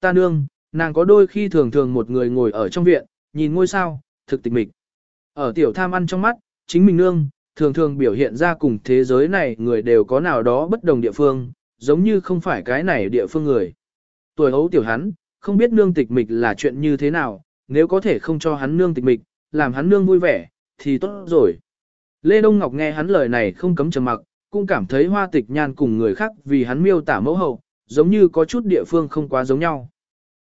Ta nương, nàng có đôi khi thường thường một người ngồi ở trong viện, nhìn ngôi sao, thực tịch mịch. Ở tiểu tham ăn trong mắt, chính mình nương, thường thường biểu hiện ra cùng thế giới này người đều có nào đó bất đồng địa phương, giống như không phải cái này địa phương người. Tuổi hấu tiểu hắn, không biết nương tịch mịch là chuyện như thế nào, nếu có thể không cho hắn nương tịch mịch, làm hắn nương vui vẻ, thì tốt rồi. Lê Đông Ngọc nghe hắn lời này không cấm trầm mặc, cũng cảm thấy hoa tịch nhan cùng người khác vì hắn miêu tả mẫu hậu, giống như có chút địa phương không quá giống nhau.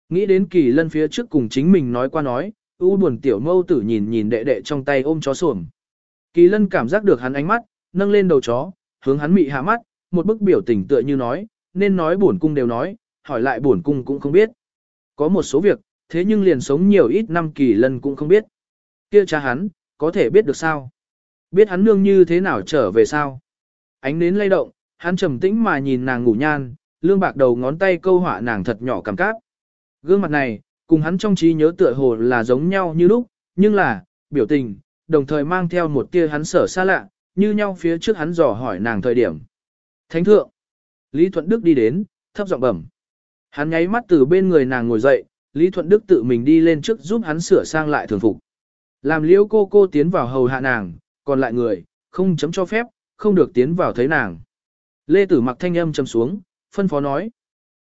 Nghĩ đến kỳ lân phía trước cùng chính mình nói qua nói, u buồn tiểu mâu tử nhìn nhìn đệ đệ trong tay ôm chó sổm. Kỳ lân cảm giác được hắn ánh mắt, nâng lên đầu chó, hướng hắn mị hạ mắt, một bức biểu tình tựa như nói, nên nói bổn cung đều nói, hỏi lại bổn cung cũng không biết. Có một số việc, thế nhưng liền sống nhiều ít năm kỳ lân cũng không biết. Kia cha hắn, có thể biết được sao? Biết hắn nương như thế nào trở về sao? Ánh nến lay động, hắn trầm tĩnh mà nhìn nàng ngủ nhan, lương bạc đầu ngón tay câu họa nàng thật nhỏ cảm cát. Gương mặt này, cùng hắn trong trí nhớ tựa hồ là giống nhau như lúc, nhưng là, biểu tình, đồng thời mang theo một tia hắn sở xa lạ, như nhau phía trước hắn dò hỏi nàng thời điểm. Thánh thượng, Lý Thuận Đức đi đến, thấp giọng bẩm. Hắn nháy mắt từ bên người nàng ngồi dậy, Lý Thuận Đức tự mình đi lên trước giúp hắn sửa sang lại thường phục. Làm liễu cô cô tiến vào hầu hạ nàng, còn lại người, không chấm cho phép, không được tiến vào thấy nàng. Lê Tử mặc thanh âm chấm xuống, phân phó nói.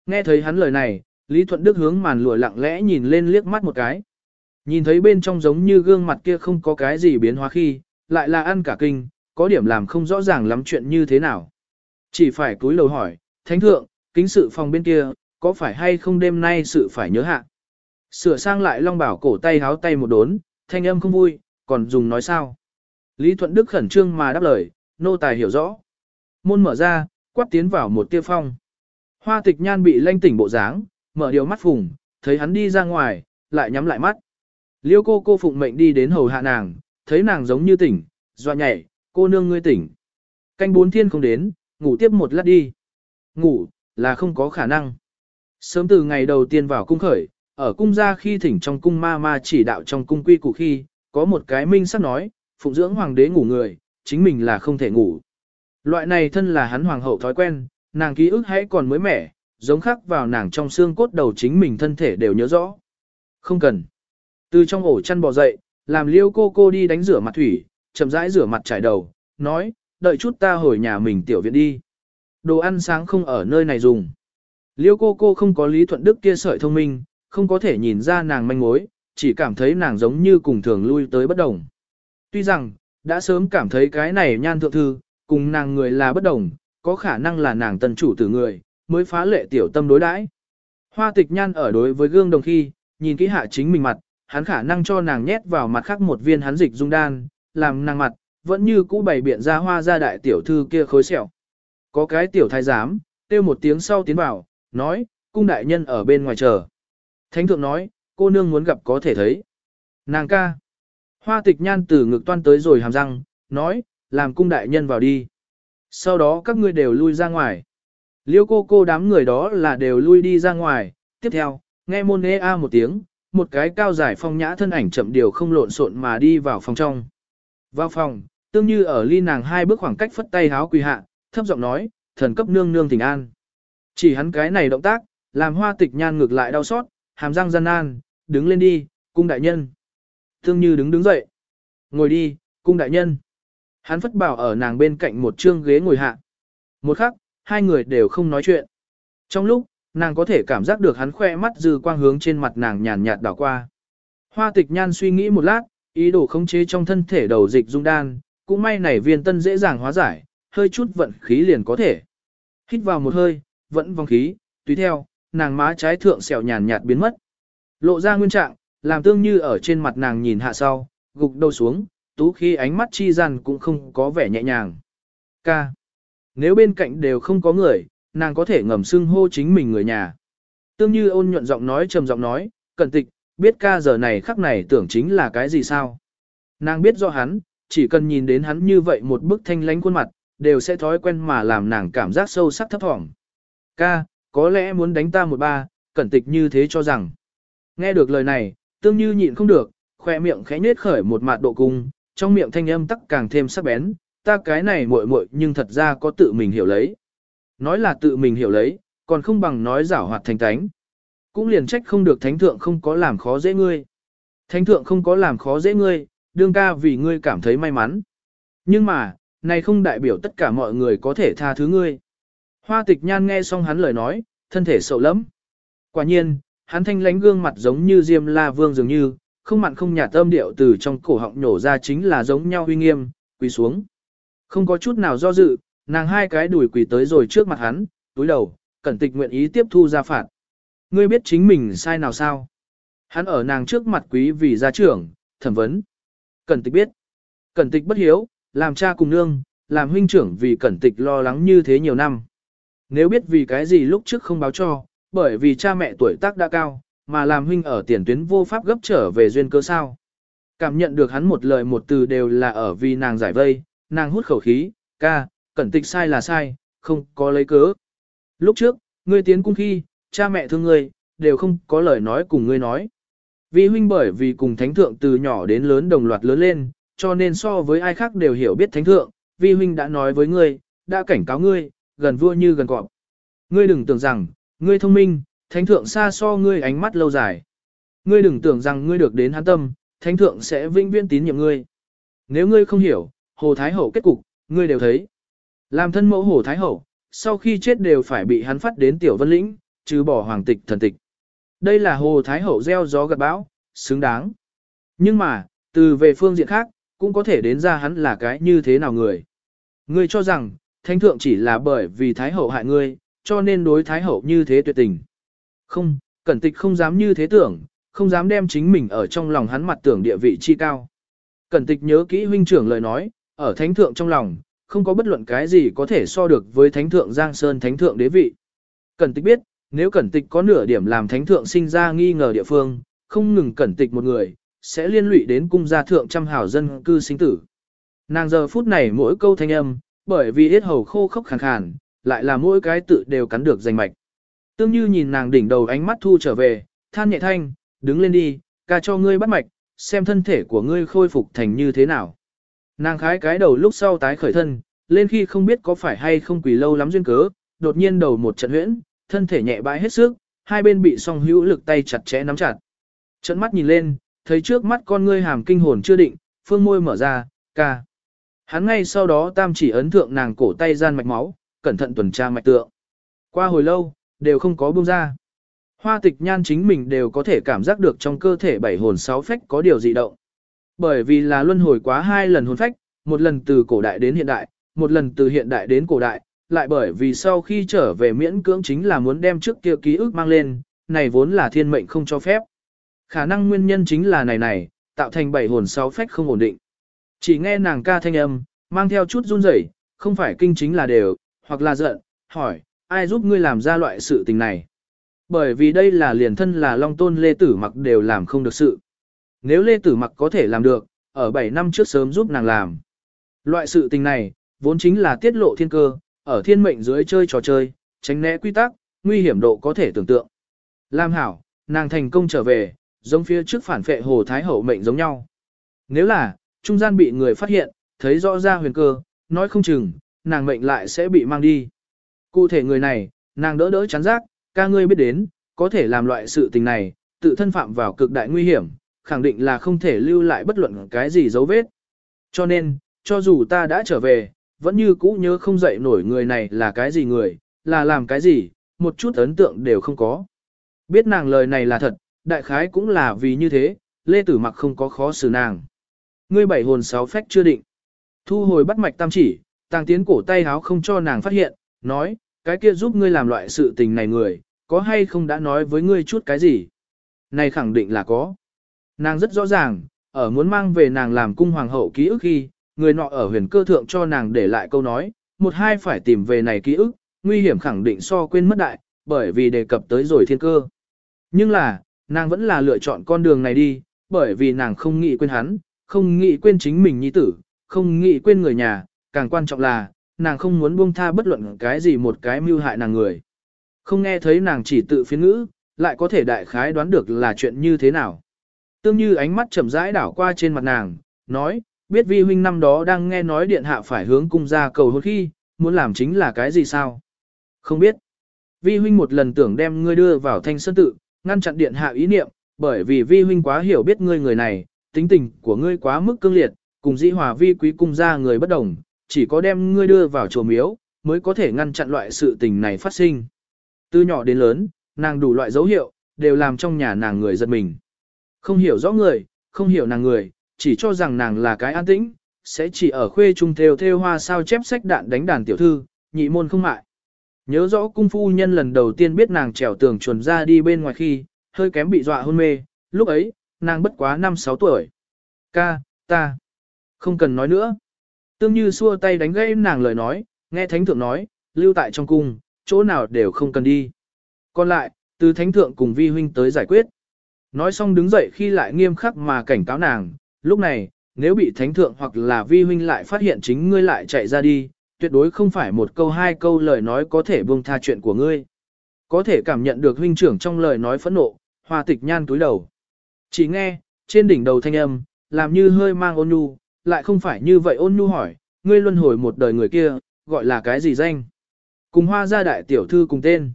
Nghe thấy hắn lời này, Lý Thuận Đức hướng màn lụa lặng lẽ nhìn lên liếc mắt một cái. Nhìn thấy bên trong giống như gương mặt kia không có cái gì biến hóa khi, lại là ăn cả kinh, có điểm làm không rõ ràng lắm chuyện như thế nào. Chỉ phải cúi đầu hỏi, Thánh Thượng, kính sự phòng bên kia, có phải hay không đêm nay sự phải nhớ hạ. Sửa sang lại long bảo cổ tay háo tay một đốn, thanh âm không vui, còn dùng nói sao. Lý Thuận Đức khẩn trương mà đáp lời, nô tài hiểu rõ. Môn mở ra, quát tiến vào một tia phong. Hoa tịch nhan bị lanh tỉnh bộ dáng, mở điều mắt phùng, thấy hắn đi ra ngoài, lại nhắm lại mắt. Liêu cô cô phụng mệnh đi đến hầu hạ nàng, thấy nàng giống như tỉnh, dọa nhảy, cô nương ngươi tỉnh. Canh bốn thiên không đến, ngủ tiếp một lát đi. Ngủ, là không có khả năng. Sớm từ ngày đầu tiên vào cung khởi, ở cung gia khi thỉnh trong cung ma ma chỉ đạo trong cung quy củ khi, có một cái minh sắp nói, phụng dưỡng hoàng đế ngủ người, chính mình là không thể ngủ. Loại này thân là hắn hoàng hậu thói quen, nàng ký ức hãy còn mới mẻ, giống khắc vào nàng trong xương cốt đầu chính mình thân thể đều nhớ rõ. Không cần. Từ trong ổ chăn bò dậy, làm liêu cô cô đi đánh rửa mặt thủy, chậm rãi rửa mặt trải đầu, nói, đợi chút ta hồi nhà mình tiểu viện đi. Đồ ăn sáng không ở nơi này dùng. Liêu cô cô không có lý thuận đức kia sợi thông minh, không có thể nhìn ra nàng manh mối, chỉ cảm thấy nàng giống như cùng thường lui tới bất đồng. Tuy rằng, đã sớm cảm thấy cái này nhan thượng thư, cùng nàng người là bất đồng, có khả năng là nàng tân chủ tử người, mới phá lệ tiểu tâm đối đãi. Hoa tịch nhan ở đối với gương đồng khi, nhìn kỹ hạ chính mình mặt, hắn khả năng cho nàng nhét vào mặt khác một viên hắn dịch dung đan, làm nàng mặt, vẫn như cũ bày biện ra hoa ra đại tiểu thư kia khối sẹo. Có cái tiểu thái giám, kêu một tiếng sau tiến vào, nói, cung đại nhân ở bên ngoài chờ. Thánh thượng nói, cô nương muốn gặp có thể thấy. Nàng ca. Hoa tịch nhan từ ngực toan tới rồi hàm răng, nói, làm cung đại nhân vào đi. Sau đó các ngươi đều lui ra ngoài. Liêu cô cô đám người đó là đều lui đi ra ngoài. Tiếp theo, nghe môn ê a một tiếng, một cái cao giải phong nhã thân ảnh chậm điều không lộn xộn mà đi vào phòng trong. Vào phòng, tương như ở ly nàng hai bước khoảng cách phất tay háo quỳ hạ, thấp giọng nói, thần cấp nương nương tình an. Chỉ hắn cái này động tác, làm hoa tịch nhan ngược lại đau xót, hàm răng gian nan, đứng lên đi, cung đại nhân. Tương như đứng đứng dậy. Ngồi đi, cung đại nhân. Hắn phất bảo ở nàng bên cạnh một trương ghế ngồi hạ. Một khắc, hai người đều không nói chuyện. Trong lúc, nàng có thể cảm giác được hắn khoe mắt dư quang hướng trên mặt nàng nhàn nhạt đảo qua. Hoa tịch nhan suy nghĩ một lát, ý đồ khống chế trong thân thể đầu dịch dung đan, cũng may này viên tân dễ dàng hóa giải, hơi chút vận khí liền có thể. Hít vào một hơi, vẫn vòng khí, tùy theo, nàng má trái thượng sẹo nhàn nhạt biến mất. Lộ ra nguyên trạng, làm tương như ở trên mặt nàng nhìn hạ sau, gục đầu xuống, tú khi ánh mắt chi gian cũng không có vẻ nhẹ nhàng. Ca. Nếu bên cạnh đều không có người, nàng có thể ngầm xưng hô chính mình người nhà. Tương như ôn nhuận giọng nói trầm giọng nói, cẩn tịch, biết ca giờ này khắc này tưởng chính là cái gì sao. Nàng biết do hắn, chỉ cần nhìn đến hắn như vậy một bức thanh lánh khuôn mặt, đều sẽ thói quen mà làm nàng cảm giác sâu sắc thấp thỏm. Ca, có lẽ muốn đánh ta một ba, cẩn tịch như thế cho rằng. Nghe được lời này, tương như nhịn không được, khoe miệng khẽ nết khởi một mạt độ cung, trong miệng thanh âm tắc càng thêm sắc bén, ta cái này muội muội nhưng thật ra có tự mình hiểu lấy. Nói là tự mình hiểu lấy, còn không bằng nói giảo hoạt thành tánh. cũng liền trách không được thánh thượng không có làm khó dễ ngươi. Thánh thượng không có làm khó dễ ngươi, đương ca vì ngươi cảm thấy may mắn. Nhưng mà, này không đại biểu tất cả mọi người có thể tha thứ ngươi. Hoa tịch nhan nghe xong hắn lời nói, thân thể sầu lắm. Quả nhiên, hắn thanh lánh gương mặt giống như diêm la vương dường như, không mặn không nhạt âm điệu từ trong cổ họng nhổ ra chính là giống nhau uy nghiêm, quỳ xuống. Không có chút nào do dự, nàng hai cái đùi quỳ tới rồi trước mặt hắn, túi đầu, cẩn tịch nguyện ý tiếp thu ra phạt. Ngươi biết chính mình sai nào sao? Hắn ở nàng trước mặt quý vì gia trưởng, thẩm vấn. Cẩn tịch biết. Cẩn tịch bất hiếu, làm cha cùng nương, làm huynh trưởng vì cẩn tịch lo lắng như thế nhiều năm. Nếu biết vì cái gì lúc trước không báo cho, bởi vì cha mẹ tuổi tác đã cao, mà làm huynh ở tiền tuyến vô pháp gấp trở về duyên cơ sao. Cảm nhận được hắn một lời một từ đều là ở vì nàng giải vây, nàng hút khẩu khí, ca, cẩn tịch sai là sai, không có lấy cớ. Lúc trước, ngươi tiến cung khi, cha mẹ thương ngươi, đều không có lời nói cùng ngươi nói. Vì huynh bởi vì cùng thánh thượng từ nhỏ đến lớn đồng loạt lớn lên, cho nên so với ai khác đều hiểu biết thánh thượng, vi huynh đã nói với ngươi, đã cảnh cáo ngươi, gần vua như gần cọp. Ngươi đừng tưởng rằng, ngươi thông minh, thánh thượng xa so ngươi ánh mắt lâu dài. Ngươi đừng tưởng rằng ngươi được đến hắn tâm, thánh thượng sẽ vinh viễn tín nhiệm ngươi. Nếu ngươi không hiểu, Hồ Thái Hậu kết cục, ngươi đều thấy. Làm thân mẫu Hồ Thái Hậu, sau khi chết đều phải bị hắn phát đến tiểu vân lĩnh, trừ bỏ hoàng tịch thần tịch. Đây là Hồ Thái Hậu gieo gió gặt bão, xứng đáng. Nhưng mà, từ về phương diện khác, cũng có thể đến ra hắn là cái như thế nào người. Ngươi cho rằng, thánh thượng chỉ là bởi vì Thái Hậu hại ngươi, cho nên đối Thái Hậu như thế tuyệt tình. Không, Cẩn Tịch không dám như thế tưởng, không dám đem chính mình ở trong lòng hắn mặt tưởng địa vị chi cao. Cẩn Tịch nhớ kỹ huynh trưởng lời nói, ở thánh thượng trong lòng, không có bất luận cái gì có thể so được với thánh thượng Giang Sơn thánh thượng đế vị. Cẩn Tịch biết, nếu Cẩn Tịch có nửa điểm làm thánh thượng sinh ra nghi ngờ địa phương, không ngừng Cẩn Tịch một người, sẽ liên lụy đến cung gia thượng trăm hào dân cư sinh tử. Nàng giờ phút này mỗi câu thanh âm, bởi vì yết hầu khô khốc khàn khàn, lại là mỗi cái tự đều cắn được danh mạch. Tương như nhìn nàng đỉnh đầu ánh mắt thu trở về, than nhẹ thanh, đứng lên đi, ca cho ngươi bắt mạch, xem thân thể của ngươi khôi phục thành như thế nào. Nàng khái cái đầu lúc sau tái khởi thân, lên khi không biết có phải hay không quỳ lâu lắm duyên cớ, đột nhiên đầu một trận huyễn, thân thể nhẹ bãi hết sức, hai bên bị song hữu lực tay chặt chẽ nắm chặt. Trận mắt nhìn lên, thấy trước mắt con ngươi hàm kinh hồn chưa định, phương môi mở ra, ca. Hắn ngay sau đó tam chỉ ấn thượng nàng cổ tay gian mạch máu, cẩn thận tuần tra mạch tượng. Qua hồi lâu, đều không có buông ra. Hoa tịch nhan chính mình đều có thể cảm giác được trong cơ thể bảy hồn sáu phách có điều dị động. Bởi vì là luân hồi quá hai lần hồn phách, một lần từ cổ đại đến hiện đại, một lần từ hiện đại đến cổ đại, lại bởi vì sau khi trở về miễn cưỡng chính là muốn đem trước kia ký ức mang lên, này vốn là thiên mệnh không cho phép. Khả năng nguyên nhân chính là này này, tạo thành bảy hồn sáu phách không ổn định. Chỉ nghe nàng ca thanh âm, mang theo chút run rẩy, không phải kinh chính là đều, hoặc là giận, hỏi, ai giúp ngươi làm ra loại sự tình này? Bởi vì đây là liền thân là Long Tôn Lê Tử Mặc đều làm không được sự. Nếu Lê Tử Mặc có thể làm được, ở 7 năm trước sớm giúp nàng làm. Loại sự tình này, vốn chính là tiết lộ thiên cơ, ở thiên mệnh dưới chơi trò chơi, tránh né quy tắc, nguy hiểm độ có thể tưởng tượng. Lam hảo, nàng thành công trở về, giống phía trước phản phệ Hồ Thái Hậu mệnh giống nhau. Nếu là, trung gian bị người phát hiện, thấy rõ ra huyền cơ, nói không chừng, nàng mệnh lại sẽ bị mang đi. Cụ thể người này, nàng đỡ đỡ chán giác, ca ngươi biết đến, có thể làm loại sự tình này, tự thân phạm vào cực đại nguy hiểm, khẳng định là không thể lưu lại bất luận cái gì dấu vết. Cho nên, cho dù ta đã trở về, vẫn như cũ nhớ không dậy nổi người này là cái gì người, là làm cái gì, một chút ấn tượng đều không có. Biết nàng lời này là thật, đại khái cũng là vì như thế, Lê Tử Mặc không có khó xử nàng. Ngươi bảy hồn sáu phách chưa định. Thu hồi bắt mạch tam chỉ, tàng tiến cổ tay háo không cho nàng phát hiện, nói, cái kia giúp ngươi làm loại sự tình này người, có hay không đã nói với ngươi chút cái gì? Này khẳng định là có. Nàng rất rõ ràng, ở muốn mang về nàng làm cung hoàng hậu ký ức khi, người nọ ở huyền cơ thượng cho nàng để lại câu nói, một hai phải tìm về này ký ức, nguy hiểm khẳng định so quên mất đại, bởi vì đề cập tới rồi thiên cơ. Nhưng là, nàng vẫn là lựa chọn con đường này đi, bởi vì nàng không nghĩ quên hắn, không nghĩ quên chính mình nhi tử, không nghĩ quên người nhà, càng quan trọng là, nàng không muốn buông tha bất luận cái gì một cái mưu hại nàng người. Không nghe thấy nàng chỉ tự phiên ngữ, lại có thể đại khái đoán được là chuyện như thế nào. Tương như ánh mắt chậm rãi đảo qua trên mặt nàng, nói, biết vi huynh năm đó đang nghe nói điện hạ phải hướng cung ra cầu hôn khi, muốn làm chính là cái gì sao? Không biết. Vi huynh một lần tưởng đem ngươi đưa vào thanh sơn tự, ngăn chặn điện hạ ý niệm, bởi vì vi huynh quá hiểu biết ngươi người này, tính tình của ngươi quá mức cương liệt, cùng dĩ hòa vi quý cung ra người bất đồng, chỉ có đem ngươi đưa vào chùa miếu, mới có thể ngăn chặn loại sự tình này phát sinh. Từ nhỏ đến lớn, nàng đủ loại dấu hiệu, đều làm trong nhà nàng người giật mình. Không hiểu rõ người, không hiểu nàng người, chỉ cho rằng nàng là cái an tĩnh, sẽ chỉ ở khuê trung theo theo hoa sao chép sách đạn đánh đàn tiểu thư, nhị môn không mại. Nhớ rõ cung phu nhân lần đầu tiên biết nàng trèo tường chuồn ra đi bên ngoài khi, hơi kém bị dọa hôn mê, lúc ấy, nàng bất quá 5-6 tuổi. Ca, ta, không cần nói nữa. Tương như xua tay đánh gãy nàng lời nói, nghe thánh thượng nói, lưu tại trong cung, chỗ nào đều không cần đi. Còn lại, từ thánh thượng cùng vi huynh tới giải quyết. Nói xong đứng dậy khi lại nghiêm khắc mà cảnh cáo nàng, lúc này, nếu bị thánh thượng hoặc là vi huynh lại phát hiện chính ngươi lại chạy ra đi, tuyệt đối không phải một câu hai câu lời nói có thể buông tha chuyện của ngươi. Có thể cảm nhận được huynh trưởng trong lời nói phẫn nộ, hoa tịch nhan túi đầu. Chỉ nghe, trên đỉnh đầu thanh âm, làm như hơi mang ôn nhu, lại không phải như vậy ôn nhu hỏi, ngươi luân hồi một đời người kia, gọi là cái gì danh? Cùng hoa gia đại tiểu thư cùng tên.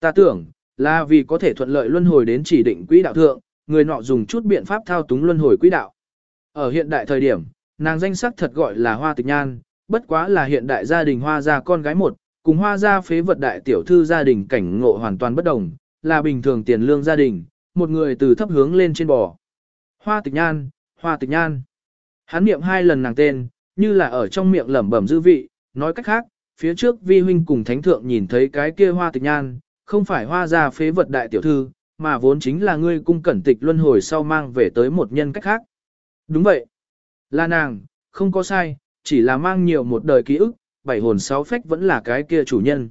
Ta tưởng, là vì có thể thuận lợi luân hồi đến chỉ định quỹ đạo thượng, người nọ dùng chút biện pháp thao túng luân hồi quỹ đạo. Ở hiện đại thời điểm, nàng danh sắc thật gọi là hoa tịch nhan, bất quá là hiện đại gia đình hoa gia con gái một, cùng hoa gia phế vật đại tiểu thư gia đình cảnh ngộ hoàn toàn bất đồng, là bình thường tiền lương gia đình, một người từ thấp hướng lên trên bò. Hoa tịch nhan, hoa tịch nhan. Hắn niệm hai lần nàng tên, như là ở trong miệng lẩm bẩm dư vị, nói cách khác, phía trước vi huynh cùng thánh thượng nhìn thấy cái kia hoa tịch nhan, không phải hoa gia phế vật đại tiểu thư, mà vốn chính là ngươi cung cẩn tịch luân hồi sau mang về tới một nhân cách khác. Đúng vậy. Là nàng, không có sai, chỉ là mang nhiều một đời ký ức, bảy hồn sáu phách vẫn là cái kia chủ nhân.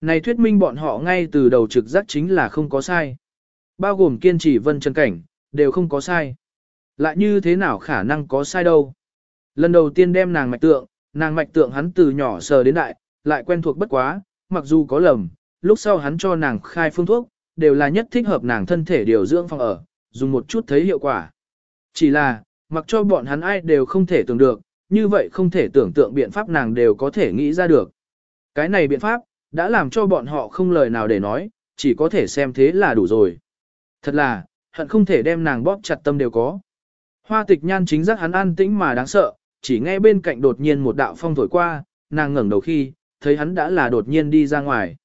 Này thuyết minh bọn họ ngay từ đầu trực giác chính là không có sai. Bao gồm kiên trì vân chân cảnh, đều không có sai. Lại như thế nào khả năng có sai đâu. Lần đầu tiên đem nàng mạch tượng, nàng mạch tượng hắn từ nhỏ sờ đến đại, lại quen thuộc bất quá, mặc dù có lầm, lúc sau hắn cho nàng khai phương thuốc, đều là nhất thích hợp nàng thân thể điều dưỡng phòng ở, dùng một chút thấy hiệu quả. Chỉ là, mặc cho bọn hắn ai đều không thể tưởng được, như vậy không thể tưởng tượng biện pháp nàng đều có thể nghĩ ra được. Cái này biện pháp, đã làm cho bọn họ không lời nào để nói, chỉ có thể xem thế là đủ rồi. Thật là, hận không thể đem nàng bóp chặt tâm đều có. Hoa tịch nhan chính giác hắn an tĩnh mà đáng sợ, chỉ nghe bên cạnh đột nhiên một đạo phong thổi qua, nàng ngẩng đầu khi, thấy hắn đã là đột nhiên đi ra ngoài.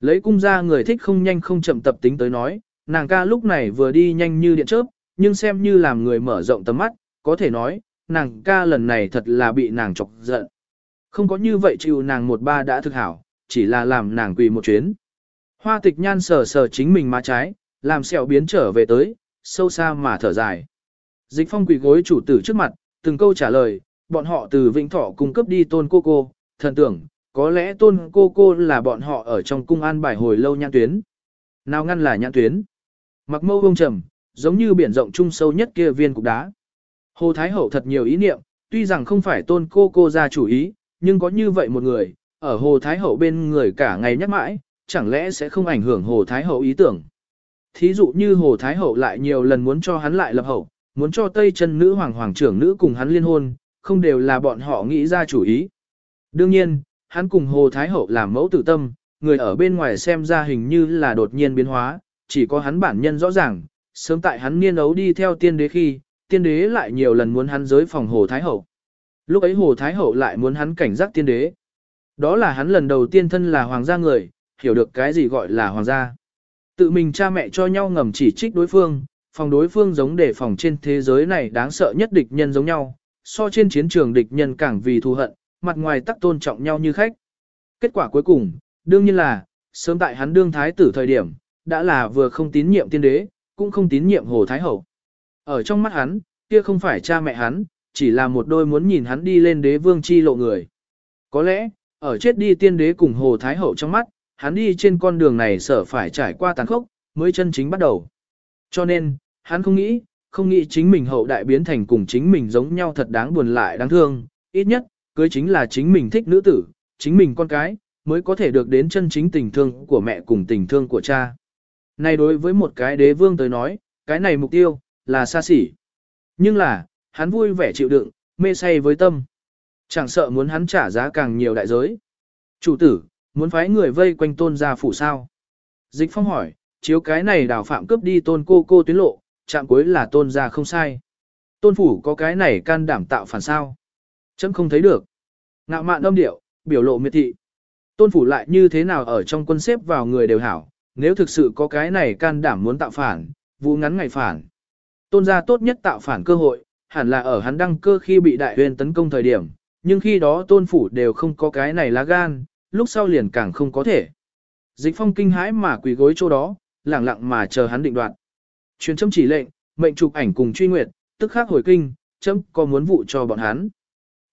Lấy cung ra người thích không nhanh không chậm tập tính tới nói, nàng ca lúc này vừa đi nhanh như điện chớp, nhưng xem như làm người mở rộng tầm mắt, có thể nói, nàng ca lần này thật là bị nàng chọc giận. Không có như vậy chịu nàng một ba đã thực hảo, chỉ là làm nàng quỳ một chuyến. Hoa tịch nhan sờ sờ chính mình má trái, làm sẹo biến trở về tới, sâu xa mà thở dài. Dịch phong quỳ gối chủ tử trước mặt, từng câu trả lời, bọn họ từ Vĩnh Thọ cung cấp đi tôn cô cô, thần tưởng, có lẽ tôn cô cô là bọn họ ở trong cung an bài hồi lâu nhãn tuyến. Nào ngăn là nhãn tuyến. Mặc mâu bông trầm, giống như biển rộng trung sâu nhất kia viên cục đá. Hồ Thái Hậu thật nhiều ý niệm, tuy rằng không phải tôn cô cô ra chủ ý, nhưng có như vậy một người, ở Hồ Thái Hậu bên người cả ngày nhắc mãi, chẳng lẽ sẽ không ảnh hưởng Hồ Thái Hậu ý tưởng. Thí dụ như Hồ Thái Hậu lại nhiều lần muốn cho hắn lại lập hậu, muốn cho Tây chân nữ hoàng hoàng trưởng nữ cùng hắn liên hôn, không đều là bọn họ nghĩ ra chủ ý. Đương nhiên, hắn cùng Hồ Thái Hậu làm mẫu tử tâm, người ở bên ngoài xem ra hình như là đột nhiên biến hóa, chỉ có hắn bản nhân rõ ràng, sớm tại hắn niên ấu đi theo tiên đế khi, tiên đế lại nhiều lần muốn hắn giới phòng Hồ Thái Hậu. Lúc ấy Hồ Thái Hậu lại muốn hắn cảnh giác tiên đế. Đó là hắn lần đầu tiên thân là hoàng gia người, hiểu được cái gì gọi là hoàng gia. Tự mình cha mẹ cho nhau ngầm chỉ trích đối phương, phòng đối phương giống để phòng trên thế giới này đáng sợ nhất địch nhân giống nhau, so trên chiến trường địch nhân càng vì thù hận, mặt ngoài tắc tôn trọng nhau như khách. Kết quả cuối cùng, đương nhiên là, sớm tại hắn đương thái tử thời điểm, đã là vừa không tín nhiệm tiên đế, cũng không tín nhiệm hồ thái hậu. Ở trong mắt hắn, kia không phải cha mẹ hắn, chỉ là một đôi muốn nhìn hắn đi lên đế vương chi lộ người. Có lẽ, ở chết đi tiên đế cùng hồ thái hậu trong mắt, hắn đi trên con đường này sợ phải trải qua tàn khốc, mới chân chính bắt đầu. Cho nên, hắn không nghĩ, không nghĩ chính mình hậu đại biến thành cùng chính mình giống nhau thật đáng buồn lại đáng thương, ít nhất, cưới chính là chính mình thích nữ tử, chính mình con cái, mới có thể được đến chân chính tình thương của mẹ cùng tình thương của cha. Này đối với một cái đế vương tới nói, cái này mục tiêu, là xa xỉ. Nhưng là, hắn vui vẻ chịu đựng, mê say với tâm. Chẳng sợ muốn hắn trả giá càng nhiều đại giới. Chủ tử, muốn phái người vây quanh tôn gia phủ sao? Dịch phong hỏi, chiếu cái này đào phạm cướp đi tôn cô cô tuyến lộ, chạm cuối là tôn ra không sai. Tôn phủ có cái này can đảm tạo phản sao. Chấm không thấy được. Ngạo mạn âm điệu, biểu lộ miệt thị. Tôn phủ lại như thế nào ở trong quân xếp vào người đều hảo, nếu thực sự có cái này can đảm muốn tạo phản, vụ ngắn ngày phản. Tôn gia tốt nhất tạo phản cơ hội, hẳn là ở hắn đăng cơ khi bị đại huyền tấn công thời điểm, nhưng khi đó tôn phủ đều không có cái này lá gan, lúc sau liền càng không có thể. Dịch phong kinh hãi mà quỳ gối chỗ đó, lẳng lặng mà chờ hắn định đoạt. Truyền châm chỉ lệnh, mệnh chụp ảnh cùng truy nguyệt, tức khắc hồi kinh, châm có muốn vụ cho bọn hắn.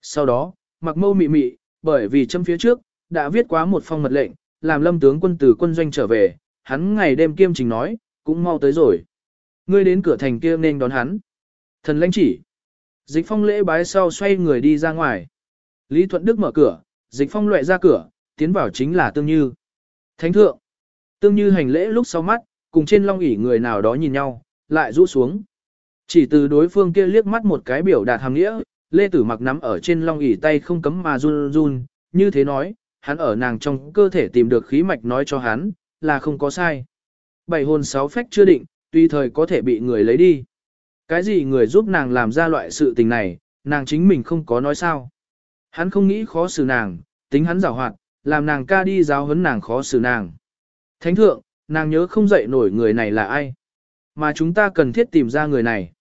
Sau đó, mặc mâu mị mị, bởi vì châm phía trước, đã viết quá một phong mật lệnh, làm lâm tướng quân từ quân doanh trở về, hắn ngày đêm kiêm trình nói, cũng mau tới rồi. Ngươi đến cửa thành kia nên đón hắn. Thần lãnh chỉ. Dịch phong lễ bái sau xoay người đi ra ngoài. Lý Thuận Đức mở cửa, dịch phong loại ra cửa, tiến vào chính là tương như. Thánh thượng. Tương như hành lễ lúc sau mắt, cùng trên long ỷ người nào đó nhìn nhau, lại rũ xuống. Chỉ từ đối phương kia liếc mắt một cái biểu đạt hàm nghĩa, Lê Tử mặc nắm ở trên long ỷ tay không cấm mà run run, như thế nói, hắn ở nàng trong cơ thể tìm được khí mạch nói cho hắn, là không có sai. Bảy hồn sáu phách chưa định, tùy thời có thể bị người lấy đi. Cái gì người giúp nàng làm ra loại sự tình này, nàng chính mình không có nói sao. Hắn không nghĩ khó xử nàng, tính hắn giảo hoạt, làm nàng ca đi giáo huấn nàng khó xử nàng. Thánh thượng, nàng nhớ không dậy nổi người này là ai. Mà chúng ta cần thiết tìm ra người này.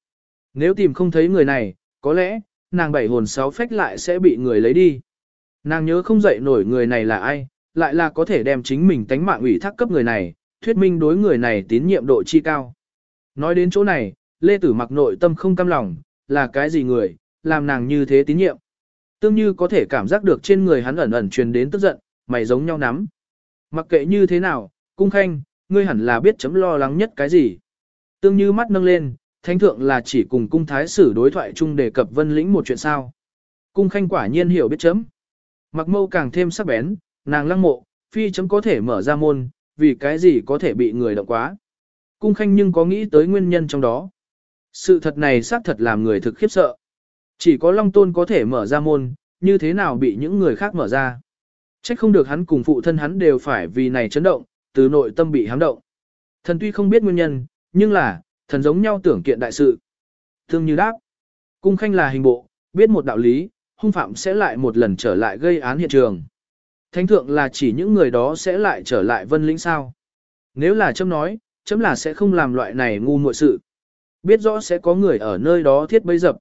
Nếu tìm không thấy người này, có lẽ, nàng bảy hồn sáu phách lại sẽ bị người lấy đi. Nàng nhớ không dậy nổi người này là ai, lại là có thể đem chính mình tánh mạng ủy thác cấp người này, thuyết minh đối người này tín nhiệm độ chi cao. Nói đến chỗ này, Lê Tử mặc nội tâm không cam lòng, là cái gì người, làm nàng như thế tín nhiệm. Tương như có thể cảm giác được trên người hắn ẩn ẩn truyền đến tức giận, mày giống nhau nắm. Mặc kệ như thế nào, cung khanh, ngươi hẳn là biết chấm lo lắng nhất cái gì. Tương như mắt nâng lên, thánh thượng là chỉ cùng cung thái sử đối thoại chung đề cập vân lĩnh một chuyện sao. Cung khanh quả nhiên hiểu biết chấm. Mặc mâu càng thêm sắc bén, nàng lăng mộ, phi chấm có thể mở ra môn, vì cái gì có thể bị người động quá. Cung khanh nhưng có nghĩ tới nguyên nhân trong đó. Sự thật này xác thật làm người thực khiếp sợ. Chỉ có Long Tôn có thể mở ra môn, như thế nào bị những người khác mở ra. Trách không được hắn cùng phụ thân hắn đều phải vì này chấn động, từ nội tâm bị hám động. Thần tuy không biết nguyên nhân, nhưng là, thần giống nhau tưởng kiện đại sự. Thương như đáp, cung khanh là hình bộ, biết một đạo lý, hung phạm sẽ lại một lần trở lại gây án hiện trường. Thánh thượng là chỉ những người đó sẽ lại trở lại vân lĩnh sao. Nếu là chấm nói, chấm là sẽ không làm loại này ngu muội sự. Biết rõ sẽ có người ở nơi đó thiết bấy dập.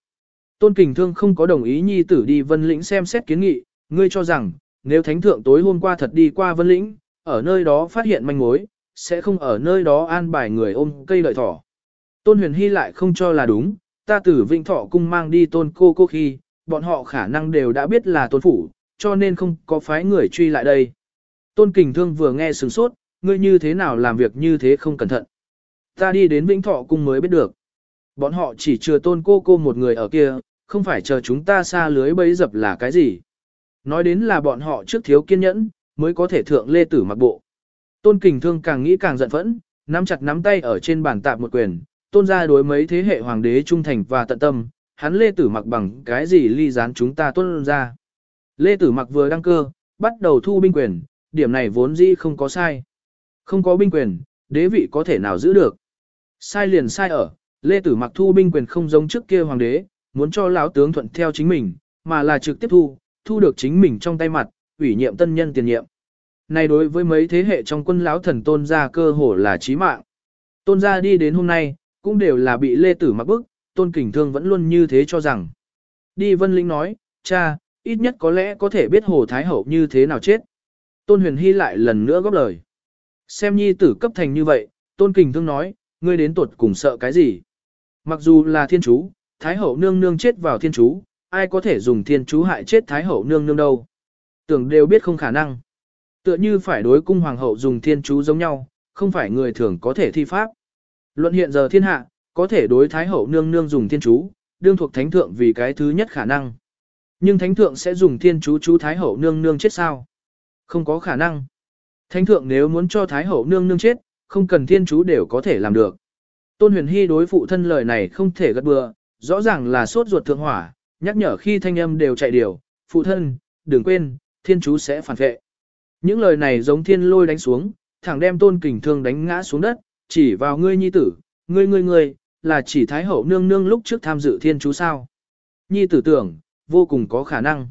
Tôn Kình Thương không có đồng ý nhi tử đi vân lĩnh xem xét kiến nghị, ngươi cho rằng, nếu thánh thượng tối hôm qua thật đi qua vân lĩnh, ở nơi đó phát hiện manh mối, sẽ không ở nơi đó an bài người ôm cây lợi thỏ. Tôn Huyền Hy lại không cho là đúng, ta từ vĩnh Thọ cung mang đi tôn cô cô khi, bọn họ khả năng đều đã biết là tôn phủ, cho nên không có phái người truy lại đây. Tôn Kình Thương vừa nghe sừng sốt, ngươi như thế nào làm việc như thế không cẩn thận. Ta đi đến Vĩnh Thọ cung mới biết được. Bọn họ chỉ chừa tôn cô cô một người ở kia, không phải chờ chúng ta xa lưới bấy dập là cái gì. Nói đến là bọn họ trước thiếu kiên nhẫn, mới có thể thượng lê tử mặc bộ. Tôn kình thương càng nghĩ càng giận phẫn, nắm chặt nắm tay ở trên bàn tạp một quyền, tôn ra đối mấy thế hệ hoàng đế trung thành và tận tâm, hắn lê tử mặc bằng cái gì ly gián chúng ta tôn ra. Lê tử mặc vừa đăng cơ, bắt đầu thu binh quyền, điểm này vốn dĩ không có sai. Không có binh quyền, đế vị có thể nào giữ được. Sai liền sai ở, Lê Tử Mặc thu binh quyền không giống trước kia hoàng đế, muốn cho lão tướng thuận theo chính mình, mà là trực tiếp thu, thu được chính mình trong tay mặt, ủy nhiệm tân nhân tiền nhiệm. Này đối với mấy thế hệ trong quân lão thần tôn gia cơ hồ là chí mạng. Tôn gia đi đến hôm nay, cũng đều là bị Lê Tử Mặc bức, tôn kình thương vẫn luôn như thế cho rằng. Đi Vân Linh nói, cha, ít nhất có lẽ có thể biết Hồ Thái Hậu như thế nào chết. Tôn huyền hy lại lần nữa góp lời. Xem nhi tử cấp thành như vậy, tôn kình thương nói, ngươi đến tuột cùng sợ cái gì? Mặc dù là thiên chú, Thái hậu nương nương chết vào thiên chú, ai có thể dùng thiên chú hại chết Thái hậu nương nương đâu. Tưởng đều biết không khả năng. Tựa như phải đối cung hoàng hậu dùng thiên chú giống nhau, không phải người thường có thể thi pháp. Luận hiện giờ thiên hạ, có thể đối Thái hậu nương nương dùng thiên chú, đương thuộc thánh thượng vì cái thứ nhất khả năng. Nhưng thánh thượng sẽ dùng thiên chú chú Thái hậu nương nương chết sao? Không có khả năng. Thánh thượng nếu muốn cho Thái hậu nương nương chết, không cần thiên chú đều có thể làm được. Tôn huyền hy đối phụ thân lời này không thể gật bừa, rõ ràng là sốt ruột thượng hỏa, nhắc nhở khi thanh âm đều chạy điều, phụ thân, đừng quên, thiên chú sẽ phản vệ. Những lời này giống thiên lôi đánh xuống, thẳng đem tôn kình thương đánh ngã xuống đất, chỉ vào ngươi nhi tử, ngươi ngươi ngươi, là chỉ Thái Hậu nương nương lúc trước tham dự thiên chú sao. Nhi tử tưởng, vô cùng có khả năng.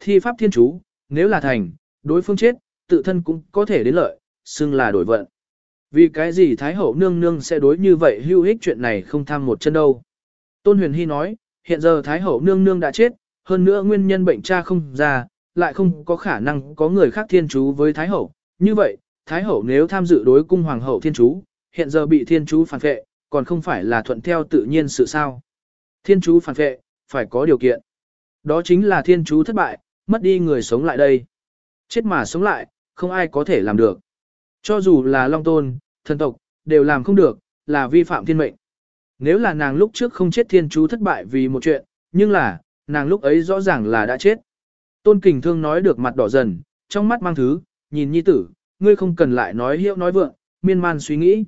Thi pháp thiên chú, nếu là thành, đối phương chết, tự thân cũng có thể đến lợi, xưng là đổi vận. Vì cái gì Thái Hậu nương nương sẽ đối như vậy hưu hích chuyện này không tham một chân đâu. Tôn Huyền Hy nói, hiện giờ Thái Hậu nương nương đã chết, hơn nữa nguyên nhân bệnh cha không ra, lại không có khả năng có người khác thiên chú với Thái Hậu. Như vậy, Thái Hậu nếu tham dự đối cung Hoàng Hậu thiên chú, hiện giờ bị thiên chú phản vệ, còn không phải là thuận theo tự nhiên sự sao. Thiên chú phản vệ, phải có điều kiện. Đó chính là thiên chú thất bại, mất đi người sống lại đây. Chết mà sống lại, không ai có thể làm được. Cho dù là Long Tôn, thần tộc, đều làm không được, là vi phạm thiên mệnh. Nếu là nàng lúc trước không chết thiên chú thất bại vì một chuyện, nhưng là, nàng lúc ấy rõ ràng là đã chết. Tôn kình thương nói được mặt đỏ dần, trong mắt mang thứ, nhìn nhi tử, ngươi không cần lại nói hiệu nói vượng, miên man suy nghĩ.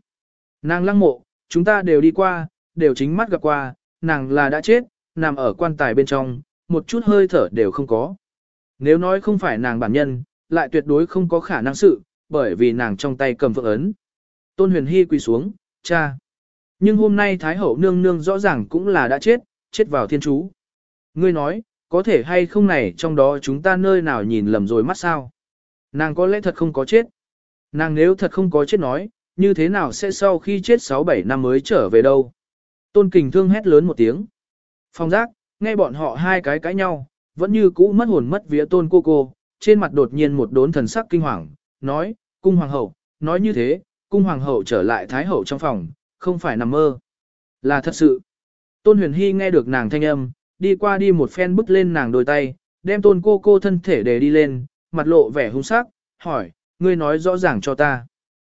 Nàng lăng mộ, chúng ta đều đi qua, đều chính mắt gặp qua, nàng là đã chết, nằm ở quan tài bên trong, một chút hơi thở đều không có. Nếu nói không phải nàng bản nhân, lại tuyệt đối không có khả năng sự, bởi vì nàng trong tay cầm phượng ấn. Tôn huyền hy quỳ xuống, cha. Nhưng hôm nay Thái Hậu nương nương rõ ràng cũng là đã chết, chết vào thiên chú. Ngươi nói, có thể hay không này trong đó chúng ta nơi nào nhìn lầm rồi mắt sao? Nàng có lẽ thật không có chết. Nàng nếu thật không có chết nói, như thế nào sẽ sau khi chết 6-7 năm mới trở về đâu? Tôn kình thương hét lớn một tiếng. Phong giác, nghe bọn họ hai cái cãi nhau, vẫn như cũ mất hồn mất vía tôn cô cô, trên mặt đột nhiên một đốn thần sắc kinh hoàng, nói, cung hoàng hậu, nói như thế, cung hoàng hậu trở lại thái hậu trong phòng, không phải nằm mơ. Là thật sự. Tôn huyền hy nghe được nàng thanh âm, đi qua đi một phen bước lên nàng đôi tay, đem tôn cô cô thân thể để đi lên, mặt lộ vẻ hung sắc, hỏi, ngươi nói rõ ràng cho ta.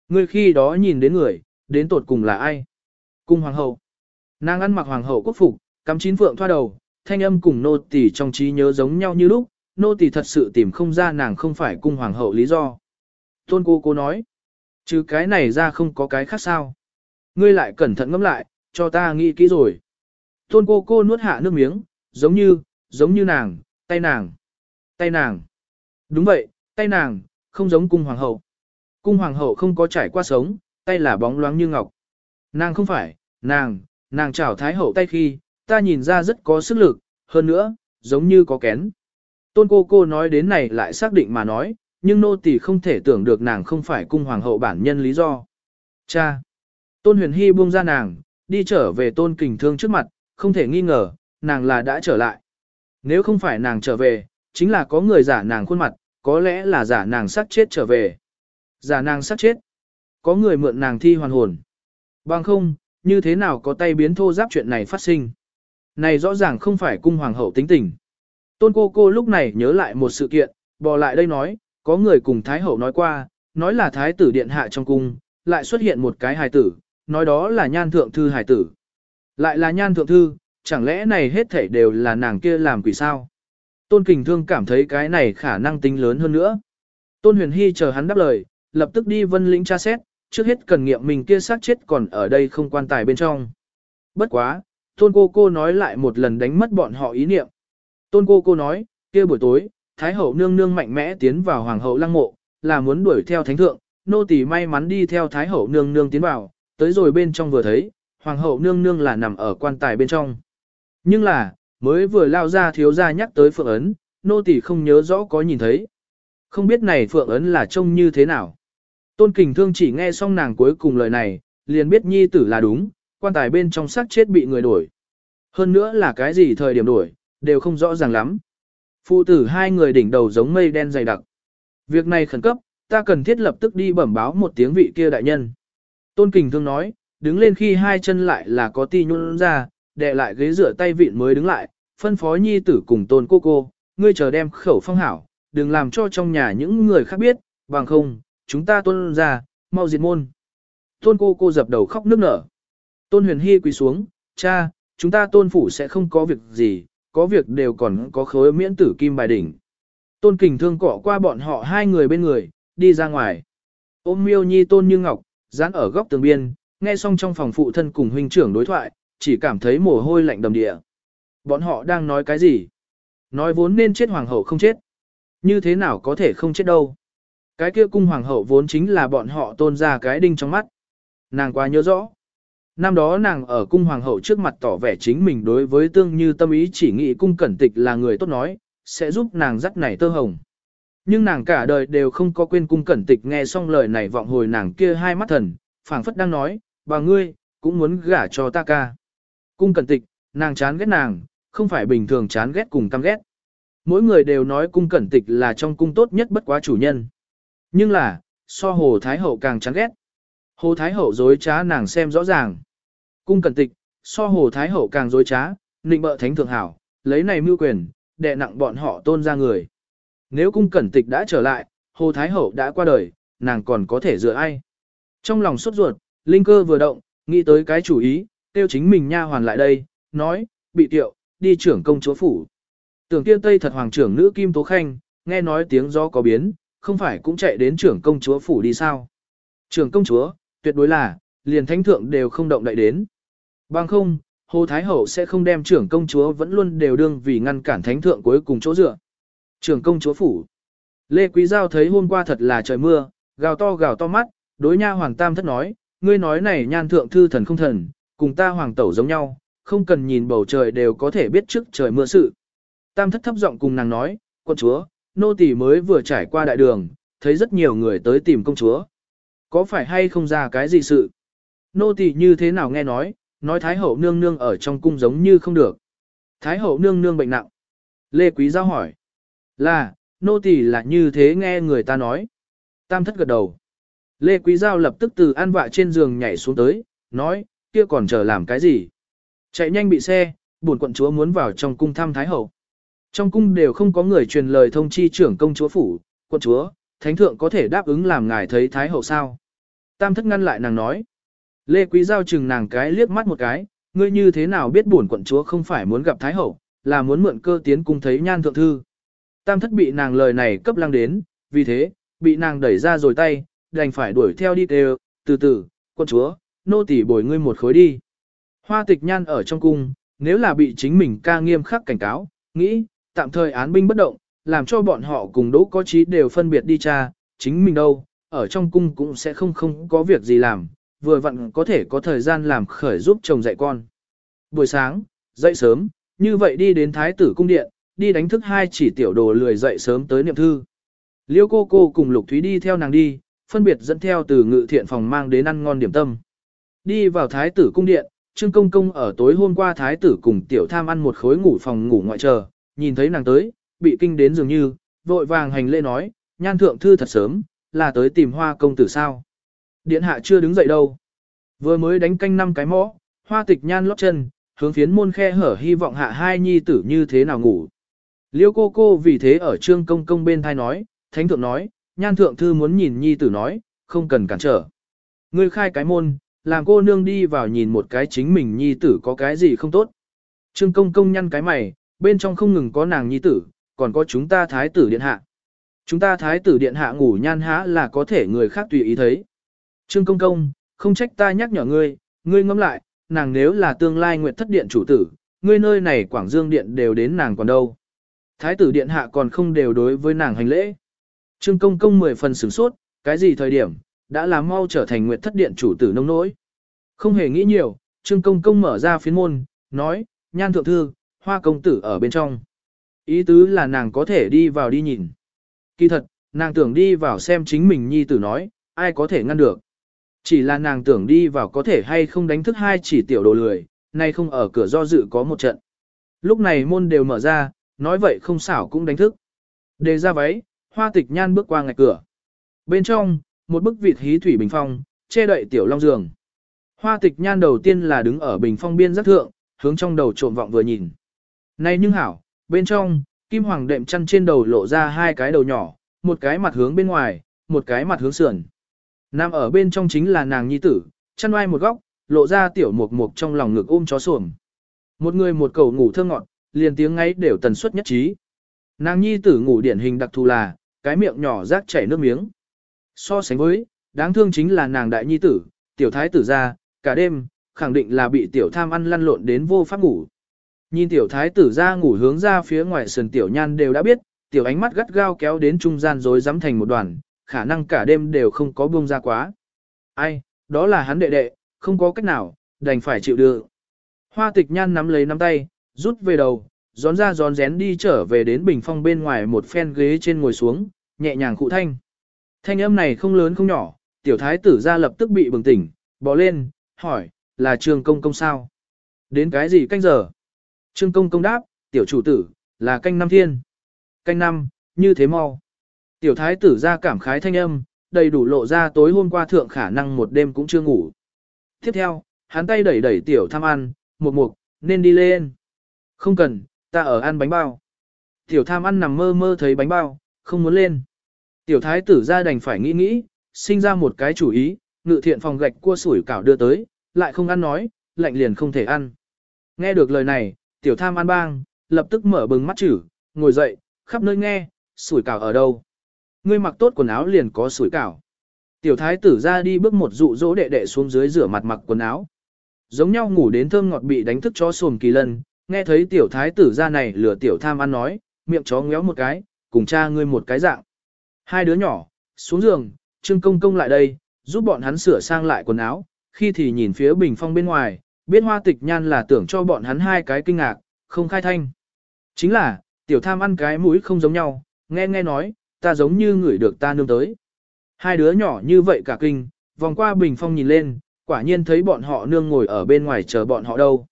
Ngươi khi đó nhìn đến người, đến tột cùng là ai? Cung hoàng hậu. Nàng ăn mặc hoàng hậu quốc phục, cắm chín phượng thoa đầu, thanh âm cùng nô tỳ trong trí nhớ giống nhau như lúc, nô tỳ thật sự tìm không ra nàng không phải cung hoàng hậu lý do. Tôn cô cô nói, chứ cái này ra không có cái khác sao. Ngươi lại cẩn thận ngẫm lại, cho ta nghĩ kỹ rồi. Tôn cô cô nuốt hạ nước miếng, giống như, giống như nàng, tay nàng, tay nàng. Đúng vậy, tay nàng, không giống cung hoàng hậu. Cung hoàng hậu không có trải qua sống, tay là bóng loáng như ngọc. Nàng không phải, nàng, nàng chảo thái hậu tay khi, ta nhìn ra rất có sức lực, hơn nữa, giống như có kén. Tôn cô cô nói đến này lại xác định mà nói, nhưng nô tỳ không thể tưởng được nàng không phải cung hoàng hậu bản nhân lý do. Cha! Tôn huyền hy buông ra nàng, đi trở về tôn kình thương trước mặt, không thể nghi ngờ, nàng là đã trở lại. Nếu không phải nàng trở về, chính là có người giả nàng khuôn mặt, có lẽ là giả nàng sát chết trở về. Giả nàng sát chết. Có người mượn nàng thi hoàn hồn. Bằng không, như thế nào có tay biến thô giáp chuyện này phát sinh. Này rõ ràng không phải cung hoàng hậu tính tình. Tôn cô cô lúc này nhớ lại một sự kiện, bò lại đây nói, có người cùng Thái hậu nói qua, nói là Thái tử điện hạ trong cung, lại xuất hiện một cái hài tử, nói đó là nhan thượng thư hài tử. Lại là nhan thượng thư, chẳng lẽ này hết thảy đều là nàng kia làm quỷ sao? Tôn Kình Thương cảm thấy cái này khả năng tính lớn hơn nữa. Tôn Huyền Hy chờ hắn đáp lời, lập tức đi vân lĩnh tra xét, trước hết cần nghiệm mình kia xác chết còn ở đây không quan tài bên trong. Bất quá, Tôn cô cô nói lại một lần đánh mất bọn họ ý niệm. Tôn cô cô nói, kia buổi tối, Thái hậu nương nương mạnh mẽ tiến vào hoàng hậu lăng mộ, là muốn đuổi theo thánh thượng, nô tỳ may mắn đi theo Thái hậu nương nương tiến vào, tới rồi bên trong vừa thấy, hoàng hậu nương nương là nằm ở quan tài bên trong. Nhưng là, mới vừa lao ra thiếu gia nhắc tới phượng ấn, nô tỳ không nhớ rõ có nhìn thấy. Không biết này phượng ấn là trông như thế nào. Tôn kình thương chỉ nghe xong nàng cuối cùng lời này, liền biết nhi tử là đúng, quan tài bên trong xác chết bị người đổi. Hơn nữa là cái gì thời điểm đổi, đều không rõ ràng lắm. Phụ tử hai người đỉnh đầu giống mây đen dày đặc. Việc này khẩn cấp, ta cần thiết lập tức đi bẩm báo một tiếng vị kia đại nhân. Tôn Kình Thương nói, đứng lên khi hai chân lại là có ti nhún ra, đè lại ghế rửa tay vịn mới đứng lại, phân phó nhi tử cùng tôn cô cô, ngươi chờ đem khẩu phong hảo, đừng làm cho trong nhà những người khác biết, bằng không, chúng ta tôn ra, mau diệt môn. Tôn cô cô dập đầu khóc nức nở. Tôn huyền hy quỳ xuống, cha, chúng ta tôn phủ sẽ không có việc gì, có việc đều còn có khối miễn tử kim bài đỉnh. Tôn kình thương cọ qua bọn họ hai người bên người, đi ra ngoài. Ôm miêu nhi tôn như ngọc, dán ở góc tường biên, nghe xong trong phòng phụ thân cùng huynh trưởng đối thoại, chỉ cảm thấy mồ hôi lạnh đầm địa. Bọn họ đang nói cái gì? Nói vốn nên chết hoàng hậu không chết. Như thế nào có thể không chết đâu? Cái kia cung hoàng hậu vốn chính là bọn họ tôn ra cái đinh trong mắt. Nàng quá nhớ rõ. Năm đó nàng ở cung hoàng hậu trước mặt tỏ vẻ chính mình đối với tương như tâm ý chỉ nghĩ cung cẩn tịch là người tốt nói, sẽ giúp nàng dắt này tơ hồng. Nhưng nàng cả đời đều không có quên cung cẩn tịch nghe xong lời này vọng hồi nàng kia hai mắt thần, phảng phất đang nói, bà ngươi, cũng muốn gả cho ta ca. Cung cẩn tịch, nàng chán ghét nàng, không phải bình thường chán ghét cùng căm ghét. Mỗi người đều nói cung cẩn tịch là trong cung tốt nhất bất quá chủ nhân. Nhưng là, so hồ thái hậu càng chán ghét. Hồ thái hậu dối trá nàng xem rõ ràng. Cung cẩn tịch, so hồ thái hậu càng dối trá, nịnh bợ thánh thượng hảo, lấy này mưu quyền, đệ nặng bọn họ tôn ra người. Nếu cung cẩn tịch đã trở lại, hồ thái hậu đã qua đời, nàng còn có thể dựa ai. Trong lòng sốt ruột, linh cơ vừa động, nghĩ tới cái chủ ý, tiêu chính mình nha hoàn lại đây, nói, bị tiệu, đi trưởng công chúa phủ. Tưởng kia tây thật hoàng trưởng nữ Kim Tố Khanh, nghe nói tiếng gió có biến, không phải cũng chạy đến trưởng công chúa phủ đi sao. Trưởng công chúa, tuyệt đối là, liền thánh thượng đều không động đậy đến. Bằng không, Hồ Thái Hậu sẽ không đem trưởng công chúa vẫn luôn đều đương vì ngăn cản thánh thượng cuối cùng chỗ dựa. Trưởng công chúa phủ. Lê Quý Giao thấy hôm qua thật là trời mưa, gào to gào to mắt, đối nha hoàng tam thất nói, ngươi nói này nhan thượng thư thần không thần, cùng ta hoàng tẩu giống nhau, không cần nhìn bầu trời đều có thể biết trước trời mưa sự. Tam thất thấp giọng cùng nàng nói, quân chúa, nô tỳ mới vừa trải qua đại đường, thấy rất nhiều người tới tìm công chúa. Có phải hay không ra cái gì sự? Nô tỳ như thế nào nghe nói, nói Thái hậu nương nương ở trong cung giống như không được. Thái hậu nương nương bệnh nặng. Lê Quý Giao hỏi. Là, nô tỳ là như thế nghe người ta nói. Tam thất gật đầu. Lê Quý Giao lập tức từ an vạ trên giường nhảy xuống tới, nói, kia còn chờ làm cái gì? Chạy nhanh bị xe, buồn quận chúa muốn vào trong cung thăm Thái Hậu. Trong cung đều không có người truyền lời thông chi trưởng công chúa phủ, quận chúa, thánh thượng có thể đáp ứng làm ngài thấy Thái Hậu sao? Tam thất ngăn lại nàng nói. Lê Quý Giao chừng nàng cái liếc mắt một cái, ngươi như thế nào biết buồn quận chúa không phải muốn gặp Thái Hậu, là muốn mượn cơ tiến cung thấy nhan thượng thư. Tam thất bị nàng lời này cấp lăng đến, vì thế, bị nàng đẩy ra rồi tay, đành phải đuổi theo đi kêu, từ từ, quận chúa, nô tỳ bồi ngươi một khối đi. Hoa tịch nhan ở trong cung, nếu là bị chính mình ca nghiêm khắc cảnh cáo, nghĩ, tạm thời án binh bất động, làm cho bọn họ cùng đỗ có trí đều phân biệt đi cha, chính mình đâu, ở trong cung cũng sẽ không không có việc gì làm, vừa vặn có thể có thời gian làm khởi giúp chồng dạy con. Buổi sáng, dậy sớm, như vậy đi đến thái tử cung điện, đi đánh thức hai chỉ tiểu đồ lười dậy sớm tới niệm thư. Liêu cô cô cùng Lục Thúy đi theo nàng đi, phân biệt dẫn theo từ ngự thiện phòng mang đến ăn ngon điểm tâm. Đi vào thái tử cung điện, Trương Công Công ở tối hôm qua thái tử cùng tiểu tham ăn một khối ngủ phòng ngủ ngoại chờ, nhìn thấy nàng tới, bị kinh đến dường như, vội vàng hành lễ nói, nhan thượng thư thật sớm, là tới tìm hoa công tử sao. Điện hạ chưa đứng dậy đâu. Vừa mới đánh canh năm cái mõ, hoa tịch nhan lót chân, hướng phiến môn khe hở hy vọng hạ hai nhi tử như thế nào ngủ. Liêu cô cô vì thế ở trương công công bên thai nói, thánh thượng nói, nhan thượng thư muốn nhìn nhi tử nói, không cần cản trở. Ngươi khai cái môn, làm cô nương đi vào nhìn một cái chính mình nhi tử có cái gì không tốt. Trương công công nhăn cái mày, bên trong không ngừng có nàng nhi tử, còn có chúng ta thái tử điện hạ. Chúng ta thái tử điện hạ ngủ nhan há là có thể người khác tùy ý thấy. Trương công công, không trách ta nhắc nhở ngươi, ngươi ngẫm lại, nàng nếu là tương lai nguyệt thất điện chủ tử, ngươi nơi này Quảng Dương điện đều đến nàng còn đâu. Thái tử điện hạ còn không đều đối với nàng hành lễ. Trương công công mười phần sửng sốt, cái gì thời điểm, đã làm mau trở thành nguyệt thất điện chủ tử nông nỗi. Không hề nghĩ nhiều, Trương công công mở ra phiến môn, nói, nhan thượng thư, hoa công tử ở bên trong. Ý tứ là nàng có thể đi vào đi nhìn. Kỳ thật, nàng tưởng đi vào xem chính mình nhi tử nói, ai có thể ngăn được. Chỉ là nàng tưởng đi vào có thể hay không đánh thức hai chỉ tiểu đồ lười, nay không ở cửa do dự có một trận. Lúc này môn đều mở ra, nói vậy không xảo cũng đánh thức. Đề ra váy, hoa tịch nhan bước qua ngạch cửa. Bên trong, một bức vịt hí thủy bình phong, che đậy tiểu long giường. Hoa tịch nhan đầu tiên là đứng ở bình phong biên giác thượng, hướng trong đầu trộm vọng vừa nhìn. Này nhưng hảo, bên trong, kim hoàng đệm chăn trên đầu lộ ra hai cái đầu nhỏ, một cái mặt hướng bên ngoài, một cái mặt hướng sườn. Nam ở bên trong chính là nàng nhi tử, chăn oai một góc, lộ ra tiểu mục mục trong lòng ngực ôm chó xuồng. Một người một cầu ngủ thơ ngọt, liền tiếng ấy đều tần suất nhất trí. Nàng nhi tử ngủ điển hình đặc thù là, cái miệng nhỏ rác chảy nước miếng. So sánh với, đáng thương chính là nàng đại nhi tử, tiểu thái tử ra, cả đêm, khẳng định là bị tiểu tham ăn lăn lộn đến vô pháp ngủ. Nhìn tiểu thái tử ra ngủ hướng ra phía ngoài sườn tiểu nhan đều đã biết, tiểu ánh mắt gắt gao kéo đến trung gian rồi dám thành một đoàn, khả năng cả đêm đều không có buông ra quá. Ai, đó là hắn đệ đệ, không có cách nào, đành phải chịu đựng. Hoa tịch nhan nắm lấy nắm tay, rút về đầu, gión ra gión rén đi trở về đến bình phong bên ngoài một phen ghế trên ngồi xuống, nhẹ nhàng cụ thanh. Thanh âm này không lớn không nhỏ, tiểu thái tử ra lập tức bị bừng tỉnh, bỏ lên, hỏi, là trương công công sao? Đến cái gì canh giờ? Trương công công đáp, tiểu chủ tử, là canh năm thiên. Canh năm, như thế mau. Tiểu thái tử ra cảm khái thanh âm, đầy đủ lộ ra tối hôm qua thượng khả năng một đêm cũng chưa ngủ. Tiếp theo, hắn tay đẩy đẩy tiểu tham ăn, một mục, nên đi lên. Không cần, ta ở ăn bánh bao. Tiểu tham ăn nằm mơ mơ thấy bánh bao, không muốn lên. Tiểu thái tử ra đành phải nghĩ nghĩ, sinh ra một cái chủ ý, ngự thiện phòng gạch cua sủi cảo đưa tới, lại không ăn nói, lạnh liền không thể ăn. Nghe được lời này, tiểu tham ăn bang, lập tức mở bừng mắt chữ, ngồi dậy, khắp nơi nghe, sủi cảo ở đâu. Ngươi mặc tốt quần áo liền có sủi cảo. Tiểu thái tử ra đi bước một dụ dỗ đệ đệ xuống dưới rửa mặt mặc quần áo. Giống nhau ngủ đến thơm ngọt bị đánh thức chó sồm kỳ lân, nghe thấy tiểu thái tử ra này lừa tiểu tham ăn nói, miệng chó ngéo một cái, cùng cha ngươi một cái dạng. Hai đứa nhỏ, xuống giường, trương công công lại đây, giúp bọn hắn sửa sang lại quần áo, khi thì nhìn phía bình phong bên ngoài, biết hoa tịch nhan là tưởng cho bọn hắn hai cái kinh ngạc, không khai thanh. Chính là, tiểu tham ăn cái mũi không giống nhau, nghe nghe nói, ta giống như người được ta nương tới. Hai đứa nhỏ như vậy cả kinh, vòng qua bình phong nhìn lên, quả nhiên thấy bọn họ nương ngồi ở bên ngoài chờ bọn họ đâu.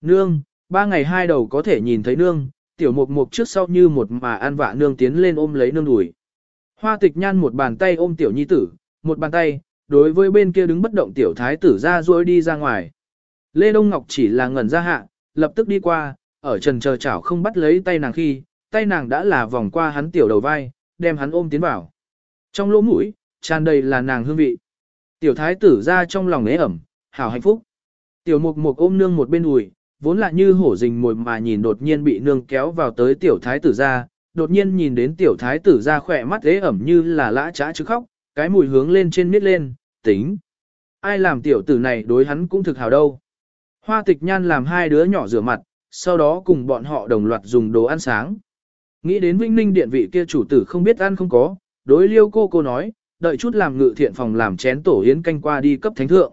Nương, ba ngày hai đầu có thể nhìn thấy nương, tiểu mục mục trước sau như một mà ăn vạ nương tiến lên ôm lấy nương đùi. Hoa tịch nhan một bàn tay ôm tiểu nhi tử, một bàn tay, đối với bên kia đứng bất động tiểu thái tử ra ruôi đi ra ngoài. Lê Đông Ngọc chỉ là ngẩn ra hạ, lập tức đi qua, ở trần chờ chảo không bắt lấy tay nàng khi, tay nàng đã là vòng qua hắn tiểu đầu vai, đem hắn ôm tiến vào. Trong lỗ mũi, tràn đầy là nàng hương vị. Tiểu thái tử ra trong lòng ế ẩm, hảo hạnh phúc. Tiểu mục mục ôm nương một bên ủi, vốn là như hổ rình mồi mà nhìn đột nhiên bị nương kéo vào tới tiểu thái tử ra, đột nhiên nhìn đến tiểu thái tử ra khỏe mắt ế ẩm như là lã trá chứ khóc, cái mùi hướng lên trên miết lên, tính. Ai làm tiểu tử này đối hắn cũng thực hào đâu. Hoa tịch nhan làm hai đứa nhỏ rửa mặt, sau đó cùng bọn họ đồng loạt dùng đồ ăn sáng. Nghĩ đến Vĩnh Ninh điện vị kia chủ tử không biết ăn không có, đối liêu cô cô nói, đợi chút làm ngự thiện phòng làm chén tổ yến canh qua đi cấp thánh thượng.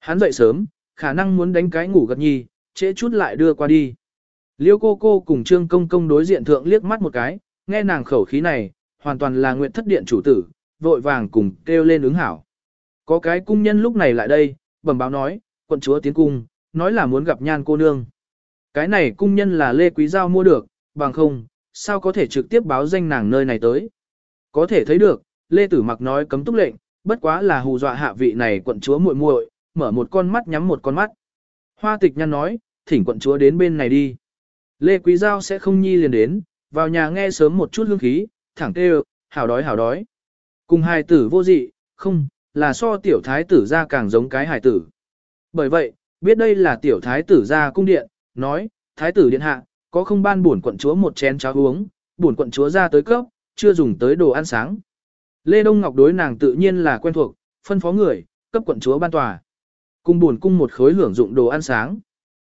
Hắn dậy sớm, khả năng muốn đánh cái ngủ gật nhi, trễ chút lại đưa qua đi. Liêu cô cô cùng trương công công đối diện thượng liếc mắt một cái, nghe nàng khẩu khí này, hoàn toàn là nguyện thất điện chủ tử, vội vàng cùng kêu lên ứng hảo. Có cái cung nhân lúc này lại đây, bẩm báo nói, quận chúa tiến cung, nói là muốn gặp nhan cô nương. Cái này cung nhân là Lê Quý Giao mua được, bằng không, sao có thể trực tiếp báo danh nàng nơi này tới. Có thể thấy được, Lê Tử Mặc nói cấm túc lệnh, bất quá là hù dọa hạ vị này quận chúa muội muội, mở một con mắt nhắm một con mắt. Hoa tịch nhăn nói, thỉnh quận chúa đến bên này đi. Lê Quý Giao sẽ không nhi liền đến, vào nhà nghe sớm một chút hương khí, thẳng kêu, hảo đói hảo đói. Cùng hài tử vô dị, không, là so tiểu thái tử ra càng giống cái hài tử. Bởi vậy, biết đây là tiểu thái tử ra cung điện, nói, thái tử điện hạ, có không ban bổn quận chúa một chén cháo uống, bổn quận chúa ra tới cấp, chưa dùng tới đồ ăn sáng. Lê Đông Ngọc đối nàng tự nhiên là quen thuộc, phân phó người, cấp quận chúa ban tòa. Cung buồn cung một khối hưởng dụng đồ ăn sáng.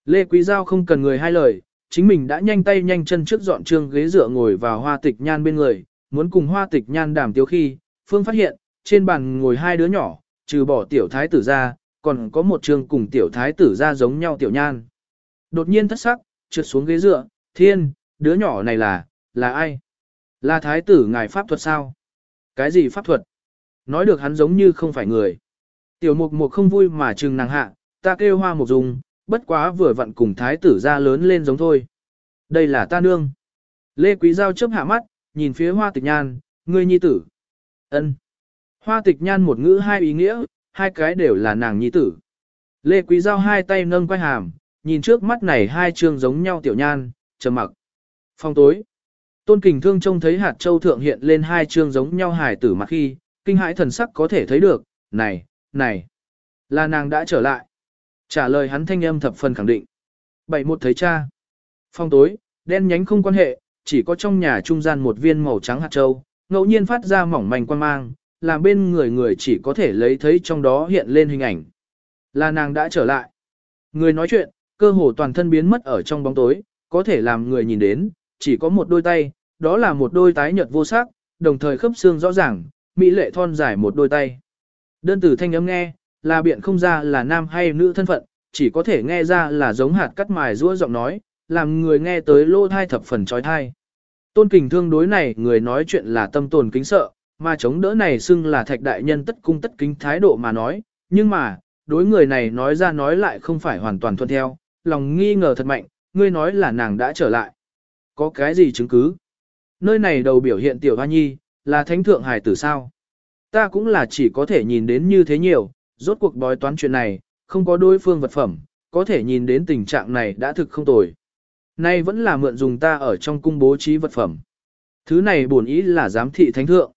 Lê Quý Giao không cần người hai lời, chính mình đã nhanh tay nhanh chân trước dọn trương ghế dựa ngồi vào hoa tịch nhan bên người, muốn cùng hoa tịch nhan đàm tiếu khi, Phương phát hiện, trên bàn ngồi hai đứa nhỏ, trừ bỏ tiểu thái tử ra, còn có một trường cùng tiểu thái tử ra giống nhau tiểu nhan. Đột nhiên thất sắc, trượt xuống ghế dựa, thiên, đứa nhỏ này là, là ai? Là thái tử ngài pháp thuật sao? Cái gì pháp thuật? Nói được hắn giống như không phải người. Tiểu mục mục không vui mà trừng nàng hạ, ta kêu hoa mục dùng, bất quá vừa vặn cùng thái tử ra lớn lên giống thôi. Đây là ta nương. Lê Quý Giao chớp hạ mắt, nhìn phía hoa tịch nhan, ngươi nhi tử. ân Hoa tịch nhan một ngữ hai ý nghĩa, hai cái đều là nàng nhi tử. Lê Quý Giao hai tay nâng quay hàm, nhìn trước mắt này hai trường giống nhau tiểu nhan, trầm mặc. Phong tối. Tôn kình thương trông thấy hạt châu thượng hiện lên hai trường giống nhau hài tử mặt khi, kinh hãi thần sắc có thể thấy được, này, này, là nàng đã trở lại. Trả lời hắn thanh âm thập phần khẳng định. Bảy một thấy cha. Phong tối, đen nhánh không quan hệ, chỉ có trong nhà trung gian một viên màu trắng hạt châu, ngẫu nhiên phát ra mỏng manh quan mang, làm bên người người chỉ có thể lấy thấy trong đó hiện lên hình ảnh. Là nàng đã trở lại. Người nói chuyện, cơ hồ toàn thân biến mất ở trong bóng tối, có thể làm người nhìn đến, chỉ có một đôi tay, đó là một đôi tái nhợt vô sắc, đồng thời khớp xương rõ ràng, mỹ lệ thon dài một đôi tay. Đơn tử thanh âm nghe, là biện không ra là nam hay nữ thân phận, chỉ có thể nghe ra là giống hạt cắt mài rũa giọng nói, làm người nghe tới lô thai thập phần trói thai. Tôn kình thương đối này người nói chuyện là tâm tồn kính sợ, mà chống đỡ này xưng là thạch đại nhân tất cung tất kính thái độ mà nói, nhưng mà, đối người này nói ra nói lại không phải hoàn toàn thuận theo, lòng nghi ngờ thật mạnh, ngươi nói là nàng đã trở lại. Có cái gì chứng cứ? Nơi này đầu biểu hiện tiểu hoa nhi, là thánh thượng hài tử sao? Ta cũng là chỉ có thể nhìn đến như thế nhiều, rốt cuộc bói toán chuyện này, không có đối phương vật phẩm, có thể nhìn đến tình trạng này đã thực không tồi. Nay vẫn là mượn dùng ta ở trong cung bố trí vật phẩm. Thứ này bổn ý là giám thị thánh thượng.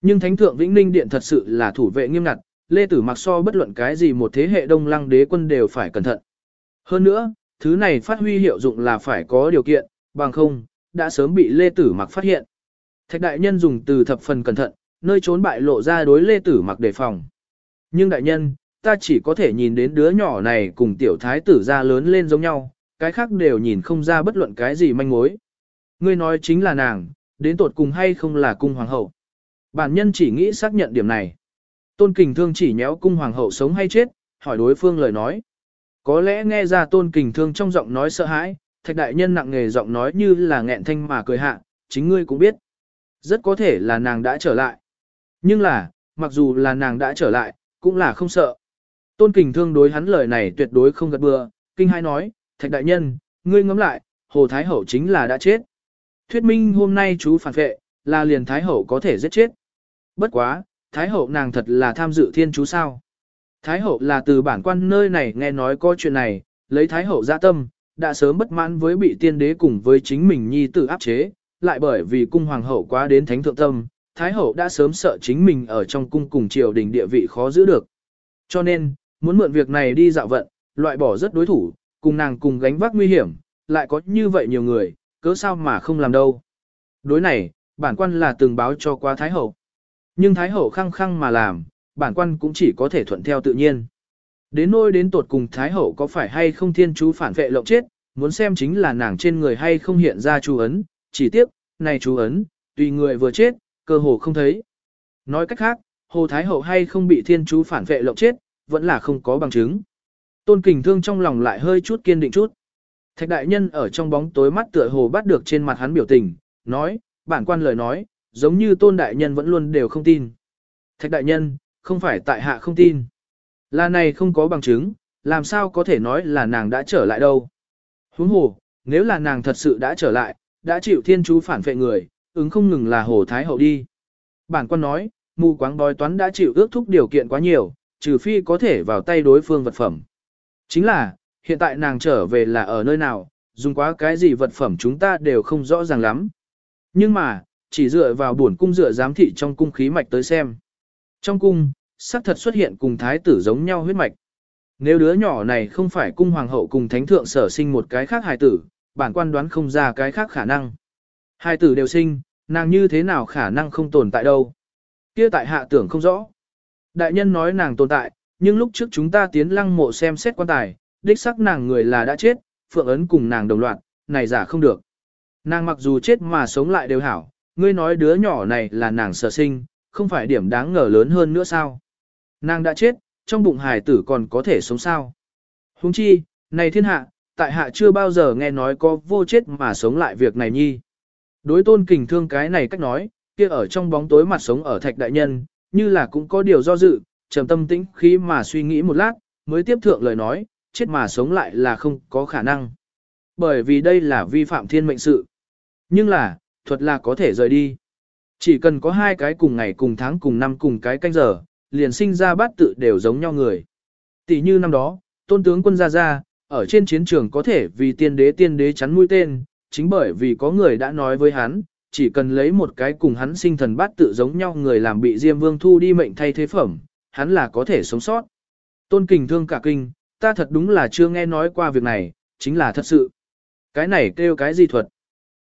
Nhưng thánh thượng Vĩnh Ninh Điện thật sự là thủ vệ nghiêm ngặt, Lê Tử mặc so bất luận cái gì một thế hệ đông lăng đế quân đều phải cẩn thận. Hơn nữa, thứ này phát huy hiệu dụng là phải có điều kiện, bằng không, đã sớm bị Lê Tử mặc phát hiện. Thạch đại nhân dùng từ thập phần cẩn thận, nơi trốn bại lộ ra đối Lê Tử mặc đề phòng. Nhưng đại nhân, ta chỉ có thể nhìn đến đứa nhỏ này cùng tiểu thái tử ra lớn lên giống nhau, cái khác đều nhìn không ra bất luận cái gì manh mối. Ngươi nói chính là nàng, đến tột cùng hay không là cung hoàng hậu. Bản nhân chỉ nghĩ xác nhận điểm này. Tôn kình thương chỉ nhéo cung hoàng hậu sống hay chết, hỏi đối phương lời nói. Có lẽ nghe ra tôn kình thương trong giọng nói sợ hãi, thạch đại nhân nặng nghề giọng nói như là nghẹn thanh mà cười hạ, chính ngươi cũng biết. Rất có thể là nàng đã trở lại. Nhưng là, mặc dù là nàng đã trở lại, cũng là không sợ. Tôn kình thương đối hắn lời này tuyệt đối không gật bừa, kinh hai nói, thạch đại nhân, ngươi ngẫm lại, hồ thái hậu chính là đã chết. Thuyết minh hôm nay chú phản vệ, là liền thái hậu có thể giết chết. Bất quá, thái hậu nàng thật là tham dự thiên chú sao. Thái hậu là từ bản quan nơi này nghe nói có chuyện này, lấy thái hậu ra tâm, đã sớm bất mãn với bị tiên đế cùng với chính mình nhi tử áp chế, lại bởi vì cung hoàng hậu quá đến thánh thượng tâm, thái hậu đã sớm sợ chính mình ở trong cung cùng triều đình địa vị khó giữ được. Cho nên, muốn mượn việc này đi dạo vận, loại bỏ rất đối thủ, cùng nàng cùng gánh vác nguy hiểm, lại có như vậy nhiều người, cớ sao mà không làm đâu. Đối này, bản quan là từng báo cho qua thái hậu. Nhưng thái hậu khăng khăng mà làm, bản quan cũng chỉ có thể thuận theo tự nhiên. Đến nôi đến tột cùng thái hậu có phải hay không thiên chú phản vệ lộng chết, muốn xem chính là nàng trên người hay không hiện ra chú ấn, chỉ tiếc, này chú ấn, tùy người vừa chết, cơ hồ không thấy. Nói cách khác, hồ thái hậu hay không bị thiên chú phản vệ lộng chết, vẫn là không có bằng chứng. Tôn kình thương trong lòng lại hơi chút kiên định chút. Thạch đại nhân ở trong bóng tối mắt tựa hồ bắt được trên mặt hắn biểu tình, nói, bản quan lời nói, giống như tôn đại nhân vẫn luôn đều không tin. Thạch đại nhân, không phải tại hạ không tin. Là này không có bằng chứng, làm sao có thể nói là nàng đã trở lại đâu. Huống hồ, nếu là nàng thật sự đã trở lại, đã chịu thiên chú phản vệ người, ứng không ngừng là hồ thái hậu đi. Bản quan nói, mù quáng bói toán đã chịu ước thúc điều kiện quá nhiều, trừ phi có thể vào tay đối phương vật phẩm. Chính là, hiện tại nàng trở về là ở nơi nào, dùng quá cái gì vật phẩm chúng ta đều không rõ ràng lắm. Nhưng mà, chỉ dựa vào buồn cung dựa giám thị trong cung khí mạch tới xem. Trong cung, xác thật xuất hiện cùng thái tử giống nhau huyết mạch. Nếu đứa nhỏ này không phải cung hoàng hậu cùng thánh thượng sở sinh một cái khác hài tử, bản quan đoán không ra cái khác khả năng. Hài tử đều sinh, nàng như thế nào khả năng không tồn tại đâu. Kia tại hạ tưởng không rõ. Đại nhân nói nàng tồn tại, nhưng lúc trước chúng ta tiến lăng mộ xem xét quan tài, đích xác nàng người là đã chết, phượng ấn cùng nàng đồng loạt, này giả không được. Nàng mặc dù chết mà sống lại đều hảo, ngươi nói đứa nhỏ này là nàng sở sinh, không phải điểm đáng ngờ lớn hơn nữa sao. Nàng đã chết, trong bụng hài tử còn có thể sống sao. Huống chi, này thiên hạ, tại hạ chưa bao giờ nghe nói có vô chết mà sống lại việc này nhi. Đối tôn kình thương cái này cách nói, kia ở trong bóng tối mặt sống ở thạch đại nhân, như là cũng có điều do dự, trầm tâm tĩnh khi mà suy nghĩ một lát, mới tiếp thượng lời nói, chết mà sống lại là không có khả năng. Bởi vì đây là vi phạm thiên mệnh sự. Nhưng là, thuật là có thể rời đi. Chỉ cần có hai cái cùng ngày cùng tháng cùng năm cùng cái canh giờ, liền sinh ra bát tự đều giống nhau người. Tỷ như năm đó, tôn tướng quân ra ra ở trên chiến trường có thể vì tiên đế tiên đế chắn mũi tên, chính bởi vì có người đã nói với hắn, chỉ cần lấy một cái cùng hắn sinh thần bát tự giống nhau người làm bị Diêm Vương thu đi mệnh thay thế phẩm, hắn là có thể sống sót. Tôn kình thương cả kinh, ta thật đúng là chưa nghe nói qua việc này, chính là thật sự. Cái này kêu cái gì thuật?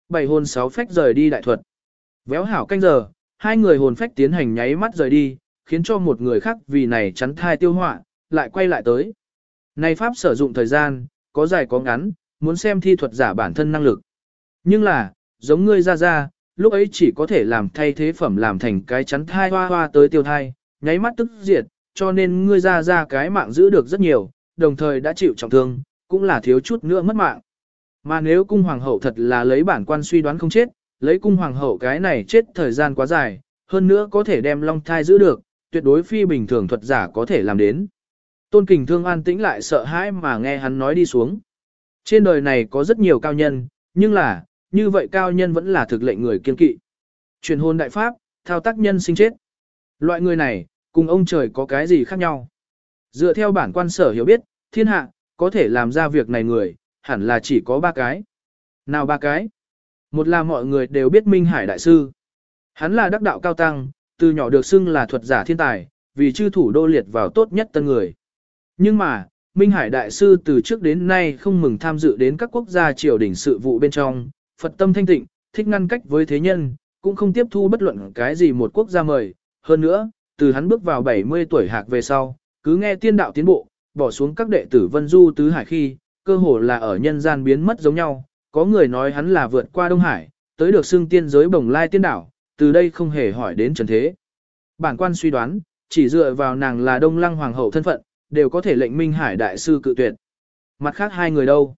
Bảy hồn sáu phách rời đi đại thuật. Véo hảo canh giờ, hai người hồn phách tiến hành nháy mắt rời đi, khiến cho một người khác vì này chắn thai tiêu họa, lại quay lại tới. Này pháp sử dụng thời gian, có dài có ngắn, muốn xem thi thuật giả bản thân năng lực. Nhưng là, giống ngươi ra ra, lúc ấy chỉ có thể làm thay thế phẩm làm thành cái chắn thai hoa hoa tới tiêu thai, nháy mắt tức diệt, cho nên ngươi ra ra cái mạng giữ được rất nhiều, đồng thời đã chịu trọng thương, cũng là thiếu chút nữa mất mạng. Mà nếu cung hoàng hậu thật là lấy bản quan suy đoán không chết, lấy cung hoàng hậu cái này chết thời gian quá dài, hơn nữa có thể đem long thai giữ được, tuyệt đối phi bình thường thuật giả có thể làm đến. Tôn kình thương an tĩnh lại sợ hãi mà nghe hắn nói đi xuống. Trên đời này có rất nhiều cao nhân, nhưng là, như vậy cao nhân vẫn là thực lệnh người kiên kỵ. Truyền hôn đại pháp, thao tác nhân sinh chết. Loại người này, cùng ông trời có cái gì khác nhau. Dựa theo bản quan sở hiểu biết, thiên hạ, có thể làm ra việc này người, hẳn là chỉ có ba cái. Nào ba cái? Một là mọi người đều biết Minh Hải Đại Sư. Hắn là đắc đạo cao tăng, từ nhỏ được xưng là thuật giả thiên tài, vì chư thủ đô liệt vào tốt nhất tân người. Nhưng mà, Minh Hải Đại Sư từ trước đến nay không mừng tham dự đến các quốc gia triều đình sự vụ bên trong, Phật tâm thanh tịnh, thích ngăn cách với thế nhân, cũng không tiếp thu bất luận cái gì một quốc gia mời. Hơn nữa, từ hắn bước vào 70 tuổi hạc về sau, cứ nghe tiên đạo tiến bộ, bỏ xuống các đệ tử Vân Du Tứ Hải khi, cơ hồ là ở nhân gian biến mất giống nhau. Có người nói hắn là vượt qua Đông Hải, tới được xương tiên giới bồng lai tiên đảo, từ đây không hề hỏi đến trần thế. Bản quan suy đoán, chỉ dựa vào nàng là Đông Lăng Hoàng hậu thân phận, đều có thể lệnh Minh Hải Đại Sư cự tuyệt. Mặt khác hai người đâu?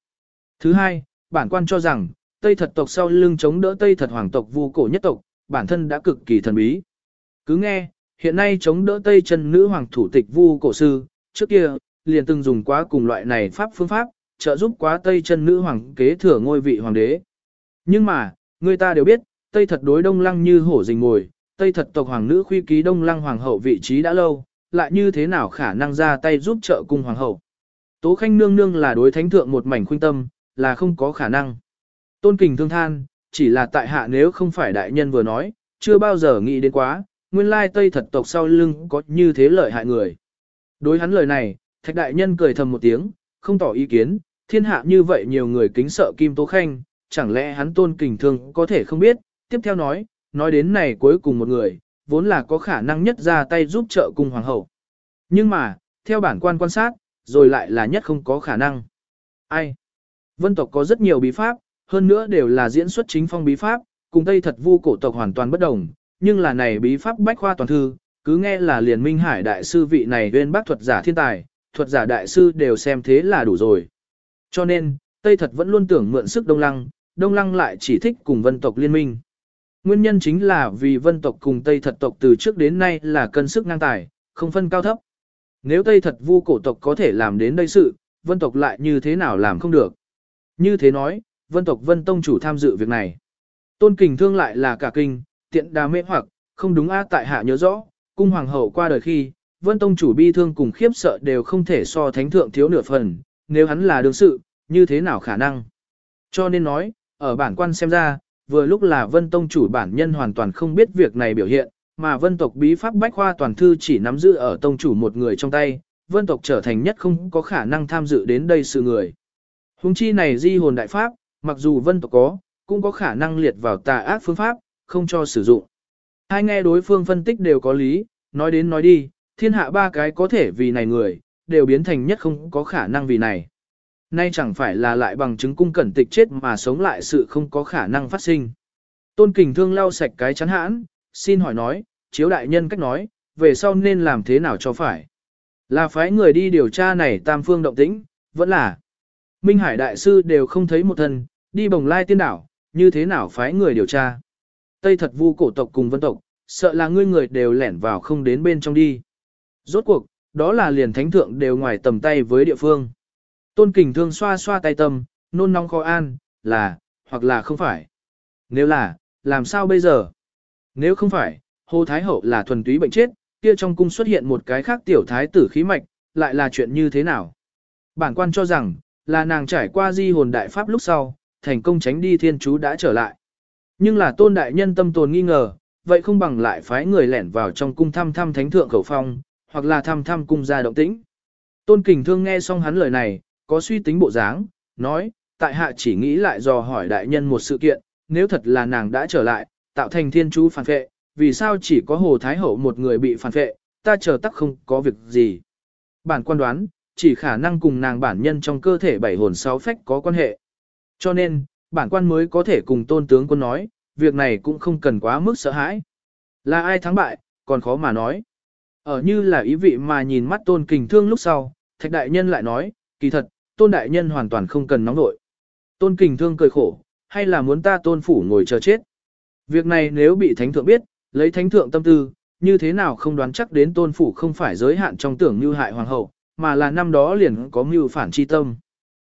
Thứ hai, bản quan cho rằng, Tây thật tộc sau lưng chống đỡ Tây thật hoàng tộc vu cổ nhất tộc, bản thân đã cực kỳ thần bí. Cứ nghe, hiện nay chống đỡ Tây chân nữ hoàng thủ tịch vu cổ sư, trước kia, liền từng dùng quá cùng loại này pháp phương pháp, trợ giúp quá Tây chân nữ hoàng kế thừa ngôi vị hoàng đế. Nhưng mà, người ta đều biết, Tây thật đối đông lăng như hổ rình ngồi, Tây thật tộc hoàng nữ khuy ký đông lăng hoàng hậu vị trí đã lâu, lại như thế nào khả năng ra tay giúp trợ cung hoàng hậu. Tố khanh nương nương là đối thánh thượng một mảnh khuyên tâm, là không có khả năng. Tôn kình thương than, chỉ là tại hạ nếu không phải đại nhân vừa nói, chưa bao giờ nghĩ đến quá, nguyên lai Tây thật tộc sau lưng có như thế lợi hại người. Đối hắn lời này, thạch đại nhân cười thầm một tiếng, không tỏ ý kiến, thiên hạ như vậy nhiều người kính sợ Kim Tố Khanh, chẳng lẽ hắn tôn kình thương có thể không biết, tiếp theo nói, nói đến này cuối cùng một người, vốn là có khả năng nhất ra tay giúp trợ cùng hoàng hậu. Nhưng mà, theo bản quan quan sát, rồi lại là nhất không có khả năng. Ai? Vân tộc có rất nhiều bí pháp, hơn nữa đều là diễn xuất chính phong bí pháp, cùng Tây thật vu cổ tộc hoàn toàn bất đồng, nhưng là này bí pháp bách khoa toàn thư, cứ nghe là liền minh hải đại sư vị này uyên bác thuật giả thiên tài, thuật giả đại sư đều xem thế là đủ rồi. Cho nên, Tây thật vẫn luôn tưởng mượn sức Đông Lăng, Đông Lăng lại chỉ thích cùng vân tộc liên minh. Nguyên nhân chính là vì vân tộc cùng Tây thật tộc từ trước đến nay là cân sức ngang tài, không phân cao thấp. Nếu Tây thật vu cổ tộc có thể làm đến đây sự, vân tộc lại như thế nào làm không được. Như thế nói, vân tộc vân tông chủ tham dự việc này. Tôn kình thương lại là cả kinh, tiện đà mê hoặc, không đúng a tại hạ nhớ rõ, cung hoàng hậu qua đời khi, vân tông chủ bi thương cùng khiếp sợ đều không thể so thánh thượng thiếu nửa phần, nếu hắn là đương sự, như thế nào khả năng. Cho nên nói, ở bản quan xem ra, vừa lúc là vân tông chủ bản nhân hoàn toàn không biết việc này biểu hiện, mà vân tộc bí pháp bách khoa toàn thư chỉ nắm giữ ở tông chủ một người trong tay, vân tộc trở thành nhất không có khả năng tham dự đến đây sự người. Hùng chi này di hồn đại pháp, mặc dù vân tộc có, cũng có khả năng liệt vào tà ác phương pháp, không cho sử dụng. Hai nghe đối phương phân tích đều có lý, nói đến nói đi, thiên hạ ba cái có thể vì này người, đều biến thành nhất không có khả năng vì này. Nay chẳng phải là lại bằng chứng cung cẩn tịch chết mà sống lại sự không có khả năng phát sinh. Tôn kình thương lau sạch cái chắn hãn, xin hỏi nói, chiếu đại nhân cách nói, về sau nên làm thế nào cho phải. Là phái người đi điều tra này tam phương động tĩnh, vẫn là. Minh Hải Đại Sư đều không thấy một thân, đi bồng lai tiên đảo, như thế nào phái người điều tra. Tây thật vu cổ tộc cùng vân tộc, sợ là ngươi người đều lẻn vào không đến bên trong đi. Rốt cuộc, đó là liền thánh thượng đều ngoài tầm tay với địa phương. Tôn kình thương xoa xoa tay tâm, nôn nóng khó an, là, hoặc là không phải. Nếu là, làm sao bây giờ? Nếu không phải, Hồ Thái Hậu là thuần túy bệnh chết, kia trong cung xuất hiện một cái khác tiểu thái tử khí mạch, lại là chuyện như thế nào? Bản quan cho rằng, là nàng trải qua di hồn đại pháp lúc sau, thành công tránh đi thiên chú đã trở lại. Nhưng là tôn đại nhân tâm tồn nghi ngờ, vậy không bằng lại phái người lẻn vào trong cung thăm thăm thánh thượng khẩu phong, hoặc là thăm thăm cung gia động tĩnh. Tôn kình thương nghe xong hắn lời này, có suy tính bộ dáng, nói, tại hạ chỉ nghĩ lại dò hỏi đại nhân một sự kiện, nếu thật là nàng đã trở lại, tạo thành thiên chú phản vệ, vì sao chỉ có Hồ Thái Hậu một người bị phản vệ, ta chờ tắc không có việc gì. Bản quan đoán, chỉ khả năng cùng nàng bản nhân trong cơ thể bảy hồn sáu phách có quan hệ. Cho nên, bản quan mới có thể cùng tôn tướng quân nói, việc này cũng không cần quá mức sợ hãi. Là ai thắng bại, còn khó mà nói. Ở như là ý vị mà nhìn mắt tôn kình thương lúc sau, thạch đại nhân lại nói, kỳ thật, tôn đại nhân hoàn toàn không cần nóng nội. Tôn kình thương cười khổ, hay là muốn ta tôn phủ ngồi chờ chết. Việc này nếu bị thánh thượng biết, lấy thánh thượng tâm tư, như thế nào không đoán chắc đến tôn phủ không phải giới hạn trong tưởng như hại hoàng hậu, mà là năm đó liền có mưu phản chi tâm.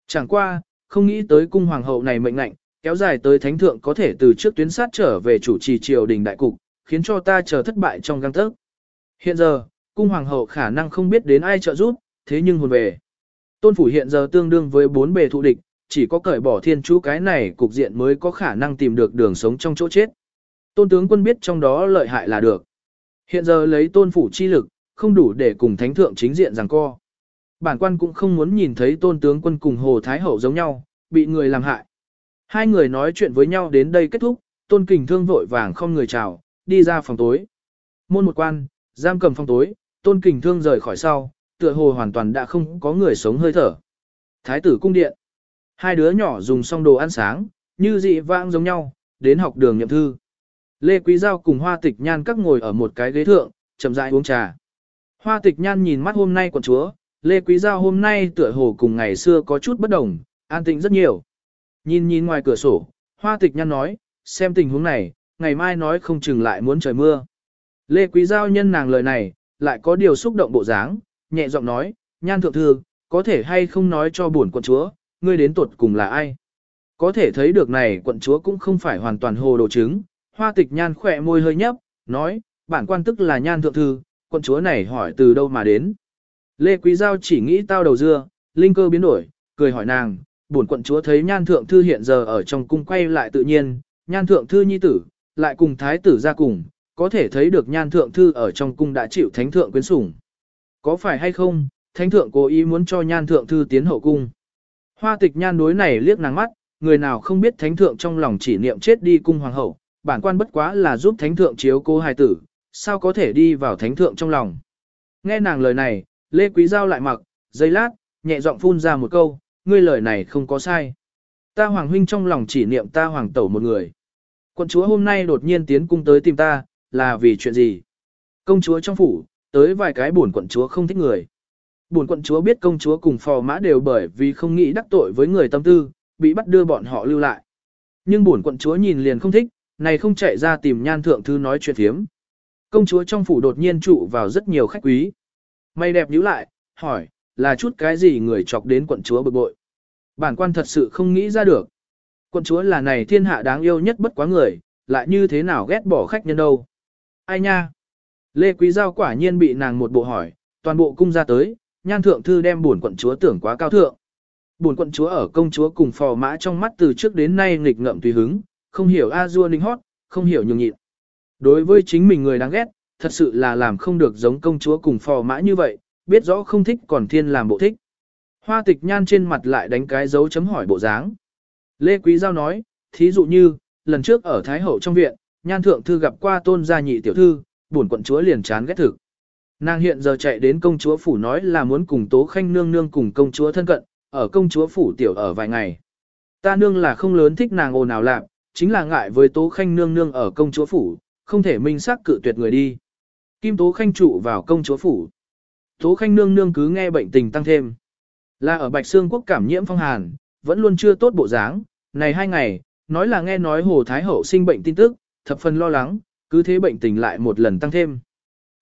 Chẳng qua, không nghĩ tới cung hoàng hậu này mệnh lệnh, kéo dài tới thánh thượng có thể từ trước tuyến sát trở về chủ trì triều đình đại cục, khiến cho ta chờ thất bại trong găng tấc. Hiện giờ, cung hoàng hậu khả năng không biết đến ai trợ giúp, thế nhưng hồn về. Tôn phủ hiện giờ tương đương với bốn bề thụ địch, chỉ có cởi bỏ thiên chú cái này cục diện mới có khả năng tìm được đường sống trong chỗ chết. Tôn tướng quân biết trong đó lợi hại là được. Hiện giờ lấy tôn phủ chi lực, không đủ để cùng thánh thượng chính diện rằng co. Bản quan cũng không muốn nhìn thấy tôn tướng quân cùng Hồ Thái Hậu giống nhau, bị người làm hại. Hai người nói chuyện với nhau đến đây kết thúc, tôn kình thương vội vàng không người chào, đi ra phòng tối. Môn một quan, giam cầm phòng tối, tôn kình thương rời khỏi sau, tựa hồ hoàn toàn đã không có người sống hơi thở. Thái tử cung điện. Hai đứa nhỏ dùng xong đồ ăn sáng, như dị vãng giống nhau, đến học đường nhậm thư. Lê Quý Giao cùng Hoa Tịch Nhan các ngồi ở một cái ghế thượng, chậm rãi uống trà. Hoa Tịch Nhan nhìn mắt hôm nay quận chúa, Lê Quý Giao hôm nay tựa hồ cùng ngày xưa có chút bất đồng, an tĩnh rất nhiều. Nhìn nhìn ngoài cửa sổ, Hoa Tịch Nhan nói, xem tình huống này, ngày mai nói không chừng lại muốn trời mưa. Lê Quý Giao nhân nàng lời này, lại có điều xúc động bộ dáng, nhẹ giọng nói, Nhan thượng thư, có thể hay không nói cho buồn quận chúa, ngươi đến tuột cùng là ai? Có thể thấy được này quận chúa cũng không phải hoàn toàn hồ đồ chứng, hoa tịch nhan khỏe môi hơi nhấp, nói, bản quan tức là nhan thượng thư, quận chúa này hỏi từ đâu mà đến. Lê Quý Giao chỉ nghĩ tao đầu dưa, linh cơ biến đổi, cười hỏi nàng, buồn quận chúa thấy nhan thượng thư hiện giờ ở trong cung quay lại tự nhiên, nhan thượng thư nhi tử, lại cùng thái tử ra cùng, có thể thấy được nhan thượng thư ở trong cung đã chịu thánh thượng quyến sủng. Có phải hay không, thánh thượng cố ý muốn cho nhan thượng thư tiến hậu cung. Hoa tịch nhan đối này liếc nàng mắt, người nào không biết thánh thượng trong lòng chỉ niệm chết đi cung hoàng hậu, bản quan bất quá là giúp thánh thượng chiếu cô hài tử, sao có thể đi vào thánh thượng trong lòng. Nghe nàng lời này, Lê Quý Giao lại mặc, giây lát, nhẹ giọng phun ra một câu, ngươi lời này không có sai. Ta hoàng huynh trong lòng chỉ niệm ta hoàng tẩu một người. Quận chúa hôm nay đột nhiên tiến cung tới tìm ta, là vì chuyện gì? Công chúa trong phủ, tới vài cái buồn quận chúa không thích người. Buồn quận chúa biết công chúa cùng phò mã đều bởi vì không nghĩ đắc tội với người tâm tư, bị bắt đưa bọn họ lưu lại. Nhưng buồn quận chúa nhìn liền không thích, này không chạy ra tìm nhan thượng thư nói chuyện thiếm. Công chúa trong phủ đột nhiên trụ vào rất nhiều khách quý. Mày đẹp nhíu lại, hỏi, là chút cái gì người chọc đến quận chúa bực bội. Bản quan thật sự không nghĩ ra được. Quận chúa là này thiên hạ đáng yêu nhất bất quá người, lại như thế nào ghét bỏ khách nhân đâu. Ai nha? Lê Quý Giao quả nhiên bị nàng một bộ hỏi, toàn bộ cung ra tới, nhan thượng thư đem buồn quận chúa tưởng quá cao thượng. Buồn quận chúa ở công chúa cùng phò mã trong mắt từ trước đến nay nghịch ngợm tùy hứng, không hiểu a dua ninh hót, không hiểu nhường nhịn. Đối với chính mình người đáng ghét, thật sự là làm không được giống công chúa cùng phò mã như vậy, biết rõ không thích còn thiên làm bộ thích. Hoa tịch nhan trên mặt lại đánh cái dấu chấm hỏi bộ dáng. Lê Quý Giao nói, thí dụ như, lần trước ở Thái Hậu trong viện, nhan thượng thư gặp qua tôn gia nhị tiểu thư, buồn quận chúa liền chán ghét thực. Nàng hiện giờ chạy đến công chúa phủ nói là muốn cùng tố khanh nương nương cùng công chúa thân cận, ở công chúa phủ tiểu ở vài ngày. Ta nương là không lớn thích nàng ồn ào lạc, chính là ngại với tố khanh nương nương ở công chúa phủ, không thể minh xác cự tuyệt người đi. Kim tố khanh trụ vào công chúa phủ. Tố khanh nương nương cứ nghe bệnh tình tăng thêm. Là ở Bạch Sương quốc cảm nhiễm phong hàn, vẫn luôn chưa tốt bộ dáng, này hai ngày, nói là nghe nói Hồ Thái Hậu sinh bệnh tin tức, thập phần lo lắng, cứ thế bệnh tình lại một lần tăng thêm.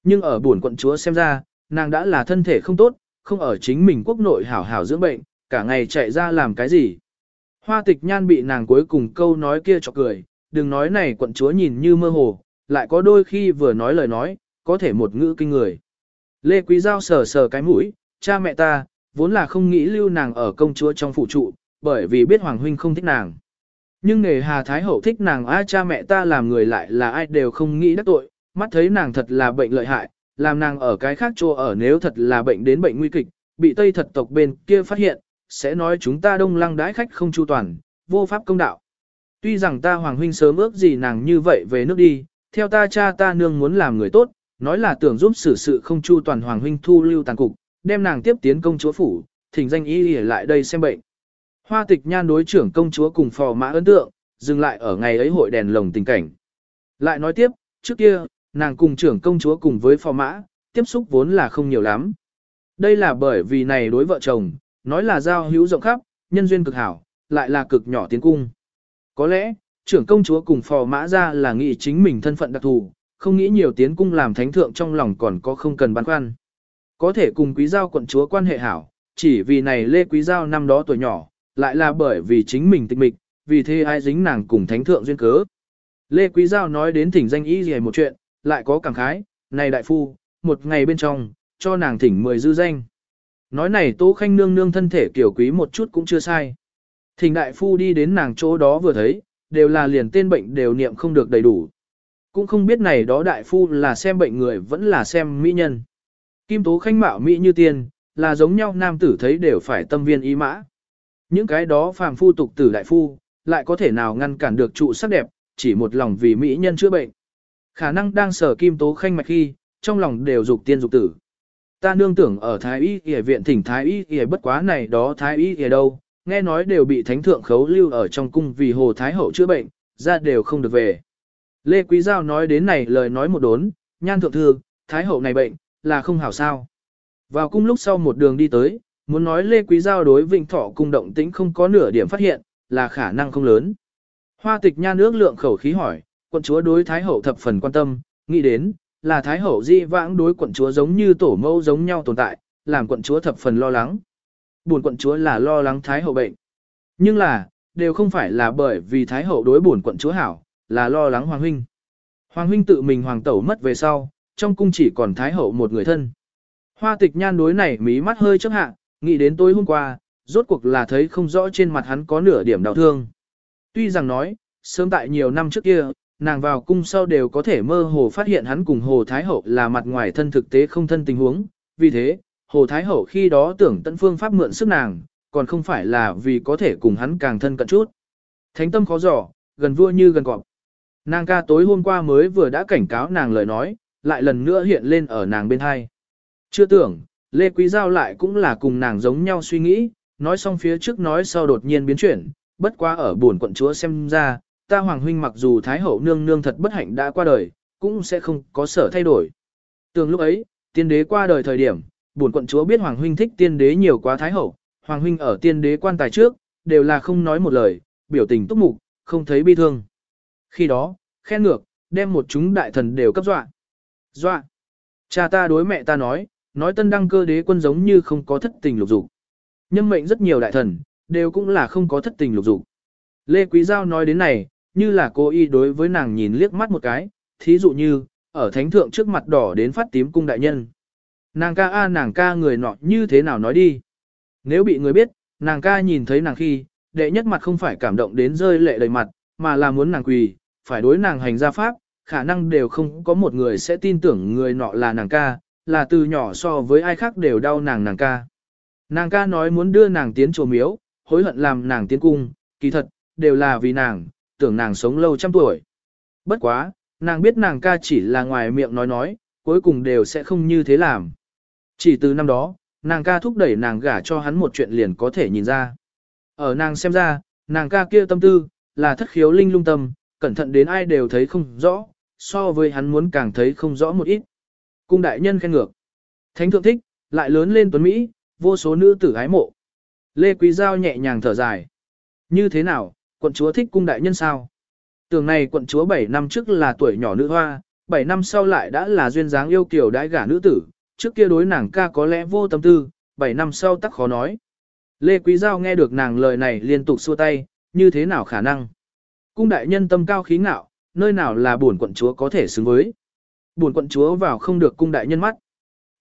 Nhưng ở buồn quận chúa xem ra, nàng đã là thân thể không tốt, không ở chính mình quốc nội hảo hảo dưỡng bệnh, cả ngày chạy ra làm cái gì. Hoa tịch nhan bị nàng cuối cùng câu nói kia chọc cười, đừng nói này quận chúa nhìn như mơ hồ, lại có đôi khi vừa nói lời nói, có thể một ngữ kinh người. Lê Quý Giao sờ sờ cái mũi, cha mẹ ta, vốn là không nghĩ lưu nàng ở công chúa trong phụ trụ, bởi vì biết Hoàng Huynh không thích nàng. Nhưng nghề Hà Thái Hậu thích nàng ai cha mẹ ta làm người lại là ai đều không nghĩ đắc tội, mắt thấy nàng thật là bệnh lợi hại, làm nàng ở cái khác chỗ ở nếu thật là bệnh đến bệnh nguy kịch, bị Tây thật tộc bên kia phát hiện, sẽ nói chúng ta đông lăng đãi khách không chu toàn, vô pháp công đạo. Tuy rằng ta Hoàng Huynh sớm ước gì nàng như vậy về nước đi, theo ta cha ta nương muốn làm người tốt, nói là tưởng giúp xử sự không chu toàn Hoàng Huynh thu lưu tàn cục, đem nàng tiếp tiến công chúa phủ, thỉnh danh y lại đây xem bệnh. Hoa tịch nhan đối trưởng công chúa cùng phò mã ấn tượng, dừng lại ở ngày ấy hội đèn lồng tình cảnh. Lại nói tiếp, trước kia, nàng cùng trưởng công chúa cùng với phò mã, tiếp xúc vốn là không nhiều lắm. Đây là bởi vì này đối vợ chồng, nói là giao hữu rộng khắp, nhân duyên cực hảo, lại là cực nhỏ tiến cung. Có lẽ, trưởng công chúa cùng phò mã ra là nghĩ chính mình thân phận đặc thù, không nghĩ nhiều tiến cung làm thánh thượng trong lòng còn có không cần băn khoăn. Có thể cùng quý giao quận chúa quan hệ hảo, chỉ vì này Lê Quý Giao năm đó tuổi nhỏ, lại là bởi vì chính mình tịch mịch, vì thế ai dính nàng cùng thánh thượng duyên cớ. Lê Quý Giao nói đến thỉnh danh ý gì một chuyện, lại có cảm khái, này đại phu, một ngày bên trong, cho nàng thỉnh mười dư danh. Nói này Tô Khanh nương nương thân thể kiểu quý một chút cũng chưa sai. Thỉnh đại phu đi đến nàng chỗ đó vừa thấy, đều là liền tên bệnh đều niệm không được đầy đủ. Cũng không biết này đó đại phu là xem bệnh người vẫn là xem mỹ nhân. Kim Tố Khanh mạo mỹ như tiên, là giống nhau nam tử thấy đều phải tâm viên ý mã. Những cái đó phàm phu tục tử đại phu, lại có thể nào ngăn cản được trụ sắc đẹp, chỉ một lòng vì mỹ nhân chữa bệnh. Khả năng đang sở kim tố khanh mạch khi, trong lòng đều dục tiên dục tử. Ta nương tưởng ở Thái Y Y viện thỉnh Thái Y Y bất quá này đó Thái Y Y đâu, nghe nói đều bị thánh thượng khấu lưu ở trong cung vì Hồ Thái Hậu chữa bệnh, ra đều không được về. Lê Quý Giao nói đến này lời nói một đốn, nhan thượng thư, Thái Hậu này bệnh, là không hảo sao. Vào cung lúc sau một đường đi tới, muốn nói Lê Quý Giao đối Vịnh Thọ cung động tĩnh không có nửa điểm phát hiện, là khả năng không lớn. Hoa tịch nhan ước lượng khẩu khí hỏi, quận chúa đối Thái Hậu thập phần quan tâm, nghĩ đến, là Thái Hậu di vãng đối quận chúa giống như tổ mẫu giống nhau tồn tại, làm quận chúa thập phần lo lắng. Buồn quận chúa là lo lắng Thái Hậu bệnh. Nhưng là, đều không phải là bởi vì Thái Hậu đối buồn quận chúa hảo, là lo lắng Hoàng Huynh. Hoàng Huynh tự mình Hoàng Tẩu mất về sau, trong cung chỉ còn Thái Hậu một người thân. Hoa tịch nhan đối này mí mắt hơi chấp hạ, nghĩ đến tối hôm qua, rốt cuộc là thấy không rõ trên mặt hắn có nửa điểm đau thương. Tuy rằng nói, sớm tại nhiều năm trước kia, nàng vào cung sau đều có thể mơ hồ phát hiện hắn cùng Hồ Thái Hậu là mặt ngoài thân thực tế không thân tình huống, vì thế, Hồ Thái Hậu khi đó tưởng tận phương pháp mượn sức nàng, còn không phải là vì có thể cùng hắn càng thân cận chút. Thánh tâm khó giỏ, gần vua như gần cọp. Nàng ca tối hôm qua mới vừa đã cảnh cáo nàng lời nói, lại lần nữa hiện lên ở nàng bên hai. Chưa tưởng, Lê Quý Giao lại cũng là cùng nàng giống nhau suy nghĩ, nói xong phía trước nói sau đột nhiên biến chuyển, bất quá ở buồn quận chúa xem ra, ta hoàng huynh mặc dù thái hậu nương nương thật bất hạnh đã qua đời, cũng sẽ không có sở thay đổi. Tường lúc ấy, tiên đế qua đời thời điểm, buồn quận chúa biết hoàng huynh thích tiên đế nhiều quá thái hậu, hoàng huynh ở tiên đế quan tài trước, đều là không nói một lời, biểu tình túc mục, không thấy bi thương. Khi đó, khen ngược, đem một chúng đại thần đều cấp dọa. Dọa. Cha ta đối mẹ ta nói, nói tân đăng cơ đế quân giống như không có thất tình lục dục. Nhân mệnh rất nhiều đại thần, đều cũng là không có thất tình lục dục. Lê Quý Giao nói đến này, như là cô y đối với nàng nhìn liếc mắt một cái, thí dụ như, ở thánh thượng trước mặt đỏ đến phát tím cung đại nhân. Nàng ca a nàng ca người nọ như thế nào nói đi. Nếu bị người biết, nàng ca nhìn thấy nàng khi, đệ nhất mặt không phải cảm động đến rơi lệ đầy mặt, mà là muốn nàng quỳ, phải đối nàng hành gia pháp, khả năng đều không có một người sẽ tin tưởng người nọ là nàng ca, là từ nhỏ so với ai khác đều đau nàng nàng ca. Nàng ca nói muốn đưa nàng tiến chùa miếu, hối hận làm nàng tiến cung, kỳ thật, đều là vì nàng, tưởng nàng sống lâu trăm tuổi. Bất quá, nàng biết nàng ca chỉ là ngoài miệng nói nói, cuối cùng đều sẽ không như thế làm. Chỉ từ năm đó, nàng ca thúc đẩy nàng gả cho hắn một chuyện liền có thể nhìn ra. Ở nàng xem ra, nàng ca kia tâm tư, là thất khiếu linh lung tâm, cẩn thận đến ai đều thấy không rõ, so với hắn muốn càng thấy không rõ một ít. Cung đại nhân khen ngược. Thánh thượng thích, lại lớn lên tuấn Mỹ, vô số nữ tử ái mộ. Lê Quý Giao nhẹ nhàng thở dài. Như thế nào, quận chúa thích cung đại nhân sao? Tưởng này quận chúa 7 năm trước là tuổi nhỏ nữ hoa, 7 năm sau lại đã là duyên dáng yêu kiều đãi gả nữ tử, trước kia đối nàng ca có lẽ vô tâm tư, 7 năm sau tắc khó nói. Lê Quý Giao nghe được nàng lời này liên tục xua tay, như thế nào khả năng? Cung đại nhân tâm cao khí ngạo, nơi nào là buồn quận chúa có thể xứng với. Buồn quận chúa vào không được cung đại nhân mắt.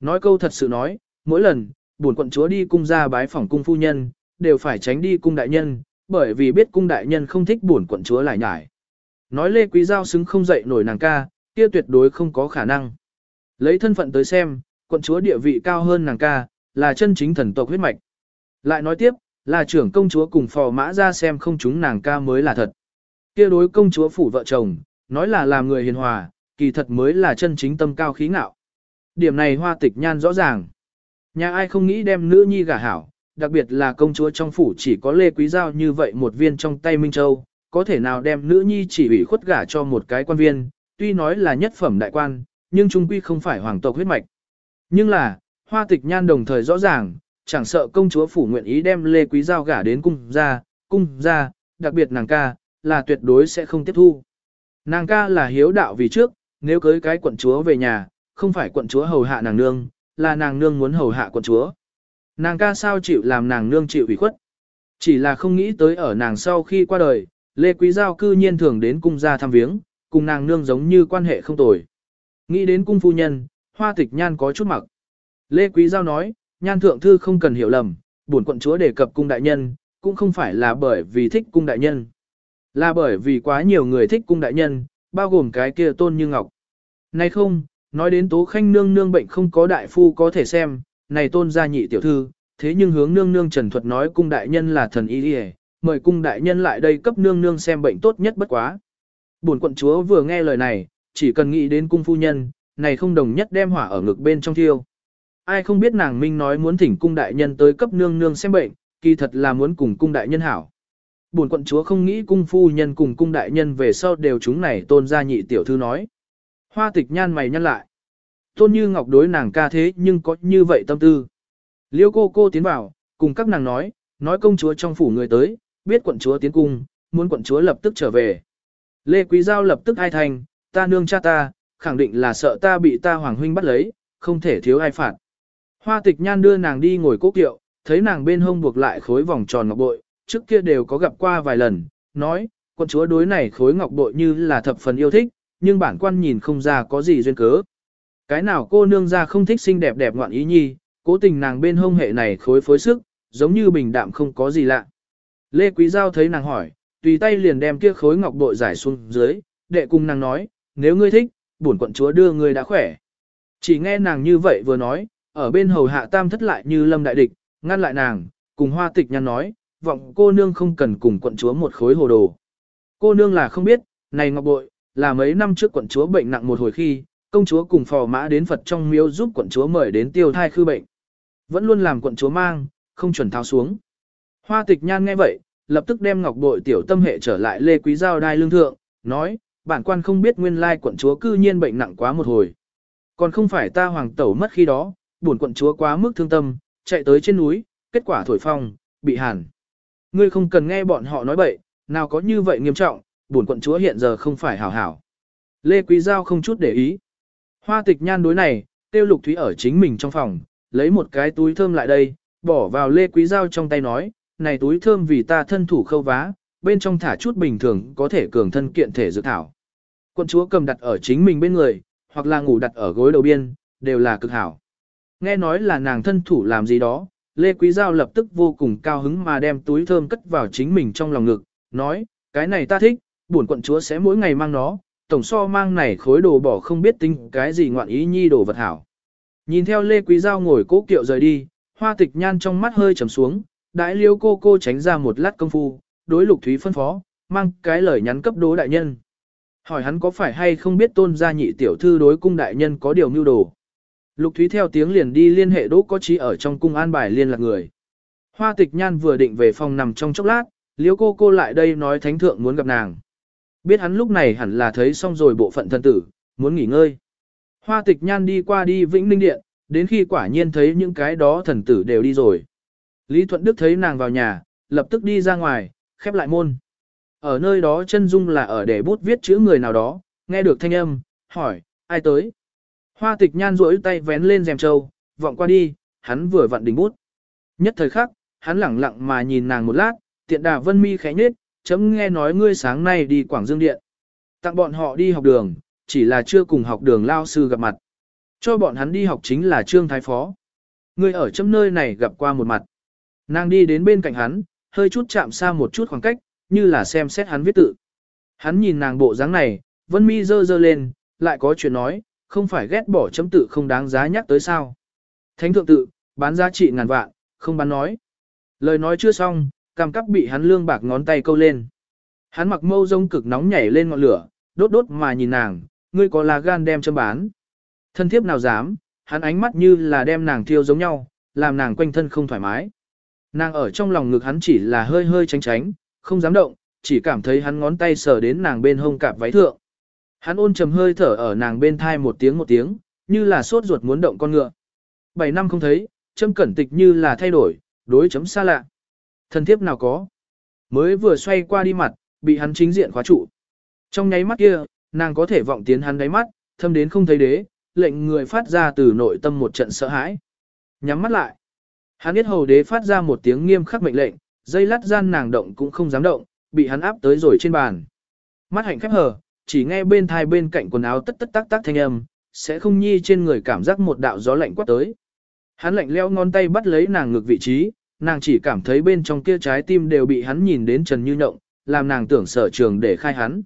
Nói câu thật sự nói, mỗi lần, buồn quận chúa đi cung ra bái phỏng cung phu nhân, đều phải tránh đi cung đại nhân, bởi vì biết cung đại nhân không thích buồn quận chúa lại nhải. Nói Lê Quý Giao xứng không dậy nổi nàng ca, kia tuyệt đối không có khả năng. Lấy thân phận tới xem, quận chúa địa vị cao hơn nàng ca, là chân chính thần tộc huyết mạch. Lại nói tiếp, là trưởng công chúa cùng phò mã ra xem không chúng nàng ca mới là thật. Kia đối công chúa phủ vợ chồng, nói là làm người hiền hòa, kỳ thật mới là chân chính tâm cao khí ngạo. Điểm này hoa tịch nhan rõ ràng. Nhà ai không nghĩ đem nữ nhi gả hảo, đặc biệt là công chúa trong phủ chỉ có Lê Quý Giao như vậy một viên trong tay Minh Châu, có thể nào đem nữ nhi chỉ ủy khuất gả cho một cái quan viên, tuy nói là nhất phẩm đại quan, nhưng trung quy không phải hoàng tộc huyết mạch. Nhưng là, hoa tịch nhan đồng thời rõ ràng, chẳng sợ công chúa phủ nguyện ý đem Lê Quý Giao gả đến cung ra, cung ra, đặc biệt nàng ca, là tuyệt đối sẽ không tiếp thu. Nàng ca là hiếu đạo vì trước, nếu cưới cái quận chúa về nhà, không phải quận chúa hầu hạ nàng nương, là nàng nương muốn hầu hạ quận chúa. Nàng ca sao chịu làm nàng nương chịu ủy khuất. Chỉ là không nghĩ tới ở nàng sau khi qua đời, Lê Quý Giao cư nhiên thường đến cung gia thăm viếng, cùng nàng nương giống như quan hệ không tồi. Nghĩ đến cung phu nhân, hoa tịch nhan có chút mặc. Lê Quý Giao nói, nhan thượng thư không cần hiểu lầm, bổn quận chúa đề cập cung đại nhân, cũng không phải là bởi vì thích cung đại nhân. Là bởi vì quá nhiều người thích cung đại nhân, bao gồm cái kia tôn như ngọc. Này không, nói đến tố khanh nương nương bệnh không có đại phu có thể xem, này tôn gia nhị tiểu thư, thế nhưng hướng nương nương trần thuật nói cung đại nhân là thần y đi mời cung đại nhân lại đây cấp nương nương xem bệnh tốt nhất bất quá. Bổn quận chúa vừa nghe lời này, chỉ cần nghĩ đến cung phu nhân, này không đồng nhất đem hỏa ở ngực bên trong thiêu. Ai không biết nàng minh nói muốn thỉnh cung đại nhân tới cấp nương nương xem bệnh, kỳ thật là muốn cùng cung đại nhân hảo. Bổn quận chúa không nghĩ cung phu nhân cùng cung đại nhân về sau đều chúng này tôn gia nhị tiểu thư nói. Hoa tịch nhan mày nhăn lại. Tôn như ngọc đối nàng ca thế nhưng có như vậy tâm tư. Liêu cô cô tiến vào, cùng các nàng nói, nói công chúa trong phủ người tới, biết quận chúa tiến cung, muốn quận chúa lập tức trở về. Lê Quý Giao lập tức ai thành, ta nương cha ta, khẳng định là sợ ta bị ta hoàng huynh bắt lấy, không thể thiếu ai phạt. Hoa tịch nhan đưa nàng đi ngồi cố kiệu, thấy nàng bên hông buộc lại khối vòng tròn ngọc bội, trước kia đều có gặp qua vài lần, nói, quân chúa đối này khối ngọc bội như là thập phần yêu thích, nhưng bản quan nhìn không ra có gì duyên cớ. Cái nào cô nương ra không thích xinh đẹp đẹp ngoạn ý nhi, cố tình nàng bên hông hệ này khối phối sức, giống như bình đạm không có gì lạ. Lê Quý Giao thấy nàng hỏi, tùy tay liền đem kia khối ngọc bội giải xuống dưới, đệ cùng nàng nói, nếu ngươi thích, bổn quận chúa đưa ngươi đã khỏe. Chỉ nghe nàng như vậy vừa nói, ở bên hầu hạ tam thất lại như lâm đại địch, ngăn lại nàng, cùng hoa tịch nhăn nói, vọng cô nương không cần cùng quận chúa một khối hồ đồ. Cô nương là không biết, này ngọc bội, là mấy năm trước quận chúa bệnh nặng một hồi khi, công chúa cùng phò mã đến Phật trong miếu giúp quận chúa mời đến tiêu thai khư bệnh. Vẫn luôn làm quận chúa mang, không chuẩn tháo xuống. Hoa tịch nhan nghe vậy, lập tức đem ngọc bội tiểu tâm hệ trở lại lê quý giao đai lương thượng, nói, bản quan không biết nguyên lai quận chúa cư nhiên bệnh nặng quá một hồi. Còn không phải ta hoàng tẩu mất khi đó, buồn quận chúa quá mức thương tâm, chạy tới trên núi, kết quả thổi phong, bị hàn. Ngươi không cần nghe bọn họ nói bậy, nào có như vậy nghiêm trọng, buồn quận chúa hiện giờ không phải hảo hảo. Lê Quý Giao không chút để ý. Hoa tịch nhan đối này, tiêu lục thúy ở chính mình trong phòng, lấy một cái túi thơm lại đây, bỏ vào Lê Quý Giao trong tay nói, này túi thơm vì ta thân thủ khâu vá, bên trong thả chút bình thường có thể cường thân kiện thể dự thảo. Quận chúa cầm đặt ở chính mình bên người, hoặc là ngủ đặt ở gối đầu biên, đều là cực hảo. Nghe nói là nàng thân thủ làm gì đó, Lê Quý Giao lập tức vô cùng cao hứng mà đem túi thơm cất vào chính mình trong lòng ngực, nói, cái này ta thích, buồn quận chúa sẽ mỗi ngày mang nó, tổng so mang này khối đồ bỏ không biết tính cái gì ngoạn ý nhi đồ vật hảo. Nhìn theo Lê Quý Giao ngồi cố kiệu rời đi, hoa tịch nhan trong mắt hơi trầm xuống, đại liêu cô cô tránh ra một lát công phu, đối lục thúy phân phó, mang cái lời nhắn cấp đố đại nhân. Hỏi hắn có phải hay không biết tôn gia nhị tiểu thư đối cung đại nhân có điều mưu đồ. Lục thúy theo tiếng liền đi liên hệ đỗ có trí ở trong cung an bài liên lạc người. Hoa tịch nhan vừa định về phòng nằm trong chốc lát, Liễu cô cô lại đây nói thánh thượng muốn gặp nàng. Biết hắn lúc này hẳn là thấy xong rồi bộ phận thân tử, muốn nghỉ ngơi. Hoa tịch nhan đi qua đi vĩnh ninh điện, đến khi quả nhiên thấy những cái đó thần tử đều đi rồi. Lý Thuận Đức thấy nàng vào nhà, lập tức đi ra ngoài, khép lại môn. Ở nơi đó chân dung là ở để bút viết chữ người nào đó, nghe được thanh âm, hỏi, ai tới? Hoa tịch nhan rỗi tay vén lên rèm trâu, vọng qua đi, hắn vừa vặn đỉnh bút. Nhất thời khắc, hắn lẳng lặng mà nhìn nàng một lát, tiện đà vân mi khẽ nhết, chấm nghe nói ngươi sáng nay đi Quảng Dương Điện. Tặng bọn họ đi học đường, chỉ là chưa cùng học đường lao sư gặp mặt. Cho bọn hắn đi học chính là Trương Thái Phó. Ngươi ở chấm nơi này gặp qua một mặt. Nàng đi đến bên cạnh hắn, hơi chút chạm xa một chút khoảng cách, như là xem xét hắn viết tự. Hắn nhìn nàng bộ dáng này, vân mi dơ dơ lên, lại có chuyện nói, không phải ghét bỏ chấm tự không đáng giá nhắc tới sao. Thánh thượng tự, bán giá trị ngàn vạn, không bán nói. Lời nói chưa xong, cam cắp bị hắn lương bạc ngón tay câu lên. Hắn mặc mâu rông cực nóng nhảy lên ngọn lửa, đốt đốt mà nhìn nàng, ngươi có là gan đem châm bán. Thân thiếp nào dám, hắn ánh mắt như là đem nàng thiêu giống nhau, làm nàng quanh thân không thoải mái. Nàng ở trong lòng ngực hắn chỉ là hơi hơi tránh tránh, không dám động, chỉ cảm thấy hắn ngón tay sờ đến nàng bên hông cạp váy thượng. Hắn ôn trầm hơi thở ở nàng bên thai một tiếng một tiếng, như là sốt ruột muốn động con ngựa. Bảy năm không thấy, châm cẩn tịch như là thay đổi, đối chấm xa lạ. Thân thiếp nào có. Mới vừa xoay qua đi mặt, bị hắn chính diện khóa trụ. Trong nháy mắt kia, nàng có thể vọng tiến hắn đáy mắt, thâm đến không thấy đế, lệnh người phát ra từ nội tâm một trận sợ hãi. Nhắm mắt lại. Hắn biết hầu đế phát ra một tiếng nghiêm khắc mệnh lệnh, dây lát gian nàng động cũng không dám động, bị hắn áp tới rồi trên bàn. Mắt hạnh khép hờ, chỉ nghe bên thai bên cạnh quần áo tất tất tác tác thanh âm, sẽ không nhi trên người cảm giác một đạo gió lạnh quát tới. Hắn lạnh leo ngón tay bắt lấy nàng ngược vị trí, nàng chỉ cảm thấy bên trong kia trái tim đều bị hắn nhìn đến trần như nhộng, làm nàng tưởng sở trường để khai hắn.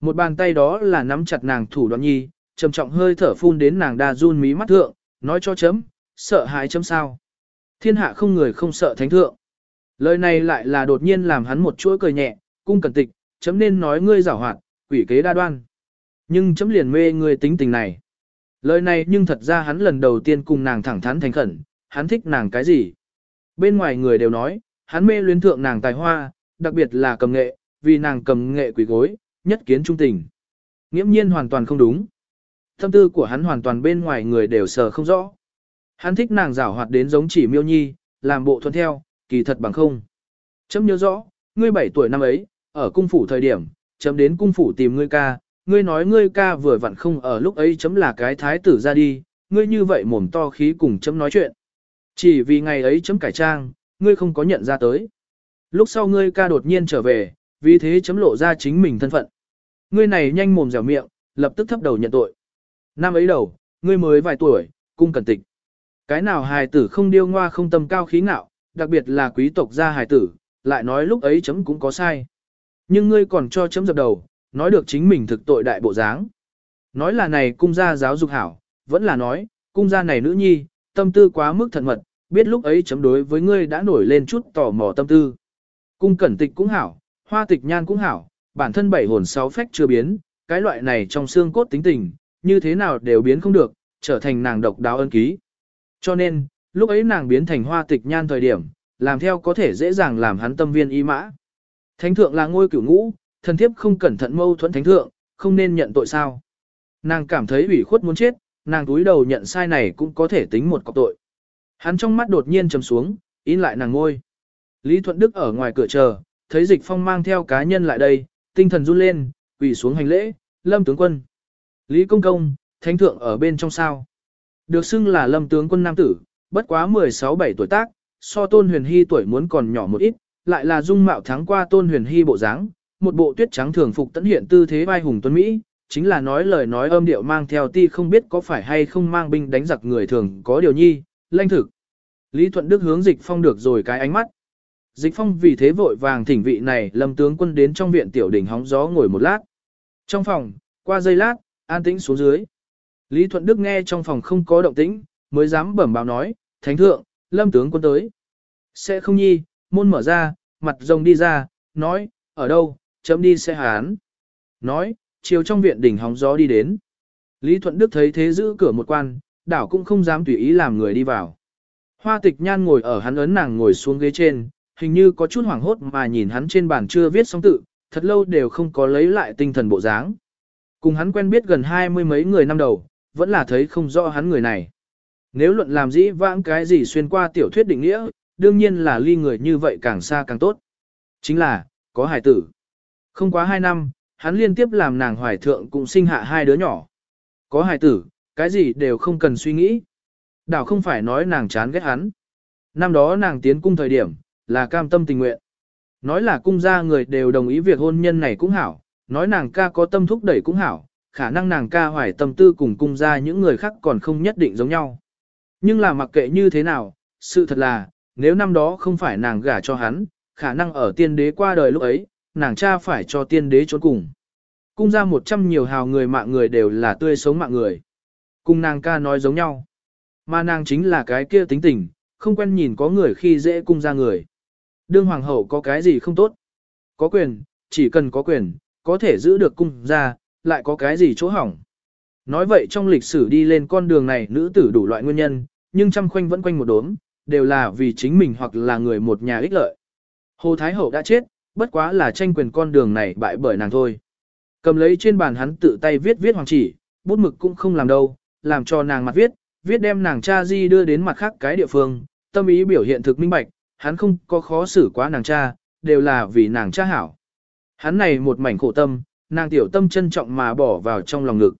Một bàn tay đó là nắm chặt nàng thủ đoạn nhi, trầm trọng hơi thở phun đến nàng đa run mí mắt thượng, nói cho chấm, sợ hãi chấm sao. Thiên hạ không người không sợ thánh thượng. Lời này lại là đột nhiên làm hắn một chuỗi cười nhẹ, cung cẩn tịch, chấm nên nói ngươi giảo hoạt, quỷ kế đa đoan. Nhưng chấm liền mê người tính tình này. Lời này nhưng thật ra hắn lần đầu tiên cùng nàng thẳng thắn thành khẩn, hắn thích nàng cái gì. Bên ngoài người đều nói, hắn mê luyến thượng nàng tài hoa, đặc biệt là cầm nghệ, vì nàng cầm nghệ quỷ gối, nhất kiến trung tình. Nghiễm nhiên hoàn toàn không đúng. Tâm tư của hắn hoàn toàn bên ngoài người đều sờ không rõ. Hắn thích nàng rảo hoạt đến giống chỉ miêu nhi, làm bộ thuận theo, kỳ thật bằng không. Chấm nhớ rõ, ngươi 7 tuổi năm ấy, ở cung phủ thời điểm, chấm đến cung phủ tìm ngươi ca, ngươi nói ngươi ca vừa vặn không ở lúc ấy chấm là cái thái tử ra đi, ngươi như vậy mồm to khí cùng chấm nói chuyện. Chỉ vì ngày ấy chấm cải trang, ngươi không có nhận ra tới. Lúc sau ngươi ca đột nhiên trở về, vì thế chấm lộ ra chính mình thân phận. Ngươi này nhanh mồm dẻo miệng, lập tức thấp đầu nhận tội. Năm ấy đầu, ngươi mới vài tuổi, cung cần tịch. Cái nào hài tử không điêu ngoa không tâm cao khí ngạo, đặc biệt là quý tộc gia hài tử, lại nói lúc ấy chấm cũng có sai. Nhưng ngươi còn cho chấm dập đầu, nói được chính mình thực tội đại bộ dáng. Nói là này cung gia giáo dục hảo, vẫn là nói, cung gia này nữ nhi, tâm tư quá mức thận mật, biết lúc ấy chấm đối với ngươi đã nổi lên chút tò mò tâm tư. Cung cẩn tịch cũng hảo, hoa tịch nhan cũng hảo, bản thân bảy hồn sáu phách chưa biến, cái loại này trong xương cốt tính tình, như thế nào đều biến không được, trở thành nàng độc đáo ân ký. Cho nên, lúc ấy nàng biến thành hoa tịch nhan thời điểm, làm theo có thể dễ dàng làm hắn tâm viên y mã. Thánh thượng là ngôi cửu ngũ, thần thiếp không cẩn thận mâu thuẫn thánh thượng, không nên nhận tội sao. Nàng cảm thấy ủy khuất muốn chết, nàng túi đầu nhận sai này cũng có thể tính một cọc tội. Hắn trong mắt đột nhiên trầm xuống, in lại nàng ngôi. Lý Thuận Đức ở ngoài cửa chờ, thấy dịch phong mang theo cá nhân lại đây, tinh thần run lên, quỳ xuống hành lễ, lâm tướng quân. Lý công công, thánh thượng ở bên trong sao. Được xưng là lâm tướng quân nam tử, bất quá 16-17 tuổi tác, so tôn huyền hy tuổi muốn còn nhỏ một ít, lại là dung mạo thắng qua tôn huyền hy bộ dáng, một bộ tuyết trắng thường phục tận hiện tư thế vai hùng tuấn Mỹ, chính là nói lời nói âm điệu mang theo ti không biết có phải hay không mang binh đánh giặc người thường có điều nhi, lanh thực. Lý Thuận Đức hướng dịch phong được rồi cái ánh mắt. Dịch phong vì thế vội vàng thỉnh vị này lâm tướng quân đến trong viện tiểu đỉnh hóng gió ngồi một lát. Trong phòng, qua giây lát, an tĩnh xuống dưới. Lý Thuận Đức nghe trong phòng không có động tĩnh, mới dám bẩm báo nói, Thánh thượng, lâm tướng quân tới. Sẽ không nhi, môn mở ra, mặt rồng đi ra, nói, ở đâu, chấm đi xe hán. Nói, chiều trong viện đỉnh hóng gió đi đến. Lý Thuận Đức thấy thế giữ cửa một quan, đảo cũng không dám tùy ý làm người đi vào. Hoa tịch nhan ngồi ở hắn ấn nàng ngồi xuống ghế trên, hình như có chút hoảng hốt mà nhìn hắn trên bàn chưa viết xong tự, thật lâu đều không có lấy lại tinh thần bộ dáng. Cùng hắn quen biết gần hai mươi mấy người năm đầu, vẫn là thấy không rõ hắn người này. Nếu luận làm dĩ vãng cái gì xuyên qua tiểu thuyết định nghĩa, đương nhiên là ly người như vậy càng xa càng tốt. Chính là, có hài tử. Không quá hai năm, hắn liên tiếp làm nàng hoài thượng cũng sinh hạ hai đứa nhỏ. Có hài tử, cái gì đều không cần suy nghĩ. Đảo không phải nói nàng chán ghét hắn. Năm đó nàng tiến cung thời điểm, là cam tâm tình nguyện. Nói là cung gia người đều đồng ý việc hôn nhân này cũng hảo, nói nàng ca có tâm thúc đẩy cũng hảo, khả năng nàng ca hoài tâm tư cùng cung gia những người khác còn không nhất định giống nhau. Nhưng là mặc kệ như thế nào, sự thật là, nếu năm đó không phải nàng gả cho hắn, khả năng ở tiên đế qua đời lúc ấy, nàng cha phải cho tiên đế trốn cùng. Cung ra một trăm nhiều hào người mạng người đều là tươi sống mạng người. Cung nàng ca nói giống nhau. Mà nàng chính là cái kia tính tình, không quen nhìn có người khi dễ cung ra người. Đương hoàng hậu có cái gì không tốt? Có quyền, chỉ cần có quyền, có thể giữ được cung ra, lại có cái gì chỗ hỏng. Nói vậy trong lịch sử đi lên con đường này nữ tử đủ loại nguyên nhân, nhưng trăm khoanh vẫn quanh một đốm, đều là vì chính mình hoặc là người một nhà ích lợi. Hồ Thái Hậu đã chết, bất quá là tranh quyền con đường này bại bởi nàng thôi. Cầm lấy trên bàn hắn tự tay viết viết hoàng chỉ, bút mực cũng không làm đâu, làm cho nàng mặt viết, viết đem nàng cha di đưa đến mặt khác cái địa phương, tâm ý biểu hiện thực minh bạch, hắn không có khó xử quá nàng cha, đều là vì nàng cha hảo. Hắn này một mảnh khổ tâm, nàng tiểu tâm trân trọng mà bỏ vào trong lòng ngực.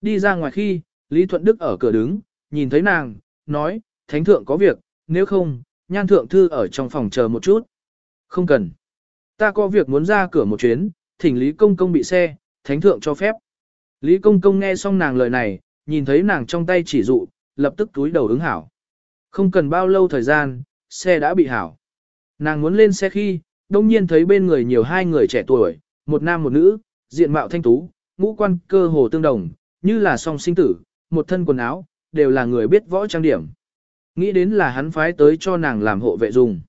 Đi ra ngoài khi, Lý Thuận Đức ở cửa đứng, nhìn thấy nàng, nói, thánh thượng có việc, nếu không, nhan thượng thư ở trong phòng chờ một chút. Không cần. Ta có việc muốn ra cửa một chuyến, thỉnh Lý Công Công bị xe, thánh thượng cho phép. Lý Công Công nghe xong nàng lời này, nhìn thấy nàng trong tay chỉ dụ, lập tức túi đầu ứng hảo. Không cần bao lâu thời gian, xe đã bị hảo. Nàng muốn lên xe khi, đông nhiên thấy bên người nhiều hai người trẻ tuổi, một nam một nữ, diện mạo thanh tú, ngũ quan cơ hồ tương đồng, như là song sinh tử, một thân quần áo, đều là người biết võ trang điểm. Nghĩ đến là hắn phái tới cho nàng làm hộ vệ dùng.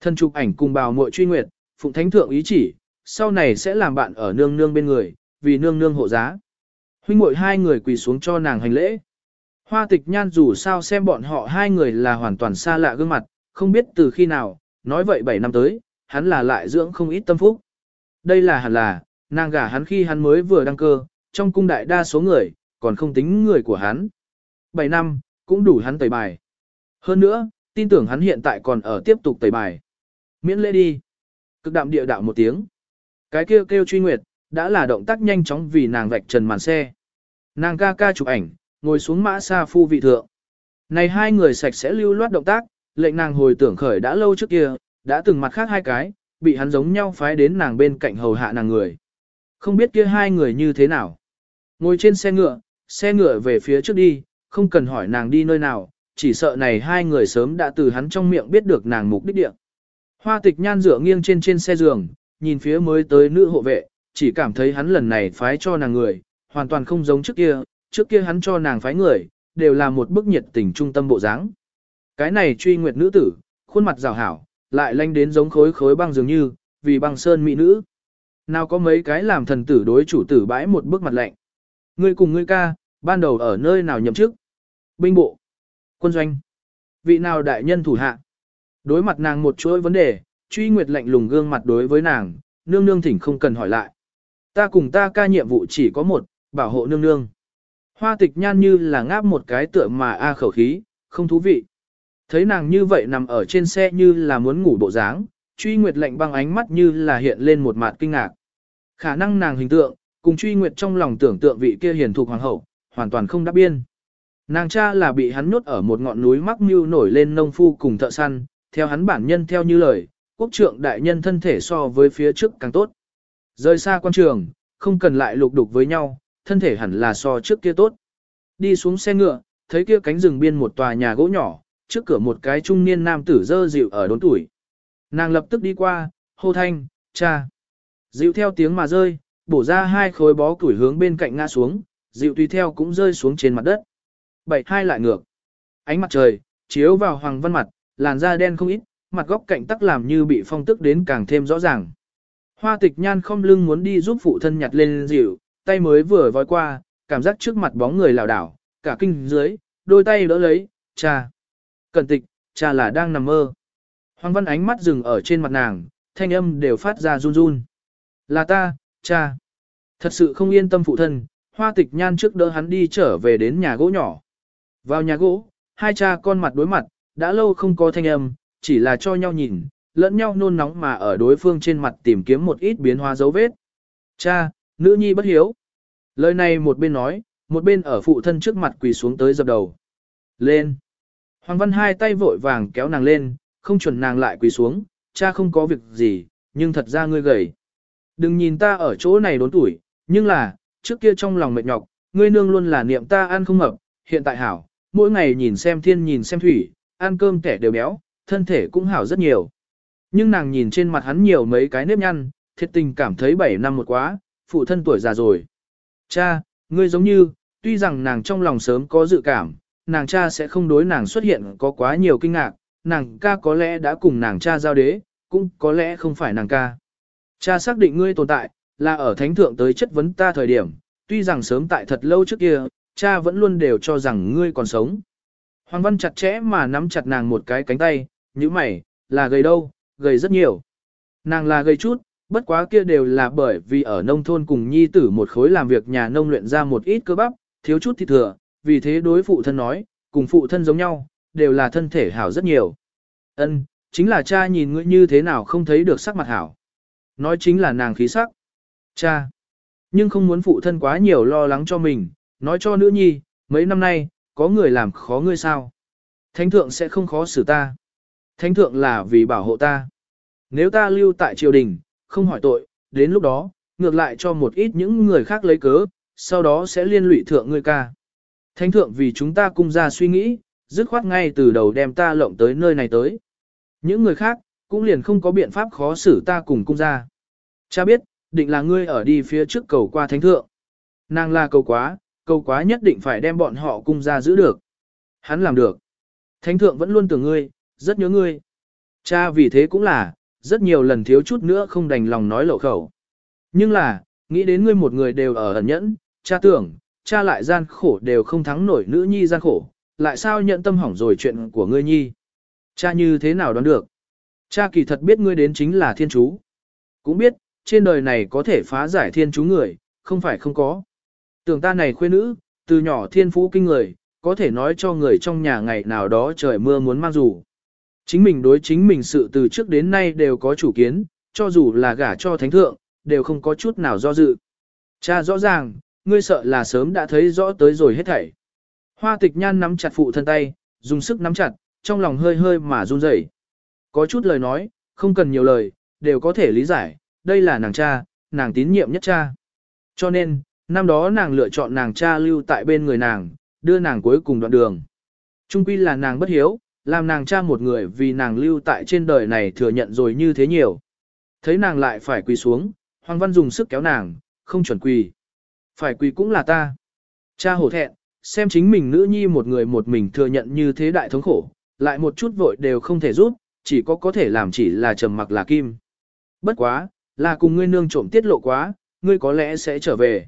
Thân chụp ảnh cùng bào muội truy nguyệt, phụng thánh thượng ý chỉ, sau này sẽ làm bạn ở nương nương bên người, vì nương nương hộ giá. Huynh muội hai người quỳ xuống cho nàng hành lễ. Hoa tịch nhan dù sao xem bọn họ hai người là hoàn toàn xa lạ gương mặt, không biết từ khi nào, nói vậy 7 năm tới, hắn là lại dưỡng không ít tâm phúc. Đây là hẳn là, nàng gả hắn khi hắn mới vừa đăng cơ, trong cung đại đa số người, còn không tính người của hắn. 7 năm, cũng đủ hắn tẩy bài. Hơn nữa, tin tưởng hắn hiện tại còn ở tiếp tục tẩy bài. Miễn lễ đi. Cực đạm địa đạo một tiếng. Cái kêu kêu truy nguyệt, đã là động tác nhanh chóng vì nàng vạch trần màn xe. Nàng ca ca chụp ảnh, ngồi xuống mã xa phu vị thượng. Này hai người sạch sẽ lưu loát động tác, lệnh nàng hồi tưởng khởi đã lâu trước kia, đã từng mặt khác hai cái, bị hắn giống nhau phái đến nàng bên cạnh hầu hạ nàng người. Không biết kia hai người như thế nào. Ngồi trên xe ngựa, xe ngựa về phía trước đi, không cần hỏi nàng đi nơi nào, chỉ sợ này hai người sớm đã từ hắn trong miệng biết được nàng mục đích địa. Hoa tịch nhan dựa nghiêng trên trên xe giường, nhìn phía mới tới nữ hộ vệ, chỉ cảm thấy hắn lần này phái cho nàng người, hoàn toàn không giống trước kia, trước kia hắn cho nàng phái người, đều là một bức nhiệt tình trung tâm bộ dáng. Cái này truy nguyệt nữ tử, khuôn mặt rào hảo, lại lanh đến giống khối khối băng dường như, vì băng sơn mỹ nữ. Nào có mấy cái làm thần tử đối chủ tử bãi một bức mặt lạnh. Ngươi cùng ngươi ca, ban đầu ở nơi nào nhậm chức? Binh bộ, quân doanh, vị nào đại nhân thủ hạ? Đối mặt nàng một chuỗi vấn đề, truy nguyệt lạnh lùng gương mặt đối với nàng, nương nương thỉnh không cần hỏi lại. Ta cùng ta ca nhiệm vụ chỉ có một, bảo hộ nương nương. Hoa tịch nhan như là ngáp một cái tựa mà a à khẩu khí, không thú vị. Thấy nàng như vậy nằm ở trên xe như là muốn ngủ bộ dáng, truy nguyệt lạnh băng ánh mắt như là hiện lên một mặt kinh ngạc. Khả năng nàng hình tượng, cùng truy nguyệt trong lòng tưởng tượng vị kia hiền thục hoàng hậu, hoàn toàn không đáp biên. Nàng cha là bị hắn nhốt ở một ngọn núi mắc mưu nổi lên nông phu cùng thợ săn, theo hắn bản nhân theo như lời, quốc trượng đại nhân thân thể so với phía trước càng tốt. Rời xa quan trường, không cần lại lục đục với nhau, thân thể hẳn là so trước kia tốt. Đi xuống xe ngựa, thấy kia cánh rừng biên một tòa nhà gỗ nhỏ, trước cửa một cái trung niên nam tử dơ dịu ở đốn tuổi. Nàng lập tức đi qua, hô thanh, cha. Dịu theo tiếng mà rơi, bổ ra hai khối bó củi hướng bên cạnh ngã xuống, dịu tùy theo cũng rơi xuống trên mặt đất. Bảy hai lại ngược. Ánh mặt trời, chiếu vào hoàng văn mặt, làn da đen không ít, mặt góc cạnh tắc làm như bị phong tức đến càng thêm rõ ràng. Hoa tịch nhan không lưng muốn đi giúp phụ thân nhặt lên dịu, tay mới vừa vói qua, cảm giác trước mặt bóng người lảo đảo, cả kinh dưới, đôi tay đỡ lấy, cha. Cẩn tịch, cha là đang nằm mơ. Hoàng văn ánh mắt dừng ở trên mặt nàng, thanh âm đều phát ra run run. Là ta, cha. Thật sự không yên tâm phụ thân, hoa tịch nhan trước đỡ hắn đi trở về đến nhà gỗ nhỏ. Vào nhà gỗ, hai cha con mặt đối mặt, đã lâu không có thanh âm, chỉ là cho nhau nhìn, lẫn nhau nôn nóng mà ở đối phương trên mặt tìm kiếm một ít biến hóa dấu vết. Cha, nữ nhi bất hiếu. Lời này một bên nói, một bên ở phụ thân trước mặt quỳ xuống tới dập đầu. Lên. Hoàng Văn hai tay vội vàng kéo nàng lên, không chuẩn nàng lại quỳ xuống, cha không có việc gì, nhưng thật ra ngươi gầy. Đừng nhìn ta ở chỗ này đốn tuổi, nhưng là, trước kia trong lòng mệt nhọc, ngươi nương luôn là niệm ta ăn không hợp, hiện tại hảo, mỗi ngày nhìn xem thiên nhìn xem thủy, ăn cơm kẻ đều béo, thân thể cũng hảo rất nhiều. Nhưng nàng nhìn trên mặt hắn nhiều mấy cái nếp nhăn, thiệt tình cảm thấy 7 năm một quá, phụ thân tuổi già rồi. Cha, ngươi giống như, tuy rằng nàng trong lòng sớm có dự cảm, nàng cha sẽ không đối nàng xuất hiện có quá nhiều kinh ngạc, nàng ca có lẽ đã cùng nàng cha giao đế, cũng có lẽ không phải nàng ca. Cha xác định ngươi tồn tại, là ở thánh thượng tới chất vấn ta thời điểm, tuy rằng sớm tại thật lâu trước kia, cha vẫn luôn đều cho rằng ngươi còn sống. Hoàng Văn chặt chẽ mà nắm chặt nàng một cái cánh tay, như mày, là gầy đâu, gầy rất nhiều. Nàng là gầy chút, bất quá kia đều là bởi vì ở nông thôn cùng nhi tử một khối làm việc nhà nông luyện ra một ít cơ bắp, thiếu chút thịt thừa, vì thế đối phụ thân nói, cùng phụ thân giống nhau, đều là thân thể hảo rất nhiều. Ân, chính là cha nhìn ngươi như thế nào không thấy được sắc mặt hảo. Nói chính là nàng khí sắc. Cha. Nhưng không muốn phụ thân quá nhiều lo lắng cho mình, nói cho nữ nhi, mấy năm nay, có người làm khó ngươi sao. Thánh thượng sẽ không khó xử ta. Thánh thượng là vì bảo hộ ta. Nếu ta lưu tại triều đình, không hỏi tội, đến lúc đó, ngược lại cho một ít những người khác lấy cớ, sau đó sẽ liên lụy thượng ngươi ca. Thánh thượng vì chúng ta cung ra suy nghĩ, dứt khoát ngay từ đầu đem ta lộng tới nơi này tới. Những người khác, cũng liền không có biện pháp khó xử ta cùng cung ra. Cha biết, định là ngươi ở đi phía trước cầu qua thánh thượng. Nàng là cầu quá, cầu quá nhất định phải đem bọn họ cung ra giữ được. Hắn làm được. Thánh thượng vẫn luôn tưởng ngươi, rất nhớ ngươi. Cha vì thế cũng là, rất nhiều lần thiếu chút nữa không đành lòng nói lộ khẩu. Nhưng là, nghĩ đến ngươi một người đều ở ẩn nhẫn, cha tưởng, cha lại gian khổ đều không thắng nổi nữ nhi gian khổ, lại sao nhận tâm hỏng rồi chuyện của ngươi nhi. Cha như thế nào đoán được? Cha kỳ thật biết ngươi đến chính là thiên chú. Cũng biết, trên đời này có thể phá giải thiên chú người, không phải không có. Tưởng ta này khuê nữ, từ nhỏ thiên phú kinh người, có thể nói cho người trong nhà ngày nào đó trời mưa muốn mang dù. Chính mình đối chính mình sự từ trước đến nay đều có chủ kiến, cho dù là gả cho thánh thượng, đều không có chút nào do dự. Cha rõ ràng, ngươi sợ là sớm đã thấy rõ tới rồi hết thảy. Hoa tịch nhan nắm chặt phụ thân tay, dùng sức nắm chặt, trong lòng hơi hơi mà run rẩy. Có chút lời nói, không cần nhiều lời, đều có thể lý giải, đây là nàng cha, nàng tín nhiệm nhất cha. Cho nên, năm đó nàng lựa chọn nàng cha lưu tại bên người nàng, đưa nàng cuối cùng đoạn đường. Trung quy là nàng bất hiếu, làm nàng cha một người vì nàng lưu tại trên đời này thừa nhận rồi như thế nhiều. Thấy nàng lại phải quỳ xuống, Hoàng Văn dùng sức kéo nàng, không chuẩn quỳ. Phải quỳ cũng là ta. Cha hổ thẹn, xem chính mình nữ nhi một người một mình thừa nhận như thế đại thống khổ, lại một chút vội đều không thể giúp, chỉ có có thể làm chỉ là trầm mặc là kim. Bất quá, là cùng ngươi nương trộm tiết lộ quá, ngươi có lẽ sẽ trở về.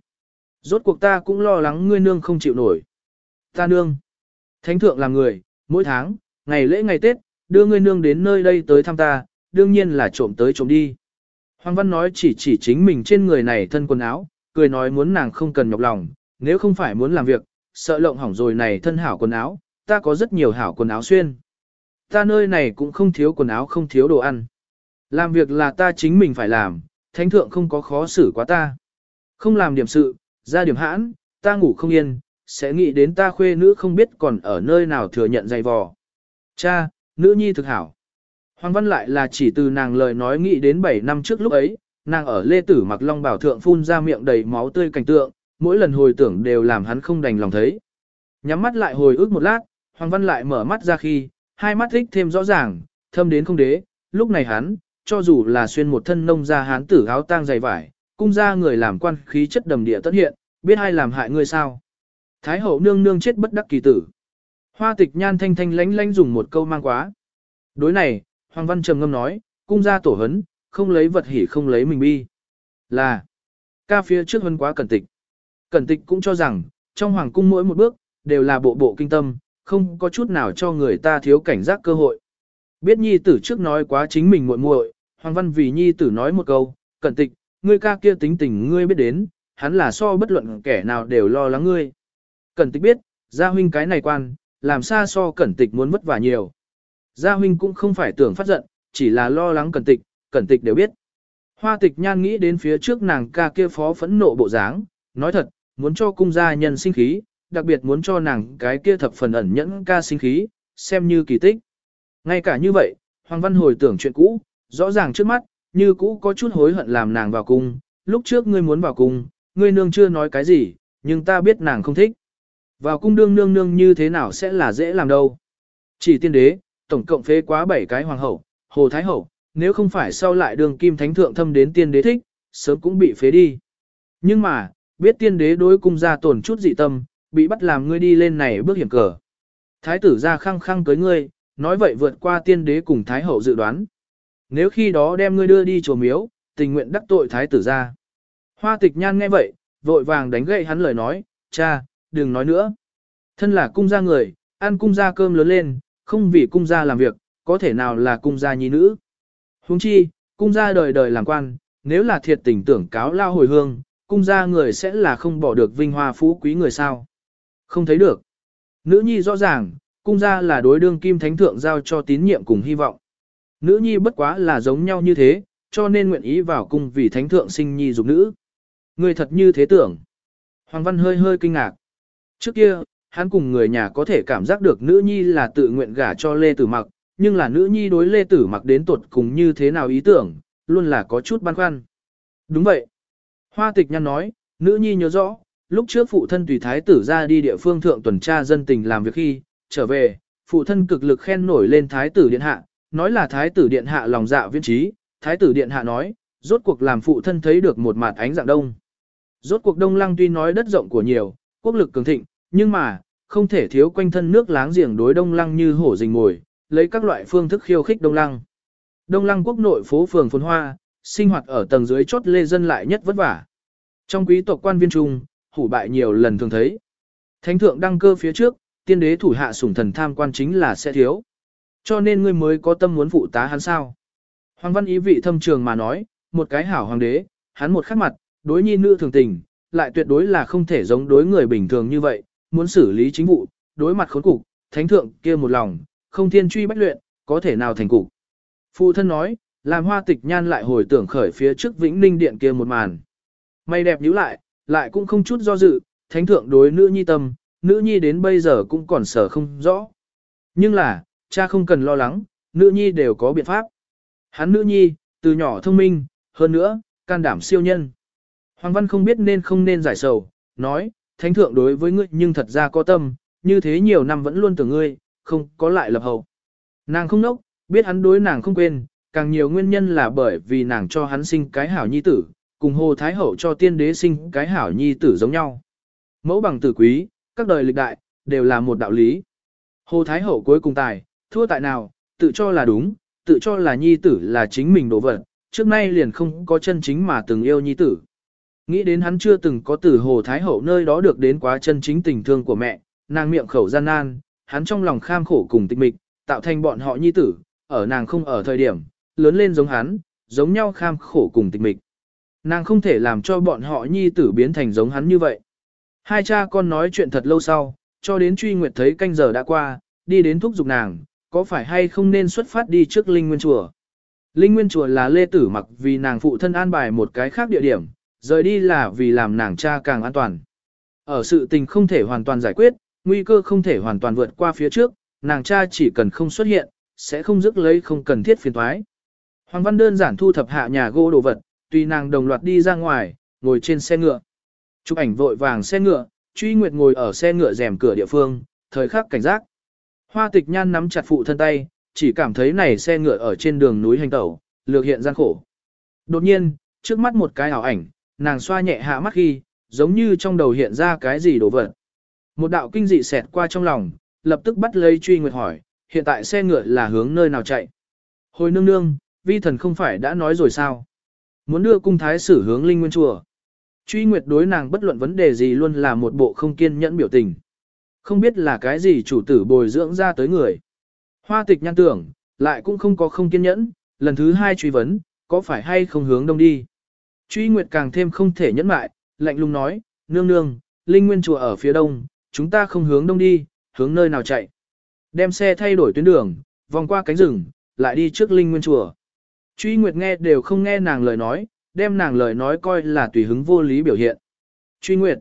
Rốt cuộc ta cũng lo lắng ngươi nương không chịu nổi. Ta nương. Thánh thượng là người, mỗi tháng, ngày lễ ngày Tết, đưa ngươi nương đến nơi đây tới thăm ta, đương nhiên là trộm tới trộm đi. Hoàng Văn nói chỉ chỉ chính mình trên người này thân quần áo, cười nói muốn nàng không cần nhọc lòng, nếu không phải muốn làm việc, sợ lộng hỏng rồi này thân hảo quần áo, ta có rất nhiều hảo quần áo xuyên. Ta nơi này cũng không thiếu quần áo không thiếu đồ ăn. Làm việc là ta chính mình phải làm, thánh thượng không có khó xử quá ta. Không làm điểm sự, ra điểm hãn, ta ngủ không yên, sẽ nghĩ đến ta khuê nữ không biết còn ở nơi nào thừa nhận dày vò. Cha, nữ nhi thực hảo. Hoàng Văn lại là chỉ từ nàng lời nói nghĩ đến 7 năm trước lúc ấy, nàng ở Lê Tử mặc long bảo thượng phun ra miệng đầy máu tươi cảnh tượng, mỗi lần hồi tưởng đều làm hắn không đành lòng thấy. Nhắm mắt lại hồi ức một lát, Hoàng Văn lại mở mắt ra khi, hai mắt thích thêm rõ ràng, thâm đến không đế, lúc này hắn, cho dù là xuyên một thân nông ra hán tử áo tang dày vải, cung ra người làm quan khí chất đầm địa tất hiện, biết ai làm hại người sao. Thái hậu nương nương chết bất đắc kỳ tử. Hoa tịch nhan thanh thanh lánh lánh dùng một câu mang quá. Đối này, Hoàng Văn trầm ngâm nói, cung ra tổ hấn, không lấy vật hỉ không lấy mình bi. Là, ca phía trước hơn quá cẩn tịch. Cẩn tịch cũng cho rằng, trong hoàng cung mỗi một bước, đều là bộ bộ kinh tâm, không có chút nào cho người ta thiếu cảnh giác cơ hội. Biết nhi tử trước nói quá chính mình muội muội, Hoàng Văn vì nhi tử nói một câu, cẩn tịch, ngươi ca kia tính tình ngươi biết đến, hắn là so bất luận kẻ nào đều lo lắng ngươi. Cẩn tịch biết, gia huynh cái này quan, làm xa so cẩn tịch muốn vất vả nhiều. Gia huynh cũng không phải tưởng phát giận, chỉ là lo lắng cẩn tịch, cẩn tịch đều biết. Hoa tịch nhan nghĩ đến phía trước nàng ca kia phó phẫn nộ bộ dáng, nói thật, muốn cho cung gia nhân sinh khí, đặc biệt muốn cho nàng cái kia thập phần ẩn nhẫn ca sinh khí, xem như kỳ tích. Ngay cả như vậy, Hoàng Văn hồi tưởng chuyện cũ, rõ ràng trước mắt, như cũ có chút hối hận làm nàng vào cung, lúc trước ngươi muốn vào cung, ngươi nương chưa nói cái gì, nhưng ta biết nàng không thích. Vào cung đương nương nương như thế nào sẽ là dễ làm đâu. Chỉ tiên đế, tổng cộng phế quá bảy cái hoàng hậu, hồ thái hậu, nếu không phải sau lại đường kim thánh thượng thâm đến tiên đế thích, sớm cũng bị phế đi. Nhưng mà, biết tiên đế đối cung ra tổn chút dị tâm, bị bắt làm ngươi đi lên này bước hiểm cờ. Thái tử ra khăng khăng cưới ngươi, nói vậy vượt qua tiên đế cùng thái hậu dự đoán. Nếu khi đó đem ngươi đưa đi chùa miếu, tình nguyện đắc tội thái tử ra. Hoa tịch nhan nghe vậy, vội vàng đánh gậy hắn lời nói, cha, đừng nói nữa. Thân là cung gia người, ăn cung gia cơm lớn lên, không vì cung gia làm việc, có thể nào là cung gia nhi nữ. Huống chi, cung gia đời đời làm quan, nếu là thiệt tình tưởng cáo lao hồi hương, cung gia người sẽ là không bỏ được vinh hoa phú quý người sao. Không thấy được. Nữ nhi rõ ràng, cung gia là đối đương kim thánh thượng giao cho tín nhiệm cùng hy vọng. Nữ nhi bất quá là giống nhau như thế, cho nên nguyện ý vào cung vì thánh thượng sinh nhi dục nữ. Người thật như thế tưởng. Hoàng Văn hơi hơi kinh ngạc. Trước kia, hắn cùng người nhà có thể cảm giác được nữ nhi là tự nguyện gả cho Lê Tử Mặc, nhưng là nữ nhi đối Lê Tử Mặc đến tuột cùng như thế nào ý tưởng, luôn là có chút băn khoăn. Đúng vậy. Hoa tịch nhăn nói, nữ nhi nhớ rõ, lúc trước phụ thân tùy thái tử ra đi địa phương thượng tuần tra dân tình làm việc khi, trở về, phụ thân cực lực khen nổi lên thái tử điện hạ, nói là thái tử điện hạ lòng dạ viên trí, thái tử điện hạ nói, rốt cuộc làm phụ thân thấy được một mặt ánh dạng đông. Rốt cuộc đông lăng tuy nói đất rộng của nhiều, quốc lực cường thịnh, nhưng mà, không thể thiếu quanh thân nước láng giềng đối đông lăng như hổ rình mồi, lấy các loại phương thức khiêu khích đông lăng. Đông lăng quốc nội phố phường phồn hoa, sinh hoạt ở tầng dưới chốt lê dân lại nhất vất vả. Trong quý tộc quan viên trung, hủ bại nhiều lần thường thấy. Thánh thượng đăng cơ phía trước, tiên đế thủ hạ sủng thần tham quan chính là sẽ thiếu. Cho nên ngươi mới có tâm muốn phụ tá hắn sao. Hoàng văn ý vị thâm trường mà nói, một cái hảo hoàng đế, hắn một khắc mặt, đối nhi nữ thường tình, lại tuyệt đối là không thể giống đối người bình thường như vậy, muốn xử lý chính vụ, đối mặt khốn cục, thánh thượng kia một lòng, không thiên truy bách luyện, có thể nào thành cục. Phụ thân nói, làm hoa tịch nhan lại hồi tưởng khởi phía trước vĩnh ninh điện kia một màn. Mày đẹp nhíu lại, lại cũng không chút do dự, thánh thượng đối nữ nhi tâm, nữ nhi đến bây giờ cũng còn sở không rõ. Nhưng là, cha không cần lo lắng, nữ nhi đều có biện pháp. Hắn nữ nhi, từ nhỏ thông minh, hơn nữa, can đảm siêu nhân. Hoàng Văn không biết nên không nên giải sầu, nói, thánh thượng đối với ngươi nhưng thật ra có tâm, như thế nhiều năm vẫn luôn tưởng ngươi, không có lại lập hậu. Nàng không nốc, biết hắn đối nàng không quên, càng nhiều nguyên nhân là bởi vì nàng cho hắn sinh cái hảo nhi tử, cùng Hồ Thái Hậu cho tiên đế sinh cái hảo nhi tử giống nhau. Mẫu bằng tử quý, các đời lịch đại, đều là một đạo lý. Hồ Thái Hậu cuối cùng tài, thua tại nào, tự cho là đúng, tự cho là nhi tử là chính mình đồ vật, trước nay liền không có chân chính mà từng yêu nhi tử. Nghĩ đến hắn chưa từng có từ Hồ Thái Hậu nơi đó được đến quá chân chính tình thương của mẹ, nàng miệng khẩu gian nan, hắn trong lòng kham khổ cùng tịch mịch, tạo thành bọn họ nhi tử, ở nàng không ở thời điểm, lớn lên giống hắn, giống nhau kham khổ cùng tịch mịch. Nàng không thể làm cho bọn họ nhi tử biến thành giống hắn như vậy. Hai cha con nói chuyện thật lâu sau, cho đến truy nguyệt thấy canh giờ đã qua, đi đến thúc giục nàng, có phải hay không nên xuất phát đi trước Linh Nguyên Chùa. Linh Nguyên Chùa là lê tử mặc vì nàng phụ thân an bài một cái khác địa điểm, rời đi là vì làm nàng cha càng an toàn. Ở sự tình không thể hoàn toàn giải quyết, nguy cơ không thể hoàn toàn vượt qua phía trước, nàng cha chỉ cần không xuất hiện, sẽ không dứt lấy không cần thiết phiền toái. Hoàng Văn đơn giản thu thập hạ nhà gỗ đồ vật, tùy nàng đồng loạt đi ra ngoài, ngồi trên xe ngựa. Chụp ảnh vội vàng xe ngựa, truy nguyệt ngồi ở xe ngựa rèm cửa địa phương, thời khắc cảnh giác. Hoa tịch nhan nắm chặt phụ thân tay, chỉ cảm thấy này xe ngựa ở trên đường núi hành tẩu, lược hiện gian khổ. Đột nhiên, trước mắt một cái ảo ảnh, nàng xoa nhẹ hạ mắt khi, giống như trong đầu hiện ra cái gì đổ vật. Một đạo kinh dị xẹt qua trong lòng, lập tức bắt lấy truy nguyệt hỏi, hiện tại xe ngựa là hướng nơi nào chạy. Hồi nương nương, vi thần không phải đã nói rồi sao? Muốn đưa cung thái sử hướng linh nguyên chùa. Truy nguyệt đối nàng bất luận vấn đề gì luôn là một bộ không kiên nhẫn biểu tình. Không biết là cái gì chủ tử bồi dưỡng ra tới người. Hoa tịch nhăn tưởng, lại cũng không có không kiên nhẫn, lần thứ hai truy vấn, có phải hay không hướng đông đi. Truy nguyệt càng thêm không thể nhẫn mại, lạnh lùng nói, nương nương, linh nguyên chùa ở phía đông, chúng ta không hướng đông đi, hướng nơi nào chạy. Đem xe thay đổi tuyến đường, vòng qua cánh rừng, lại đi trước linh nguyên chùa. Truy Nguyệt nghe đều không nghe nàng lời nói, đem nàng lời nói coi là tùy hứng vô lý biểu hiện. Truy Nguyệt.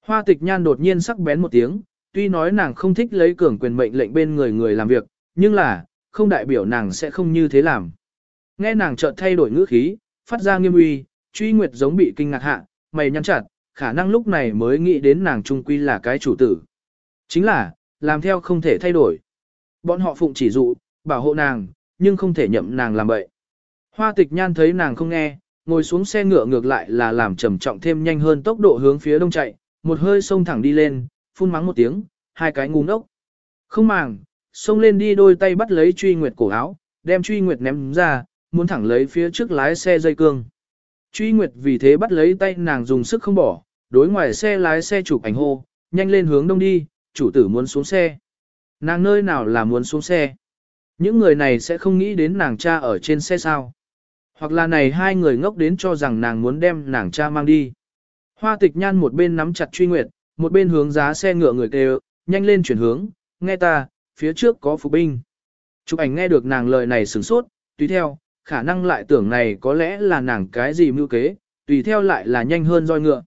Hoa tịch nhan đột nhiên sắc bén một tiếng, tuy nói nàng không thích lấy cường quyền mệnh lệnh bên người người làm việc, nhưng là, không đại biểu nàng sẽ không như thế làm. Nghe nàng chợt thay đổi ngữ khí, phát ra nghiêm uy, truy nguyệt giống bị kinh ngạc hạ, mày nhăn chặt, khả năng lúc này mới nghĩ đến nàng trung quy là cái chủ tử. Chính là, làm theo không thể thay đổi. Bọn họ phụng chỉ dụ, bảo hộ nàng, nhưng không thể nhậm nàng làm vậy. Hoa tịch nhan thấy nàng không nghe, ngồi xuống xe ngựa ngược lại là làm trầm trọng thêm nhanh hơn tốc độ hướng phía đông chạy, một hơi xông thẳng đi lên, phun mắng một tiếng, hai cái ngu ngốc. Không màng, xông lên đi đôi tay bắt lấy truy nguyệt cổ áo, đem truy nguyệt ném ra, muốn thẳng lấy phía trước lái xe dây cương. Truy nguyệt vì thế bắt lấy tay nàng dùng sức không bỏ, đối ngoài xe lái xe chụp ảnh hô, nhanh lên hướng đông đi, chủ tử muốn xuống xe. Nàng nơi nào là muốn xuống xe. Những người này sẽ không nghĩ đến nàng cha ở trên xe sao. Hoặc là này hai người ngốc đến cho rằng nàng muốn đem nàng cha mang đi. Hoa tịch nhan một bên nắm chặt truy nguyệt, một bên hướng giá xe ngựa người kêu, nhanh lên chuyển hướng, nghe ta, phía trước có phục binh. Chụp ảnh nghe được nàng lời này sửng sốt, tùy theo, khả năng lại tưởng này có lẽ là nàng cái gì mưu kế, tùy theo lại là nhanh hơn roi ngựa.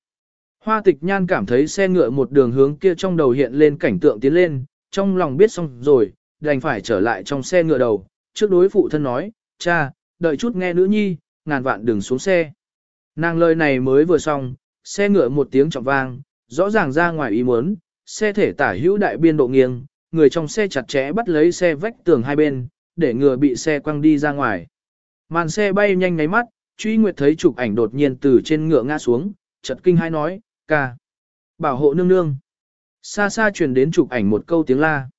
Hoa tịch nhan cảm thấy xe ngựa một đường hướng kia trong đầu hiện lên cảnh tượng tiến lên, trong lòng biết xong rồi, đành phải trở lại trong xe ngựa đầu, trước đối phụ thân nói, cha, đợi chút nghe nữ nhi, ngàn vạn đừng xuống xe. Nàng lời này mới vừa xong, xe ngựa một tiếng trọng vang, rõ ràng ra ngoài ý muốn, xe thể tả hữu đại biên độ nghiêng, người trong xe chặt chẽ bắt lấy xe vách tường hai bên, để ngừa bị xe quăng đi ra ngoài. Màn xe bay nhanh nháy mắt, truy nguyệt thấy chụp ảnh đột nhiên từ trên ngựa ngã xuống, chợt kinh hai nói, ca. Bảo hộ nương nương. Xa xa truyền đến chụp ảnh một câu tiếng la.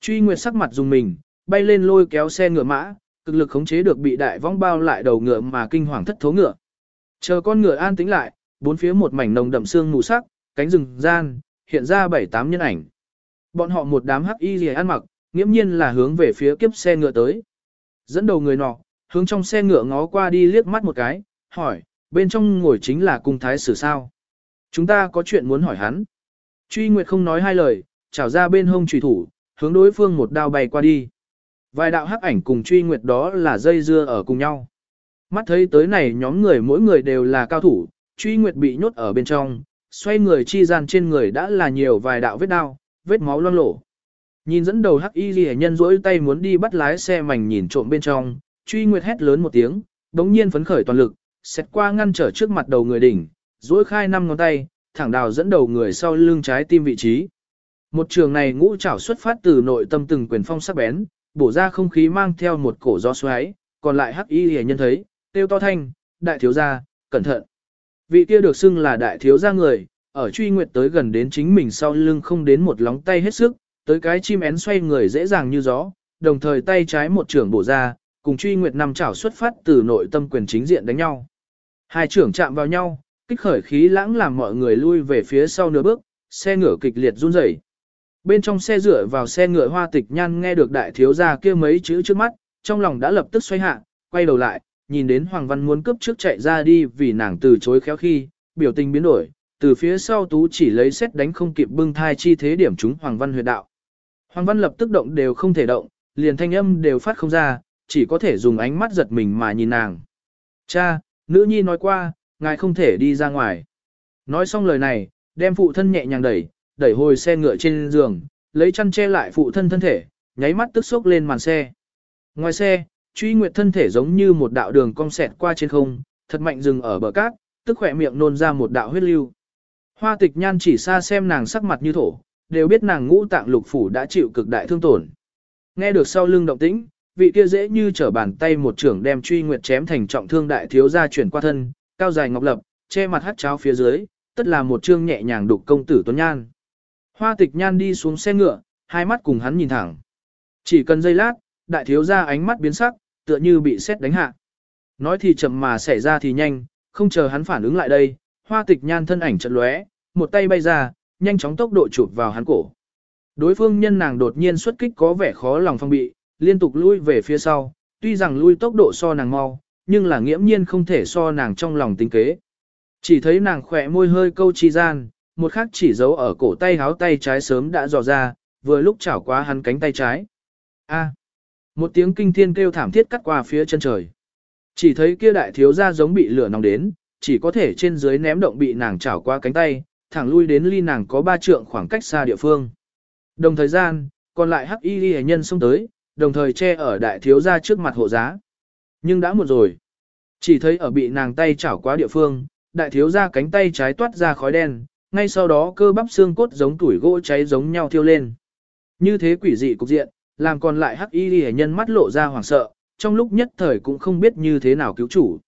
Truy nguyệt sắc mặt dùng mình, bay lên lôi kéo xe ngựa mã, cực lực khống chế được bị đại vong bao lại đầu ngựa mà kinh hoàng thất thố ngựa. Chờ con ngựa an tĩnh lại, bốn phía một mảnh nồng đậm xương mù sắc, cánh rừng gian, hiện ra bảy tám nhân ảnh. Bọn họ một đám hắc y rìa ăn mặc, nghiễm nhiên là hướng về phía kiếp xe ngựa tới. Dẫn đầu người nọ, hướng trong xe ngựa ngó qua đi liếc mắt một cái, hỏi, bên trong ngồi chính là cung thái sử sao. Chúng ta có chuyện muốn hỏi hắn. Truy Nguyệt không nói hai lời, trảo ra bên hông trùy thủ, hướng đối phương một đao bay qua đi. Vài đạo hắc ảnh cùng Truy Nguyệt đó là dây dưa ở cùng nhau. Mắt thấy tới này nhóm người mỗi người đều là cao thủ, Truy Nguyệt bị nhốt ở bên trong, xoay người chi gian trên người đã là nhiều vài đạo vết đao, vết máu loang lổ. Nhìn dẫn đầu hắc y ghi nhân rỗi tay muốn đi bắt lái xe mảnh nhìn trộm bên trong, truy nguyệt hét lớn một tiếng, đống nhiên phấn khởi toàn lực, xét qua ngăn trở trước mặt đầu người đỉnh, rỗi khai năm ngón tay, thẳng đào dẫn đầu người sau lưng trái tim vị trí. Một trường này ngũ trảo xuất phát từ nội tâm từng quyền phong sắc bén, bổ ra không khí mang theo một cổ gió xoáy, còn lại hắc y ghi nhân thấy, tiêu to thanh, đại thiếu gia, cẩn thận. Vị kia được xưng là đại thiếu gia người, ở truy nguyệt tới gần đến chính mình sau lưng không đến một lóng tay hết sức, tới cái chim én xoay người dễ dàng như gió, đồng thời tay trái một trưởng bổ ra, cùng truy nguyệt năm chảo xuất phát từ nội tâm quyền chính diện đánh nhau. Hai trưởng chạm vào nhau, kích khởi khí lãng làm mọi người lui về phía sau nửa bước, xe ngựa kịch liệt run rẩy. Bên trong xe rửa vào xe ngựa hoa tịch nhan nghe được đại thiếu gia kia mấy chữ trước mắt, trong lòng đã lập tức xoay hạ, quay đầu lại, nhìn đến Hoàng Văn muốn cướp trước chạy ra đi vì nàng từ chối khéo khi, biểu tình biến đổi, từ phía sau tú chỉ lấy xét đánh không kịp bưng thai chi thế điểm chúng Hoàng Văn huyệt đạo. Hoàng Văn lập tức động đều không thể động, liền thanh âm đều phát không ra, chỉ có thể dùng ánh mắt giật mình mà nhìn nàng. Cha, nữ nhi nói qua, ngài không thể đi ra ngoài. Nói xong lời này, đem phụ thân nhẹ nhàng đẩy, đẩy hồi xe ngựa trên giường, lấy chăn che lại phụ thân thân thể, nháy mắt tức sốc lên màn xe. Ngoài xe, truy nguyệt thân thể giống như một đạo đường cong xẹt qua trên không, thật mạnh dừng ở bờ cát, tức khỏe miệng nôn ra một đạo huyết lưu. Hoa tịch nhan chỉ xa xem nàng sắc mặt như thổ, đều biết nàng ngũ tạng lục phủ đã chịu cực đại thương tổn. Nghe được sau lưng động tĩnh, vị kia dễ như trở bàn tay một trưởng đem truy nguyệt chém thành trọng thương đại thiếu gia chuyển qua thân, cao dài ngọc lập, che mặt hắt cháo phía dưới, tất là một trương nhẹ nhàng đục công tử tuấn nhan. Hoa tịch nhan đi xuống xe ngựa, hai mắt cùng hắn nhìn thẳng. Chỉ cần giây lát, đại thiếu gia ánh mắt biến sắc, tựa như bị xét đánh hạ. Nói thì chậm mà xảy ra thì nhanh, không chờ hắn phản ứng lại đây, hoa tịch nhan thân ảnh chợt lóe, một tay bay ra, nhanh chóng tốc độ chụp vào hắn cổ. Đối phương nhân nàng đột nhiên xuất kích có vẻ khó lòng phong bị, liên tục lui về phía sau, tuy rằng lui tốc độ so nàng mau, nhưng là nghiễm nhiên không thể so nàng trong lòng tính kế. Chỉ thấy nàng khỏe môi hơi câu chi gian, một khắc chỉ giấu ở cổ tay háo tay trái sớm đã dò ra, vừa lúc chảo qua hắn cánh tay trái. A một tiếng kinh thiên kêu thảm thiết cắt qua phía chân trời. Chỉ thấy kia đại thiếu gia giống bị lửa nóng đến, chỉ có thể trên dưới ném động bị nàng chảo qua cánh tay, thẳng lui đến ly nàng có ba trượng khoảng cách xa địa phương. Đồng thời gian, còn lại hắc y ghi nhân xông tới, đồng thời che ở đại thiếu gia trước mặt hộ giá. Nhưng đã một rồi. Chỉ thấy ở bị nàng tay chảo qua địa phương, đại thiếu gia cánh tay trái toát ra khói đen, ngay sau đó cơ bắp xương cốt giống tuổi gỗ cháy giống nhau thiêu lên. Như thế quỷ dị cục diện, làm còn lại hắc y ghi nhân mắt lộ ra hoảng sợ, trong lúc nhất thời cũng không biết như thế nào cứu chủ.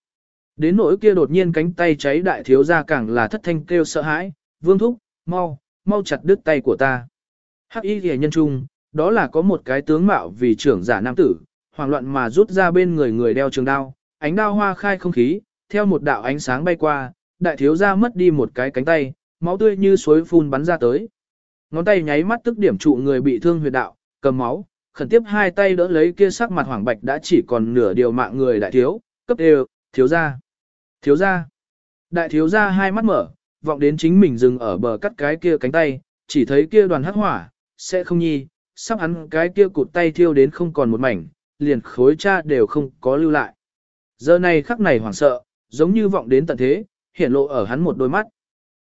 Đến nỗi kia đột nhiên cánh tay cháy đại thiếu gia càng là thất thanh kêu sợ hãi, vương thúc, mau, mau chặt đứt tay của ta. Hắc y ghi nhân trung, đó là có một cái tướng mạo vì trưởng giả nam tử, hoảng loạn mà rút ra bên người người đeo trường đao, ánh đao hoa khai không khí, theo một đạo ánh sáng bay qua, đại thiếu gia mất đi một cái cánh tay, máu tươi như suối phun bắn ra tới. Ngón tay nháy mắt tức điểm trụ người bị thương huyệt đạo, cầm máu, khẩn tiếp hai tay đỡ lấy kia sắc mặt hoàng bạch đã chỉ còn nửa điều mạng người đại thiếu, cấp đều, thiếu gia. Thiếu gia. Đại thiếu gia hai mắt mở, vọng đến chính mình dừng ở bờ cắt cái kia cánh tay, chỉ thấy kia đoàn hắc hỏa, sẽ không nhi, sắp hắn cái kia cụt tay thiêu đến không còn một mảnh, liền khối cha đều không có lưu lại. Giờ này khắc này hoảng sợ, giống như vọng đến tận thế, hiện lộ ở hắn một đôi mắt.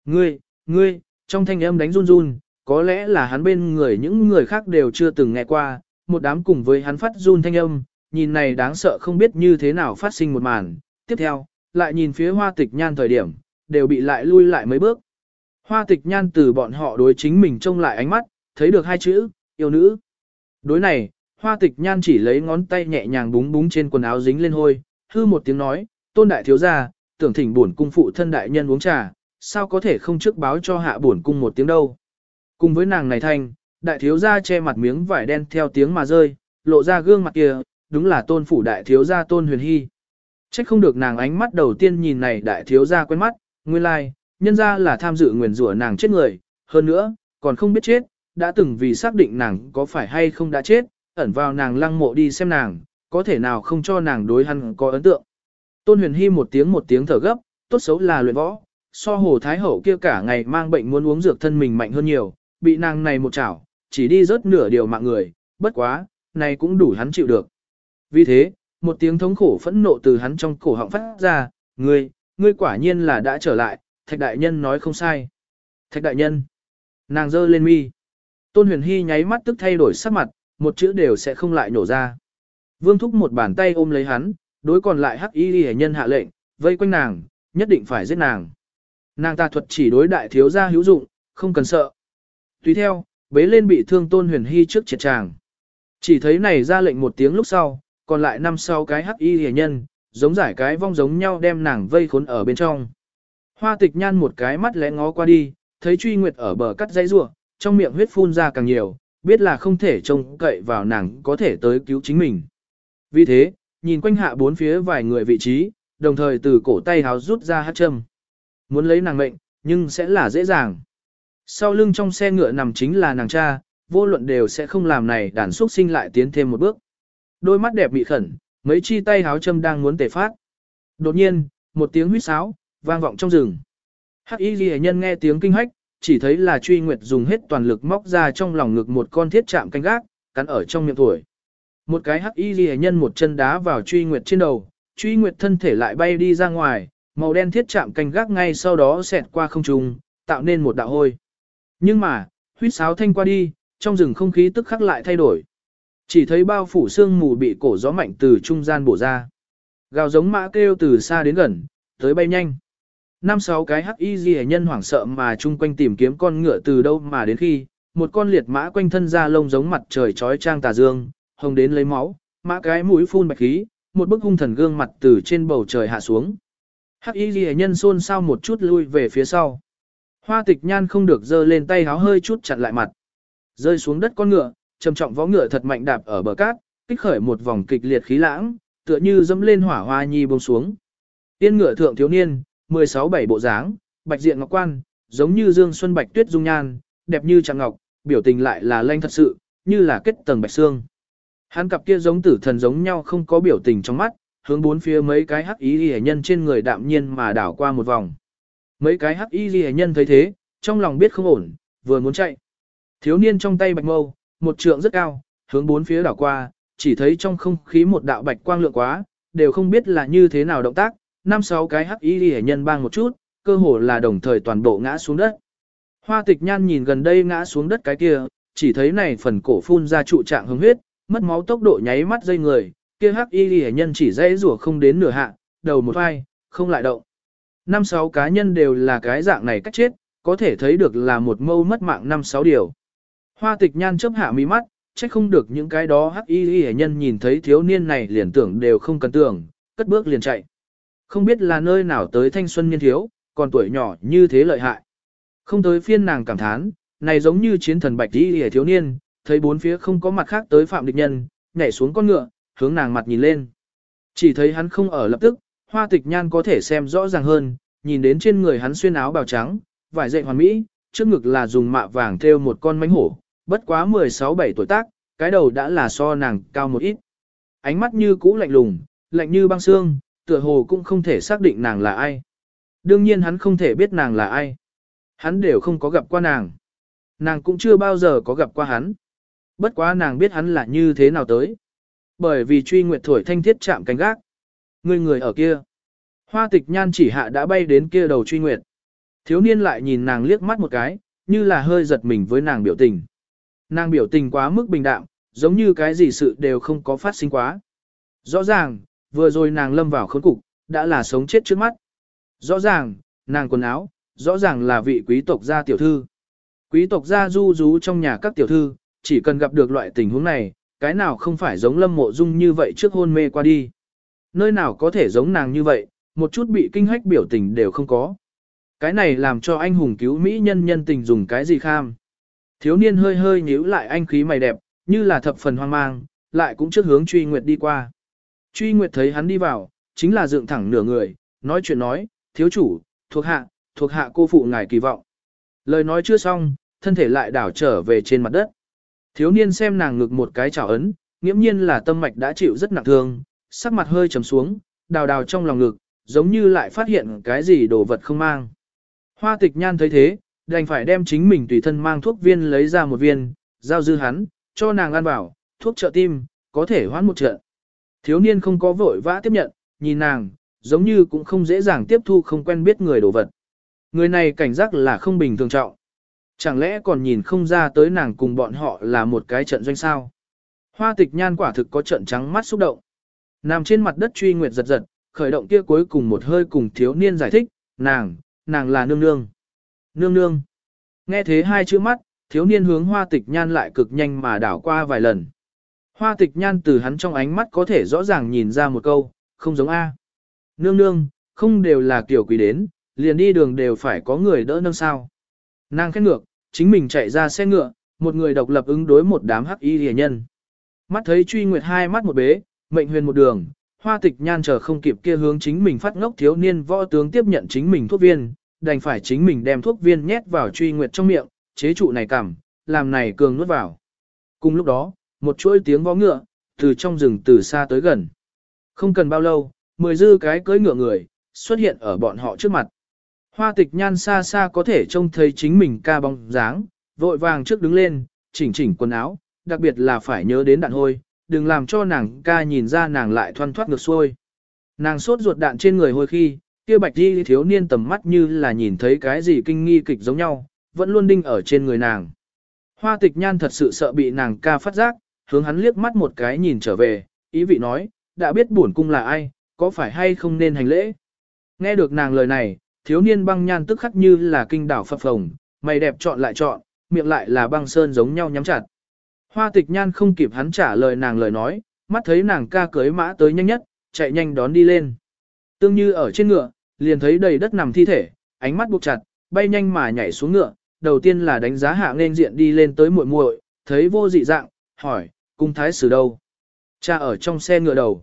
Ngươi, ngươi, trong thanh âm đánh run run, có lẽ là hắn bên người những người khác đều chưa từng nghe qua, một đám cùng với hắn phát run thanh âm, nhìn này đáng sợ không biết như thế nào phát sinh một màn. Tiếp theo, lại nhìn phía hoa tịch nhan thời điểm, đều bị lại lui lại mấy bước. Hoa tịch nhan từ bọn họ đối chính mình trông lại ánh mắt, thấy được hai chữ, yêu nữ. Đối này, hoa tịch nhan chỉ lấy ngón tay nhẹ nhàng búng búng trên quần áo dính lên hôi, hư một tiếng nói, tôn đại thiếu gia, tưởng thỉnh buồn cung phụ thân đại nhân uống trà, sao có thể không trước báo cho hạ buồn cung một tiếng đâu. Cùng với nàng này thanh, đại thiếu gia che mặt miếng vải đen theo tiếng mà rơi, lộ ra gương mặt kia, đúng là tôn phủ đại thiếu gia tôn huyền hy. Trách không được nàng ánh mắt đầu tiên nhìn này đại thiếu gia quen mắt, nguyên lai, like, nhân ra là tham dự nguyền rủa nàng chết người, hơn nữa, còn không biết chết, đã từng vì xác định nàng có phải hay không đã chết, ẩn vào nàng lăng mộ đi xem nàng, có thể nào không cho nàng đối hắn có ấn tượng. Tôn huyền hy một tiếng một tiếng thở gấp, tốt xấu là luyện võ, so hồ thái hậu kia cả ngày mang bệnh muốn uống dược thân mình mạnh hơn nhiều, bị nàng này một chảo, chỉ đi rớt nửa điều mạng người, bất quá, này cũng đủ hắn chịu được. Vì thế, một tiếng thống khổ phẫn nộ từ hắn trong cổ họng phát ra, ngươi, ngươi quả nhiên là đã trở lại, thạch đại nhân nói không sai. Thạch đại nhân, nàng giơ lên mi. Tôn huyền hy nháy mắt tức thay đổi sắc mặt, một chữ đều sẽ không lại nổ ra. Vương thúc một bàn tay ôm lấy hắn, đối còn lại hắc y ghi nhân hạ lệnh, vây quanh nàng, nhất định phải giết nàng. Nàng ta thuật chỉ đối đại thiếu gia hữu dụng, không cần sợ. Tùy theo, bế lên bị thương tôn huyền hy trước triệt tràng. Chỉ thấy này ra lệnh một tiếng lúc sau, còn lại năm sau cái hắc y hề nhân, giống giải cái vong giống nhau đem nàng vây khốn ở bên trong. Hoa tịch nhan một cái mắt lẽ ngó qua đi, thấy truy nguyệt ở bờ cắt dây rua, trong miệng huyết phun ra càng nhiều, biết là không thể trông cậy vào nàng có thể tới cứu chính mình. Vì thế, nhìn quanh hạ bốn phía vài người vị trí, đồng thời từ cổ tay háo rút ra hát châm. Muốn lấy nàng mệnh, nhưng sẽ là dễ dàng. Sau lưng trong xe ngựa nằm chính là nàng cha, vô luận đều sẽ không làm này đàn xuất sinh lại tiến thêm một bước. Đôi mắt đẹp bị khẩn, mấy chi tay háo châm đang muốn tề phát. Đột nhiên, một tiếng huýt sáo, vang vọng trong rừng. Hắc y ghi nhân nghe tiếng kinh hách, chỉ thấy là truy nguyệt dùng hết toàn lực móc ra trong lòng ngực một con thiết chạm canh gác, cắn ở trong miệng tuổi. Một cái hắc y ghi nhân một chân đá vào truy nguyệt trên đầu, truy nguyệt thân thể lại bay đi ra ngoài, màu đen thiết chạm canh gác ngay sau đó xẹt qua không trung, tạo nên một đạo hôi. Nhưng mà, huyết sáo thanh qua đi, trong rừng không khí tức khắc lại thay đổi. Chỉ thấy bao phủ sương mù bị cổ gió mạnh từ trung gian bổ ra. Gào giống mã kêu từ xa đến gần, tới bay nhanh. Năm sáu cái hắc y ghi nhân hoảng sợ mà chung quanh tìm kiếm con ngựa từ đâu mà đến khi, một con liệt mã quanh thân ra lông giống mặt trời trói trang tà dương, hồng đến lấy máu, mã cái mũi phun bạch khí, một bức hung thần gương mặt từ trên bầu trời hạ xuống. Hắc y ghi nhân xôn xao một chút lui về phía sau. Hoa tịch nhan không được giơ lên tay háo hơi chút chặn lại mặt. Rơi xuống đất con ngựa, trầm trọng võ ngựa thật mạnh đạp ở bờ cát, kích khởi một vòng kịch liệt khí lãng, tựa như dẫm lên hỏa hoa nhi buông xuống. Tiên ngựa thượng thiếu niên, 16 bảy bộ dáng, bạch diện ngọc quan, giống như dương xuân bạch tuyết dung nhan, đẹp như trăng ngọc, biểu tình lại là lanh thật sự, như là kết tầng bạch xương. Hắn cặp kia giống tử thần giống nhau không có biểu tình trong mắt, hướng bốn phía mấy cái hắc ý liễu nhân trên người đạm nhiên mà đảo qua một vòng. Mấy cái hắc y ghi nhân thấy thế, trong lòng biết không ổn, vừa muốn chạy. Thiếu niên trong tay bạch mâu, một trượng rất cao, hướng bốn phía đảo qua, chỉ thấy trong không khí một đạo bạch quang lượng quá, đều không biết là như thế nào động tác, năm sáu cái hắc y ghi nhân bang một chút, cơ hồ là đồng thời toàn bộ ngã xuống đất. Hoa tịch nhan nhìn gần đây ngã xuống đất cái kia, chỉ thấy này phần cổ phun ra trụ trạng hứng huyết, mất máu tốc độ nháy mắt dây người, kia hắc y ghi nhân chỉ dãy rủa không đến nửa hạ, đầu một vai, không lại động. Năm sáu cá nhân đều là cái dạng này cách chết, có thể thấy được là một mâu mất mạng năm sáu điều. Hoa tịch nhan chớp hạ mí mắt, trách không được những cái đó hắc y hệ nhân nhìn thấy thiếu niên này liền tưởng đều không cần tưởng, cất bước liền chạy. Không biết là nơi nào tới thanh xuân niên thiếu, còn tuổi nhỏ như thế lợi hại. Không tới phiên nàng cảm thán, này giống như chiến thần bạch y hệ thiếu niên, thấy bốn phía không có mặt khác tới phạm địch nhân, nhảy xuống con ngựa, hướng nàng mặt nhìn lên. Chỉ thấy hắn không ở lập tức, hoa tịch nhan có thể xem rõ ràng hơn, nhìn đến trên người hắn xuyên áo bào trắng, vải dậy hoàn mỹ, trước ngực là dùng mạ vàng thêu một con mánh hổ, bất quá 16-17 tuổi tác, cái đầu đã là so nàng cao một ít. Ánh mắt như cũ lạnh lùng, lạnh như băng xương, tựa hồ cũng không thể xác định nàng là ai. Đương nhiên hắn không thể biết nàng là ai. Hắn đều không có gặp qua nàng. nàng cũng chưa bao giờ có gặp qua hắn. Bất quá nàng biết hắn là như thế nào tới. Bởi vì truy nguyệt thổi thanh thiết chạm cánh gác. Ngươi người ở kia. Hoa tịch nhan chỉ hạ đã bay đến kia đầu truy nguyệt. Thiếu niên lại nhìn nàng liếc mắt một cái, như là hơi giật mình với nàng biểu tình. Nàng biểu tình quá mức bình đạm, giống như cái gì sự đều không có phát sinh quá. Rõ ràng, vừa rồi nàng lâm vào khốn cục, đã là sống chết trước mắt. Rõ ràng, nàng quần áo, rõ ràng là vị quý tộc gia tiểu thư. Quý tộc gia du rú trong nhà các tiểu thư, chỉ cần gặp được loại tình huống này, cái nào không phải giống lâm mộ dung như vậy trước hôn mê qua đi. Nơi nào có thể giống nàng như vậy, một chút bị kinh hách biểu tình đều không có. Cái này làm cho anh hùng cứu Mỹ nhân nhân tình dùng cái gì kham. Thiếu niên hơi hơi nhíu lại anh khí mày đẹp, như là thập phần hoang mang, lại cũng trước hướng truy nguyệt đi qua. Truy nguyệt thấy hắn đi vào, chính là dựng thẳng nửa người, nói chuyện nói, thiếu chủ, thuộc hạ, thuộc hạ cô phụ ngài kỳ vọng. Lời nói chưa xong, thân thể lại đảo trở về trên mặt đất. Thiếu niên xem nàng ngực một cái chảo ấn, nghiễm nhiên là tâm mạch đã chịu rất nặng thương, sắc mặt hơi trầm xuống, đào đào trong lòng ngực, giống như lại phát hiện cái gì đồ vật không mang. Hoa tịch nhan thấy thế, đành phải đem chính mình tùy thân mang thuốc viên lấy ra một viên, giao dư hắn, cho nàng ăn vào, thuốc trợ tim, có thể hoãn một trận. Thiếu niên không có vội vã tiếp nhận, nhìn nàng, giống như cũng không dễ dàng tiếp thu không quen biết người đồ vật. Người này cảnh giác là không bình thường trọng. Chẳng lẽ còn nhìn không ra tới nàng cùng bọn họ là một cái trận doanh sao? Hoa tịch nhan quả thực có trận trắng mắt xúc động. Nằm trên mặt đất truy nguyệt giật giật, khởi động kia cuối cùng một hơi cùng thiếu niên giải thích, nàng, nàng là nương nương. Nương nương. Nghe thế hai chữ mắt, thiếu niên hướng hoa tịch nhan lại cực nhanh mà đảo qua vài lần. Hoa tịch nhan từ hắn trong ánh mắt có thể rõ ràng nhìn ra một câu, không giống A. Nương nương, không đều là kiểu quý đến, liền đi đường đều phải có người đỡ nâng sao. Nàng khét ngược, chính mình chạy ra xe ngựa, một người độc lập ứng đối một đám hắc y rìa nhân. Mắt thấy truy nguyệt hai mắt một bế, mệnh huyền một đường, hoa tịch nhan chờ không kịp kia hướng chính mình phát ngốc thiếu niên võ tướng tiếp nhận chính mình thuốc viên, đành phải chính mình đem thuốc viên nhét vào truy nguyệt trong miệng, chế trụ này cảm, làm này cường nuốt vào. Cùng lúc đó, một chuỗi tiếng vó ngựa, từ trong rừng từ xa tới gần. Không cần bao lâu, mười dư cái cưỡi ngựa người, xuất hiện ở bọn họ trước mặt. Hoa tịch nhan xa xa có thể trông thấy chính mình ca bóng dáng, vội vàng trước đứng lên, chỉnh chỉnh quần áo, đặc biệt là phải nhớ đến đạn hôi, đừng làm cho nàng ca nhìn ra nàng lại thoăn thoát ngược xuôi. Nàng sốt ruột đạn trên người hồi khi, kia bạch đi thiếu niên tầm mắt như là nhìn thấy cái gì kinh nghi kịch giống nhau, vẫn luôn đinh ở trên người nàng. Hoa tịch nhan thật sự sợ bị nàng ca phát giác, hướng hắn liếc mắt một cái nhìn trở về, ý vị nói, đã biết bổn cung là ai, có phải hay không nên hành lễ. Nghe được nàng lời này, thiếu niên băng nhan tức khắc như là kinh đảo phập phồng, mày đẹp chọn lại chọn, miệng lại là băng sơn giống nhau nhắm chặt. Hoa tịch nhan không kịp hắn trả lời nàng lời nói, mắt thấy nàng ca cưới mã tới nhanh nhất, chạy nhanh đón đi lên. Tương như ở trên ngựa, liền thấy đầy đất nằm thi thể, ánh mắt buộc chặt, bay nhanh mà nhảy xuống ngựa, đầu tiên là đánh giá hạ nên diện đi lên tới muội muội, thấy vô dị dạng, hỏi, cung thái sử đâu? Cha ở trong xe ngựa đầu.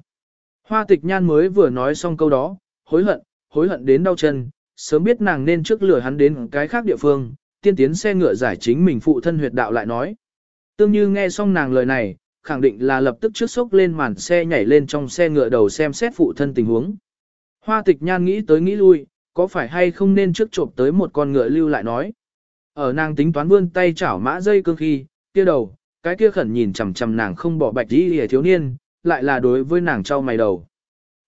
Hoa tịch nhan mới vừa nói xong câu đó, hối hận, hối hận đến đau chân, sớm biết nàng nên trước lửa hắn đến cái khác địa phương, tiên tiến xe ngựa giải chính mình phụ thân huyệt đạo lại nói. Tương như nghe xong nàng lời này, khẳng định là lập tức trước sốc lên màn xe nhảy lên trong xe ngựa đầu xem xét phụ thân tình huống. Hoa tịch nhan nghĩ tới nghĩ lui, có phải hay không nên trước trộm tới một con ngựa lưu lại nói. Ở nàng tính toán vươn tay chảo mã dây cương khi, kia đầu, cái kia khẩn nhìn chằm chằm nàng không bỏ bạch đi hề thiếu niên, lại là đối với nàng trao mày đầu.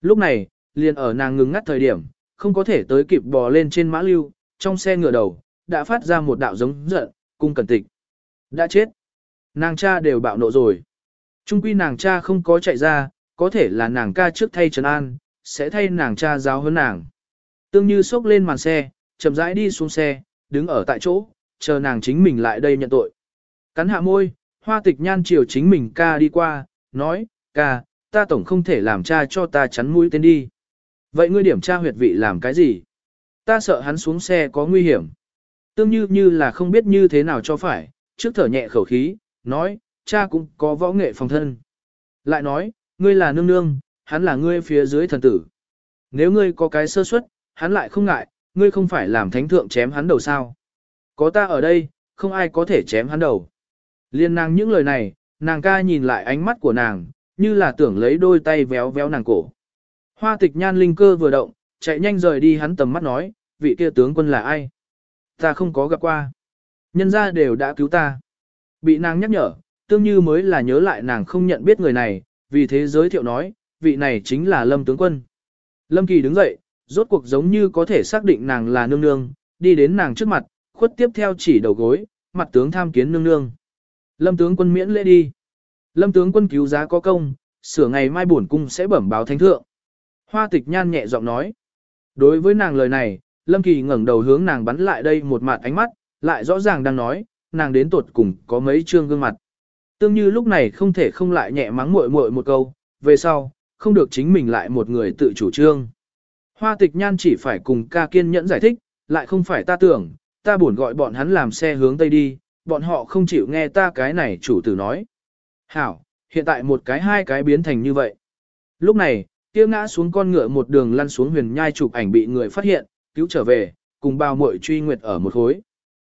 Lúc này, liền ở nàng ngừng ngắt thời điểm, không có thể tới kịp bò lên trên mã lưu, trong xe ngựa đầu, đã phát ra một đạo giống giận, cung cẩn tịch. Đã chết. Nàng cha đều bạo nộ rồi. Trung quy nàng cha không có chạy ra, có thể là nàng ca trước thay Trần An, sẽ thay nàng cha giáo hơn nàng. Tương như xốc lên màn xe, chậm rãi đi xuống xe, đứng ở tại chỗ, chờ nàng chính mình lại đây nhận tội. Cắn hạ môi, hoa tịch nhan chiều chính mình ca đi qua, nói, ca, ta tổng không thể làm cha cho ta chắn mũi tên đi. Vậy ngươi điểm tra huyệt vị làm cái gì? Ta sợ hắn xuống xe có nguy hiểm. Tương như như là không biết như thế nào cho phải, trước thở nhẹ khẩu khí, nói, cha cũng có võ nghệ phòng thân. Lại nói, ngươi là nương nương, hắn là ngươi phía dưới thần tử. Nếu ngươi có cái sơ suất, hắn lại không ngại, ngươi không phải làm thánh thượng chém hắn đầu sao. Có ta ở đây, không ai có thể chém hắn đầu. Liên nàng những lời này, nàng ca nhìn lại ánh mắt của nàng, như là tưởng lấy đôi tay véo véo nàng cổ. Hoa tịch nhan linh cơ vừa động, chạy nhanh rời đi hắn tầm mắt nói, vị kia tướng quân là ai? Ta không có gặp qua. Nhân ra đều đã cứu ta. Bị nàng nhắc nhở, tương như mới là nhớ lại nàng không nhận biết người này, vì thế giới thiệu nói, vị này chính là Lâm tướng quân. Lâm Kỳ đứng dậy, rốt cuộc giống như có thể xác định nàng là nương nương, đi đến nàng trước mặt, khuất tiếp theo chỉ đầu gối, mặt tướng tham kiến nương nương. Lâm tướng quân miễn lễ đi. Lâm tướng quân cứu giá có công, sửa ngày mai bổn cung sẽ bẩm báo thánh thượng. Hoa tịch nhan nhẹ giọng nói. Đối với nàng lời này, Lâm Kỳ ngẩng đầu hướng nàng bắn lại đây một mặt ánh mắt, lại rõ ràng đang nói, nàng đến tuột cùng có mấy trương gương mặt. Tương như lúc này không thể không lại nhẹ mắng muội muội một câu, về sau, không được chính mình lại một người tự chủ trương. Hoa tịch nhan chỉ phải cùng ca kiên nhẫn giải thích, lại không phải ta tưởng, ta buồn gọi bọn hắn làm xe hướng tây đi, bọn họ không chịu nghe ta cái này chủ tử nói. Hảo, hiện tại một cái hai cái biến thành như vậy. Lúc này, Tiêu ngã xuống con ngựa một đường lăn xuống huyền nhai chụp ảnh bị người phát hiện, cứu trở về, cùng bao muội truy nguyệt ở một khối.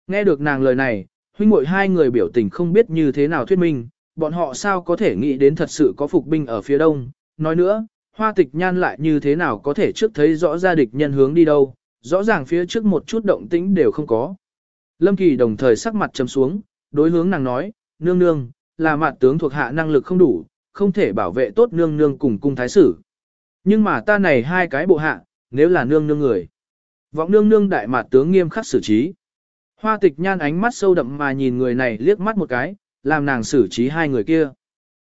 Nghe được nàng lời này, huynh muội hai người biểu tình không biết như thế nào thuyết minh, bọn họ sao có thể nghĩ đến thật sự có phục binh ở phía đông. Nói nữa, hoa tịch nhan lại như thế nào có thể trước thấy rõ ra địch nhân hướng đi đâu, rõ ràng phía trước một chút động tĩnh đều không có. Lâm Kỳ đồng thời sắc mặt trầm xuống, đối hướng nàng nói, nương nương, là mặt tướng thuộc hạ năng lực không đủ, không thể bảo vệ tốt nương nương cùng cung thái sử. Nhưng mà ta này hai cái bộ hạ, nếu là nương nương người. Vọng nương nương đại mặt tướng nghiêm khắc xử trí. Hoa tịch nhan ánh mắt sâu đậm mà nhìn người này liếc mắt một cái, làm nàng xử trí hai người kia.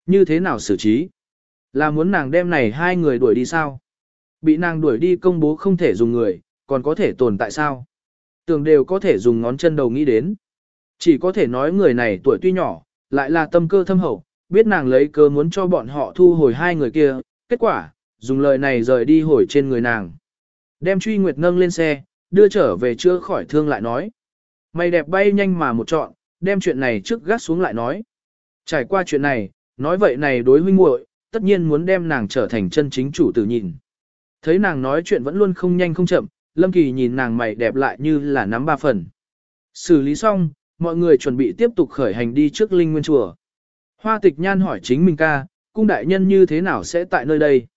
Như thế nào xử trí? Là muốn nàng đem này hai người đuổi đi sao? Bị nàng đuổi đi công bố không thể dùng người, còn có thể tồn tại sao? Tưởng đều có thể dùng ngón chân đầu nghĩ đến. Chỉ có thể nói người này tuổi tuy nhỏ, lại là tâm cơ thâm hậu, biết nàng lấy cơ muốn cho bọn họ thu hồi hai người kia, kết quả, dùng lời này rời đi hồi trên người nàng. Đem truy nguyệt nâng lên xe, đưa trở về chưa khỏi thương lại nói. Mày đẹp bay nhanh mà một trọn, đem chuyện này trước gác xuống lại nói. Trải qua chuyện này, nói vậy này đối huynh muội, tất nhiên muốn đem nàng trở thành chân chính chủ tử nhìn. Thấy nàng nói chuyện vẫn luôn không nhanh không chậm, Lâm Kỳ nhìn nàng mày đẹp lại như là nắm ba phần. Xử lý xong, mọi người chuẩn bị tiếp tục khởi hành đi trước Linh Nguyên Chùa. Hoa tịch nhan hỏi chính mình ca, cung đại nhân như thế nào sẽ tại nơi đây?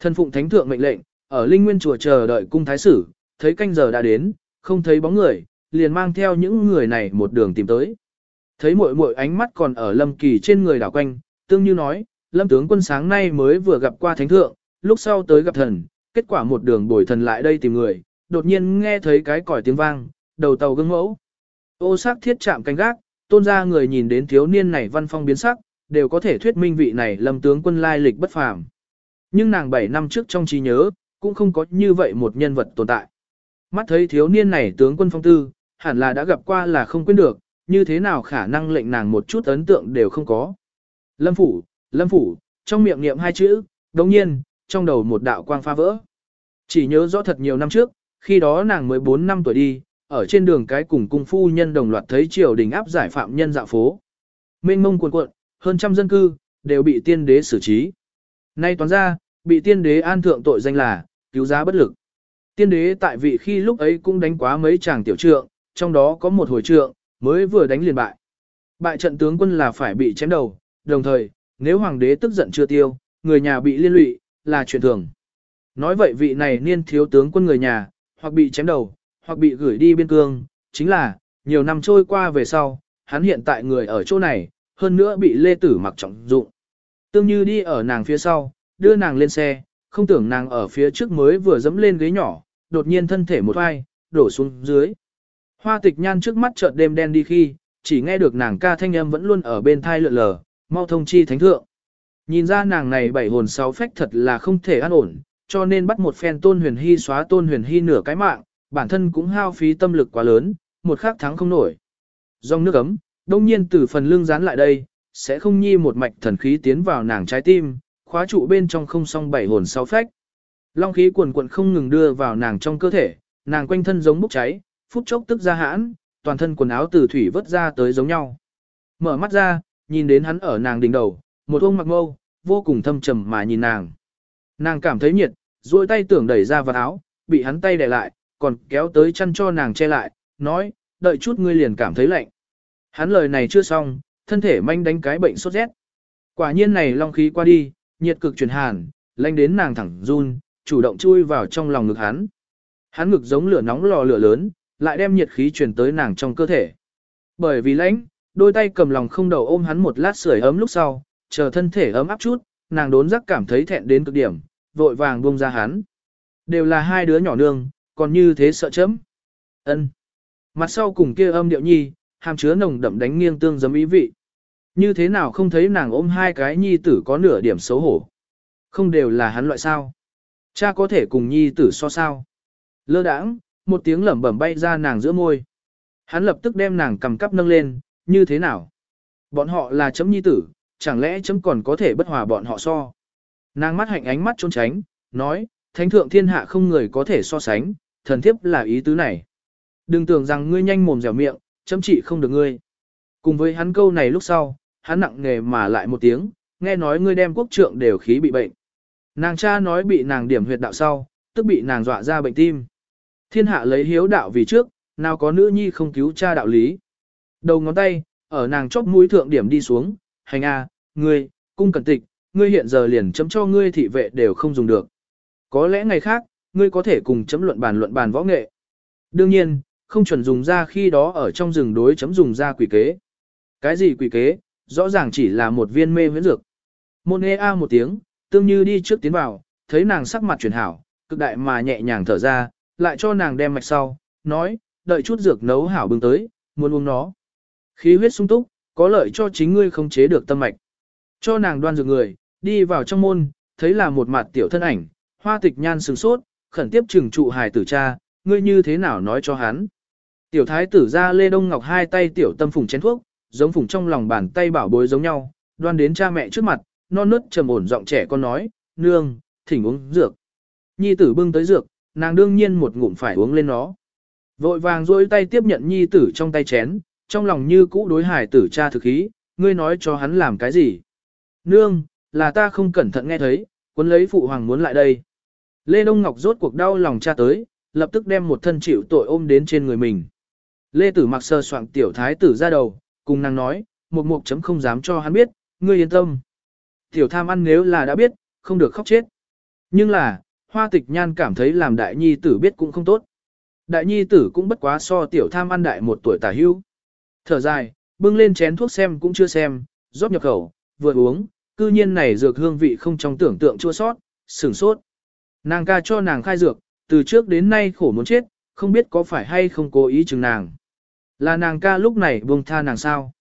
Thân phụng thánh thượng mệnh lệnh, ở Linh Nguyên Chùa chờ đợi cung thái sử, thấy canh giờ đã đến, không thấy bóng người, liền mang theo những người này một đường tìm tới. Thấy muội muội ánh mắt còn ở Lâm Kỳ trên người đảo quanh, tương như nói, Lâm tướng quân sáng nay mới vừa gặp qua thánh thượng, lúc sau tới gặp thần, kết quả một đường bồi thần lại đây tìm người, đột nhiên nghe thấy cái còi tiếng vang, đầu tàu gương mẫu. Ô sắc thiết chạm canh gác, tôn ra người nhìn đến thiếu niên này văn phong biến sắc, đều có thể thuyết minh vị này lâm tướng quân lai lịch bất phàm. Nhưng nàng 7 năm trước trong trí nhớ, cũng không có như vậy một nhân vật tồn tại. Mắt thấy thiếu niên này tướng quân phong tư, hẳn là đã gặp qua là không quên được, như thế nào khả năng lệnh nàng một chút ấn tượng đều không có. Lâm phủ, lâm phủ, trong miệng niệm hai chữ, đồng nhiên, trong đầu một đạo quang pha vỡ. Chỉ nhớ rõ thật nhiều năm trước, khi đó nàng mới 4 năm tuổi đi, ở trên đường cái cùng cung phu nhân đồng loạt thấy triều đình áp giải phạm nhân dạo phố. Mênh mông cuồn cuộn, hơn trăm dân cư, đều bị tiên đế xử trí. Nay toán ra, bị tiên đế an thượng tội danh là, cứu giá bất lực. Tiên đế tại vị khi lúc ấy cũng đánh quá mấy chàng tiểu trượng, trong đó có một hồi trượng, mới vừa đánh liền bại. Bại trận tướng quân là phải bị chém đầu, đồng thời, nếu hoàng đế tức giận chưa tiêu, người nhà bị liên lụy, là chuyện thường. Nói vậy vị này niên thiếu tướng quân người nhà, hoặc bị chém đầu, hoặc bị gửi đi biên cương, chính là, nhiều năm trôi qua về sau, hắn hiện tại người ở chỗ này, hơn nữa bị lê tử mặc trọng dụng. Tương như đi ở nàng phía sau, đưa nàng lên xe, không tưởng nàng ở phía trước mới vừa dẫm lên ghế nhỏ, đột nhiên thân thể một vai, đổ xuống dưới. Hoa tịch nhan trước mắt chợt đêm đen đi khi, chỉ nghe được nàng ca thanh âm vẫn luôn ở bên thai lượn lờ, mau thông chi thánh thượng. Nhìn ra nàng này bảy hồn sáu phách thật là không thể an ổn, cho nên bắt một phen tôn huyền hy xóa tôn huyền hy nửa cái mạng, bản thân cũng hao phí tâm lực quá lớn, một khắc thắng không nổi. Dòng nước ấm, đông nhiên từ phần lưng dán lại đây, sẽ không nhi một mạch thần khí tiến vào nàng trái tim, khóa trụ bên trong không song bảy hồn sáu phách. Long khí cuồn cuộn không ngừng đưa vào nàng trong cơ thể, nàng quanh thân giống bốc cháy, phút chốc tức ra hãn, toàn thân quần áo từ thủy vớt ra tới giống nhau. Mở mắt ra, nhìn đến hắn ở nàng đỉnh đầu, một ông mặc mâu, vô cùng thâm trầm mà nhìn nàng. Nàng cảm thấy nhiệt, duỗi tay tưởng đẩy ra vào áo, bị hắn tay đè lại, còn kéo tới chăn cho nàng che lại, nói, đợi chút ngươi liền cảm thấy lạnh. Hắn lời này chưa xong, thân thể manh đánh cái bệnh sốt rét. Quả nhiên này long khí qua đi, nhiệt cực chuyển hàn, lanh đến nàng thẳng run, chủ động chui vào trong lòng ngực hắn. Hắn ngực giống lửa nóng lò lửa lớn, lại đem nhiệt khí truyền tới nàng trong cơ thể. Bởi vì lãnh, đôi tay cầm lòng không đầu ôm hắn một lát sưởi ấm lúc sau, chờ thân thể ấm áp chút, nàng đốn giác cảm thấy thẹn đến cực điểm, vội vàng buông ra hắn. Đều là hai đứa nhỏ nương, còn như thế sợ chấm. ân Mặt sau cùng kia âm điệu nhi, hàm chứa nồng đậm đánh nghiêng tương giấm ý vị. Như thế nào không thấy nàng ôm hai cái nhi tử có nửa điểm xấu hổ. Không đều là hắn loại sao. Cha có thể cùng nhi tử so sao. Lơ đãng, một tiếng lẩm bẩm bay ra nàng giữa môi. Hắn lập tức đem nàng cầm cắp nâng lên, như thế nào? Bọn họ là chấm nhi tử, chẳng lẽ chấm còn có thể bất hòa bọn họ so? Nàng mắt hạnh ánh mắt trốn tránh, nói, thánh thượng thiên hạ không người có thể so sánh, thần thiếp là ý tứ này. Đừng tưởng rằng ngươi nhanh mồm dẻo miệng, chấm chỉ không được ngươi. Cùng với hắn câu này lúc sau, hắn nặng nghề mà lại một tiếng, nghe nói ngươi đem quốc trượng đều khí bị bệnh. Nàng cha nói bị nàng điểm huyệt đạo sau, tức bị nàng dọa ra bệnh tim. Thiên hạ lấy hiếu đạo vì trước, nào có nữ nhi không cứu cha đạo lý. Đầu ngón tay, ở nàng chóp mũi thượng điểm đi xuống, hành a, ngươi, cung cẩn tịch, ngươi hiện giờ liền chấm cho ngươi thị vệ đều không dùng được. Có lẽ ngày khác, ngươi có thể cùng chấm luận bàn luận bàn võ nghệ. Đương nhiên, không chuẩn dùng ra khi đó ở trong rừng đối chấm dùng ra quỷ kế. Cái gì quỷ kế, rõ ràng chỉ là một viên mê huyễn dược. Môn e a một tiếng, tương như đi trước tiến vào, thấy nàng sắc mặt chuyển hảo, cực đại mà nhẹ nhàng thở ra, lại cho nàng đem mạch sau, nói, đợi chút dược nấu hảo bưng tới, muốn uống nó. Khí huyết sung túc, có lợi cho chính ngươi không chế được tâm mạch. Cho nàng đoan dược người, đi vào trong môn, thấy là một mặt tiểu thân ảnh, hoa tịch nhan sừng sốt, khẩn tiếp trừng trụ hài tử cha, ngươi như thế nào nói cho hắn. Tiểu thái tử ra Lê Đông Ngọc hai tay tiểu tâm phùng chén thuốc, giống phùng trong lòng bàn tay bảo bối giống nhau, đoan đến cha mẹ trước mặt, non nớt trầm ổn giọng trẻ con nói, nương, thỉnh uống dược. Nhi tử bưng tới dược, nàng đương nhiên một ngụm phải uống lên nó. Vội vàng rôi tay tiếp nhận nhi tử trong tay chén, trong lòng như cũ đối hải tử cha thực khí, ngươi nói cho hắn làm cái gì. Nương, là ta không cẩn thận nghe thấy, quân lấy phụ hoàng muốn lại đây. Lê Đông Ngọc rốt cuộc đau lòng cha tới, lập tức đem một thân chịu tội ôm đến trên người mình. Lê Tử mặc sơ soạn tiểu thái tử ra đầu, cùng nàng nói, một mục chấm không dám cho hắn biết, ngươi yên tâm. Tiểu tham ăn nếu là đã biết, không được khóc chết. Nhưng là, hoa tịch nhan cảm thấy làm đại nhi tử biết cũng không tốt. Đại nhi tử cũng bất quá so tiểu tham ăn đại một tuổi tả hưu. Thở dài, bưng lên chén thuốc xem cũng chưa xem, rót nhập khẩu, vừa uống, cư nhiên này dược hương vị không trong tưởng tượng chua sót, sửng sốt. Nàng ca cho nàng khai dược, từ trước đến nay khổ muốn chết, không biết có phải hay không cố ý chừng nàng. Là nàng ca lúc này buông tha nàng sao.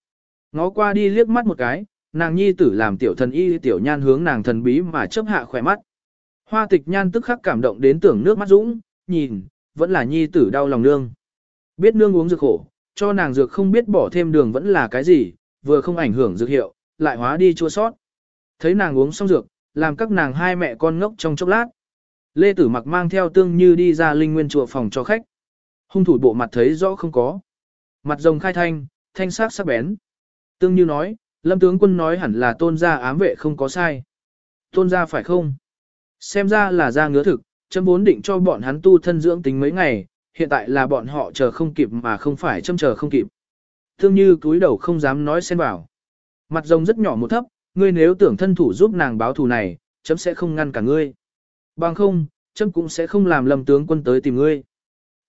Ngó qua đi liếc mắt một cái, nàng nhi tử làm tiểu thần y tiểu nhan hướng nàng thần bí mà chấp hạ khỏe mắt. Hoa tịch nhan tức khắc cảm động đến tưởng nước mắt dũng, nhìn, vẫn là nhi tử đau lòng nương. Biết nương uống dược khổ, cho nàng dược không biết bỏ thêm đường vẫn là cái gì, vừa không ảnh hưởng dược hiệu, lại hóa đi chua sót. Thấy nàng uống xong dược, làm các nàng hai mẹ con ngốc trong chốc lát. Lê Tử mặc mang theo tương như đi ra linh nguyên chùa phòng cho khách. Hung thủ bộ mặt thấy rõ không có. Mặt rồng khai thanh, thanh sắc sắc bén. Tương như nói, lâm tướng quân nói hẳn là tôn gia ám vệ không có sai. Tôn gia phải không? Xem ra là ra ngứa thực, chấm vốn định cho bọn hắn tu thân dưỡng tính mấy ngày, hiện tại là bọn họ chờ không kịp mà không phải châm chờ không kịp. Thương như túi đầu không dám nói xen vào. Mặt rồng rất nhỏ một thấp, ngươi nếu tưởng thân thủ giúp nàng báo thù này, chấm sẽ không ngăn cả ngươi. Bằng không, chấm cũng sẽ không làm lầm tướng quân tới tìm ngươi.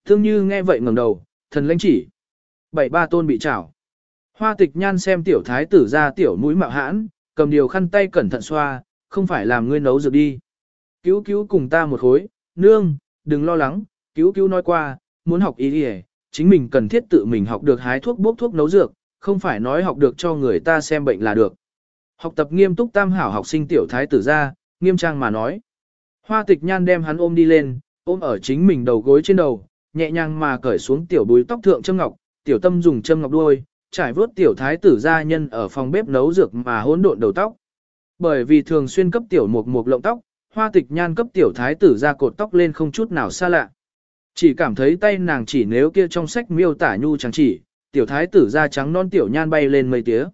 Thương như nghe vậy ngẩng đầu, thần lãnh chỉ. Bảy ba tôn bị trảo. Hoa tịch nhan xem tiểu thái tử ra tiểu mũi mạo hãn, cầm điều khăn tay cẩn thận xoa, không phải làm ngươi nấu dược đi. Cứu cứu cùng ta một khối, nương, đừng lo lắng, cứu cứu nói qua, muốn học y y, chính mình cần thiết tự mình học được hái thuốc bốc thuốc nấu dược, không phải nói học được cho người ta xem bệnh là được. Học tập nghiêm túc tam hảo học sinh tiểu thái tử ra, nghiêm trang mà nói. Hoa tịch nhan đem hắn ôm đi lên, ôm ở chính mình đầu gối trên đầu, nhẹ nhàng mà cởi xuống tiểu búi tóc thượng châm ngọc, tiểu tâm dùng châm ngọc đuôi, trải vớt tiểu thái tử gia nhân ở phòng bếp nấu dược mà hỗn độn đầu tóc. Bởi vì thường xuyên cấp tiểu mục mục lộng tóc, hoa tịch nhan cấp tiểu thái tử ra cột tóc lên không chút nào xa lạ. Chỉ cảm thấy tay nàng chỉ nếu kia trong sách miêu tả nhu chẳng chỉ, tiểu thái tử da trắng non tiểu nhan bay lên mây tía.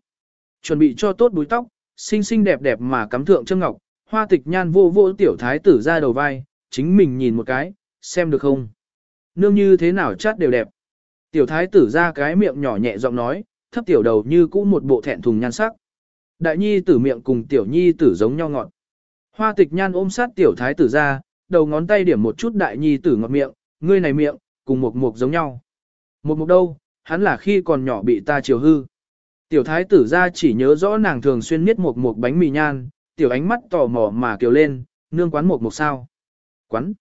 Chuẩn bị cho tốt búi tóc, xinh xinh đẹp đẹp mà cắm thượng châm ngọc, hoa tịch nhan vô vô tiểu thái tử ra đầu vai, chính mình nhìn một cái, xem được không? Nương như thế nào chát đều đẹp. Tiểu thái tử ra cái miệng nhỏ nhẹ giọng nói, thấp tiểu đầu như cũ một bộ thẹn thùng nhan sắc. Đại nhi tử miệng cùng tiểu nhi tử giống nhau ngọt. Hoa tịch nhan ôm sát tiểu thái tử ra, đầu ngón tay điểm một chút đại nhi tử ngọt miệng, ngươi này miệng, cùng một mục giống nhau. Một mục đâu, hắn là khi còn nhỏ bị ta chiều hư. Tiểu thái tử ra chỉ nhớ rõ nàng thường xuyên miết một mục bánh mì nhan, tiểu ánh mắt tò mò mà kiều lên, nương quán một mục sao. Quán.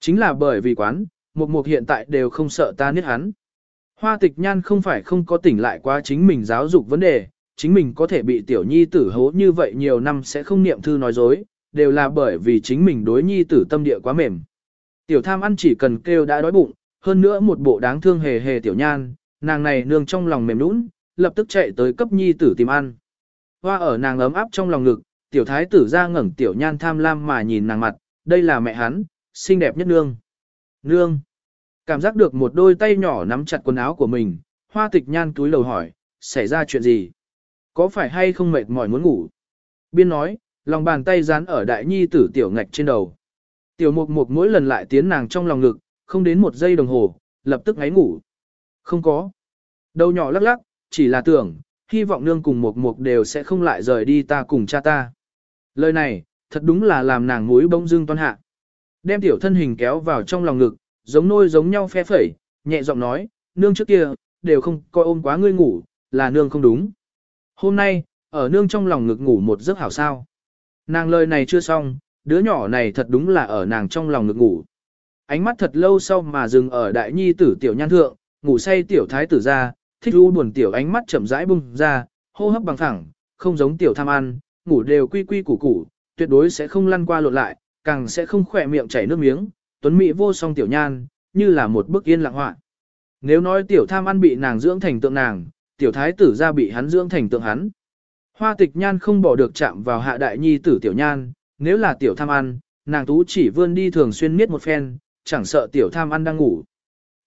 Chính là bởi vì quán, một mục hiện tại đều không sợ ta niết hắn. Hoa tịch nhan không phải không có tỉnh lại quá chính mình giáo dục vấn đề, chính mình có thể bị tiểu nhi tử hố như vậy nhiều năm sẽ không niệm thư nói dối, đều là bởi vì chính mình đối nhi tử tâm địa quá mềm. Tiểu tham ăn chỉ cần kêu đã đói bụng, hơn nữa một bộ đáng thương hề hề tiểu nhan, nàng này nương trong lòng mềm nũng, lập tức chạy tới cấp nhi tử tìm ăn. Hoa ở nàng ấm áp trong lòng ngực, tiểu thái tử ra ngẩng tiểu nhan tham lam mà nhìn nàng mặt, đây là mẹ hắn, xinh đẹp nhất nương. Nương. Cảm giác được một đôi tay nhỏ nắm chặt quần áo của mình, hoa tịch nhan túi lầu hỏi, xảy ra chuyện gì? Có phải hay không mệt mỏi muốn ngủ? Biên nói, lòng bàn tay dán ở đại nhi tử tiểu ngạch trên đầu. Tiểu mục mục mỗi lần lại tiến nàng trong lòng ngực, không đến một giây đồng hồ, lập tức ngáy ngủ. Không có. Đầu nhỏ lắc lắc, chỉ là tưởng, hy vọng nương cùng mục mục đều sẽ không lại rời đi ta cùng cha ta. Lời này, thật đúng là làm nàng mũi bông dưng toan hạ. Đem tiểu thân hình kéo vào trong lòng ngực, giống nôi giống nhau phe phẩy, nhẹ giọng nói, nương trước kia, đều không coi ôm quá ngươi ngủ, là nương không đúng. Hôm nay, ở nương trong lòng ngực ngủ một giấc hảo sao. Nàng lời này chưa xong, đứa nhỏ này thật đúng là ở nàng trong lòng ngực ngủ. Ánh mắt thật lâu sau mà dừng ở đại nhi tử tiểu nhan thượng, ngủ say tiểu thái tử ra, thích u buồn tiểu ánh mắt chậm rãi bung ra, hô hấp bằng thẳng, không giống tiểu tham ăn, ngủ đều quy quy củ củ, tuyệt đối sẽ không lăn qua lộn lại, càng sẽ không khỏe miệng chảy nước miếng, tuấn mỹ vô song tiểu nhan, như là một bức yên lặng họa. Nếu nói tiểu tham ăn bị nàng dưỡng thành tượng nàng, tiểu thái tử ra bị hắn dưỡng thành tượng hắn. Hoa tịch nhan không bỏ được chạm vào hạ đại nhi tử tiểu nhan, nếu là tiểu tham ăn, nàng tú chỉ vươn đi thường xuyên miết một phen, chẳng sợ tiểu tham ăn đang ngủ.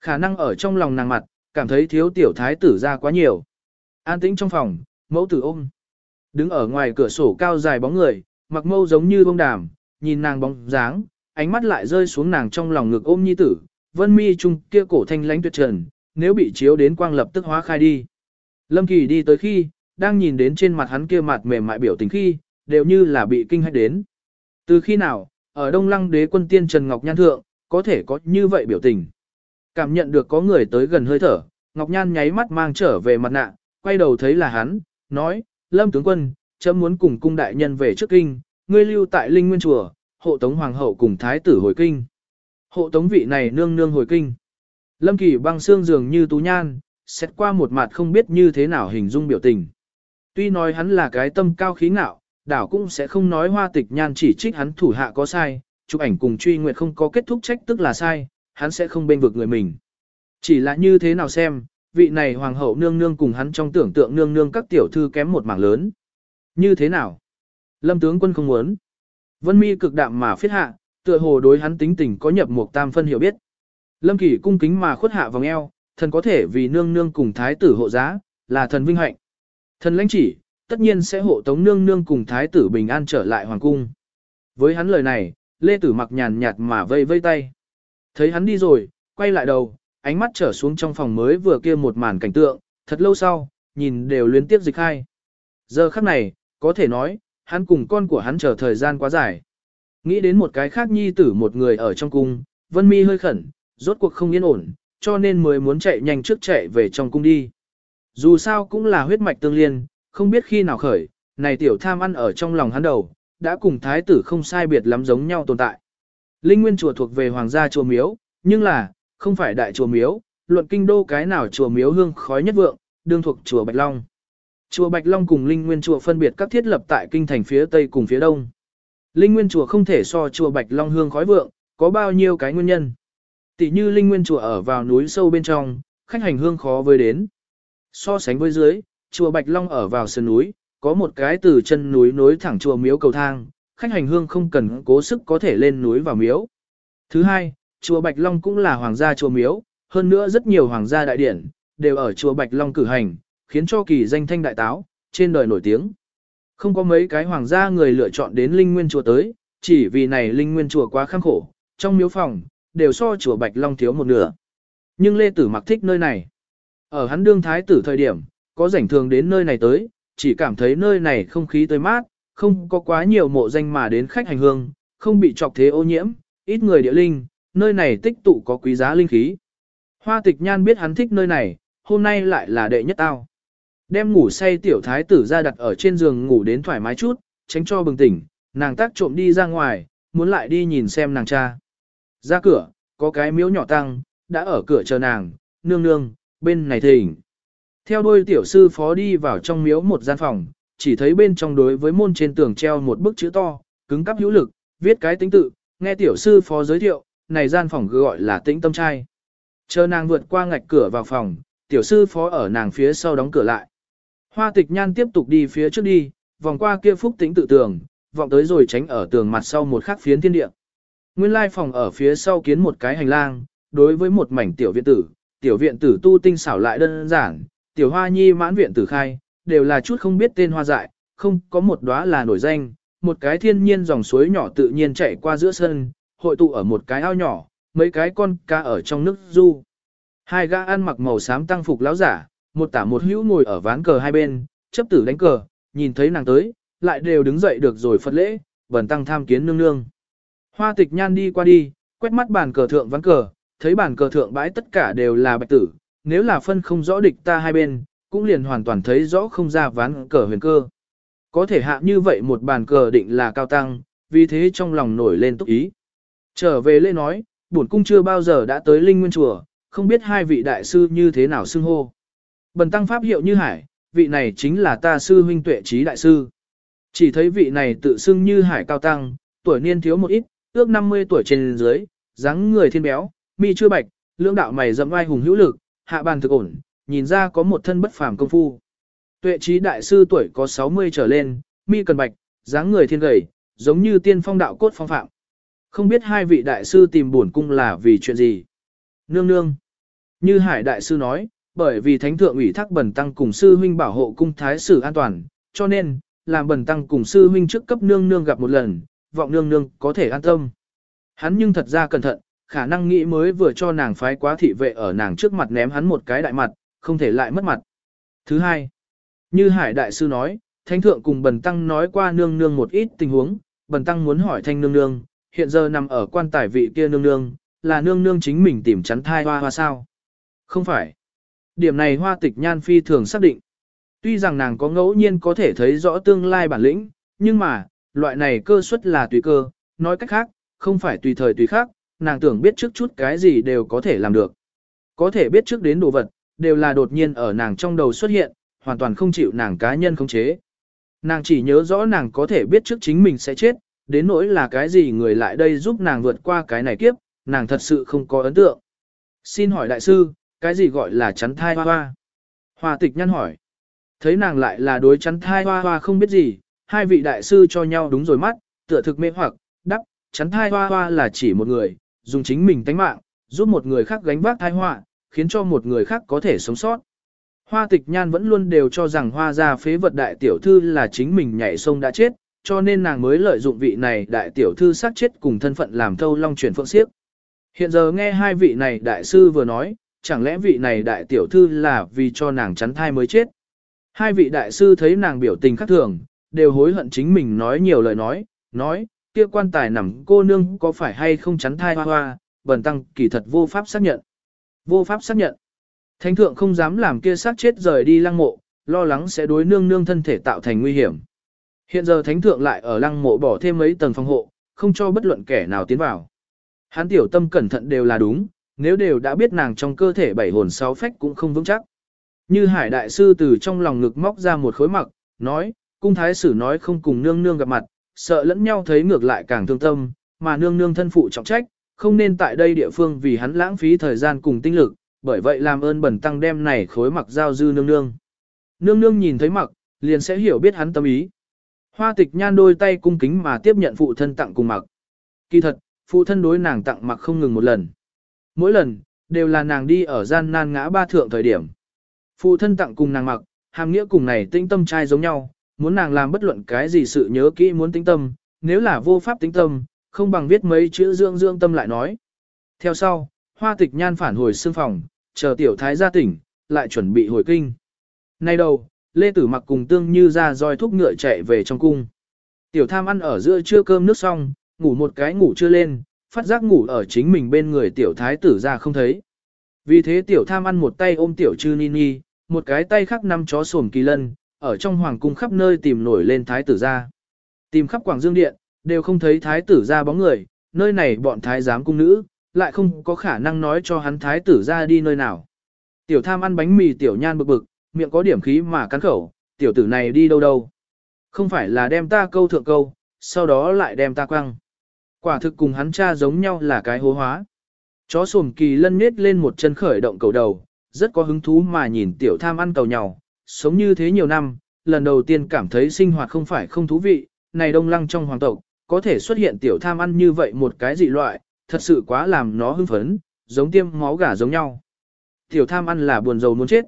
Khả năng ở trong lòng nàng mặt, cảm thấy thiếu tiểu thái tử ra quá nhiều. An tĩnh trong phòng, mẫu tử ôm. Đứng ở ngoài cửa sổ cao dài bóng người, mặc mâu giống như bông đàm, nhìn nàng bóng dáng, ánh mắt lại rơi xuống nàng trong lòng ngực ôm nhi tử, vân mi trung kia cổ thanh lãnh tuyệt trần, nếu bị chiếu đến quang lập tức hóa khai đi. Lâm Kỳ đi tới khi, đang nhìn đến trên mặt hắn kia mặt mềm mại biểu tình khi, đều như là bị kinh hãi đến. Từ khi nào, ở Đông Lăng đế quân tiên Trần Ngọc Nhan Thượng, có thể có như vậy biểu tình. Cảm nhận được có người tới gần hơi thở, Ngọc Nhan nháy mắt mang trở về mặt nạ, quay đầu thấy là hắn, nói, Lâm tướng quân, chấm muốn cùng cung đại nhân về trước kinh, ngươi lưu tại Linh Nguyên Chùa, hộ tống hoàng hậu cùng thái tử hồi kinh. Hộ tống vị này nương nương hồi kinh. Lâm Kỳ băng xương dường như tú nhan, xét qua một mặt không biết như thế nào hình dung biểu tình. Tuy nói hắn là cái tâm cao khí ngạo, đảo cũng sẽ không nói hoa tịch nhan chỉ trích hắn thủ hạ có sai, chụp ảnh cùng truy nguyện không có kết thúc trách tức là sai, hắn sẽ không bên vực người mình. Chỉ là như thế nào xem, vị này hoàng hậu nương nương cùng hắn trong tưởng tượng nương nương các tiểu thư kém một mảng lớn. Như thế nào? Lâm tướng quân không muốn. Vân mi cực đạm mà phiết hạ, tựa hồ đối hắn tính tình có nhập một tam phân hiểu biết. Lâm Kỳ cung kính mà khuất hạ vòng eo, thần có thể vì nương nương cùng thái tử hộ giá, là thần vinh hạnh. Thần lãnh chỉ, tất nhiên sẽ hộ tống nương nương cùng thái tử bình an trở lại hoàng cung. Với hắn lời này, Lê Tử mặc nhàn nhạt mà vây vây tay. Thấy hắn đi rồi, quay lại đầu, ánh mắt trở xuống trong phòng mới vừa kia một màn cảnh tượng, thật lâu sau, nhìn đều luyến tiếp dịch hai. Giờ khắc này, có thể nói, hắn cùng con của hắn chờ thời gian quá dài. Nghĩ đến một cái khác nhi tử một người ở trong cung, Vân Mi hơi khẩn, rốt cuộc không yên ổn, cho nên mới muốn chạy nhanh trước chạy về trong cung đi. Dù sao cũng là huyết mạch tương liên, không biết khi nào khởi, này tiểu tham ăn ở trong lòng hắn đầu, đã cùng thái tử không sai biệt lắm giống nhau tồn tại. Linh Nguyên chùa thuộc về hoàng gia chùa miếu, nhưng là, không phải đại chùa miếu, luận kinh đô cái nào chùa miếu hương khói nhất vượng, đương thuộc chùa Bạch Long. Chùa Bạch Long cùng Linh Nguyên chùa phân biệt các thiết lập tại kinh thành phía tây cùng phía đông. Linh Nguyên chùa không thể so chùa Bạch Long hương khói vượng, có bao nhiêu cái nguyên nhân. Tỷ như Linh Nguyên chùa ở vào núi sâu bên trong, khách hành hương khó với đến. So sánh với dưới, chùa Bạch Long ở vào sườn núi, có một cái từ chân núi nối thẳng chùa miếu cầu thang, khách hành hương không cần cố sức có thể lên núi vào miếu. Thứ hai, chùa Bạch Long cũng là hoàng gia chùa miếu, hơn nữa rất nhiều hoàng gia đại điển, đều ở chùa Bạch Long cử hành, khiến cho kỳ danh thanh đại táo, trên đời nổi tiếng. Không có mấy cái hoàng gia người lựa chọn đến linh nguyên chùa tới, chỉ vì này linh nguyên chùa quá khăng khổ, trong miếu phòng, đều so chùa Bạch Long thiếu một nửa. Nhưng Lê Tử mặc thích nơi này. Ở hắn đương thái tử thời điểm, có rảnh thường đến nơi này tới, chỉ cảm thấy nơi này không khí tươi mát, không có quá nhiều mộ danh mà đến khách hành hương, không bị trọc thế ô nhiễm, ít người địa linh, nơi này tích tụ có quý giá linh khí. Hoa tịch nhan biết hắn thích nơi này, hôm nay lại là đệ nhất tao. Đem ngủ say tiểu thái tử ra đặt ở trên giường ngủ đến thoải mái chút, tránh cho bừng tỉnh, nàng tác trộm đi ra ngoài, muốn lại đi nhìn xem nàng cha. Ra cửa, có cái miếu nhỏ tăng, đã ở cửa chờ nàng, nương nương, bên này thỉnh. Theo đôi tiểu sư phó đi vào trong miếu một gian phòng, chỉ thấy bên trong đối với môn trên tường treo một bức chữ to, cứng cắp hữu lực, viết cái tính tự, nghe tiểu sư phó giới thiệu, này gian phòng gọi là tĩnh tâm trai. Chờ nàng vượt qua ngạch cửa vào phòng, tiểu sư phó ở nàng phía sau đóng cửa lại. Hoa tịch nhan tiếp tục đi phía trước đi, vòng qua kia phúc tĩnh tự tường, vọng tới rồi tránh ở tường mặt sau một khắc phiến thiên địa. Nguyên lai phòng ở phía sau kiến một cái hành lang, đối với một mảnh tiểu viện tử, tiểu viện tử tu tinh xảo lại đơn giản, tiểu hoa nhi mãn viện tử khai, đều là chút không biết tên hoa dại, không có một đóa là nổi danh, một cái thiên nhiên dòng suối nhỏ tự nhiên chạy qua giữa sân, hội tụ ở một cái ao nhỏ, mấy cái con cá ở trong nước du. Hai gã ăn mặc màu xám tăng phục lão giả, một tả một hữu ngồi ở ván cờ hai bên, chấp tử đánh cờ, nhìn thấy nàng tới, lại đều đứng dậy được rồi phật lễ, bần tăng tham kiến nương nương. Hoa tịch nhan đi qua đi, quét mắt bàn cờ thượng ván cờ, thấy bàn cờ thượng bãi tất cả đều là bạch tử, nếu là phân không rõ địch ta hai bên, cũng liền hoàn toàn thấy rõ không ra ván cờ huyền cơ. Có thể hạ như vậy một bàn cờ định là cao tăng, vì thế trong lòng nổi lên túc ý. Trở về lễ nói, bổn cung chưa bao giờ đã tới linh nguyên chùa, không biết hai vị đại sư như thế nào xưng hô. Bần tăng pháp hiệu như hải, vị này chính là ta sư huynh tuệ trí đại sư. Chỉ thấy vị này tự xưng như hải cao tăng, tuổi niên thiếu một ít, ước 50 tuổi trên dưới, dáng người thiên béo, mi chưa bạch, lưỡng đạo mày rậm vai hùng hữu lực, hạ bàn thực ổn, nhìn ra có một thân bất phàm công phu. Tuệ trí đại sư tuổi có 60 trở lên, mi cần bạch, dáng người thiên gầy, giống như tiên phong đạo cốt phong phạm. Không biết hai vị đại sư tìm bổn cung là vì chuyện gì? Nương nương. Như hải đại sư nói, bởi vì thánh thượng ủy thác bần tăng cùng sư huynh bảo hộ cung thái sử an toàn, cho nên, làm bần tăng cùng sư huynh trước cấp nương nương gặp một lần, vọng nương nương có thể an tâm. Hắn nhưng thật ra cẩn thận, khả năng nghĩ mới vừa cho nàng phái quá thị vệ ở nàng trước mặt ném hắn một cái đại mặt, không thể lại mất mặt. Thứ hai, như Hải Đại Sư nói, Thánh Thượng cùng Bần Tăng nói qua nương nương một ít tình huống, Bần Tăng muốn hỏi thanh nương nương, hiện giờ nằm ở quan tài vị kia nương nương, là nương nương chính mình tìm chắn thai hoa hoa sao? Không phải. Điểm này hoa tịch nhan phi thường xác định. Tuy rằng nàng có ngẫu nhiên có thể thấy rõ tương lai bản lĩnh, nhưng mà, loại này cơ suất là tùy cơ, nói cách khác, không phải tùy thời tùy khác, nàng tưởng biết trước chút cái gì đều có thể làm được. Có thể biết trước đến đồ vật, đều là đột nhiên ở nàng trong đầu xuất hiện, hoàn toàn không chịu nàng cá nhân khống chế. Nàng chỉ nhớ rõ nàng có thể biết trước chính mình sẽ chết, đến nỗi là cái gì người lại đây giúp nàng vượt qua cái này kiếp, nàng thật sự không có ấn tượng. Xin hỏi đại sư, cái gì gọi là chắn thai hoa hoa? Hoa tịch nhăn hỏi. Thấy nàng lại là đối chắn thai hoa hoa không biết gì, hai vị đại sư cho nhau đúng rồi mắt, tựa thực mê hoặc, đắp, chắn thai hoa hoa là chỉ một người, dùng chính mình tánh mạng, giúp một người khác gánh vác thai họa, khiến cho một người khác có thể sống sót. Hoa tịch nhan vẫn luôn đều cho rằng hoa gia phế vật đại tiểu thư là chính mình nhảy sông đã chết, cho nên nàng mới lợi dụng vị này đại tiểu thư sát chết cùng thân phận làm thâu long chuyển phượng siếp. Hiện giờ nghe hai vị này đại sư vừa nói, chẳng lẽ vị này đại tiểu thư là vì cho nàng chắn thai mới chết. Hai vị đại sư thấy nàng biểu tình khác thường, đều hối hận chính mình nói nhiều lời nói, nói, kia quan tài nằm cô nương có phải hay không chắn thai hoa hoa, bần tăng kỳ thật vô pháp xác nhận. Vô pháp xác nhận. Thánh thượng không dám làm kia xác chết rời đi lăng mộ, lo lắng sẽ đối nương nương thân thể tạo thành nguy hiểm. Hiện giờ thánh thượng lại ở lăng mộ bỏ thêm mấy tầng phòng hộ, không cho bất luận kẻ nào tiến vào. Hán tiểu tâm cẩn thận đều là đúng, nếu đều đã biết nàng trong cơ thể bảy hồn sáu phách cũng không vững chắc. Như hải đại sư từ trong lòng ngực móc ra một khối mặc, nói, cung thái sử nói không cùng nương nương gặp mặt, sợ lẫn nhau thấy ngược lại càng thương tâm, mà nương nương thân phụ trọng trách, không nên tại đây địa phương vì hắn lãng phí thời gian cùng tinh lực, bởi vậy làm ơn bẩn tăng đem này khối mặc giao dư nương nương. Nương nương nhìn thấy mặc, liền sẽ hiểu biết hắn tâm ý. Hoa tịch nhan đôi tay cung kính mà tiếp nhận phụ thân tặng cùng mặc. Kỳ thật, phụ thân đối nàng tặng mặc không ngừng một lần. Mỗi lần, đều là nàng đi ở gian nan ngã ba thượng thời điểm. Phụ thân tặng cùng nàng mặc, hàm nghĩa cùng này tinh tâm trai giống nhau, muốn nàng làm bất luận cái gì sự nhớ kỹ muốn tính tâm, nếu là vô pháp tính tâm, không bằng viết mấy chữ dưỡng dưỡng tâm lại nói. Theo sau, hoa tịch nhan phản hồi xương phòng, chờ tiểu thái gia tỉnh, lại chuẩn bị hồi kinh. Nay đầu, Lê Tử mặc cùng tương như ra roi thúc ngựa chạy về trong cung. Tiểu tham ăn ở giữa trưa cơm nước xong, ngủ một cái ngủ chưa lên, phát giác ngủ ở chính mình bên người tiểu thái tử ra không thấy. Vì thế tiểu tham ăn một tay ôm tiểu chư ni một cái tay khác nắm chó sồm kỳ lân, ở trong hoàng cung khắp nơi tìm nổi lên thái tử gia Tìm khắp Quảng Dương Điện, đều không thấy thái tử gia bóng người, nơi này bọn thái giám cung nữ, lại không có khả năng nói cho hắn thái tử ra đi nơi nào. Tiểu tham ăn bánh mì tiểu nhan bực bực, miệng có điểm khí mà cắn khẩu, tiểu tử này đi đâu đâu. Không phải là đem ta câu thượng câu, sau đó lại đem ta quăng. Quả thực cùng hắn cha giống nhau là cái hố hóa. Chó sồm kỳ lân nết lên một chân khởi động cầu đầu, rất có hứng thú mà nhìn tiểu tham ăn cầu nhau, sống như thế nhiều năm, lần đầu tiên cảm thấy sinh hoạt không phải không thú vị, này đông lăng trong hoàng tộc, có thể xuất hiện tiểu tham ăn như vậy một cái dị loại, thật sự quá làm nó hưng phấn, giống tiêm máu gà giống nhau. Tiểu tham ăn là buồn rầu muốn chết.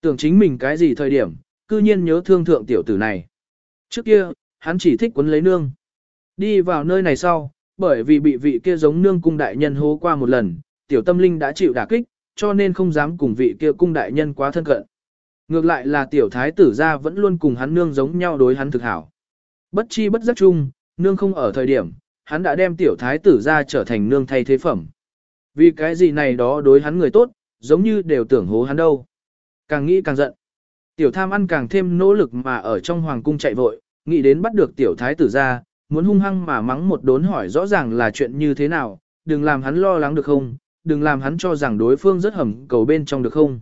Tưởng chính mình cái gì thời điểm, cư nhiên nhớ thương thượng tiểu tử này. Trước kia, hắn chỉ thích quấn lấy nương. Đi vào nơi này sau, bởi vì bị vị kia giống nương cung đại nhân hố qua một lần, tiểu tâm linh đã chịu đả kích, cho nên không dám cùng vị kia cung đại nhân quá thân cận. Ngược lại là tiểu thái tử gia vẫn luôn cùng hắn nương giống nhau đối hắn thực hảo. Bất chi bất giác chung, nương không ở thời điểm, hắn đã đem tiểu thái tử gia trở thành nương thay thế phẩm. Vì cái gì này đó đối hắn người tốt, giống như đều tưởng hố hắn đâu. Càng nghĩ càng giận. Tiểu tham ăn càng thêm nỗ lực mà ở trong hoàng cung chạy vội, nghĩ đến bắt được tiểu thái tử gia muốn hung hăng mà mắng một đốn hỏi rõ ràng là chuyện như thế nào, đừng làm hắn lo lắng được không, đừng làm hắn cho rằng đối phương rất hầm cầu bên trong được không.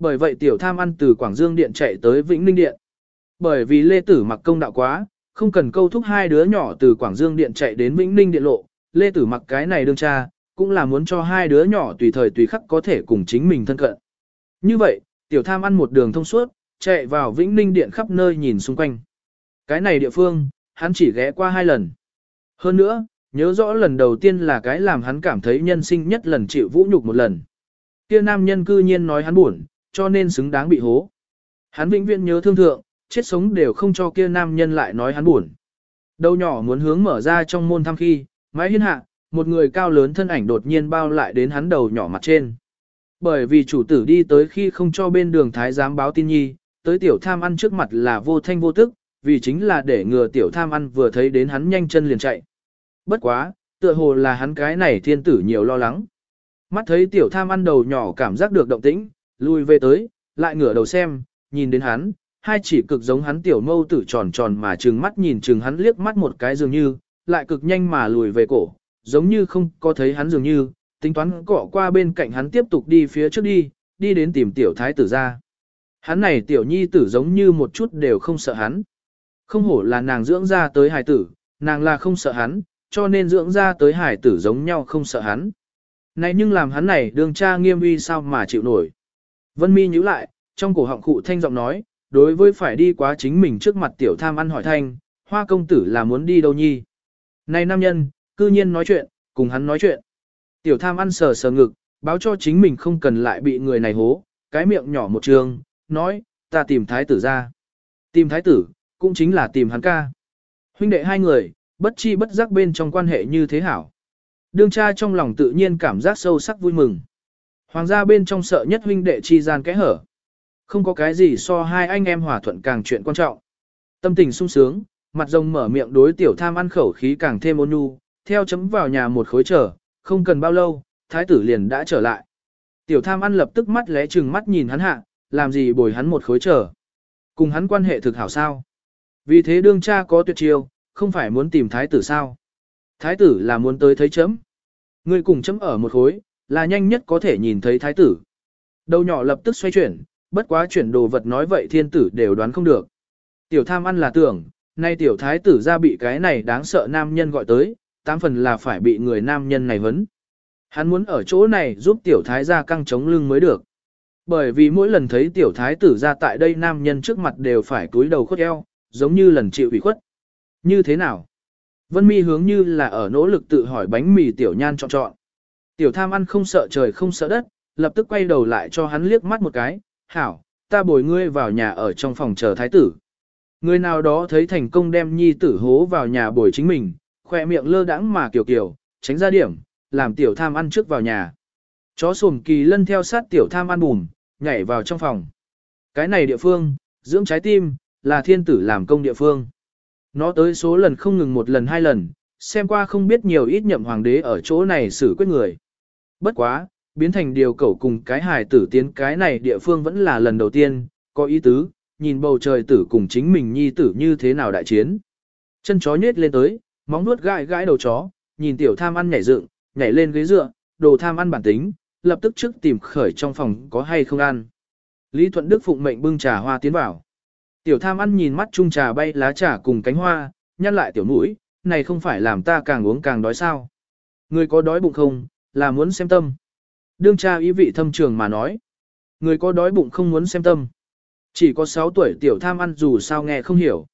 Bởi vậy tiểu tham ăn từ Quảng Dương Điện chạy tới Vĩnh Ninh Điện. Bởi vì Lê Tử mặc công đạo quá, không cần câu thúc hai đứa nhỏ từ Quảng Dương Điện chạy đến Vĩnh Ninh Điện lộ, Lê Tử mặc cái này đương cha, cũng là muốn cho hai đứa nhỏ tùy thời tùy khắc có thể cùng chính mình thân cận. Như vậy, tiểu tham ăn một đường thông suốt, chạy vào Vĩnh Ninh Điện khắp nơi nhìn xung quanh. Cái này địa phương, hắn chỉ ghé qua hai lần. Hơn nữa, nhớ rõ lần đầu tiên là cái làm hắn cảm thấy nhân sinh nhất lần chịu vũ nhục một lần. Kia nam nhân cư nhiên nói hắn buồn, cho nên xứng đáng bị hố. Hắn vĩnh viễn nhớ thương thượng, chết sống đều không cho kia nam nhân lại nói hắn buồn. Đầu nhỏ muốn hướng mở ra trong môn thăm khi, mái hiên hạ, một người cao lớn thân ảnh đột nhiên bao lại đến hắn đầu nhỏ mặt trên. Bởi vì chủ tử đi tới khi không cho bên đường thái giám báo tin nhi, tới tiểu tham ăn trước mặt là vô thanh vô tức, vì chính là để ngừa tiểu tham ăn vừa thấy đến hắn nhanh chân liền chạy. Bất quá, tựa hồ là hắn cái này thiên tử nhiều lo lắng. Mắt thấy tiểu tham ăn đầu nhỏ cảm giác được động tĩnh, lùi về tới, lại ngửa đầu xem, nhìn đến hắn, hai chỉ cực giống hắn tiểu mâu tử tròn tròn mà trừng mắt nhìn trừng hắn liếc mắt một cái dường như, lại cực nhanh mà lùi về cổ, giống như không có thấy hắn dường như, tính toán cọ qua bên cạnh hắn tiếp tục đi phía trước đi, đi đến tìm tiểu thái tử ra. Hắn này tiểu nhi tử giống như một chút đều không sợ hắn. Không hổ là nàng dưỡng ra tới hải tử, nàng là không sợ hắn, cho nên dưỡng ra tới hải tử giống nhau không sợ hắn. Này nhưng làm hắn này đường cha nghiêm uy sao mà chịu nổi. Vân mi nhíu lại, trong cổ họng cụ thanh giọng nói, đối với phải đi quá chính mình trước mặt tiểu tham ăn hỏi thanh, hoa công tử là muốn đi đâu nhi. Này nam nhân, cư nhiên nói chuyện, cùng hắn nói chuyện. Tiểu tham ăn sờ sờ ngực, báo cho chính mình không cần lại bị người này hố, cái miệng nhỏ một trường, nói, ta tìm thái tử ra. Tìm thái tử, cũng chính là tìm hắn ca. Huynh đệ hai người, bất chi bất giác bên trong quan hệ như thế hảo. Đương cha trong lòng tự nhiên cảm giác sâu sắc vui mừng. Hoàng gia bên trong sợ nhất huynh đệ chi gian kẽ hở. Không có cái gì so hai anh em hòa thuận càng chuyện quan trọng. Tâm tình sung sướng, mặt rồng mở miệng đối tiểu tham ăn khẩu khí càng thêm ôn nhu, theo chấm vào nhà một khối trở, không cần bao lâu, thái tử liền đã trở lại. Tiểu tham ăn lập tức mắt lé chừng mắt nhìn hắn hạ, làm gì bồi hắn một khối trở. Cùng hắn quan hệ thực hảo sao. Vì thế đương cha có tuyệt chiêu, không phải muốn tìm thái tử sao. Thái tử là muốn tới thấy chấm. Người cùng chấm ở một khối, là nhanh nhất có thể nhìn thấy thái tử. Đầu nhỏ lập tức xoay chuyển, bất quá chuyển đồ vật nói vậy thiên tử đều đoán không được. Tiểu tham ăn là tưởng, nay tiểu thái tử ra bị cái này đáng sợ nam nhân gọi tới, tám phần là phải bị người nam nhân này vấn. Hắn muốn ở chỗ này giúp tiểu thái ra căng chống lưng mới được. Bởi vì mỗi lần thấy tiểu thái tử ra tại đây nam nhân trước mặt đều phải cúi đầu khuất eo, giống như lần chịu ủy khuất. Như thế nào? Vân mi hướng như là ở nỗ lực tự hỏi bánh mì tiểu nhan chọn chọn. Tiểu tham ăn không sợ trời không sợ đất, lập tức quay đầu lại cho hắn liếc mắt một cái, hảo, ta bồi ngươi vào nhà ở trong phòng chờ thái tử. Người nào đó thấy thành công đem nhi tử hố vào nhà bồi chính mình, khoe miệng lơ đãng mà kiểu kiểu, tránh ra điểm, làm tiểu tham ăn trước vào nhà. Chó sùm kỳ lân theo sát tiểu tham ăn bùm, nhảy vào trong phòng. Cái này địa phương, dưỡng trái tim, là thiên tử làm công địa phương. Nó tới số lần không ngừng một lần hai lần, xem qua không biết nhiều ít nhậm hoàng đế ở chỗ này xử quyết người. Bất quá, biến thành điều cẩu cùng cái hài tử tiến cái này địa phương vẫn là lần đầu tiên, có ý tứ, nhìn bầu trời tử cùng chính mình nhi tử như thế nào đại chiến. Chân chó nhết lên tới, móng nuốt gãi gãi đầu chó, nhìn tiểu tham ăn nhảy dựng, nhảy lên ghế dựa, đồ tham ăn bản tính, lập tức trước tìm khởi trong phòng có hay không ăn. Lý Thuận Đức phụng mệnh bưng trà hoa tiến vào. Tiểu tham ăn nhìn mắt chung trà bay lá trà cùng cánh hoa, nhăn lại tiểu mũi, này không phải làm ta càng uống càng đói sao. Người có đói bụng không, là muốn xem tâm. Đương cha ý vị thâm trường mà nói. Người có đói bụng không muốn xem tâm. Chỉ có 6 tuổi tiểu tham ăn dù sao nghe không hiểu.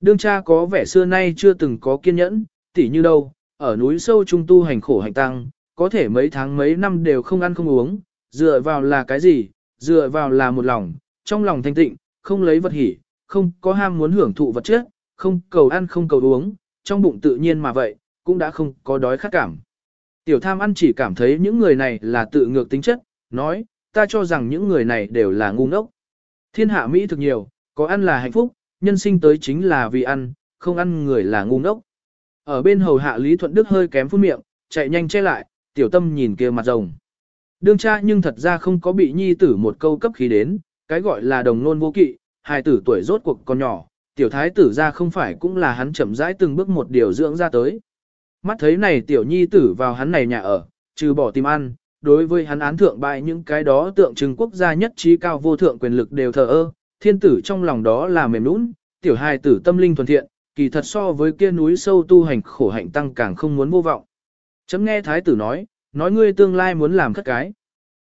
Đương cha có vẻ xưa nay chưa từng có kiên nhẫn, tỉ như đâu, ở núi sâu trung tu hành khổ hành tăng, có thể mấy tháng mấy năm đều không ăn không uống, dựa vào là cái gì, dựa vào là một lòng, trong lòng thanh tịnh, không lấy vật hỉ, không có ham muốn hưởng thụ vật chất, không cầu ăn không cầu uống, trong bụng tự nhiên mà vậy, cũng đã không có đói khát cảm. Tiểu tham ăn chỉ cảm thấy những người này là tự ngược tính chất, nói, ta cho rằng những người này đều là ngu ngốc. Thiên hạ Mỹ thực nhiều, có ăn là hạnh phúc, nhân sinh tới chính là vì ăn, không ăn người là ngu ngốc. Ở bên hầu hạ Lý Thuận Đức hơi kém phun miệng, chạy nhanh che lại, tiểu tâm nhìn kia mặt rồng. Đương cha nhưng thật ra không có bị nhi tử một câu cấp khí đến, cái gọi là đồng nôn vô kỵ, hai tử tuổi rốt cuộc còn nhỏ, tiểu thái tử ra không phải cũng là hắn chậm rãi từng bước một điều dưỡng ra tới. Mắt thấy này tiểu nhi tử vào hắn này nhà ở, trừ bỏ tìm ăn, đối với hắn án thượng bại những cái đó tượng trưng quốc gia nhất trí cao vô thượng quyền lực đều thờ ơ, thiên tử trong lòng đó là mềm nũng, tiểu hài tử tâm linh thuần thiện, kỳ thật so với kia núi sâu tu hành khổ hạnh tăng càng không muốn vô vọng. Chấm nghe thái tử nói, nói ngươi tương lai muốn làm khất cái.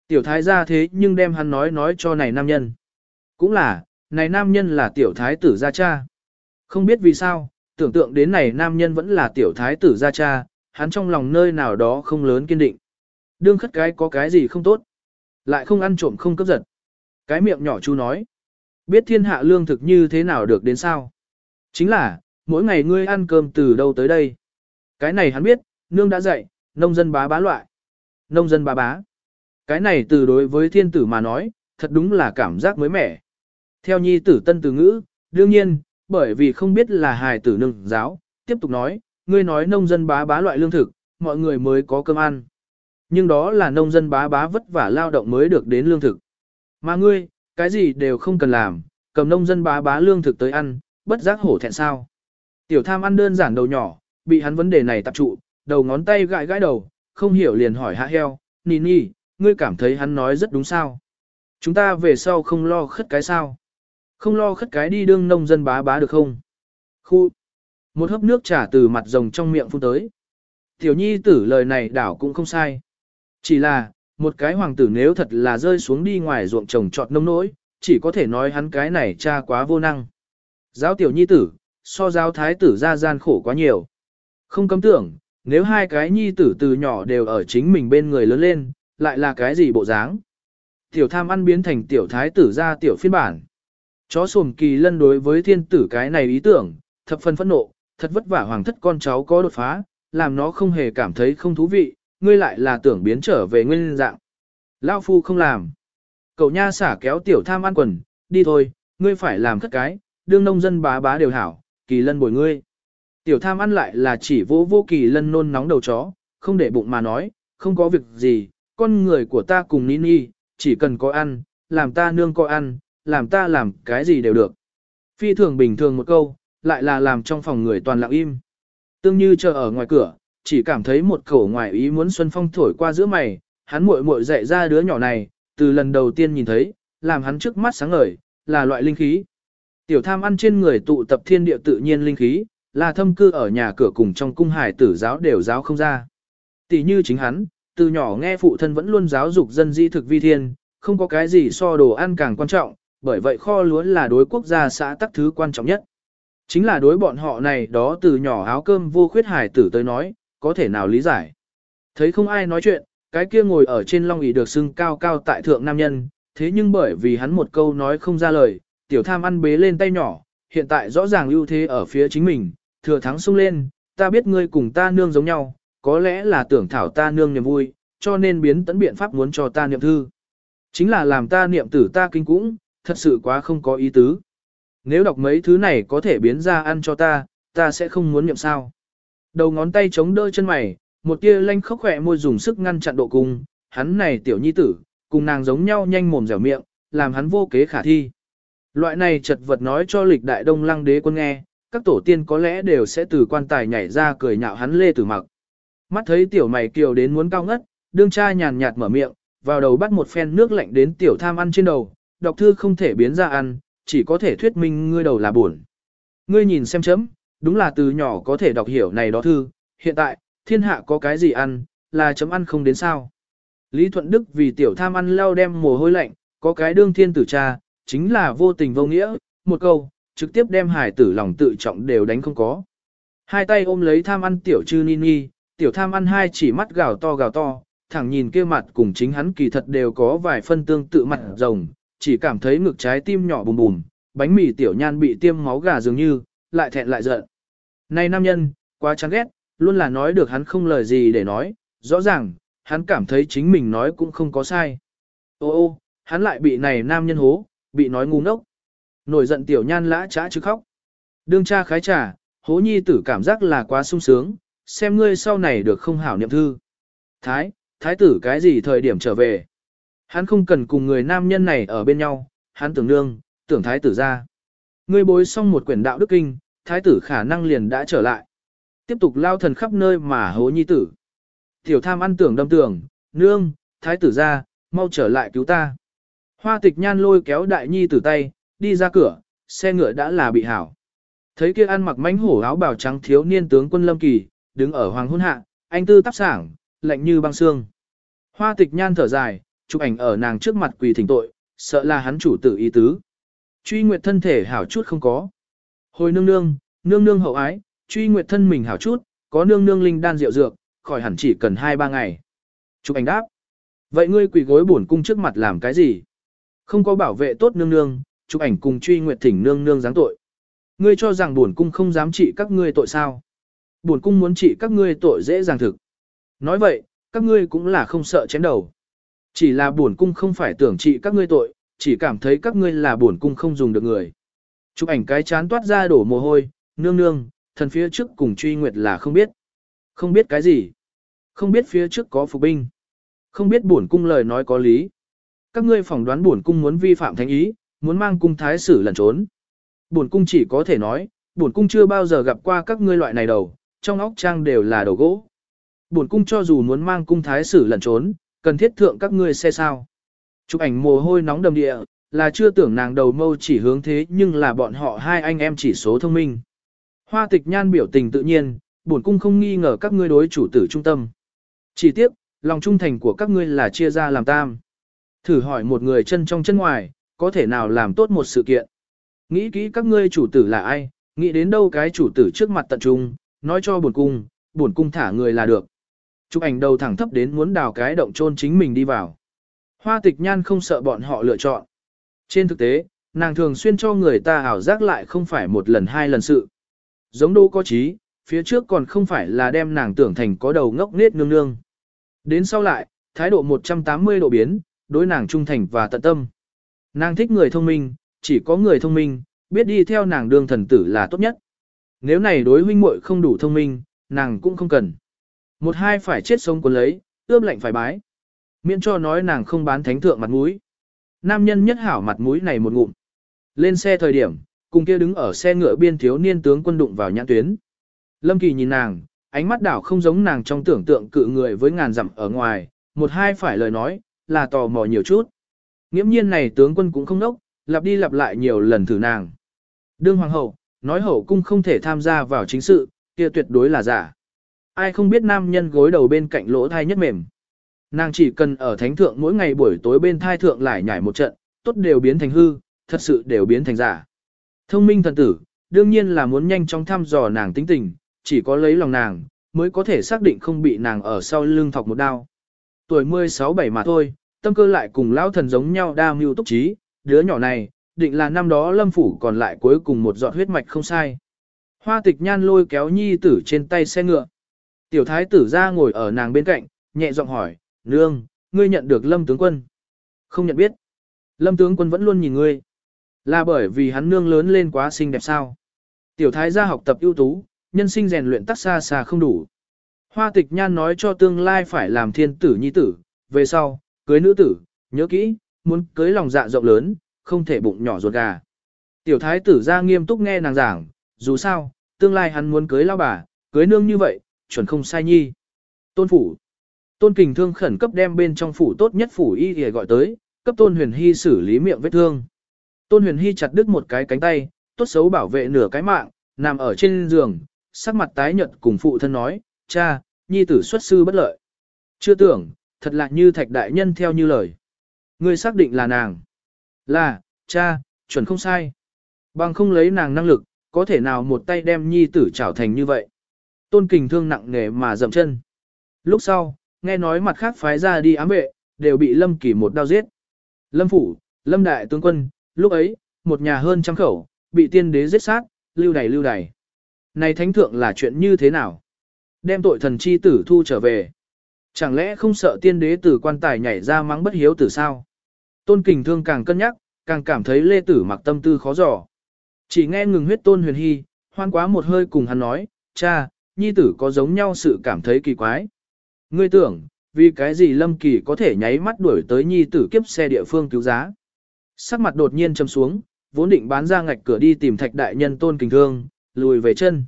Tiểu thái ra thế nhưng đem hắn nói nói cho này nam nhân. Cũng là, này nam nhân là tiểu thái tử gia cha. Không biết vì sao, tưởng tượng đến này nam nhân vẫn là tiểu thái tử gia cha, hắn trong lòng nơi nào đó không lớn kiên định. Đương khất cái có cái gì không tốt. Lại không ăn trộm không cướp giật. Cái miệng nhỏ chú nói. Biết thiên hạ lương thực như thế nào được đến sao? Chính là, mỗi ngày ngươi ăn cơm từ đâu tới đây? Cái này hắn biết, nương đã dạy, nông dân bá bá loại. Nông dân bá bá. Cái này từ đối với thiên tử mà nói, thật đúng là cảm giác mới mẻ. Theo nhi tử tân từ ngữ, đương nhiên, bởi vì không biết là hài tử nương giáo, tiếp tục nói, ngươi nói nông dân bá bá loại lương thực, mọi người mới có cơm ăn. Nhưng đó là nông dân bá bá vất vả lao động mới được đến lương thực. Mà ngươi, cái gì đều không cần làm, cầm nông dân bá bá lương thực tới ăn, bất giác hổ thẹn sao. Tiểu tham ăn đơn giản đầu nhỏ, bị hắn vấn đề này tập trụ, đầu ngón tay gãi gãi đầu, không hiểu liền hỏi hạ heo, nì nì, ngươi cảm thấy hắn nói rất đúng sao. Chúng ta về sau không lo khất cái sao. Không lo khất cái đi đương nông dân bá bá được không? Khu. Một hớp nước trà từ mặt rồng trong miệng phun tới. Tiểu nhi tử lời này đảo cũng không sai. Chỉ là, một cái hoàng tử nếu thật là rơi xuống đi ngoài ruộng trồng trọt nông nỗi, chỉ có thể nói hắn cái này cha quá vô năng. Giáo tiểu nhi tử, so giáo thái tử ra gian khổ quá nhiều. Không cấm tưởng, nếu hai cái nhi tử từ nhỏ đều ở chính mình bên người lớn lên, lại là cái gì bộ dáng? Tiểu tham ăn biến thành tiểu thái tử ra tiểu phiên bản. Chó sồm kỳ lân đối với thiên tử cái này ý tưởng, thập phần phẫn nộ, thật vất vả hoàng thất con cháu có đột phá, làm nó không hề cảm thấy không thú vị, ngươi lại là tưởng biến trở về nguyên dạng. Lao phu không làm. Cậu nha xả kéo tiểu tham ăn quần, đi thôi, ngươi phải làm khất cái, đương nông dân bá bá đều hảo, kỳ lân bồi ngươi. Tiểu tham ăn lại là chỉ vô vô kỳ lân nôn nóng đầu chó, không để bụng mà nói, không có việc gì, con người của ta cùng Nini, chỉ cần có ăn, làm ta nương có ăn, làm ta làm cái gì đều được. Phi thường bình thường một câu, lại là làm trong phòng người toàn lặng im. Tương như chờ ở ngoài cửa, chỉ cảm thấy một khẩu ngoài ý muốn xuân phong thổi qua giữa mày, hắn muội muội dạy ra đứa nhỏ này, từ lần đầu tiên nhìn thấy, làm hắn trước mắt sáng ngời, là loại linh khí. Tiểu tham ăn trên người tụ tập thiên địa tự nhiên linh khí, là thâm cư ở nhà cửa cùng trong cung hải tử giáo đều giáo không ra. Tỷ như chính hắn, từ nhỏ nghe phụ thân vẫn luôn giáo dục dân di thực vi thiên, không có cái gì so đồ ăn càng quan trọng, bởi vậy kho lúa là đối quốc gia xã tắc thứ quan trọng nhất. Chính là đối bọn họ này đó từ nhỏ áo cơm vô khuyết hải tử tới nói, có thể nào lý giải. Thấy không ai nói chuyện, cái kia ngồi ở trên long ỷ được xưng cao cao tại thượng nam nhân, thế nhưng bởi vì hắn một câu nói không ra lời, tiểu tham ăn bế lên tay nhỏ, hiện tại rõ ràng ưu thế ở phía chính mình, thừa thắng xông lên, ta biết ngươi cùng ta nương giống nhau, có lẽ là tưởng thảo ta nương niềm vui, cho nên biến tấn biện pháp muốn cho ta niệm thư. Chính là làm ta niệm tử ta kinh cũng, thật sự quá không có ý tứ. Nếu đọc mấy thứ này có thể biến ra ăn cho ta, ta sẽ không muốn niệm sao. Đầu ngón tay chống đỡ chân mày, một tia lanh khóc khỏe môi dùng sức ngăn chặn độ cung, hắn này tiểu nhi tử, cùng nàng giống nhau nhanh mồm dẻo miệng, làm hắn vô kế khả thi. Loại này chật vật nói cho lịch đại đông lăng đế quân nghe, các tổ tiên có lẽ đều sẽ từ quan tài nhảy ra cười nhạo hắn lê tử mặc. Mắt thấy tiểu mày kiều đến muốn cao ngất, đương cha nhàn nhạt mở miệng, vào đầu bắt một phen nước lạnh đến tiểu tham ăn trên đầu, đọc thư không thể biến ra ăn, chỉ có thể thuyết minh ngươi đầu là buồn. Ngươi nhìn xem chấm, đúng là từ nhỏ có thể đọc hiểu này đó thư, hiện tại, thiên hạ có cái gì ăn, là chấm ăn không đến sao. Lý Thuận Đức vì tiểu tham ăn leo đem mồ hôi lạnh, có cái đương thiên tử cha, chính là vô tình vô nghĩa, một câu, trực tiếp đem hải tử lòng tự trọng đều đánh không có. Hai tay ôm lấy tham ăn tiểu chư nini, tiểu tham ăn hai chỉ mắt gào to gào to, thẳng nhìn kia mặt cùng chính hắn kỳ thật đều có vài phân tương tự mặt rồng, chỉ cảm thấy ngực trái tim nhỏ bùm bùm, bánh mì tiểu nhan bị tiêm máu gà dường như, lại thẹn lại giận. Này nam nhân, quá chán ghét, luôn là nói được hắn không lời gì để nói, rõ ràng, hắn cảm thấy chính mình nói cũng không có sai. Ô ô, hắn lại bị này nam nhân hố, bị nói ngu ngốc. Nổi giận tiểu nhan lã trá chứ khóc. Đương cha khái trả, hố nhi tử cảm giác là quá sung sướng, xem ngươi sau này được không hảo niệm thư. Thái, thái tử cái gì thời điểm trở về. Hắn không cần cùng người nam nhân này ở bên nhau, hắn tưởng nương, tưởng thái tử ra. Ngươi bối xong một quyển đạo đức kinh, thái tử khả năng liền đã trở lại. Tiếp tục lao thần khắp nơi mà hố nhi tử. Tiểu tham ăn tưởng đâm tưởng, nương, thái tử ra, mau trở lại cứu ta. Hoa tịch nhan lôi kéo đại nhi tử tay, đi ra cửa, xe ngựa đã là bị hảo. Thấy kia ăn mặc mánh hổ áo bào trắng thiếu niên tướng quân Lâm Kỳ, đứng ở hoàng hôn hạ, anh tư tắp sảng, lạnh như băng xương. Hoa tịch nhan thở dài, chụp ảnh ở nàng trước mặt quỳ thỉnh tội, sợ là hắn chủ tử ý tứ. Truy nguyệt thân thể hảo chút không có. Hồi nương nương, nương nương hậu ái, truy nguyệt thân mình hảo chút, có nương nương linh đan rượu dược, khỏi hẳn chỉ cần 2-3 ngày. Chụp ảnh đáp. Vậy ngươi quỳ gối bổn cung trước mặt làm cái gì? Không có bảo vệ tốt nương nương, chụp ảnh cùng truy nguyệt thỉnh nương nương giáng tội. Ngươi cho rằng bổn cung không dám trị các ngươi tội sao? Bổn cung muốn trị các ngươi tội dễ dàng thực. Nói vậy, các ngươi cũng là không sợ chém đầu. Chỉ là bổn cung không phải tưởng trị các ngươi tội, chỉ cảm thấy các ngươi là bổn cung không dùng được người. Chụp ảnh cái chán toát ra đổ mồ hôi, nương nương, thần phía trước cùng truy nguyệt là không biết. Không biết cái gì? Không biết phía trước có phục binh. Không biết bổn cung lời nói có lý. Các ngươi phỏng đoán bổn cung muốn vi phạm thánh ý, muốn mang cung thái sử lẩn trốn. Bổn cung chỉ có thể nói, bổn cung chưa bao giờ gặp qua các ngươi loại này đầu, trong óc trang đều là đầu gỗ. Bổn cung cho dù muốn mang cung thái sử lẩn trốn, cần thiết thượng các ngươi xe sao. Chụp ảnh mồ hôi nóng đầm địa, là chưa tưởng nàng đầu mâu chỉ hướng thế nhưng là bọn họ hai anh em chỉ số thông minh. Hoa tịch nhan biểu tình tự nhiên, bổn cung không nghi ngờ các ngươi đối chủ tử trung tâm. Chỉ tiếc, lòng trung thành của các ngươi là chia ra làm tam. Thử hỏi một người chân trong chân ngoài, có thể nào làm tốt một sự kiện. Nghĩ kỹ các ngươi chủ tử là ai, nghĩ đến đâu cái chủ tử trước mặt tận trung, nói cho bổn cung, bổn cung thả người là được. Chụp ảnh đầu thẳng thấp đến muốn đào cái động chôn chính mình đi vào. Hoa tịch nhan không sợ bọn họ lựa chọn. Trên thực tế, nàng thường xuyên cho người ta ảo giác lại không phải một lần hai lần sự. Giống đô có trí, phía trước còn không phải là đem nàng tưởng thành có đầu ngốc nết nương nương. Đến sau lại, thái độ 180 độ biến, đối nàng trung thành và tận tâm. Nàng thích người thông minh, chỉ có người thông minh, biết đi theo nàng đương thần tử là tốt nhất. Nếu này đối huynh muội không đủ thông minh, nàng cũng không cần. Một hai phải chết sống cuốn lấy, ướp lạnh phải bái. Miễn cho nói nàng không bán thánh thượng mặt mũi. Nam nhân nhất hảo mặt mũi này một ngụm. Lên xe thời điểm, cùng kia đứng ở xe ngựa biên thiếu niên tướng quân đụng vào nhãn tuyến. Lâm Kỳ nhìn nàng, ánh mắt đảo không giống nàng trong tưởng tượng cự người với ngàn dặm ở ngoài, một hai phải lời nói, là tò mò nhiều chút. Nghiễm nhiên này tướng quân cũng không nốc, lặp đi lặp lại nhiều lần thử nàng. Đương hoàng hậu, nói hậu cung không thể tham gia vào chính sự, kia tuyệt đối là giả. Ai không biết nam nhân gối đầu bên cạnh lỗ thai nhất mềm. Nàng chỉ cần ở thánh thượng mỗi ngày buổi tối bên thai thượng lại nhảy một trận, tốt đều biến thành hư, thật sự đều biến thành giả. Thông minh thần tử, đương nhiên là muốn nhanh chóng thăm dò nàng tính tình, chỉ có lấy lòng nàng, mới có thể xác định không bị nàng ở sau lưng thọc một đao. Tuổi 16-7 mà thôi, tâm cơ lại cùng lão thần giống nhau đa mưu túc trí, đứa nhỏ này, định là năm đó lâm phủ còn lại cuối cùng một giọt huyết mạch không sai. Hoa tịch nhan lôi kéo nhi tử trên tay xe ngựa. Tiểu thái tử ra ngồi ở nàng bên cạnh, nhẹ giọng hỏi, nương, ngươi nhận được lâm tướng quân. Không nhận biết. Lâm tướng quân vẫn luôn nhìn ngươi. Là bởi vì hắn nương lớn lên quá xinh đẹp sao. Tiểu thái gia học tập ưu tú, nhân sinh rèn luyện tắc xa xa không đủ. Hoa tịch nhan nói cho tương lai phải làm thiên tử nhi tử, về sau, cưới nữ tử, nhớ kỹ, muốn cưới lòng dạ rộng lớn, không thể bụng nhỏ ruột gà. Tiểu thái tử ra nghiêm túc nghe nàng giảng, dù sao, tương lai hắn muốn cưới lao bà, cưới nương như vậy, chuẩn không sai nhi. Tôn phủ. Tôn kình thương khẩn cấp đem bên trong phủ tốt nhất phủ y để gọi tới, cấp tôn huyền hy xử lý miệng vết thương. Tôn huyền hy chặt đứt một cái cánh tay, tốt xấu bảo vệ nửa cái mạng, nằm ở trên giường, sắc mặt tái nhợt cùng phụ thân nói, cha, nhi tử xuất sư bất lợi. Chưa tưởng, thật lạ như thạch đại nhân theo như lời. Ngươi xác định là nàng. Là, cha, chuẩn không sai. Bằng không lấy nàng năng lực, có thể nào một tay đem nhi tử trảo thành như vậy. Tôn kình thương nặng nề mà dậm chân. Lúc sau, nghe nói mặt khác phái ra đi ám vệ, đều bị Lâm Kỳ một đao giết. Lâm Phủ, Lâm Đại Tướng Quân, lúc ấy, một nhà hơn trăm khẩu, bị tiên đế giết sát, lưu đày lưu đày. Này thánh thượng là chuyện như thế nào? Đem tội thần chi tử thu trở về. Chẳng lẽ không sợ tiên đế tử quan tài nhảy ra mắng bất hiếu tử sao? Tôn kình thương càng cân nhắc, càng cảm thấy lê tử mặc tâm tư khó dò. Chỉ nghe ngừng huyết tôn huyền hy, hoan quá một hơi cùng hắn nói, cha, nhi tử có giống nhau sự cảm thấy kỳ quái. Ngươi tưởng, vì cái gì lâm kỳ có thể nháy mắt đuổi tới nhi tử kiếp xe địa phương cứu giá. Sắc mặt đột nhiên châm xuống, vốn định bán ra ngạch cửa đi tìm thạch đại nhân tôn kình thương, lùi về chân.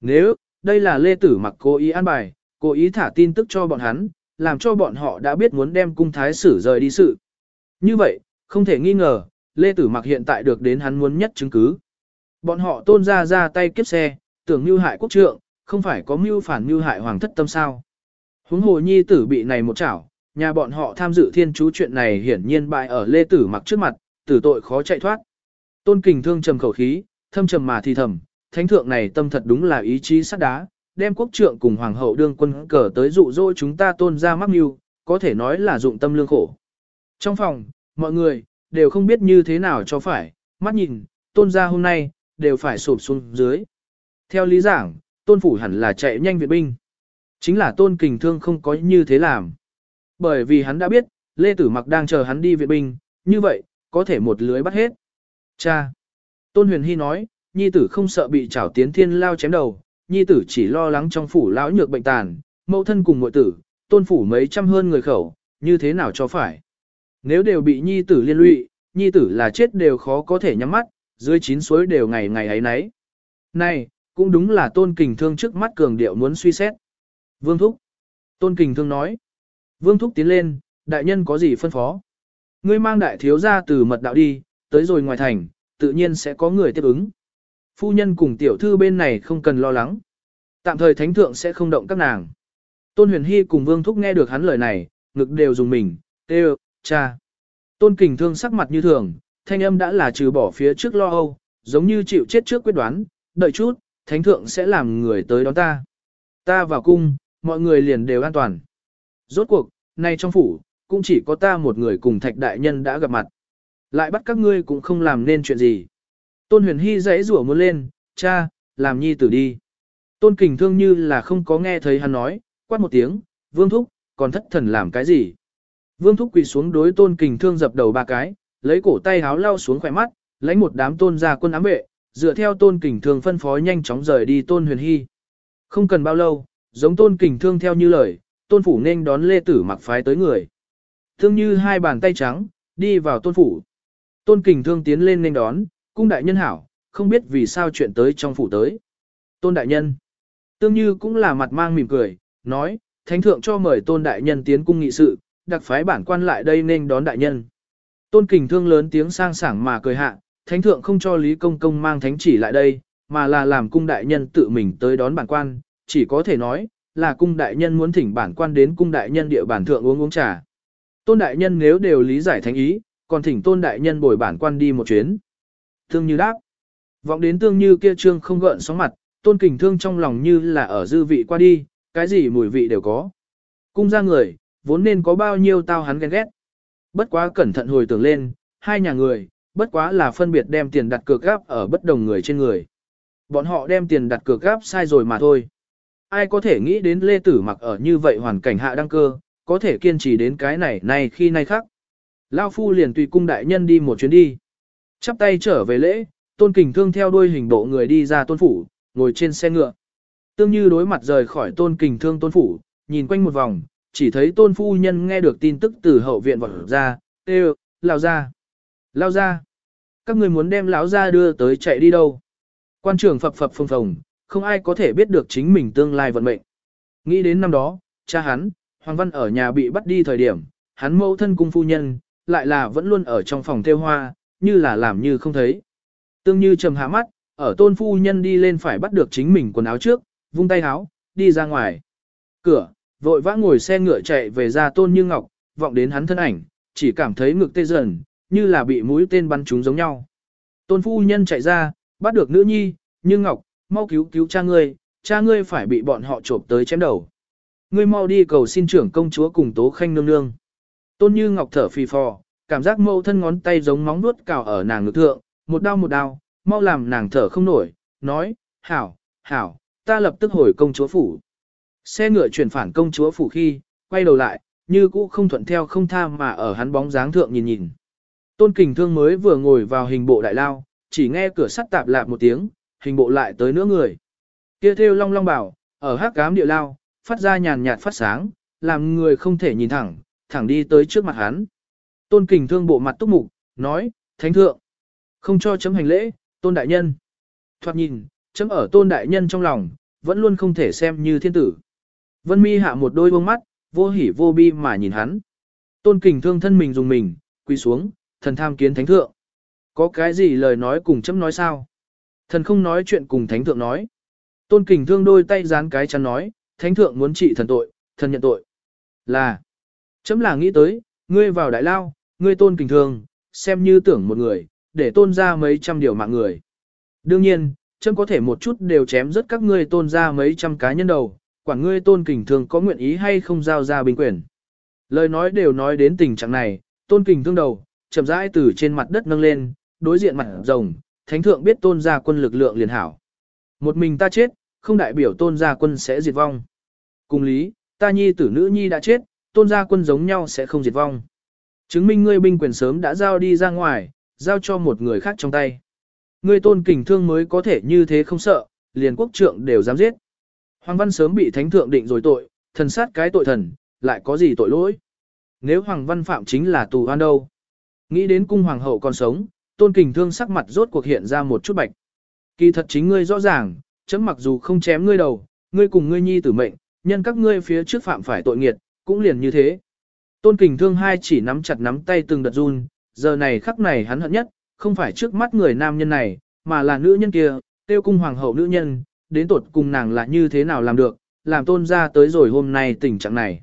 Nếu, đây là lê tử mặc cố ý an bài, cố ý thả tin tức cho bọn hắn, làm cho bọn họ đã biết muốn đem cung thái sử rời đi sự. Như vậy, không thể nghi ngờ, lê tử mặc hiện tại được đến hắn muốn nhất chứng cứ. Bọn họ tôn ra ra tay kiếp xe, tưởng như hại quốc trượng, không phải có mưu phản mưu hại hoàng thất tâm sao. Huống hồ nhi tử bị này một chảo, nhà bọn họ tham dự thiên chú chuyện này hiển nhiên bại ở lê tử mặc trước mặt, tử tội khó chạy thoát. Tôn kình thương trầm khẩu khí, thâm trầm mà thì thầm, thánh thượng này tâm thật đúng là ý chí sắt đá, đem quốc trượng cùng hoàng hậu đương quân cờ tới dụ dỗ chúng ta tôn ra mắc mưu, có thể nói là dụng tâm lương khổ. Trong phòng, mọi người, đều không biết như thế nào cho phải, mắt nhìn, tôn ra hôm nay, đều phải sụp xuống dưới. Theo lý giảng, tôn phủ hẳn là chạy nhanh viện binh. Chính là tôn kình thương không có như thế làm. Bởi vì hắn đã biết, Lê Tử Mặc đang chờ hắn đi viện binh, như vậy, có thể một lưới bắt hết. Cha! Tôn huyền hy nói, nhi tử không sợ bị trảo tiến thiên lao chém đầu, nhi tử chỉ lo lắng trong phủ lão nhược bệnh tàn, mẫu thân cùng muội tử, tôn phủ mấy trăm hơn người khẩu, như thế nào cho phải. Nếu đều bị nhi tử liên lụy, nhi tử là chết đều khó có thể nhắm mắt, dưới chín suối đều ngày ngày ấy nấy. Này, cũng đúng là tôn kình thương trước mắt cường điệu muốn suy xét. Vương Thúc. Tôn kình thương nói. Vương Thúc tiến lên, đại nhân có gì phân phó. Ngươi mang đại thiếu ra từ mật đạo đi, tới rồi ngoài thành, tự nhiên sẽ có người tiếp ứng. Phu nhân cùng tiểu thư bên này không cần lo lắng. Tạm thời thánh thượng sẽ không động các nàng. Tôn huyền hy cùng vương thúc nghe được hắn lời này, ngực đều dùng mình, tê cha. Tôn kình thương sắc mặt như thường, thanh âm đã là trừ bỏ phía trước lo âu, giống như chịu chết trước quyết đoán, đợi chút, thánh thượng sẽ làm người tới đón ta. Ta vào cung, mọi người liền đều an toàn. Rốt cuộc, nay trong phủ, cũng chỉ có ta một người cùng thạch đại nhân đã gặp mặt. Lại bắt các ngươi cũng không làm nên chuyện gì. Tôn huyền hy dãy rủa muốn lên, cha, làm nhi tử đi. Tôn kình thương như là không có nghe thấy hắn nói, quát một tiếng, vương thúc, còn thất thần làm cái gì. Vương thúc quỳ xuống đối tôn kình thương dập đầu ba cái, lấy cổ tay háo lao xuống khỏe mắt, lấy một đám tôn ra quân ám vệ, dựa theo tôn kình thương phân phó nhanh chóng rời đi tôn huyền hy. Không cần bao lâu, giống tôn kình thương theo như lời, tôn phủ nên đón lê tử mặc phái tới người. Thương như hai bàn tay trắng, đi vào tôn phủ. Tôn kình thương tiến lên nên đón, cung đại nhân hảo, không biết vì sao chuyện tới trong phủ tới. Tôn đại nhân. Tương như cũng là mặt mang mỉm cười, nói, thánh thượng cho mời tôn đại nhân tiến cung nghị sự, đặc phái bản quan lại đây nên đón đại nhân. Tôn kình thương lớn tiếng sang sảng mà cười hạ, thánh thượng không cho Lý Công Công mang thánh chỉ lại đây, mà là làm cung đại nhân tự mình tới đón bản quan, chỉ có thể nói, là cung đại nhân muốn thỉnh bản quan đến cung đại nhân địa bản thượng uống uống trà. Tôn đại nhân nếu đều lý giải thánh ý, còn thỉnh tôn đại nhân bồi bản quan đi một chuyến. Thương như đáp. Vọng đến tương như kia trương không gợn sóng mặt, tôn kình thương trong lòng như là ở dư vị qua đi, cái gì mùi vị đều có. Cung ra người, vốn nên có bao nhiêu tao hắn ghen ghét. Bất quá cẩn thận hồi tưởng lên, hai nhà người, bất quá là phân biệt đem tiền đặt cược gáp ở bất đồng người trên người. Bọn họ đem tiền đặt cược gáp sai rồi mà thôi. Ai có thể nghĩ đến Lê Tử mặc ở như vậy hoàn cảnh hạ đăng cơ, có thể kiên trì đến cái này này khi nay khác. Lao Phu liền tùy cung đại nhân đi một chuyến đi. Chắp tay trở về lễ, tôn kình thương theo đuôi hình bộ người đi ra tôn phủ, ngồi trên xe ngựa. Tương như đối mặt rời khỏi tôn kình thương tôn phủ, nhìn quanh một vòng, chỉ thấy tôn phu nhân nghe được tin tức từ hậu viện vọt ra, tê lao ra, lao ra. Các người muốn đem lão ra đưa tới chạy đi đâu? Quan trưởng phập phập phồng phồng, không ai có thể biết được chính mình tương lai vận mệnh. Nghĩ đến năm đó, cha hắn, Hoàng Văn ở nhà bị bắt đi thời điểm, hắn mẫu thân cung phu nhân, lại là vẫn luôn ở trong phòng theo hoa, như là làm như không thấy. Tương như trầm hạ mắt, ở tôn phu nhân đi lên phải bắt được chính mình quần áo trước, vung tay háo đi ra ngoài. Cửa, vội vã ngồi xe ngựa chạy về ra tôn như ngọc, vọng đến hắn thân ảnh, chỉ cảm thấy ngực tê dần, như là bị mũi tên bắn trúng giống nhau. Tôn phu nhân chạy ra, bắt được nữ nhi, như ngọc, mau cứu cứu cha ngươi, cha ngươi phải bị bọn họ trộm tới chém đầu. Ngươi mau đi cầu xin trưởng công chúa cùng tố khanh nương nương. Tôn như ngọc thở phì phò, cảm giác mâu thân ngón tay giống móng nuốt cào ở nàng ngực thượng, một đau một đau, mau làm nàng thở không nổi, nói, hảo, hảo, ta lập tức hồi công chúa phủ. Xe ngựa chuyển phản công chúa phủ khi, quay đầu lại, như cũ không thuận theo không tha mà ở hắn bóng dáng thượng nhìn nhìn. Tôn kình thương mới vừa ngồi vào hình bộ đại lao, chỉ nghe cửa sắt tạp lạp một tiếng, hình bộ lại tới nữa người. Kia theo long long bảo, ở hắc cám địa lao, phát ra nhàn nhạt phát sáng, làm người không thể nhìn thẳng, thẳng đi tới trước mặt hắn. Tôn kình thương bộ mặt túc mục, nói, thánh thượng, không cho chấm hành lễ, tôn đại nhân. Thoạt nhìn, chấm ở tôn đại nhân trong lòng, vẫn luôn không thể xem như thiên tử. Vân mi hạ một đôi bông mắt, vô hỉ vô bi mà nhìn hắn. Tôn kình thương thân mình dùng mình, quỳ xuống, thần tham kiến thánh thượng. Có cái gì lời nói cùng chấm nói sao? Thần không nói chuyện cùng thánh thượng nói. Tôn kình thương đôi tay dán cái chắn nói, thánh thượng muốn trị thần tội, thần nhận tội. Là, chấm là nghĩ tới, ngươi vào đại lao, ngươi tôn kình thương, xem như tưởng một người, để tôn ra mấy trăm điều mạng người. Đương nhiên, chấm có thể một chút đều chém rất các ngươi tôn ra mấy trăm cá nhân đầu, quản ngươi tôn kình thương có nguyện ý hay không giao ra bình quyền. Lời nói đều nói đến tình trạng này, tôn kình thương đầu, chậm rãi từ trên mặt đất nâng lên, đối diện mặt rồng, thánh thượng biết tôn gia quân lực lượng liền hảo. Một mình ta chết, không đại biểu tôn gia quân sẽ diệt vong. Cùng lý, ta nhi tử nữ nhi đã chết, tôn gia quân giống nhau sẽ không diệt vong. Chứng minh ngươi binh quyền sớm đã giao đi ra ngoài, giao cho một người khác trong tay. Ngươi tôn kình thương mới có thể như thế không sợ, liền quốc trượng đều dám giết. Hoàng văn sớm bị thánh thượng định rồi tội, thần sát cái tội thần, lại có gì tội lỗi. Nếu Hoàng văn phạm chính là tù hoan đâu. Nghĩ đến cung hoàng hậu còn sống, tôn kình thương sắc mặt rốt cuộc hiện ra một chút bạch. Kỳ thật chính ngươi rõ ràng, chấm mặc dù không chém ngươi đầu, ngươi cùng ngươi nhi tử mệnh, nhân các ngươi phía trước phạm phải tội nghiệt, cũng liền như thế. Tôn kình thương hai chỉ nắm chặt nắm tay từng đợt run, giờ này khắc này hắn hận nhất, không phải trước mắt người nam nhân này, mà là nữ nhân kia, tiêu cung hoàng hậu nữ nhân, đến tột cùng nàng là như thế nào làm được, làm tôn ra tới rồi hôm nay tình trạng này.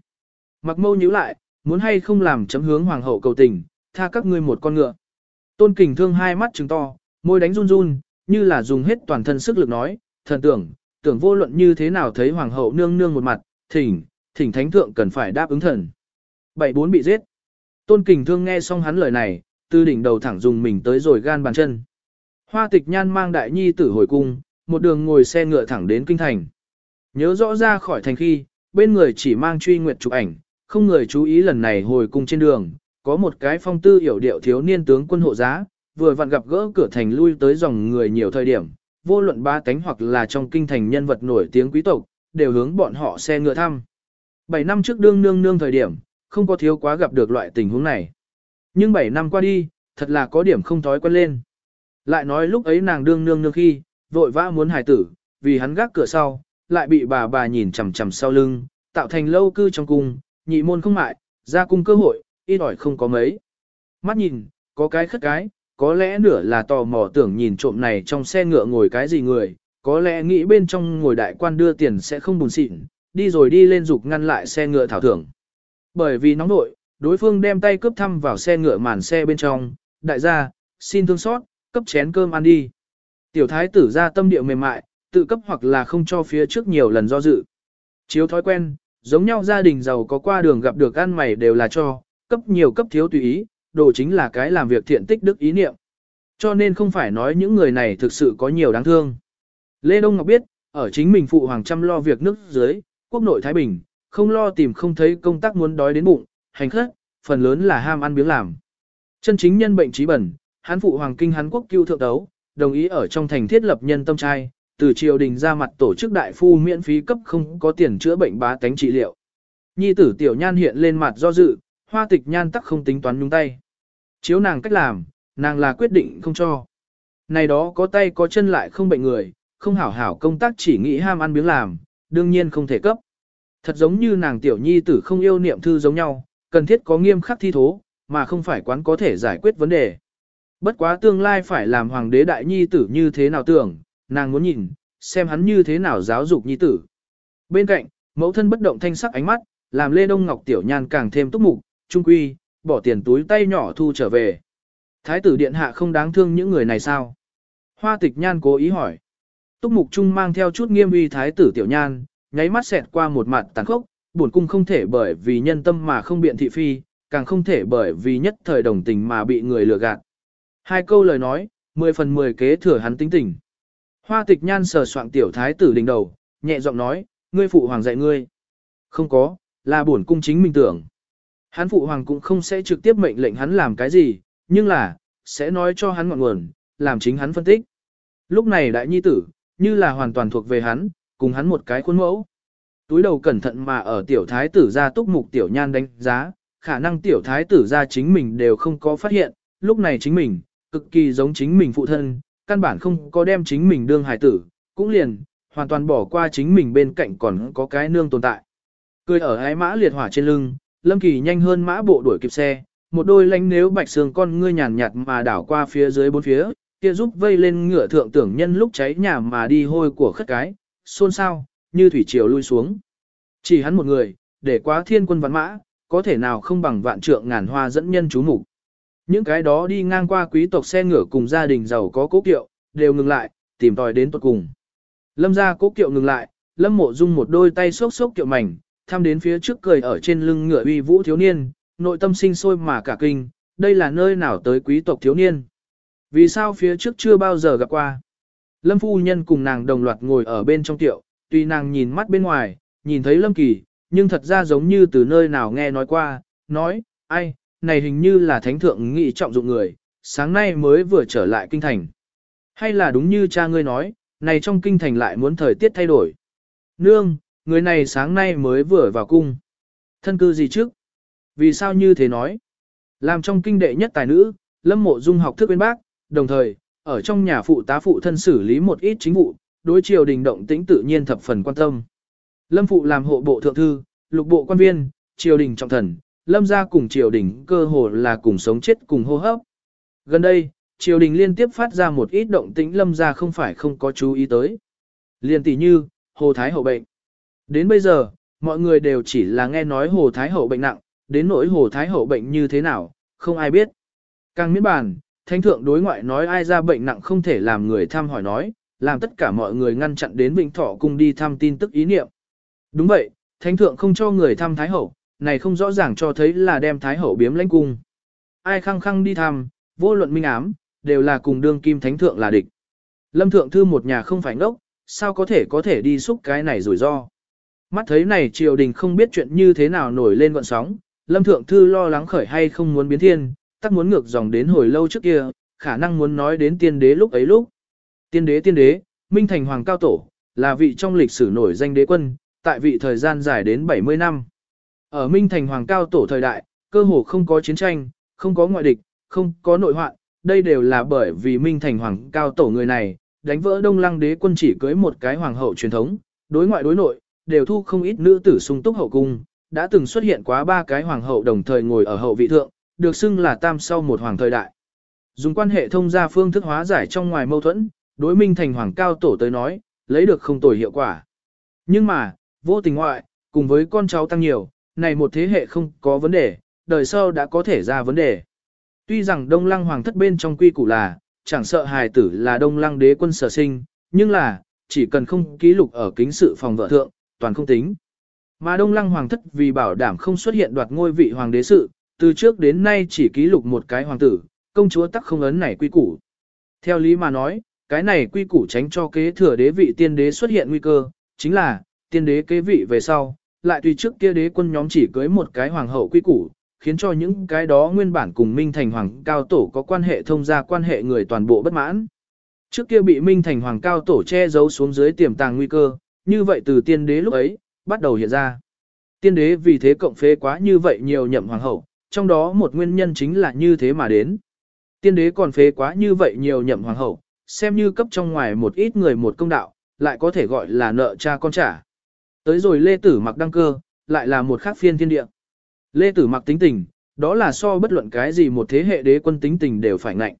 Mặc mâu nhíu lại, muốn hay không làm chấm hướng hoàng hậu cầu tình, tha các ngươi một con ngựa. Tôn kình thương hai mắt trừng to, môi đánh run run, như là dùng hết toàn thân sức lực nói, thần tưởng, tưởng vô luận như thế nào thấy hoàng hậu nương nương một mặt, thỉnh, thỉnh thánh thượng cần phải đáp ứng thần. Bảy bốn bị giết. Tôn kình thương nghe xong hắn lời này, từ đỉnh đầu thẳng dùng mình tới rồi gan bàn chân. Hoa tịch nhan mang đại nhi tử hồi cung, một đường ngồi xe ngựa thẳng đến kinh thành. Nhớ rõ ra khỏi thành khi, bên người chỉ mang truy nguyệt chụp ảnh, không người chú ý lần này hồi cung trên đường, có một cái phong tư hiểu điệu thiếu niên tướng quân hộ giá, vừa vặn gặp gỡ cửa thành lui tới dòng người nhiều thời điểm, vô luận ba tánh hoặc là trong kinh thành nhân vật nổi tiếng quý tộc, đều hướng bọn họ xe ngựa thăm. Bảy năm trước đương nương nương thời điểm, không có thiếu quá gặp được loại tình huống này. Nhưng bảy năm qua đi, thật là có điểm không thói quen lên. Lại nói lúc ấy nàng đương nương nương khi, vội vã muốn hài tử, vì hắn gác cửa sau, lại bị bà bà nhìn chằm chằm sau lưng, tạo thành lâu cư trong cung, nhị môn không mại, ra cung cơ hội, ít ỏi không có mấy. Mắt nhìn, có cái khất cái, có lẽ nửa là tò mò tưởng nhìn trộm này trong xe ngựa ngồi cái gì người, có lẽ nghĩ bên trong ngồi đại quan đưa tiền sẽ không buồn xịn, đi rồi đi lên dục ngăn lại xe ngựa thảo thưởng. Bởi vì nóng nội, đối phương đem tay cướp thăm vào xe ngựa màn xe bên trong, đại gia, xin thương xót, cấp chén cơm ăn đi. Tiểu thái tử ra tâm điệu mềm mại, tự cấp hoặc là không cho phía trước nhiều lần do dự. Chiếu thói quen, giống nhau gia đình giàu có qua đường gặp được ăn mày đều là cho, cấp nhiều cấp thiếu tùy ý, đồ chính là cái làm việc thiện tích đức ý niệm. Cho nên không phải nói những người này thực sự có nhiều đáng thương. Lê Đông Ngọc biết, ở chính mình phụ hoàng chăm lo việc nước dưới, quốc nội Thái Bình, không lo tìm không thấy công tác muốn đói đến bụng, hành khất, phần lớn là ham ăn biếng làm. Chân chính nhân bệnh trí bẩn, hán phụ hoàng kinh hán quốc cưu thượng đấu, đồng ý ở trong thành thiết lập nhân tâm trai, từ triều đình ra mặt tổ chức đại phu miễn phí cấp không có tiền chữa bệnh bá tánh trị liệu. Nhi tử tiểu nhan hiện lên mặt do dự, hoa tịch nhan tắc không tính toán nhúng tay. Chiếu nàng cách làm, nàng là quyết định không cho. Này đó có tay có chân lại không bệnh người, không hảo hảo công tác chỉ nghĩ ham ăn miếng làm, đương nhiên không thể cấp. Thật giống như nàng tiểu nhi tử không yêu niệm thư giống nhau, cần thiết có nghiêm khắc thi thố, mà không phải quán có thể giải quyết vấn đề. Bất quá tương lai phải làm hoàng đế đại nhi tử như thế nào tưởng, nàng muốn nhìn, xem hắn như thế nào giáo dục nhi tử. Bên cạnh, mẫu thân bất động thanh sắc ánh mắt, làm Lê Đông Ngọc tiểu nhan càng thêm túc mục, trung quy, bỏ tiền túi tay nhỏ thu trở về. Thái tử điện hạ không đáng thương những người này sao? Hoa tịch nhan cố ý hỏi. Túc mục trung mang theo chút nghiêm uy thái tử tiểu nhan, nháy mắt xẹt qua một mặt tàn khốc, buồn cung không thể bởi vì nhân tâm mà không biện thị phi, càng không thể bởi vì nhất thời đồng tình mà bị người lừa gạt. Hai câu lời nói, mười phần mười kế thừa hắn tính tình. Hoa tịch nhan sờ soạn tiểu thái tử đỉnh đầu, nhẹ giọng nói, ngươi phụ hoàng dạy ngươi. Không có, là bổn cung chính mình tưởng. Hắn phụ hoàng cũng không sẽ trực tiếp mệnh lệnh hắn làm cái gì, nhưng là, sẽ nói cho hắn ngọn nguồn, làm chính hắn phân tích. Lúc này đại nhi tử, như là hoàn toàn thuộc về hắn, cùng hắn một cái khuôn mẫu. Túi đầu cẩn thận mà ở tiểu thái tử ra túc mục tiểu nhan đánh giá, khả năng tiểu thái tử ra chính mình đều không có phát hiện, lúc này chính mình, cực kỳ giống chính mình phụ thân, căn bản không có đem chính mình đương hài tử, cũng liền, hoàn toàn bỏ qua chính mình bên cạnh còn có cái nương tồn tại. Cười ở ái mã liệt hỏa trên lưng, Lâm Kỳ nhanh hơn mã bộ đuổi kịp xe, một đôi lánh nếu bạch sương con ngươi nhàn nhạt mà đảo qua phía dưới bốn phía, kia giúp vây lên ngựa thượng tưởng nhân lúc cháy nhà mà đi hôi của khất cái, xôn xao, như thủy triều lui xuống. Chỉ hắn một người, để quá thiên quân văn mã, có thể nào không bằng vạn trượng ngàn hoa dẫn nhân chú mục Những cái đó đi ngang qua quý tộc xe ngựa cùng gia đình giàu có cố kiệu, đều ngừng lại, tìm tòi đến tuột cùng. Lâm ra cố kiệu ngừng lại, lâm mộ dung một đôi tay xốc xốc kiệu mảnh, thăm đến phía trước cười ở trên lưng ngựa uy vũ thiếu niên, nội tâm sinh sôi mà cả kinh, đây là nơi nào tới quý tộc thiếu niên. Vì sao phía trước chưa bao giờ gặp qua? Lâm phu nhân cùng nàng đồng loạt ngồi ở bên trong tiệu, tuy nàng nhìn mắt bên ngoài, nhìn thấy Lâm Kỳ, nhưng thật ra giống như từ nơi nào nghe nói qua, nói, ai, này hình như là thánh thượng nghị trọng dụng người, sáng nay mới vừa trở lại kinh thành. Hay là đúng như cha ngươi nói, này trong kinh thành lại muốn thời tiết thay đổi. Nương, người này sáng nay mới vừa vào cung. Thân cư gì trước? Vì sao như thế nói? Làm trong kinh đệ nhất tài nữ, Lâm Mộ Dung học thức bên bác, đồng thời, ở trong nhà phụ tá phụ thân xử lý một ít chính vụ, đối triều đình động tĩnh tự nhiên thập phần quan tâm. Lâm phụ làm hộ bộ thượng thư, lục bộ quan viên, triều đình trọng thần, lâm gia cùng triều đình cơ hồ là cùng sống chết cùng hô hấp. Gần đây, triều đình liên tiếp phát ra một ít động tĩnh lâm gia không phải không có chú ý tới. Liên tỷ như, Hồ Thái Hậu bệnh. Đến bây giờ, mọi người đều chỉ là nghe nói Hồ Thái Hậu bệnh nặng, đến nỗi Hồ Thái Hậu bệnh như thế nào, không ai biết. Càng miễn bàn, thánh thượng đối ngoại nói ai ra bệnh nặng không thể làm người thăm hỏi nói, làm tất cả mọi người ngăn chặn đến Vĩnh Thọ cung đi thăm tin tức ý niệm. Đúng vậy, thánh thượng không cho người thăm Thái Hậu, này không rõ ràng cho thấy là đem Thái Hậu biếm lãnh cung. Ai khăng khăng đi thăm, vô luận minh ám, đều là cùng đương kim thánh thượng là địch. Lâm thượng thư một nhà không phải ngốc, sao có thể có thể đi xúc cái này rủi ro. Mắt thấy này triều đình không biết chuyện như thế nào nổi lên gọn sóng, lâm thượng thư lo lắng khởi hay không muốn biến thiên, tắc muốn ngược dòng đến hồi lâu trước kia, khả năng muốn nói đến tiên đế lúc ấy lúc. Tiên đế tiên đế, Minh Thành Hoàng Cao Tổ, là vị trong lịch sử nổi danh đế quân, tại vị thời gian dài đến 70 năm. Ở Minh Thành Hoàng Cao Tổ thời đại, cơ hồ không có chiến tranh, không có ngoại địch, không có nội hoạn, đây đều là bởi vì Minh Thành Hoàng Cao Tổ người này, đánh vỡ Đông Lăng đế quân chỉ cưới một cái hoàng hậu truyền thống, đối ngoại đối nội, đều thu không ít nữ tử sung túc hậu cung, đã từng xuất hiện quá ba cái hoàng hậu đồng thời ngồi ở hậu vị thượng, được xưng là tam sau một hoàng thời đại. Dùng quan hệ thông gia phương thức hóa giải trong ngoài mâu thuẫn, đối minh thành hoàng cao tổ tới nói, lấy được không tồi hiệu quả. Nhưng mà, vô tình ngoại, cùng với con cháu tăng nhiều, này một thế hệ không có vấn đề, đời sau đã có thể ra vấn đề. Tuy rằng đông lăng hoàng thất bên trong quy củ là, chẳng sợ hài tử là đông lăng đế quân sở sinh, nhưng là, chỉ cần không ký lục ở kính sự phòng vợ thượng, toàn không tính. Mà đông lăng hoàng thất vì bảo đảm không xuất hiện đoạt ngôi vị hoàng đế sự, từ trước đến nay chỉ ký lục một cái hoàng tử, công chúa tắc không ấn này quy củ. Theo lý mà nói, cái này quy củ tránh cho kế thừa đế vị tiên đế xuất hiện nguy cơ, chính là, tiên đế kế vị về sau, lại tùy trước kia đế quân nhóm chỉ cưới một cái hoàng hậu quy củ, khiến cho những cái đó nguyên bản cùng Minh Thành Hoàng Cao Tổ có quan hệ thông gia quan hệ người toàn bộ bất mãn. Trước kia bị Minh Thành Hoàng Cao Tổ che giấu xuống dưới tiềm tàng nguy cơ, như vậy từ tiên đế lúc ấy, bắt đầu hiện ra. Tiên đế vì thế cộng phế quá như vậy nhiều nhậm hoàng hậu, trong đó một nguyên nhân chính là như thế mà đến. Tiên đế còn phế quá như vậy nhiều nhậm hoàng hậu, xem như cấp trong ngoài một ít người một công đạo, lại có thể gọi là nợ cha con trả. Tới rồi Lê Tử mặc đăng cơ, lại là một khác phiên thiên địa. Lê Tử mặc tính tình, đó là so bất luận cái gì một thế hệ đế quân tính tình đều phải ngạnh.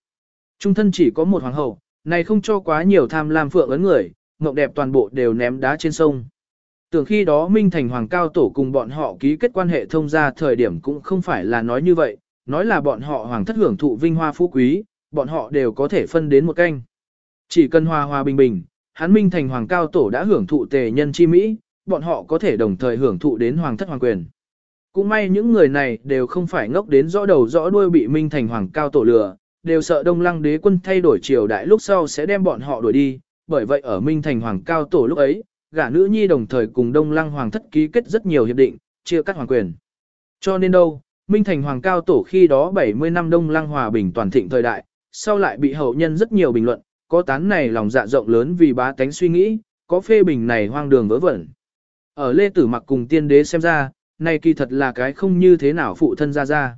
Trung thân chỉ có một hoàng hậu, này không cho quá nhiều tham lam phượng ấn người, mộng đẹp toàn bộ đều ném đá trên sông. Tưởng khi đó Minh Thành Hoàng Cao Tổ cùng bọn họ ký kết quan hệ thông gia thời điểm cũng không phải là nói như vậy, nói là bọn họ hoàng thất hưởng thụ vinh hoa phú quý, bọn họ đều có thể phân đến một canh. Chỉ cần hòa hòa bình bình, hắn Minh Thành Hoàng Cao Tổ đã hưởng thụ tề nhân chi Mỹ, bọn họ có thể đồng thời hưởng thụ đến hoàng thất hoàng quyền. Cũng may những người này đều không phải ngốc đến rõ đầu rõ đuôi bị Minh Thành Hoàng Cao Tổ lừa, đều sợ Đông Lăng đế quân thay đổi triều đại lúc sau sẽ đem bọn họ đuổi đi, bởi vậy ở Minh Thành Hoàng Cao Tổ lúc ấy, gả nữ nhi đồng thời cùng Đông Lăng Hoàng thất ký kết rất nhiều hiệp định, chia cắt hoàng quyền. Cho nên đâu, Minh Thành Hoàng Cao Tổ khi đó 70 năm Đông Lăng Hòa Bình toàn thịnh thời đại, sau lại bị hậu nhân rất nhiều bình luận, có tán này lòng dạ rộng lớn vì bá tánh suy nghĩ, có phê bình này hoang đường vớ vẩn. Ở Lê Tử Mặc cùng tiên đế xem ra, này kỳ thật là cái không như thế nào phụ thân ra ra.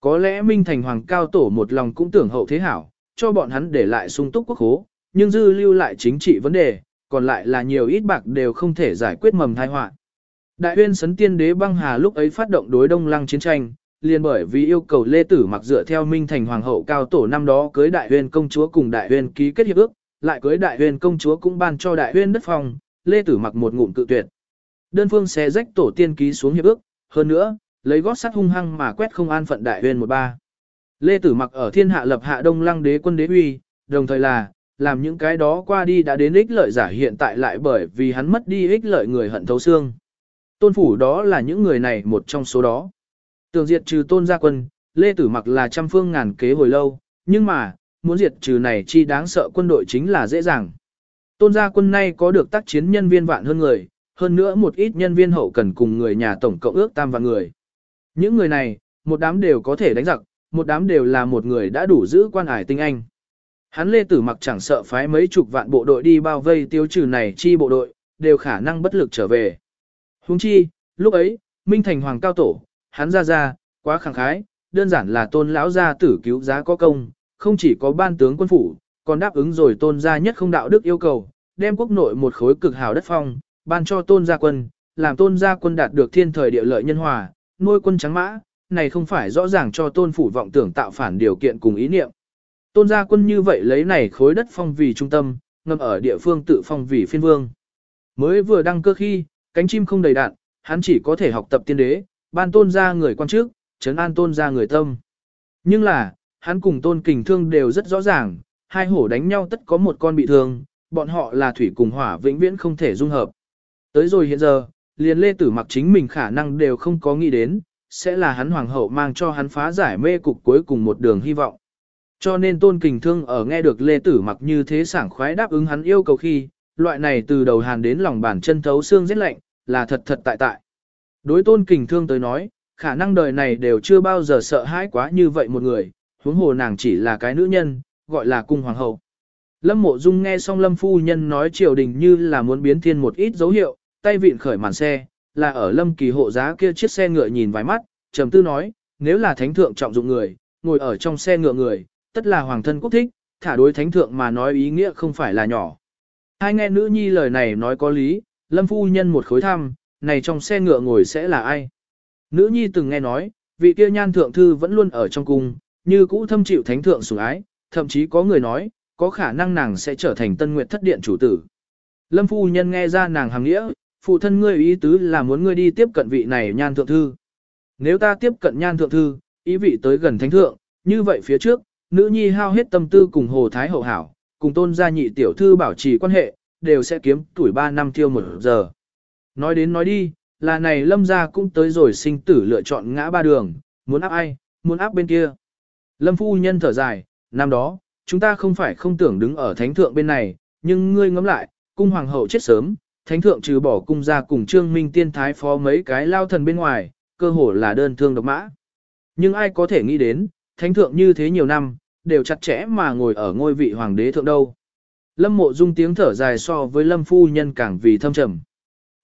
Có lẽ Minh Thành Hoàng Cao Tổ một lòng cũng tưởng hậu thế hảo, cho bọn hắn để lại sung túc quốc hố, nhưng dư lưu lại chính trị vấn đề, còn lại là nhiều ít bạc đều không thể giải quyết mầm tai họa. Đại huyên sấn tiên đế băng hà lúc ấy phát động đối đông lăng chiến tranh, liền bởi vì yêu cầu Lê Tử mặc dựa theo Minh Thành Hoàng hậu cao tổ năm đó cưới đại huyên công chúa cùng đại huyên ký kết hiệp ước, lại cưới đại huyên công chúa cũng ban cho đại huyên đất phòng, Lê Tử mặc một ngụm cự tuyệt. Đơn phương xé rách tổ tiên ký xuống hiệp ước, hơn nữa, lấy gót sắt hung hăng mà quét không an phận đại huyên một ba. Lê Tử mặc ở thiên hạ lập hạ đông lăng đế quân đế uy, đồng thời là, làm những cái đó qua đi đã đến ích lợi giả hiện tại lại bởi vì hắn mất đi ích lợi người hận thấu xương. Tôn phủ đó là những người này một trong số đó. Tường diệt trừ tôn gia quân, Lê Tử mặc là trăm phương ngàn kế hồi lâu, nhưng mà, muốn diệt trừ này chi đáng sợ quân đội chính là dễ dàng. Tôn gia quân nay có được tác chiến nhân viên vạn hơn người, hơn nữa một ít nhân viên hậu cần cùng người nhà tổng cộng ước tam vạn người. Những người này, một đám đều có thể đánh giặc, một đám đều là một người đã đủ giữ quan ải tinh anh. Hắn Lê Tử Mặc chẳng sợ phái mấy chục vạn bộ đội đi bao vây tiêu trừ này chi bộ đội, đều khả năng bất lực trở về. Huống chi, lúc ấy, Minh Thành Hoàng cao tổ, hắn ra ra, quá khẳng khái, đơn giản là tôn lão gia tử cứu giá có công, không chỉ có ban tướng quân phủ, còn đáp ứng rồi tôn gia nhất không đạo đức yêu cầu, đem quốc nội một khối cực hào đất phong, ban cho tôn gia quân, làm tôn gia quân đạt được thiên thời địa lợi nhân hòa, nuôi quân trắng mã, này không phải rõ ràng cho tôn phủ vọng tưởng tạo phản điều kiện cùng ý niệm. Tôn gia quân như vậy lấy này khối đất phong vì trung tâm, ngầm ở địa phương tự phong vì phiên vương. Mới vừa đăng cơ khi, cánh chim không đầy đạn, hắn chỉ có thể học tập tiên đế, ban tôn gia người quan trước, trấn an tôn gia người tâm. Nhưng là, hắn cùng tôn kình thương đều rất rõ ràng, hai hổ đánh nhau tất có một con bị thương, bọn họ là thủy cùng hỏa vĩnh viễn không thể dung hợp. Tới rồi hiện giờ, liền lê tử mặc chính mình khả năng đều không có nghĩ đến, sẽ là hắn hoàng hậu mang cho hắn phá giải mê cục cuối cùng một đường hy vọng. Cho nên tôn kình thương ở nghe được lê tử mặc như thế sảng khoái đáp ứng hắn yêu cầu khi, loại này từ đầu hàn đến lòng bàn chân thấu xương rét lạnh, là thật thật tại tại. Đối tôn kình thương tới nói, khả năng đời này đều chưa bao giờ sợ hãi quá như vậy một người, huống hồ nàng chỉ là cái nữ nhân, gọi là cung hoàng hậu. Lâm mộ dung nghe xong lâm phu nhân nói triều đình như là muốn biến thiên một ít dấu hiệu, tay vịn khởi màn xe, là ở lâm kỳ hộ giá kia chiếc xe ngựa nhìn vài mắt, trầm tư nói, nếu là thánh thượng trọng dụng người, ngồi ở trong xe ngựa người, tất là hoàng thân quốc thích, thả đối thánh thượng mà nói ý nghĩa không phải là nhỏ. Hai nghe nữ nhi lời này nói có lý, lâm phu nhân một khối thăm, này trong xe ngựa ngồi sẽ là ai? Nữ nhi từng nghe nói, vị kia nhan thượng thư vẫn luôn ở trong cung, như cũ thâm chịu thánh thượng sủng ái, thậm chí có người nói, có khả năng nàng sẽ trở thành tân nguyệt thất điện chủ tử. Lâm phu nhân nghe ra nàng hàng nghĩa, phụ thân ngươi ý tứ là muốn ngươi đi tiếp cận vị này nhan thượng thư. Nếu ta tiếp cận nhan thượng thư, ý vị tới gần thánh thượng, như vậy phía trước, nữ nhi hao hết tâm tư cùng hồ thái hậu hảo, cùng tôn gia nhị tiểu thư bảo trì quan hệ, đều sẽ kiếm tuổi 3 năm tiêu một giờ. Nói đến nói đi, là này lâm gia cũng tới rồi sinh tử lựa chọn ngã ba đường, muốn áp ai, muốn áp bên kia. Lâm phu nhân thở dài, năm đó, chúng ta không phải không tưởng đứng ở thánh thượng bên này, nhưng ngươi ngẫm lại, cung hoàng hậu chết sớm, thánh thượng trừ bỏ cung ra cùng trương minh tiên thái phó mấy cái lao thần bên ngoài, cơ hồ là đơn thương độc mã. Nhưng ai có thể nghĩ đến, thánh thượng như thế nhiều năm, đều chặt chẽ mà ngồi ở ngôi vị hoàng đế thượng đâu. Lâm mộ dung tiếng thở dài so với lâm phu nhân càng vì thâm trầm.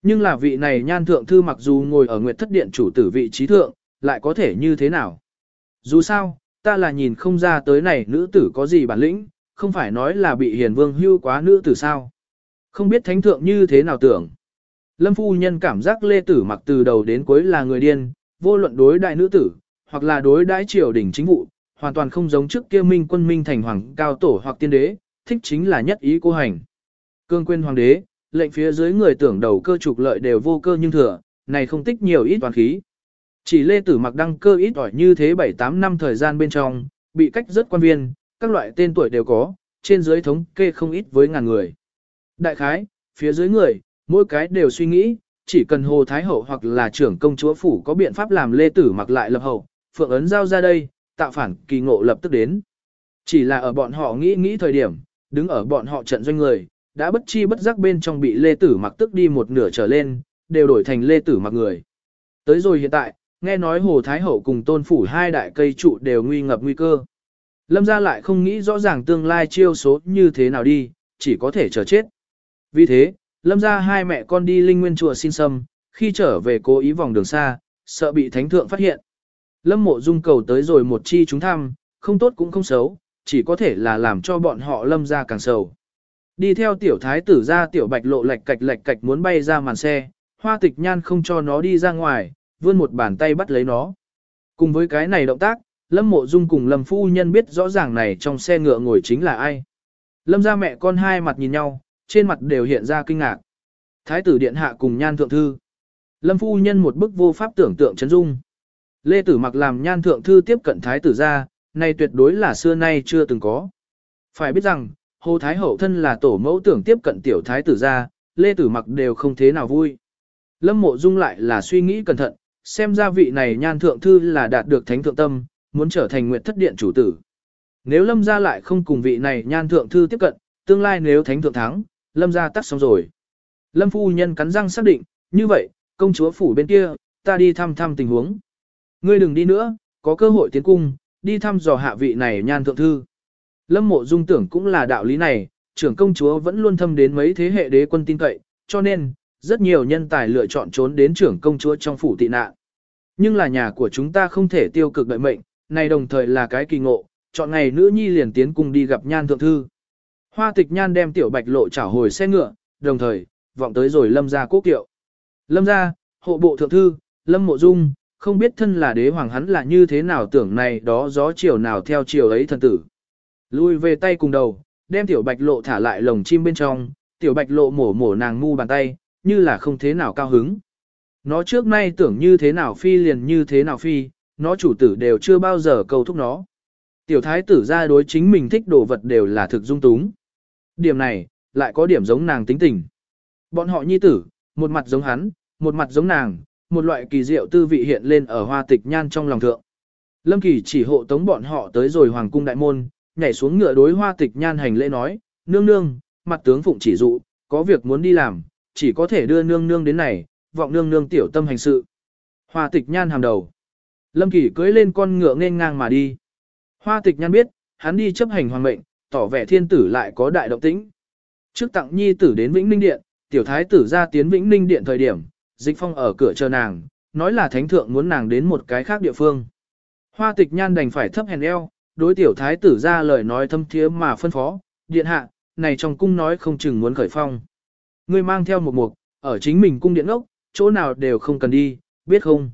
Nhưng là vị này nhan thượng thư mặc dù ngồi ở nguyệt thất điện chủ tử vị trí thượng, lại có thể như thế nào? Dù sao, ta là nhìn không ra tới này nữ tử có gì bản lĩnh, không phải nói là bị hiền vương hưu quá nữ tử sao. Không biết thánh thượng như thế nào tưởng. Lâm phu nhân cảm giác lê tử mặc từ đầu đến cuối là người điên, vô luận đối đại nữ tử, hoặc là đối đãi triều đình chính vụ, hoàn toàn không giống trước kia minh quân minh thành hoàng cao tổ hoặc tiên đế, thích chính là nhất ý cô hành. Cương quên hoàng đế, lệnh phía dưới người tưởng đầu cơ trục lợi đều vô cơ nhưng thừa, này không tích nhiều ít toàn khí. Chỉ lê tử mặc đăng cơ ít ỏi như thế 7-8 năm thời gian bên trong, bị cách rất quan viên, các loại tên tuổi đều có, trên dưới thống kê không ít với ngàn người. Đại khái, phía dưới người, mỗi cái đều suy nghĩ, chỉ cần Hồ Thái Hậu hoặc là trưởng công chúa phủ có biện pháp làm lê tử mặc lại lập hậu, phượng ấn giao ra đây, tạo phản kỳ ngộ lập tức đến. Chỉ là ở bọn họ nghĩ nghĩ thời điểm, đứng ở bọn họ trận doanh người, đã bất chi bất giác bên trong bị lê tử mặc tức đi một nửa trở lên, đều đổi thành lê tử mặc người. Tới rồi hiện tại, nghe nói Hồ Thái Hậu cùng tôn phủ hai đại cây trụ đều nguy ngập nguy cơ. Lâm gia lại không nghĩ rõ ràng tương lai chiêu số như thế nào đi, chỉ có thể chờ chết. Vì thế, Lâm gia hai mẹ con đi linh nguyên chùa xin sâm, khi trở về cố ý vòng đường xa, sợ bị thánh thượng phát hiện. Lâm mộ dung cầu tới rồi một chi chúng thăm, không tốt cũng không xấu, chỉ có thể là làm cho bọn họ lâm gia càng sầu. Đi theo tiểu thái tử ra tiểu bạch lộ lạch cạch lạch cạch muốn bay ra màn xe, hoa tịch nhan không cho nó đi ra ngoài, vươn một bàn tay bắt lấy nó. Cùng với cái này động tác, Lâm Mộ Dung cùng Lâm Phu Nhân biết rõ ràng này trong xe ngựa ngồi chính là ai. Lâm ra mẹ con hai mặt nhìn nhau, trên mặt đều hiện ra kinh ngạc. Thái tử điện hạ cùng nhan thượng thư. Lâm Phu Nhân một bức vô pháp tưởng tượng chấn dung. Lê Tử mặc làm nhan thượng thư tiếp cận thái tử ra, này tuyệt đối là xưa nay chưa từng có. Phải biết rằng, Hồ Thái Hậu thân là tổ mẫu tưởng tiếp cận tiểu thái tử ra, Lê Tử mặc đều không thế nào vui. Lâm Mộ Dung lại là suy nghĩ cẩn thận, xem ra vị này nhan thượng thư là đạt được thánh thượng tâm, muốn trở thành nguyện thất điện chủ tử. Nếu lâm gia lại không cùng vị này nhan thượng thư tiếp cận, tương lai nếu thánh thượng thắng, lâm gia tắt xong rồi. Lâm phu nhân cắn răng xác định, như vậy, công chúa phủ bên kia, ta đi thăm thăm tình huống. Ngươi đừng đi nữa, có cơ hội tiến cung, đi thăm dò hạ vị này nhan thượng thư. Lâm mộ dung tưởng cũng là đạo lý này, trưởng công chúa vẫn luôn thâm đến mấy thế hệ đế quân tin cậy, cho nên, rất nhiều nhân tài lựa chọn trốn đến trưởng công chúa trong phủ tị nạn. Nhưng là nhà của chúng ta không thể tiêu cực đợi mệnh, này đồng thời là cái kỳ ngộ, chọn ngày nữ nhi liền tiến cung đi gặp nhan thượng thư. Hoa tịch nhan đem tiểu bạch lộ trả hồi xe ngựa, đồng thời, vọng tới rồi lâm ra quốc kiệu. Lâm ra, hộ bộ thượng thư, lâm mộ dung, không biết thân là đế hoàng hắn là như thế nào tưởng này đó gió chiều nào theo chiều ấy thần tử. Lui về tay cùng đầu, đem tiểu bạch lộ thả lại lồng chim bên trong, tiểu bạch lộ mổ mổ nàng ngu bàn tay, như là không thế nào cao hứng. Nó trước nay tưởng như thế nào phi liền như thế nào phi, nó chủ tử đều chưa bao giờ cầu thúc nó. Tiểu thái tử ra đối chính mình thích đồ vật đều là thực dung túng. Điểm này, lại có điểm giống nàng tính tình. Bọn họ nhi tử, một mặt giống hắn, một mặt giống nàng, một loại kỳ diệu tư vị hiện lên ở hoa tịch nhan trong lòng thượng. Lâm Kỳ chỉ hộ tống bọn họ tới rồi hoàng cung đại môn, nhảy xuống ngựa đối hoa tịch nhan hành lễ nói, nương nương, mặt tướng phụng chỉ dụ, có việc muốn đi làm, chỉ có thể đưa nương nương đến này, vọng nương nương tiểu tâm hành sự. Hoa tịch nhan hàm đầu. Lâm Kỳ cưới lên con ngựa nên ngang mà đi. Hoa tịch nhan biết, hắn đi chấp hành hoàng mệnh, tỏ vẻ thiên tử lại có đại động tĩnh. Trước tặng nhi tử đến Vĩnh Ninh Điện, tiểu thái tử ra tiến Vĩnh Ninh Điện thời điểm, dịch phong ở cửa chờ nàng, nói là thánh thượng muốn nàng đến một cái khác địa phương. Hoa tịch nhan đành phải thấp hèn eo, đối tiểu thái tử ra lời nói thâm thiế mà phân phó, điện hạ, này trong cung nói không chừng muốn khởi phong. Ngươi mang theo một mục, ở chính mình cung điện ốc, chỗ nào đều không cần đi, biết không?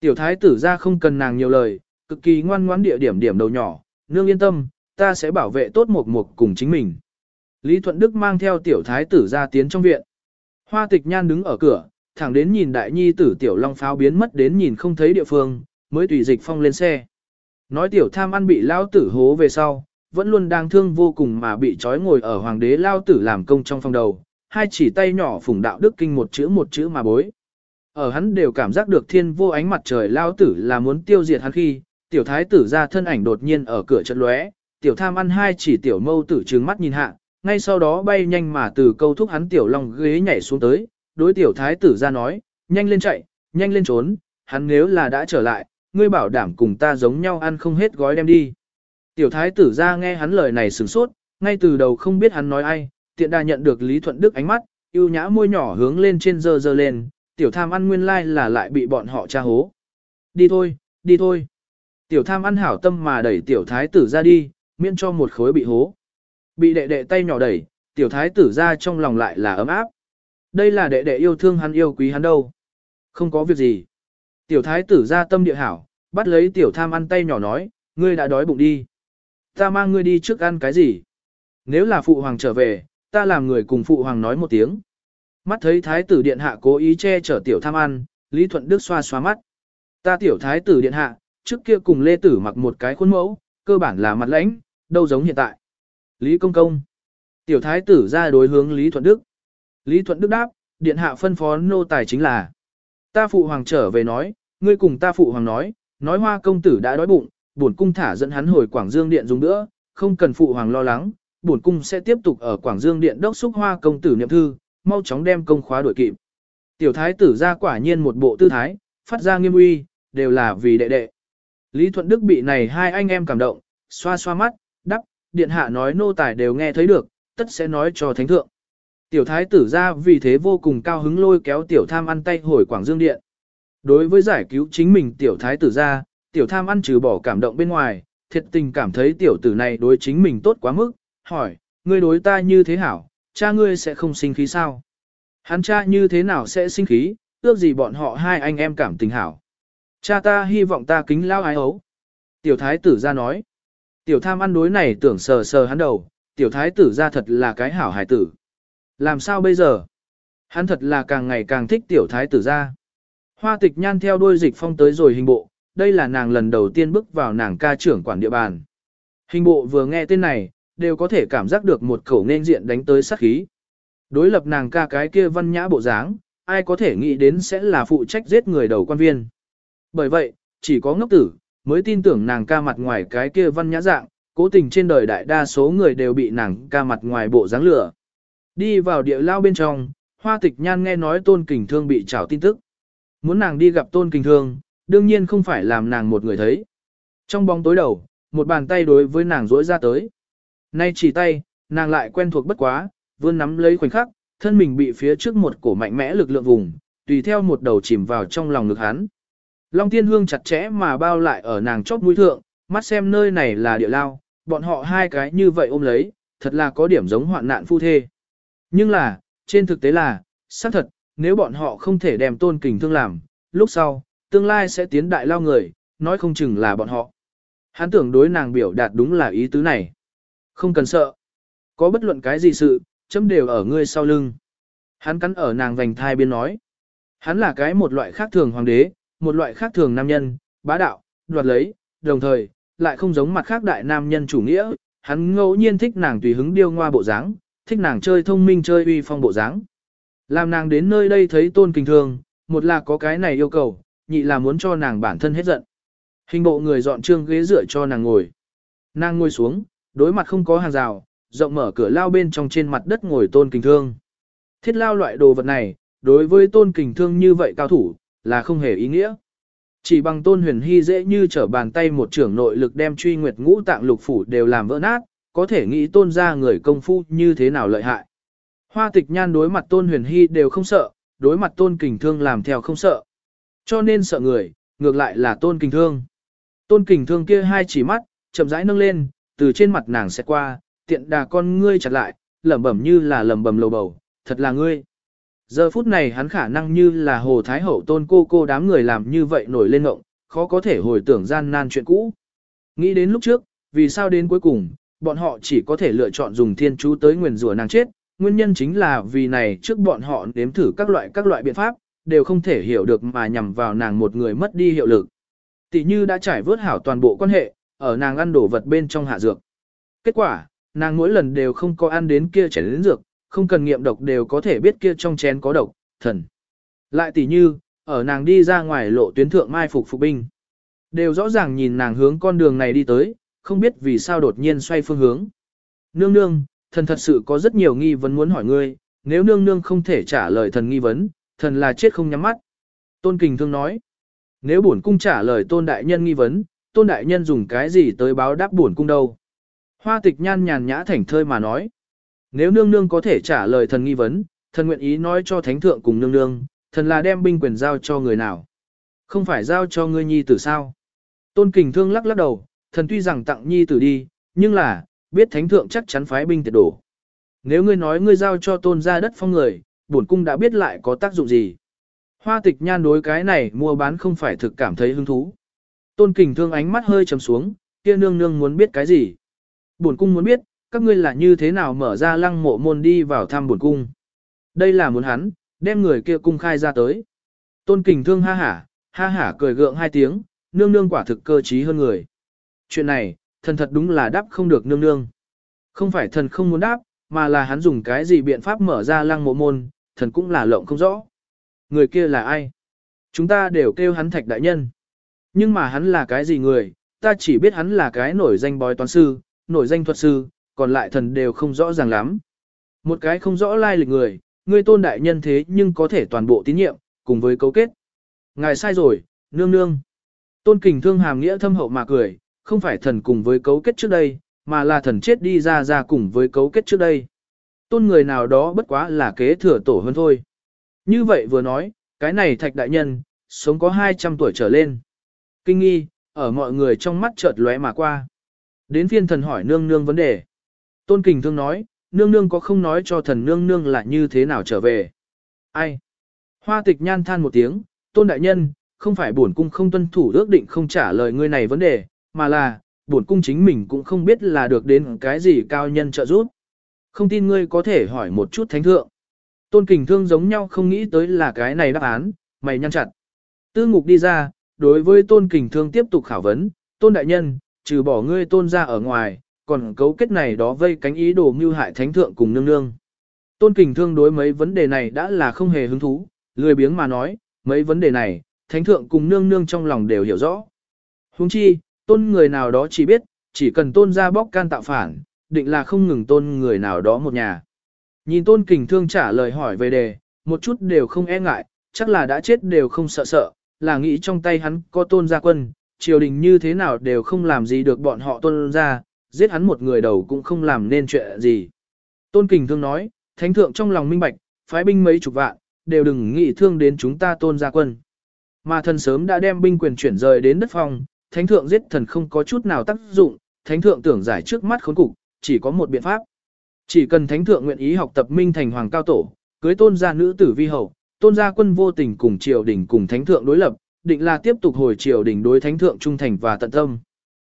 Tiểu thái tử ra không cần nàng nhiều lời, cực kỳ ngoan ngoãn địa điểm điểm đầu nhỏ, nương yên tâm, ta sẽ bảo vệ tốt một mục cùng chính mình. Lý Thuận Đức mang theo tiểu thái tử ra tiến trong viện. Hoa tịch nhan đứng ở cửa, thẳng đến nhìn đại nhi tử tiểu long pháo biến mất đến nhìn không thấy địa phương, mới tùy dịch phong lên xe. Nói tiểu tham ăn bị lao tử hố về sau, vẫn luôn đang thương vô cùng mà bị trói ngồi ở hoàng đế lao tử làm công trong phòng đầu, hai chỉ tay nhỏ phủng đạo đức kinh một chữ một chữ mà bối. Ở hắn đều cảm giác được thiên vô ánh mặt trời lao tử là muốn tiêu diệt hắn khi, tiểu thái tử ra thân ảnh đột nhiên ở cửa trận lóe, tiểu tham ăn hai chỉ tiểu mâu tử trừng mắt nhìn hạ, ngay sau đó bay nhanh mà từ câu thúc hắn tiểu long ghế nhảy xuống tới, đối tiểu thái tử ra nói, nhanh lên chạy, nhanh lên trốn, hắn nếu là đã trở lại, ngươi bảo đảm cùng ta giống nhau ăn không hết gói đem đi. Tiểu thái tử ra nghe hắn lời này sửng sốt, ngay từ đầu không biết hắn nói ai, tiện đà nhận được Lý Thuận Đức ánh mắt, Yêu nhã môi nhỏ hướng lên trên dơ dơ lên, tiểu tham ăn nguyên lai là lại bị bọn họ tra hố. Đi thôi, đi thôi. Tiểu tham ăn hảo tâm mà đẩy tiểu thái tử ra đi, miễn cho một khối bị hố. Bị đệ đệ tay nhỏ đẩy, tiểu thái tử ra trong lòng lại là ấm áp. Đây là đệ đệ yêu thương hắn yêu quý hắn đâu. Không có việc gì. Tiểu thái tử ra tâm địa hảo, bắt lấy tiểu tham ăn tay nhỏ nói, ngươi đã đói bụng đi. Ta mang ngươi đi trước ăn cái gì? Nếu là phụ hoàng trở về, ta làm người cùng phụ hoàng nói một tiếng. Mắt thấy thái tử điện hạ cố ý che chở tiểu tham ăn, Lý Thuận Đức xoa xoa mắt. Ta tiểu thái tử điện hạ, trước kia cùng Lê Tử mặc một cái khuôn mẫu, cơ bản là mặt lãnh, đâu giống hiện tại. Lý Công Công. Tiểu thái tử ra đối hướng Lý Thuận Đức. Lý Thuận Đức đáp, điện hạ phân phó nô tài chính là. Ta phụ hoàng trở về nói, ngươi cùng ta phụ hoàng nói, nói hoa công tử đã đói bụng, bổn cung thả dẫn hắn hồi Quảng Dương Điện dùng nữa, không cần phụ hoàng lo lắng, bổn cung sẽ tiếp tục ở Quảng Dương Điện đốc xúc hoa công tử niệm thư, mau chóng đem công khóa đổi kịp. Tiểu thái tử ra quả nhiên một bộ tư thái, phát ra nghiêm uy, đều là vì đệ đệ. Lý Thuận Đức bị này hai anh em cảm động, xoa xoa mắt, đắp, điện hạ nói nô tài đều nghe thấy được, tất sẽ nói cho thánh thượng. Tiểu thái tử ra vì thế vô cùng cao hứng lôi kéo tiểu tham ăn tay hồi Quảng Dương Điện. Đối với giải cứu chính mình tiểu thái tử ra, tiểu tham ăn trừ bỏ cảm động bên ngoài, thiệt tình cảm thấy tiểu tử này đối chính mình tốt quá mức, hỏi, ngươi đối ta như thế hảo, cha ngươi sẽ không sinh khí sao? Hắn cha như thế nào sẽ sinh khí, ước gì bọn họ hai anh em cảm tình hảo. Cha ta hy vọng ta kính lao ái ấu. Tiểu thái tử ra nói. Tiểu tham ăn đối này tưởng sờ sờ hắn đầu, tiểu thái tử ra thật là cái hảo hài tử. Làm sao bây giờ? Hắn thật là càng ngày càng thích tiểu thái tử ra. Hoa tịch nhan theo đuôi dịch phong tới rồi hình bộ, đây là nàng lần đầu tiên bước vào nàng ca trưởng quản địa bàn. Hình bộ vừa nghe tên này, đều có thể cảm giác được một khẩu nên diện đánh tới sát khí. Đối lập nàng ca cái kia văn nhã bộ dáng, ai có thể nghĩ đến sẽ là phụ trách giết người đầu quan viên. Bởi vậy, chỉ có ngốc tử, mới tin tưởng nàng ca mặt ngoài cái kia văn nhã dạng, cố tình trên đời đại đa số người đều bị nàng ca mặt ngoài bộ dáng lửa. Đi vào địa lao bên trong, hoa tịch nhan nghe nói tôn kình thương bị trảo tin tức. Muốn nàng đi gặp tôn kình thương, đương nhiên không phải làm nàng một người thấy. Trong bóng tối đầu, một bàn tay đối với nàng rỗi ra tới. Nay chỉ tay, nàng lại quen thuộc bất quá, vươn nắm lấy khoảnh khắc, thân mình bị phía trước một cổ mạnh mẽ lực lượng vùng, tùy theo một đầu chìm vào trong lòng ngực hắn. Long tiên hương chặt chẽ mà bao lại ở nàng chóp mũi thượng, mắt xem nơi này là địa lao, bọn họ hai cái như vậy ôm lấy, thật là có điểm giống hoạn nạn phu thê. Nhưng là, trên thực tế là, xác thật, nếu bọn họ không thể đem tôn kình thương làm, lúc sau, tương lai sẽ tiến đại lao người, nói không chừng là bọn họ. Hắn tưởng đối nàng biểu đạt đúng là ý tứ này. Không cần sợ. Có bất luận cái gì sự, chấm đều ở ngươi sau lưng. Hắn cắn ở nàng vành thai biên nói. Hắn là cái một loại khác thường hoàng đế, một loại khác thường nam nhân, bá đạo, đoạt lấy, đồng thời, lại không giống mặt khác đại nam nhân chủ nghĩa. Hắn ngẫu nhiên thích nàng tùy hứng điêu ngoa bộ dáng, thích nàng chơi thông minh chơi uy phong bộ dáng. Làm nàng đến nơi đây thấy tôn kinh thường, một là có cái này yêu cầu, nhị là muốn cho nàng bản thân hết giận. Hình bộ người dọn trương ghế dựa cho nàng ngồi. Nàng ngồi xuống, đối mặt không có hàng rào, rộng mở cửa lao bên trong trên mặt đất ngồi tôn kinh thương. Thiết lao loại đồ vật này, đối với tôn kinh thương như vậy cao thủ, là không hề ý nghĩa. Chỉ bằng tôn huyền hy dễ như trở bàn tay một trưởng nội lực đem truy nguyệt ngũ tạng lục phủ đều làm vỡ nát, có thể nghĩ tôn ra người công phu như thế nào lợi hại. Hoa tịch nhan đối mặt tôn huyền hy đều không sợ, đối mặt tôn kình thương làm theo không sợ. Cho nên sợ người, ngược lại là tôn kình thương. Tôn kình thương kia hai chỉ mắt, chậm rãi nâng lên, từ trên mặt nàng sẽ qua, tiện đà con ngươi chặt lại, lẩm bẩm như là lẩm bẩm lầu bầu, thật là ngươi. Giờ phút này hắn khả năng như là hồ thái hậu tôn cô cô đám người làm như vậy nổi lên ngộng, khó có thể hồi tưởng gian nan chuyện cũ. Nghĩ đến lúc trước, vì sao đến cuối cùng, bọn họ chỉ có thể lựa chọn dùng thiên chú tới nguyền rủa nàng chết, nguyên nhân chính là vì này trước bọn họ nếm thử các loại các loại biện pháp, đều không thể hiểu được mà nhằm vào nàng một người mất đi hiệu lực. Tỷ như đã trải vớt hảo toàn bộ quan hệ, ở nàng ăn đổ vật bên trong hạ dược. Kết quả, nàng mỗi lần đều không có ăn đến kia chén đến dược, không cần nghiệm độc đều có thể biết kia trong chén có độc, thần. Lại tỷ như, ở nàng đi ra ngoài lộ tuyến thượng mai phục phục binh. Đều rõ ràng nhìn nàng hướng con đường này đi tới, không biết vì sao đột nhiên xoay phương hướng. Nương nương, thần thật sự có rất nhiều nghi vấn muốn hỏi ngươi, nếu nương nương không thể trả lời thần nghi vấn, thần là chết không nhắm mắt. Tôn Kình Thương nói, nếu bổn cung trả lời tôn đại nhân nghi vấn, tôn đại nhân dùng cái gì tới báo đáp bổn cung đâu. Hoa tịch nhan nhàn nhã thảnh thơi mà nói, nếu nương nương có thể trả lời thần nghi vấn, thần nguyện ý nói cho thánh thượng cùng nương nương, thần là đem binh quyền giao cho người nào. Không phải giao cho ngươi nhi tử sao. Tôn kình thương lắc lắc đầu, thần tuy rằng tặng nhi tử đi, nhưng là, biết thánh thượng chắc chắn phái binh tiệt đổ. Nếu ngươi nói ngươi giao cho tôn ra đất phong người, bổn cung đã biết lại có tác dụng gì. Hoa tịch nhan đối cái này mua bán không phải thực cảm thấy hứng thú. Tôn kình thương ánh mắt hơi trầm xuống, kia nương nương muốn biết cái gì. Bổn cung muốn biết, các ngươi là như thế nào mở ra lăng mộ môn đi vào thăm bổn cung. Đây là muốn hắn, đem người kia cung khai ra tới. Tôn kình thương ha hả, ha hả cười gượng hai tiếng, nương nương quả thực cơ trí hơn người. Chuyện này, thần thật đúng là đáp không được nương nương. Không phải thần không muốn đáp, mà là hắn dùng cái gì biện pháp mở ra lăng mộ môn, thần cũng là lộng không rõ. Người kia là ai? Chúng ta đều kêu hắn thạch đại nhân. Nhưng mà hắn là cái gì người, ta chỉ biết hắn là cái nổi danh bói toán sư, nổi danh thuật sư, còn lại thần đều không rõ ràng lắm. Một cái không rõ lai lịch người, ngươi tôn đại nhân thế nhưng có thể toàn bộ tín nhiệm, cùng với cấu kết. Ngài sai rồi, nương nương. Tôn kình thương hàm nghĩa thâm hậu mà cười, không phải thần cùng với cấu kết trước đây, mà là thần chết đi ra ra cùng với cấu kết trước đây. Tôn người nào đó bất quá là kế thừa tổ hơn thôi. Như vậy vừa nói, cái này thạch đại nhân, sống có 200 tuổi trở lên. Kinh nghi, ở mọi người trong mắt chợt lóe mà qua. Đến phiên thần hỏi nương nương vấn đề. Tôn kình thương nói, nương nương có không nói cho thần nương nương là như thế nào trở về. Ai? Hoa tịch nhan than một tiếng, tôn đại nhân, không phải bổn cung không tuân thủ ước định không trả lời ngươi này vấn đề, mà là, bổn cung chính mình cũng không biết là được đến cái gì cao nhân trợ giúp. Không tin ngươi có thể hỏi một chút thánh thượng. Tôn kình thương giống nhau không nghĩ tới là cái này đáp án, mày nhăn chặt. Tư ngục đi ra, đối với tôn kình thương tiếp tục khảo vấn, tôn đại nhân, trừ bỏ ngươi tôn ra ở ngoài, còn cấu kết này đó vây cánh ý đồ mưu hại thánh thượng cùng nương nương. Tôn kình thương đối mấy vấn đề này đã là không hề hứng thú, lười biếng mà nói, mấy vấn đề này, thánh thượng cùng nương nương trong lòng đều hiểu rõ. Huống chi, tôn người nào đó chỉ biết, chỉ cần tôn ra bóc can tạo phản, định là không ngừng tôn người nào đó một nhà. Nhìn tôn kình thương trả lời hỏi về đề, một chút đều không e ngại, chắc là đã chết đều không sợ sợ, là nghĩ trong tay hắn có tôn gia quân, triều đình như thế nào đều không làm gì được bọn họ tôn ra, giết hắn một người đầu cũng không làm nên chuyện gì. Tôn kình thương nói, thánh thượng trong lòng minh bạch, phái binh mấy chục vạn, đều đừng nghĩ thương đến chúng ta tôn gia quân. Mà thần sớm đã đem binh quyền chuyển rời đến đất phong, thánh thượng giết thần không có chút nào tác dụng, thánh thượng tưởng giải trước mắt khốn cục, chỉ có một biện pháp. Chỉ cần thánh thượng nguyện ý học tập minh thành hoàng cao tổ, cưới tôn gia nữ tử vi hậu, tôn gia quân vô tình cùng triều đình cùng thánh thượng đối lập, định là tiếp tục hồi triều đình đối thánh thượng trung thành và tận tâm.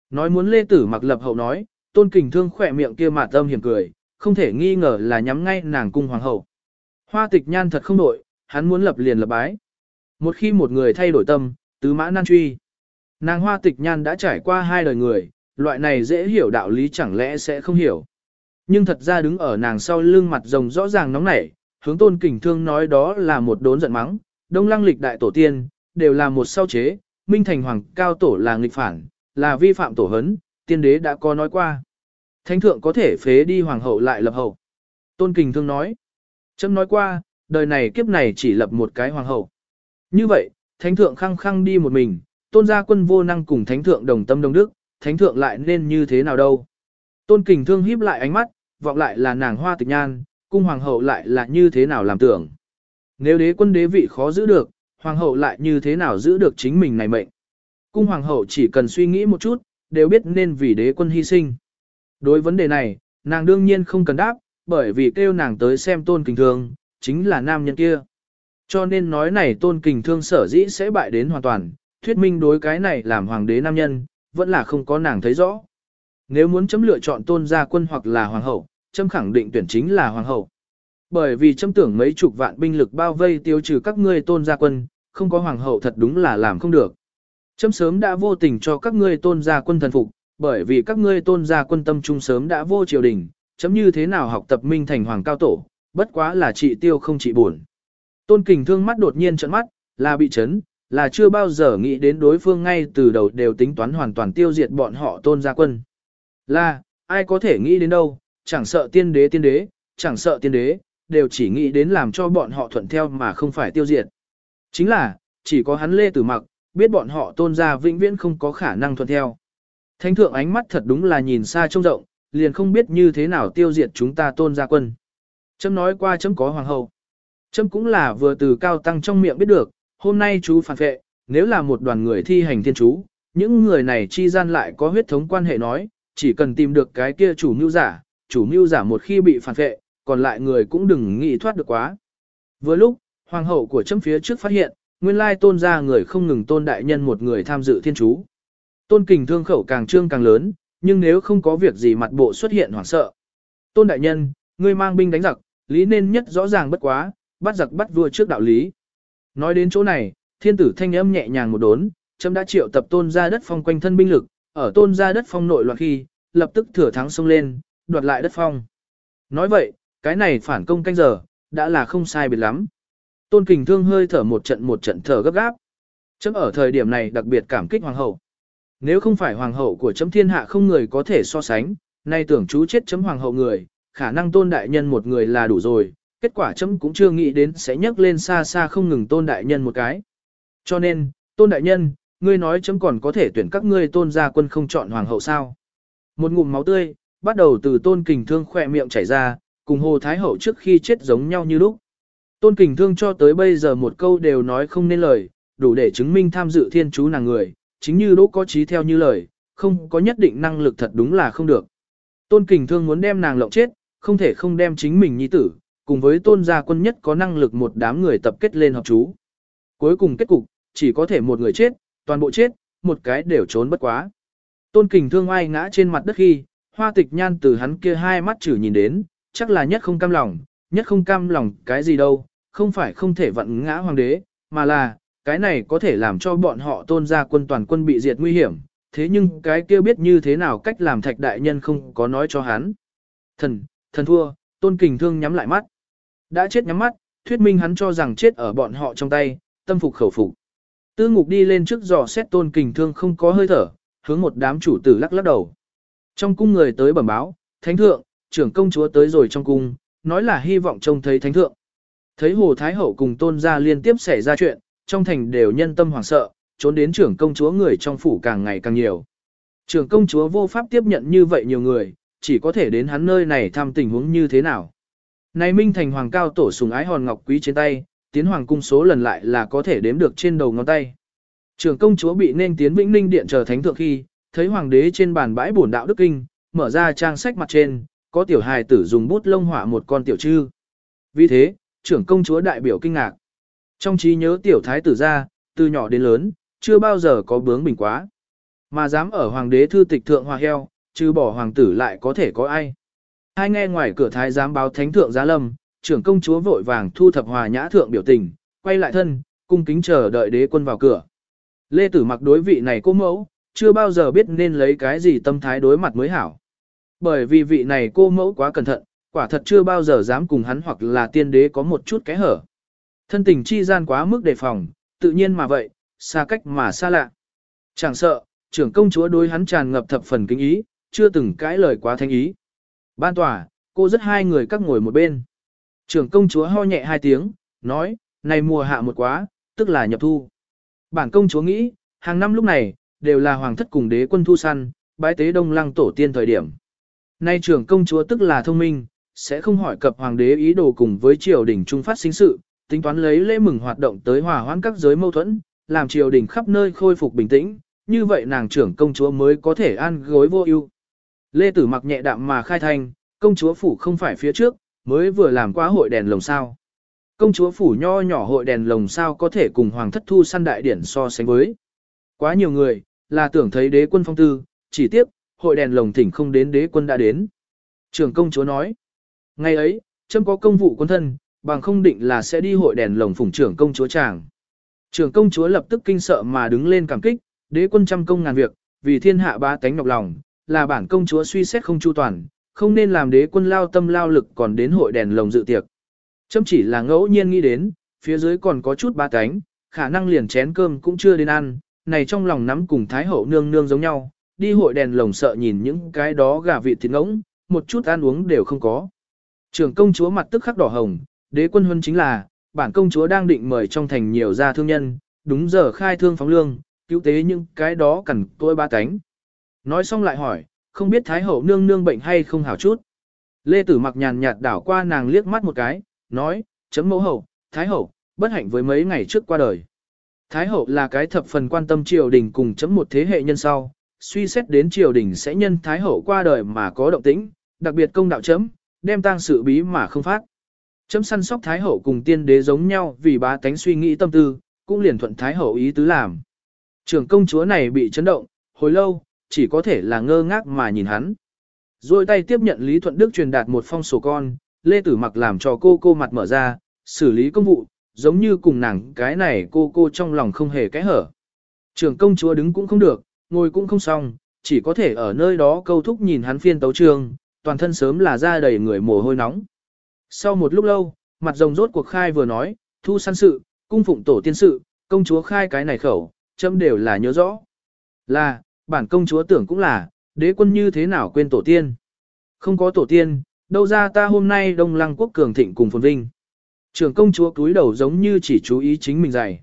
Nói muốn lê tử mặc lập hậu nói, tôn kình thương khỏe miệng kia mà tâm hiểm cười, không thể nghi ngờ là nhắm ngay nàng cung hoàng hậu. Hoa tịch nhan thật không đổi, hắn muốn lập liền lập bái. Một khi một người thay đổi tâm, tứ mã nan truy. Nàng hoa tịch nhan đã trải qua hai đời người, loại này dễ hiểu đạo lý chẳng lẽ sẽ không hiểu. Nhưng thật ra đứng ở nàng sau lưng mặt rồng rõ ràng nóng nảy, hướng tôn kình thương nói đó là một đốn giận mắng, đông lăng lịch đại tổ tiên, đều là một sao chế, minh thành hoàng cao tổ là nghịch phản, là vi phạm tổ hấn, tiên đế đã có nói qua. Thánh thượng có thể phế đi hoàng hậu lại lập hậu. Tôn kình thương nói, chấm nói qua, đời này kiếp này chỉ lập một cái hoàng hậu. Như vậy, thánh thượng khăng khăng đi một mình, tôn gia quân vô năng cùng thánh thượng đồng tâm đồng đức, thánh thượng lại nên như thế nào đâu. Tôn kình thương híp lại ánh mắt, vọng lại là nàng hoa tịch nhan, cung hoàng hậu lại là như thế nào làm tưởng. Nếu đế quân đế vị khó giữ được, hoàng hậu lại như thế nào giữ được chính mình này mệnh. Cung hoàng hậu chỉ cần suy nghĩ một chút, đều biết nên vì đế quân hy sinh. Đối vấn đề này, nàng đương nhiên không cần đáp, bởi vì kêu nàng tới xem tôn kình thương, chính là nam nhân kia. Cho nên nói này tôn kình thương sở dĩ sẽ bại đến hoàn toàn, thuyết minh đối cái này làm hoàng đế nam nhân, vẫn là không có nàng thấy rõ. Nếu muốn chấm lựa chọn tôn gia quân hoặc là hoàng hậu, chấm khẳng định tuyển chính là hoàng hậu. Bởi vì chấm tưởng mấy chục vạn binh lực bao vây tiêu trừ các ngươi tôn gia quân, không có hoàng hậu thật đúng là làm không được. Chấm sớm đã vô tình cho các ngươi tôn gia quân thần phục, bởi vì các ngươi tôn gia quân tâm trung sớm đã vô triều đình, chấm như thế nào học tập minh thành hoàng cao tổ, bất quá là trị tiêu không trị buồn. Tôn kình thương mắt đột nhiên trận mắt, là bị chấn, là chưa bao giờ nghĩ đến đối phương ngay từ đầu đều tính toán hoàn toàn tiêu diệt bọn họ tôn gia quân. Là, ai có thể nghĩ đến đâu, chẳng sợ tiên đế tiên đế, chẳng sợ tiên đế, đều chỉ nghĩ đến làm cho bọn họ thuận theo mà không phải tiêu diệt. Chính là, chỉ có hắn lê tử mặc, biết bọn họ tôn gia vĩnh viễn không có khả năng thuận theo. Thánh thượng ánh mắt thật đúng là nhìn xa trông rộng, liền không biết như thế nào tiêu diệt chúng ta tôn gia quân. Chấm nói qua chấm có hoàng hậu. Chấm cũng là vừa từ cao tăng trong miệng biết được, hôm nay chú phản vệ, nếu là một đoàn người thi hành thiên chú, những người này chi gian lại có huyết thống quan hệ nói, chỉ cần tìm được cái kia chủ mưu giả, chủ mưu giả một khi bị phản vệ, còn lại người cũng đừng nghĩ thoát được quá. Vừa lúc, hoàng hậu của chấm phía trước phát hiện, nguyên lai tôn ra người không ngừng tôn đại nhân một người tham dự thiên chú. Tôn kình thương khẩu càng trương càng lớn, nhưng nếu không có việc gì mặt bộ xuất hiện hoảng sợ. Tôn đại nhân, ngươi mang binh đánh giặc, lý nên nhất rõ ràng bất quá, bắt giặc bắt vua trước đạo lý. Nói đến chỗ này, thiên tử thanh âm nhẹ nhàng một đốn, chấm đã triệu tập tôn ra đất phong quanh thân binh lực, ở tôn ra đất phong nội loạn khi, lập tức thừa thắng xông lên, đoạt lại đất phong. Nói vậy, cái này phản công canh giờ, đã là không sai biệt lắm. Tôn kình thương hơi thở một trận một trận thở gấp gáp. Chấm ở thời điểm này đặc biệt cảm kích hoàng hậu. Nếu không phải hoàng hậu của chấm thiên hạ không người có thể so sánh, nay tưởng chú chết chấm hoàng hậu người, khả năng tôn đại nhân một người là đủ rồi, kết quả chấm cũng chưa nghĩ đến sẽ nhắc lên xa xa không ngừng tôn đại nhân một cái. Cho nên, tôn đại nhân, ngươi nói chấm còn có thể tuyển các ngươi tôn gia quân không chọn hoàng hậu sao. Một ngụm máu tươi, bắt đầu từ tôn kình thương khỏe miệng chảy ra, cùng hồ thái hậu trước khi chết giống nhau như lúc. Tôn kình thương cho tới bây giờ một câu đều nói không nên lời, đủ để chứng minh tham dự thiên chú nàng người, chính như đỗ có trí theo như lời, không có nhất định năng lực thật đúng là không được. Tôn kình thương muốn đem nàng lộng chết, không thể không đem chính mình nhi tử, cùng với tôn gia quân nhất có năng lực một đám người tập kết lên học chú. Cuối cùng kết cục, chỉ có thể một người chết, toàn bộ chết, một cái đều trốn bất quá. Tôn kình thương ai ngã trên mặt đất khi, hoa tịch nhan từ hắn kia hai mắt chử nhìn đến, chắc là nhất không cam lòng, nhất không cam lòng cái gì đâu, không phải không thể vận ngã hoàng đế, mà là, cái này có thể làm cho bọn họ tôn gia quân toàn quân bị diệt nguy hiểm, thế nhưng cái kia biết như thế nào cách làm thạch đại nhân không có nói cho hắn. Thần, thần thua, tôn kình thương nhắm lại mắt. Đã chết nhắm mắt, thuyết minh hắn cho rằng chết ở bọn họ trong tay, tâm phục khẩu phục. Tư ngục đi lên trước dò xét tôn kình thương không có hơi thở, hướng một đám chủ tử lắc lắc đầu. Trong cung người tới bẩm báo, thánh thượng, trưởng công chúa tới rồi trong cung, nói là hy vọng trông thấy thánh thượng. Thấy Hồ Thái Hậu cùng tôn gia liên tiếp xảy ra chuyện, trong thành đều nhân tâm hoảng sợ, trốn đến trưởng công chúa người trong phủ càng ngày càng nhiều. Trưởng công chúa vô pháp tiếp nhận như vậy nhiều người, chỉ có thể đến hắn nơi này thăm tình huống như thế nào. Này Minh Thành Hoàng cao tổ sùng ái hòn ngọc quý trên tay, tiến hoàng cung số lần lại là có thể đếm được trên đầu ngón tay. Trưởng công chúa bị nên tiến Vĩnh Ninh điện chờ thánh thượng khi, thấy hoàng đế trên bàn bãi bổn đạo đức kinh, mở ra trang sách mặt trên, có tiểu hài tử dùng bút lông họa một con tiểu trư. Vì thế, trưởng công chúa đại biểu kinh ngạc. Trong trí nhớ tiểu thái tử ra, từ nhỏ đến lớn, chưa bao giờ có bướng bình quá. Mà dám ở hoàng đế thư tịch thượng hòa heo, trừ bỏ hoàng tử lại có thể có ai. Hai nghe ngoài cửa thái giám báo thánh thượng giá lâm, trưởng công chúa vội vàng thu thập hòa nhã thượng biểu tình, quay lại thân, cung kính chờ đợi đế quân vào cửa. Lê Tử mặc đối vị này cô mẫu, chưa bao giờ biết nên lấy cái gì tâm thái đối mặt mới hảo. Bởi vì vị này cô mẫu quá cẩn thận, quả thật chưa bao giờ dám cùng hắn hoặc là tiên đế có một chút cái hở. Thân tình chi gian quá mức đề phòng, tự nhiên mà vậy, xa cách mà xa lạ. Chẳng sợ, trưởng công chúa đối hắn tràn ngập thập phần kính ý, chưa từng cãi lời quá thanh ý. Ban tòa, cô rất hai người các ngồi một bên. Trưởng công chúa ho nhẹ hai tiếng, nói, này mùa hạ một quá, tức là nhập thu. Bản công chúa nghĩ, hàng năm lúc này, đều là hoàng thất cùng đế quân thu săn, bái tế đông lăng tổ tiên thời điểm. Nay trưởng công chúa tức là thông minh, sẽ không hỏi cập hoàng đế ý đồ cùng với triều đình trung phát sinh sự, tính toán lấy lễ mừng hoạt động tới hòa hoãn các giới mâu thuẫn, làm triều đình khắp nơi khôi phục bình tĩnh, như vậy nàng trưởng công chúa mới có thể an gối vô ưu. Lê Tử mặc nhẹ đạm mà khai thanh, công chúa phủ không phải phía trước, mới vừa làm quá hội đèn lồng sao. Công chúa phủ nho nhỏ hội đèn lồng sao có thể cùng hoàng thất thu săn đại điển so sánh với. Quá nhiều người, là tưởng thấy đế quân phong tư, chỉ tiếc, hội đèn lồng thỉnh không đến đế quân đã đến. Trường công chúa nói, ngày ấy, châm có công vụ quân thân, bằng không định là sẽ đi hội đèn lồng phủng trưởng công chúa chàng. Trưởng công chúa lập tức kinh sợ mà đứng lên cảm kích, đế quân trăm công ngàn việc, vì thiên hạ ba tánh nhọc lòng, là bản công chúa suy xét không chu toàn, không nên làm đế quân lao tâm lao lực còn đến hội đèn lồng dự tiệc. Châm chỉ là ngẫu nhiên nghĩ đến, phía dưới còn có chút ba cánh, khả năng liền chén cơm cũng chưa đến ăn, này trong lòng nắm cùng Thái Hậu nương nương giống nhau, đi hội đèn lồng sợ nhìn những cái đó gà vị thịt ngỗng, một chút ăn uống đều không có. Trưởng công chúa mặt tức khắc đỏ hồng, đế quân huân chính là, bản công chúa đang định mời trong thành nhiều gia thương nhân, đúng giờ khai thương phóng lương, cứu tế những cái đó cần tôi ba cánh. Nói xong lại hỏi, không biết Thái Hậu nương nương bệnh hay không hảo chút. Lê Tử mặc nhàn nhạt đảo qua nàng liếc mắt một cái, nói, chấm mẫu hậu, Thái Hậu, bất hạnh với mấy ngày trước qua đời. Thái Hậu là cái thập phần quan tâm triều đình cùng chấm một thế hệ nhân sau, suy xét đến triều đình sẽ nhân Thái Hậu qua đời mà có động tĩnh, đặc biệt công đạo chấm, đem tang sự bí mà không phát. Chấm săn sóc Thái Hậu cùng tiên đế giống nhau vì bá tánh suy nghĩ tâm tư, cũng liền thuận Thái Hậu ý tứ làm. Trưởng công chúa này bị chấn động, hồi lâu, chỉ có thể là ngơ ngác mà nhìn hắn. Rồi tay tiếp nhận Lý Thuận Đức truyền đạt một phong sổ con, Lê Tử Mặc làm cho cô cô mặt mở ra, xử lý công vụ, giống như cùng nàng cái này cô cô trong lòng không hề cái hở. Trưởng công chúa đứng cũng không được, ngồi cũng không xong, chỉ có thể ở nơi đó câu thúc nhìn hắn phiên tấu trường, toàn thân sớm là ra đầy người mồ hôi nóng. Sau một lúc lâu, mặt rồng rốt cuộc khai vừa nói, thu săn sự, cung phụng tổ tiên sự, công chúa khai cái này khẩu, chấm đều là nhớ rõ. Là, bản công chúa tưởng cũng là, đế quân như thế nào quên tổ tiên. Không có tổ tiên, đâu ra ta hôm nay đông lăng quốc cường thịnh cùng phồn vinh. Trưởng công chúa cúi đầu giống như chỉ chú ý chính mình dày.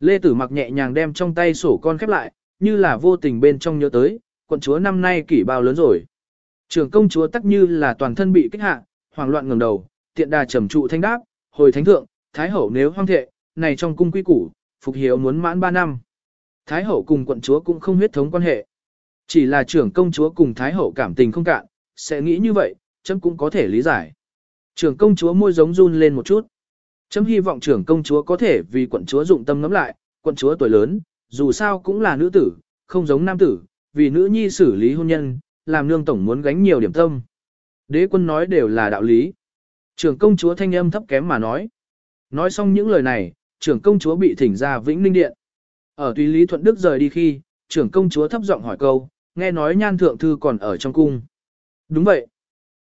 Lê Tử mặc nhẹ nhàng đem trong tay sổ con khép lại, như là vô tình bên trong nhớ tới, quận chúa năm nay kỷ bao lớn rồi. Trưởng công chúa tắc như là toàn thân bị kích hạ, hoảng loạn ngẩng đầu, tiện đà trầm trụ thanh đáp, hồi thánh thượng, thái hậu nếu hoang thệ, này trong cung quy củ, phục hiếu muốn mãn 3 năm. Thái hậu cùng quận chúa cũng không huyết thống quan hệ. Chỉ là trưởng công chúa cùng thái hậu cảm tình không cạn, sẽ nghĩ như vậy, chấm cũng có thể lý giải. Trưởng công chúa môi giống run lên một chút. Chấm hy vọng trưởng công chúa có thể vì quận chúa dụng tâm ngắm lại, quận chúa tuổi lớn, dù sao cũng là nữ tử, không giống nam tử, vì nữ nhi xử lý hôn nhân, làm nương tổng muốn gánh nhiều điểm tâm. Đế quân nói đều là đạo lý. Trưởng công chúa thanh âm thấp kém mà nói. Nói xong những lời này, trưởng công chúa bị thỉnh ra Vĩnh Ninh Điện. Ở tùy Lý Thuận Đức rời đi khi, trưởng công chúa thấp giọng hỏi câu, nghe nói nhan thượng thư còn ở trong cung. Đúng vậy.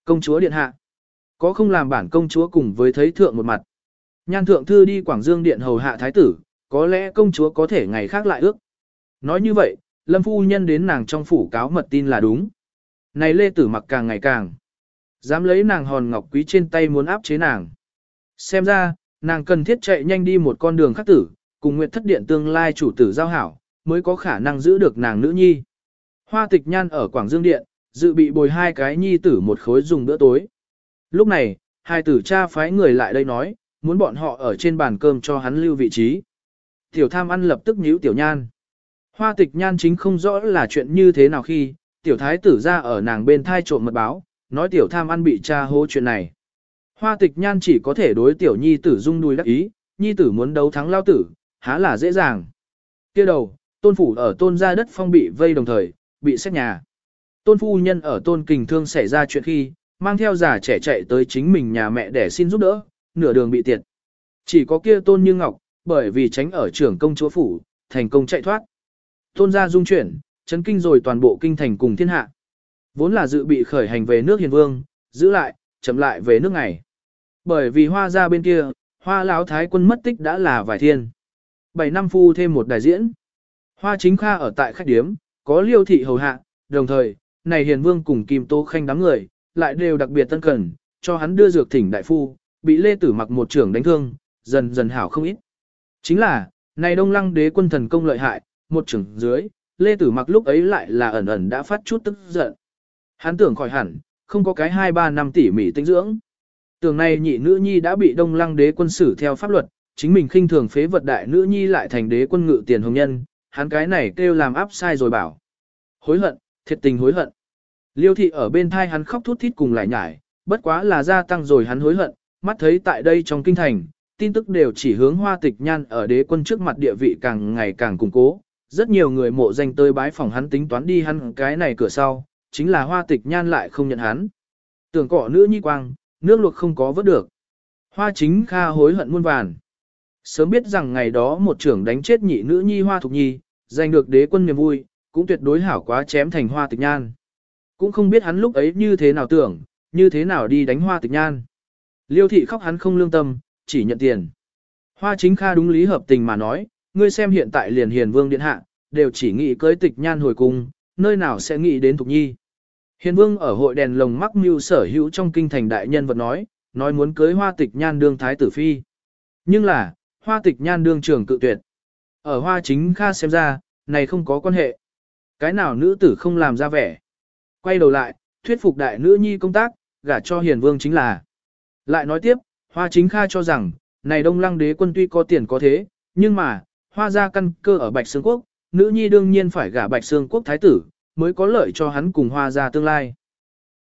Công chúa điện hạ. Có không làm bản công chúa cùng với thấy thượng một mặt. Nhan thượng thư đi Quảng Dương điện hầu hạ thái tử, có lẽ công chúa có thể ngày khác lại ước. Nói như vậy, lâm phu nhân đến nàng trong phủ cáo mật tin là đúng. Này lê tử mặc càng ngày càng. Dám lấy nàng hòn ngọc quý trên tay muốn áp chế nàng. Xem ra, nàng cần thiết chạy nhanh đi một con đường khác tử, cùng nguyện thất điện tương lai chủ tử giao hảo, mới có khả năng giữ được nàng nữ nhi. Hoa tịch nhan ở Quảng Dương Điện, dự bị bồi hai cái nhi tử một khối dùng bữa tối. Lúc này, hai tử cha phái người lại đây nói, muốn bọn họ ở trên bàn cơm cho hắn lưu vị trí. Tiểu tham ăn lập tức nhíu tiểu nhan. Hoa tịch nhan chính không rõ là chuyện như thế nào khi, tiểu thái tử ra ở nàng bên thai trộm mật báo, nói tiểu tham ăn bị cha hô chuyện này. Hoa tịch nhan chỉ có thể đối tiểu nhi tử dung đuôi đắc ý, nhi tử muốn đấu thắng lao tử, há là dễ dàng. kia đầu, tôn phủ ở tôn gia đất phong bị vây đồng thời, bị xét nhà. Tôn phu nhân ở tôn kình thương xảy ra chuyện khi, mang theo giả trẻ chạy tới chính mình nhà mẹ để xin giúp đỡ, nửa đường bị tiệt. Chỉ có kia tôn như ngọc, bởi vì tránh ở trưởng công chúa phủ, thành công chạy thoát. Tôn gia dung chuyển, chấn kinh rồi toàn bộ kinh thành cùng thiên hạ. Vốn là dự bị khởi hành về nước hiền vương, giữ lại, chậm lại về nước ngày. Bởi vì hoa ra bên kia, hoa lão thái quân mất tích đã là vài thiên. Bảy năm phu thêm một đại diễn. Hoa chính kha ở tại khách điếm, có liêu thị hầu hạ, đồng thời, này hiền vương cùng kim tô khanh đám người, lại đều đặc biệt tân cần, cho hắn đưa dược thỉnh đại phu, bị lê tử mặc một trưởng đánh thương, dần dần hảo không ít. Chính là, này đông lăng đế quân thần công lợi hại, một trưởng dưới, lê tử mặc lúc ấy lại là ẩn ẩn đã phát chút tức giận. Hắn tưởng khỏi hẳn, không có cái 2-3 năm tỉ mỉ tinh dưỡng. Tưởng này nhị nữ nhi đã bị đông lăng đế quân xử theo pháp luật, chính mình khinh thường phế vật đại nữ nhi lại thành đế quân ngự tiền hồng nhân, hắn cái này kêu làm áp sai rồi bảo. Hối hận, thiệt tình hối hận. Liêu thị ở bên thai hắn khóc thút thít cùng lại nhải, bất quá là gia tăng rồi hắn hối hận, mắt thấy tại đây trong kinh thành, tin tức đều chỉ hướng hoa tịch nhan ở đế quân trước mặt địa vị càng ngày càng củng cố. Rất nhiều người mộ danh tới bái phòng hắn tính toán đi hắn cái này cửa sau, chính là hoa tịch nhan lại không nhận hắn. Tưởng cọ nữ nhi quang, nước luộc không có vớt được. Hoa chính kha hối hận muôn vàn. Sớm biết rằng ngày đó một trưởng đánh chết nhị nữ nhi hoa thục nhi, giành được đế quân niềm vui, cũng tuyệt đối hảo quá chém thành hoa tịch nhan. Cũng không biết hắn lúc ấy như thế nào tưởng, như thế nào đi đánh hoa tịch nhan. Liêu thị khóc hắn không lương tâm, chỉ nhận tiền. Hoa chính kha đúng lý hợp tình mà nói, ngươi xem hiện tại liền hiền vương điện hạ, đều chỉ nghĩ cưới tịch nhan hồi cung, nơi nào sẽ nghĩ đến thục nhi. Hiền vương ở hội đèn lồng mắc mưu sở hữu trong kinh thành đại nhân vật nói, nói muốn cưới hoa tịch nhan đương thái tử phi. Nhưng là, hoa tịch nhan đương trường cự tuyệt. Ở hoa chính kha xem ra, này không có quan hệ. Cái nào nữ tử không làm ra vẻ. Quay đầu lại, thuyết phục đại nữ nhi công tác, gả cho hiền vương chính là. Lại nói tiếp, hoa chính kha cho rằng, này đông lăng đế quân tuy có tiền có thế, nhưng mà, hoa gia căn cơ ở Bạch Sương Quốc, nữ nhi đương nhiên phải gả Bạch Sương Quốc thái tử, mới có lợi cho hắn cùng hoa gia tương lai.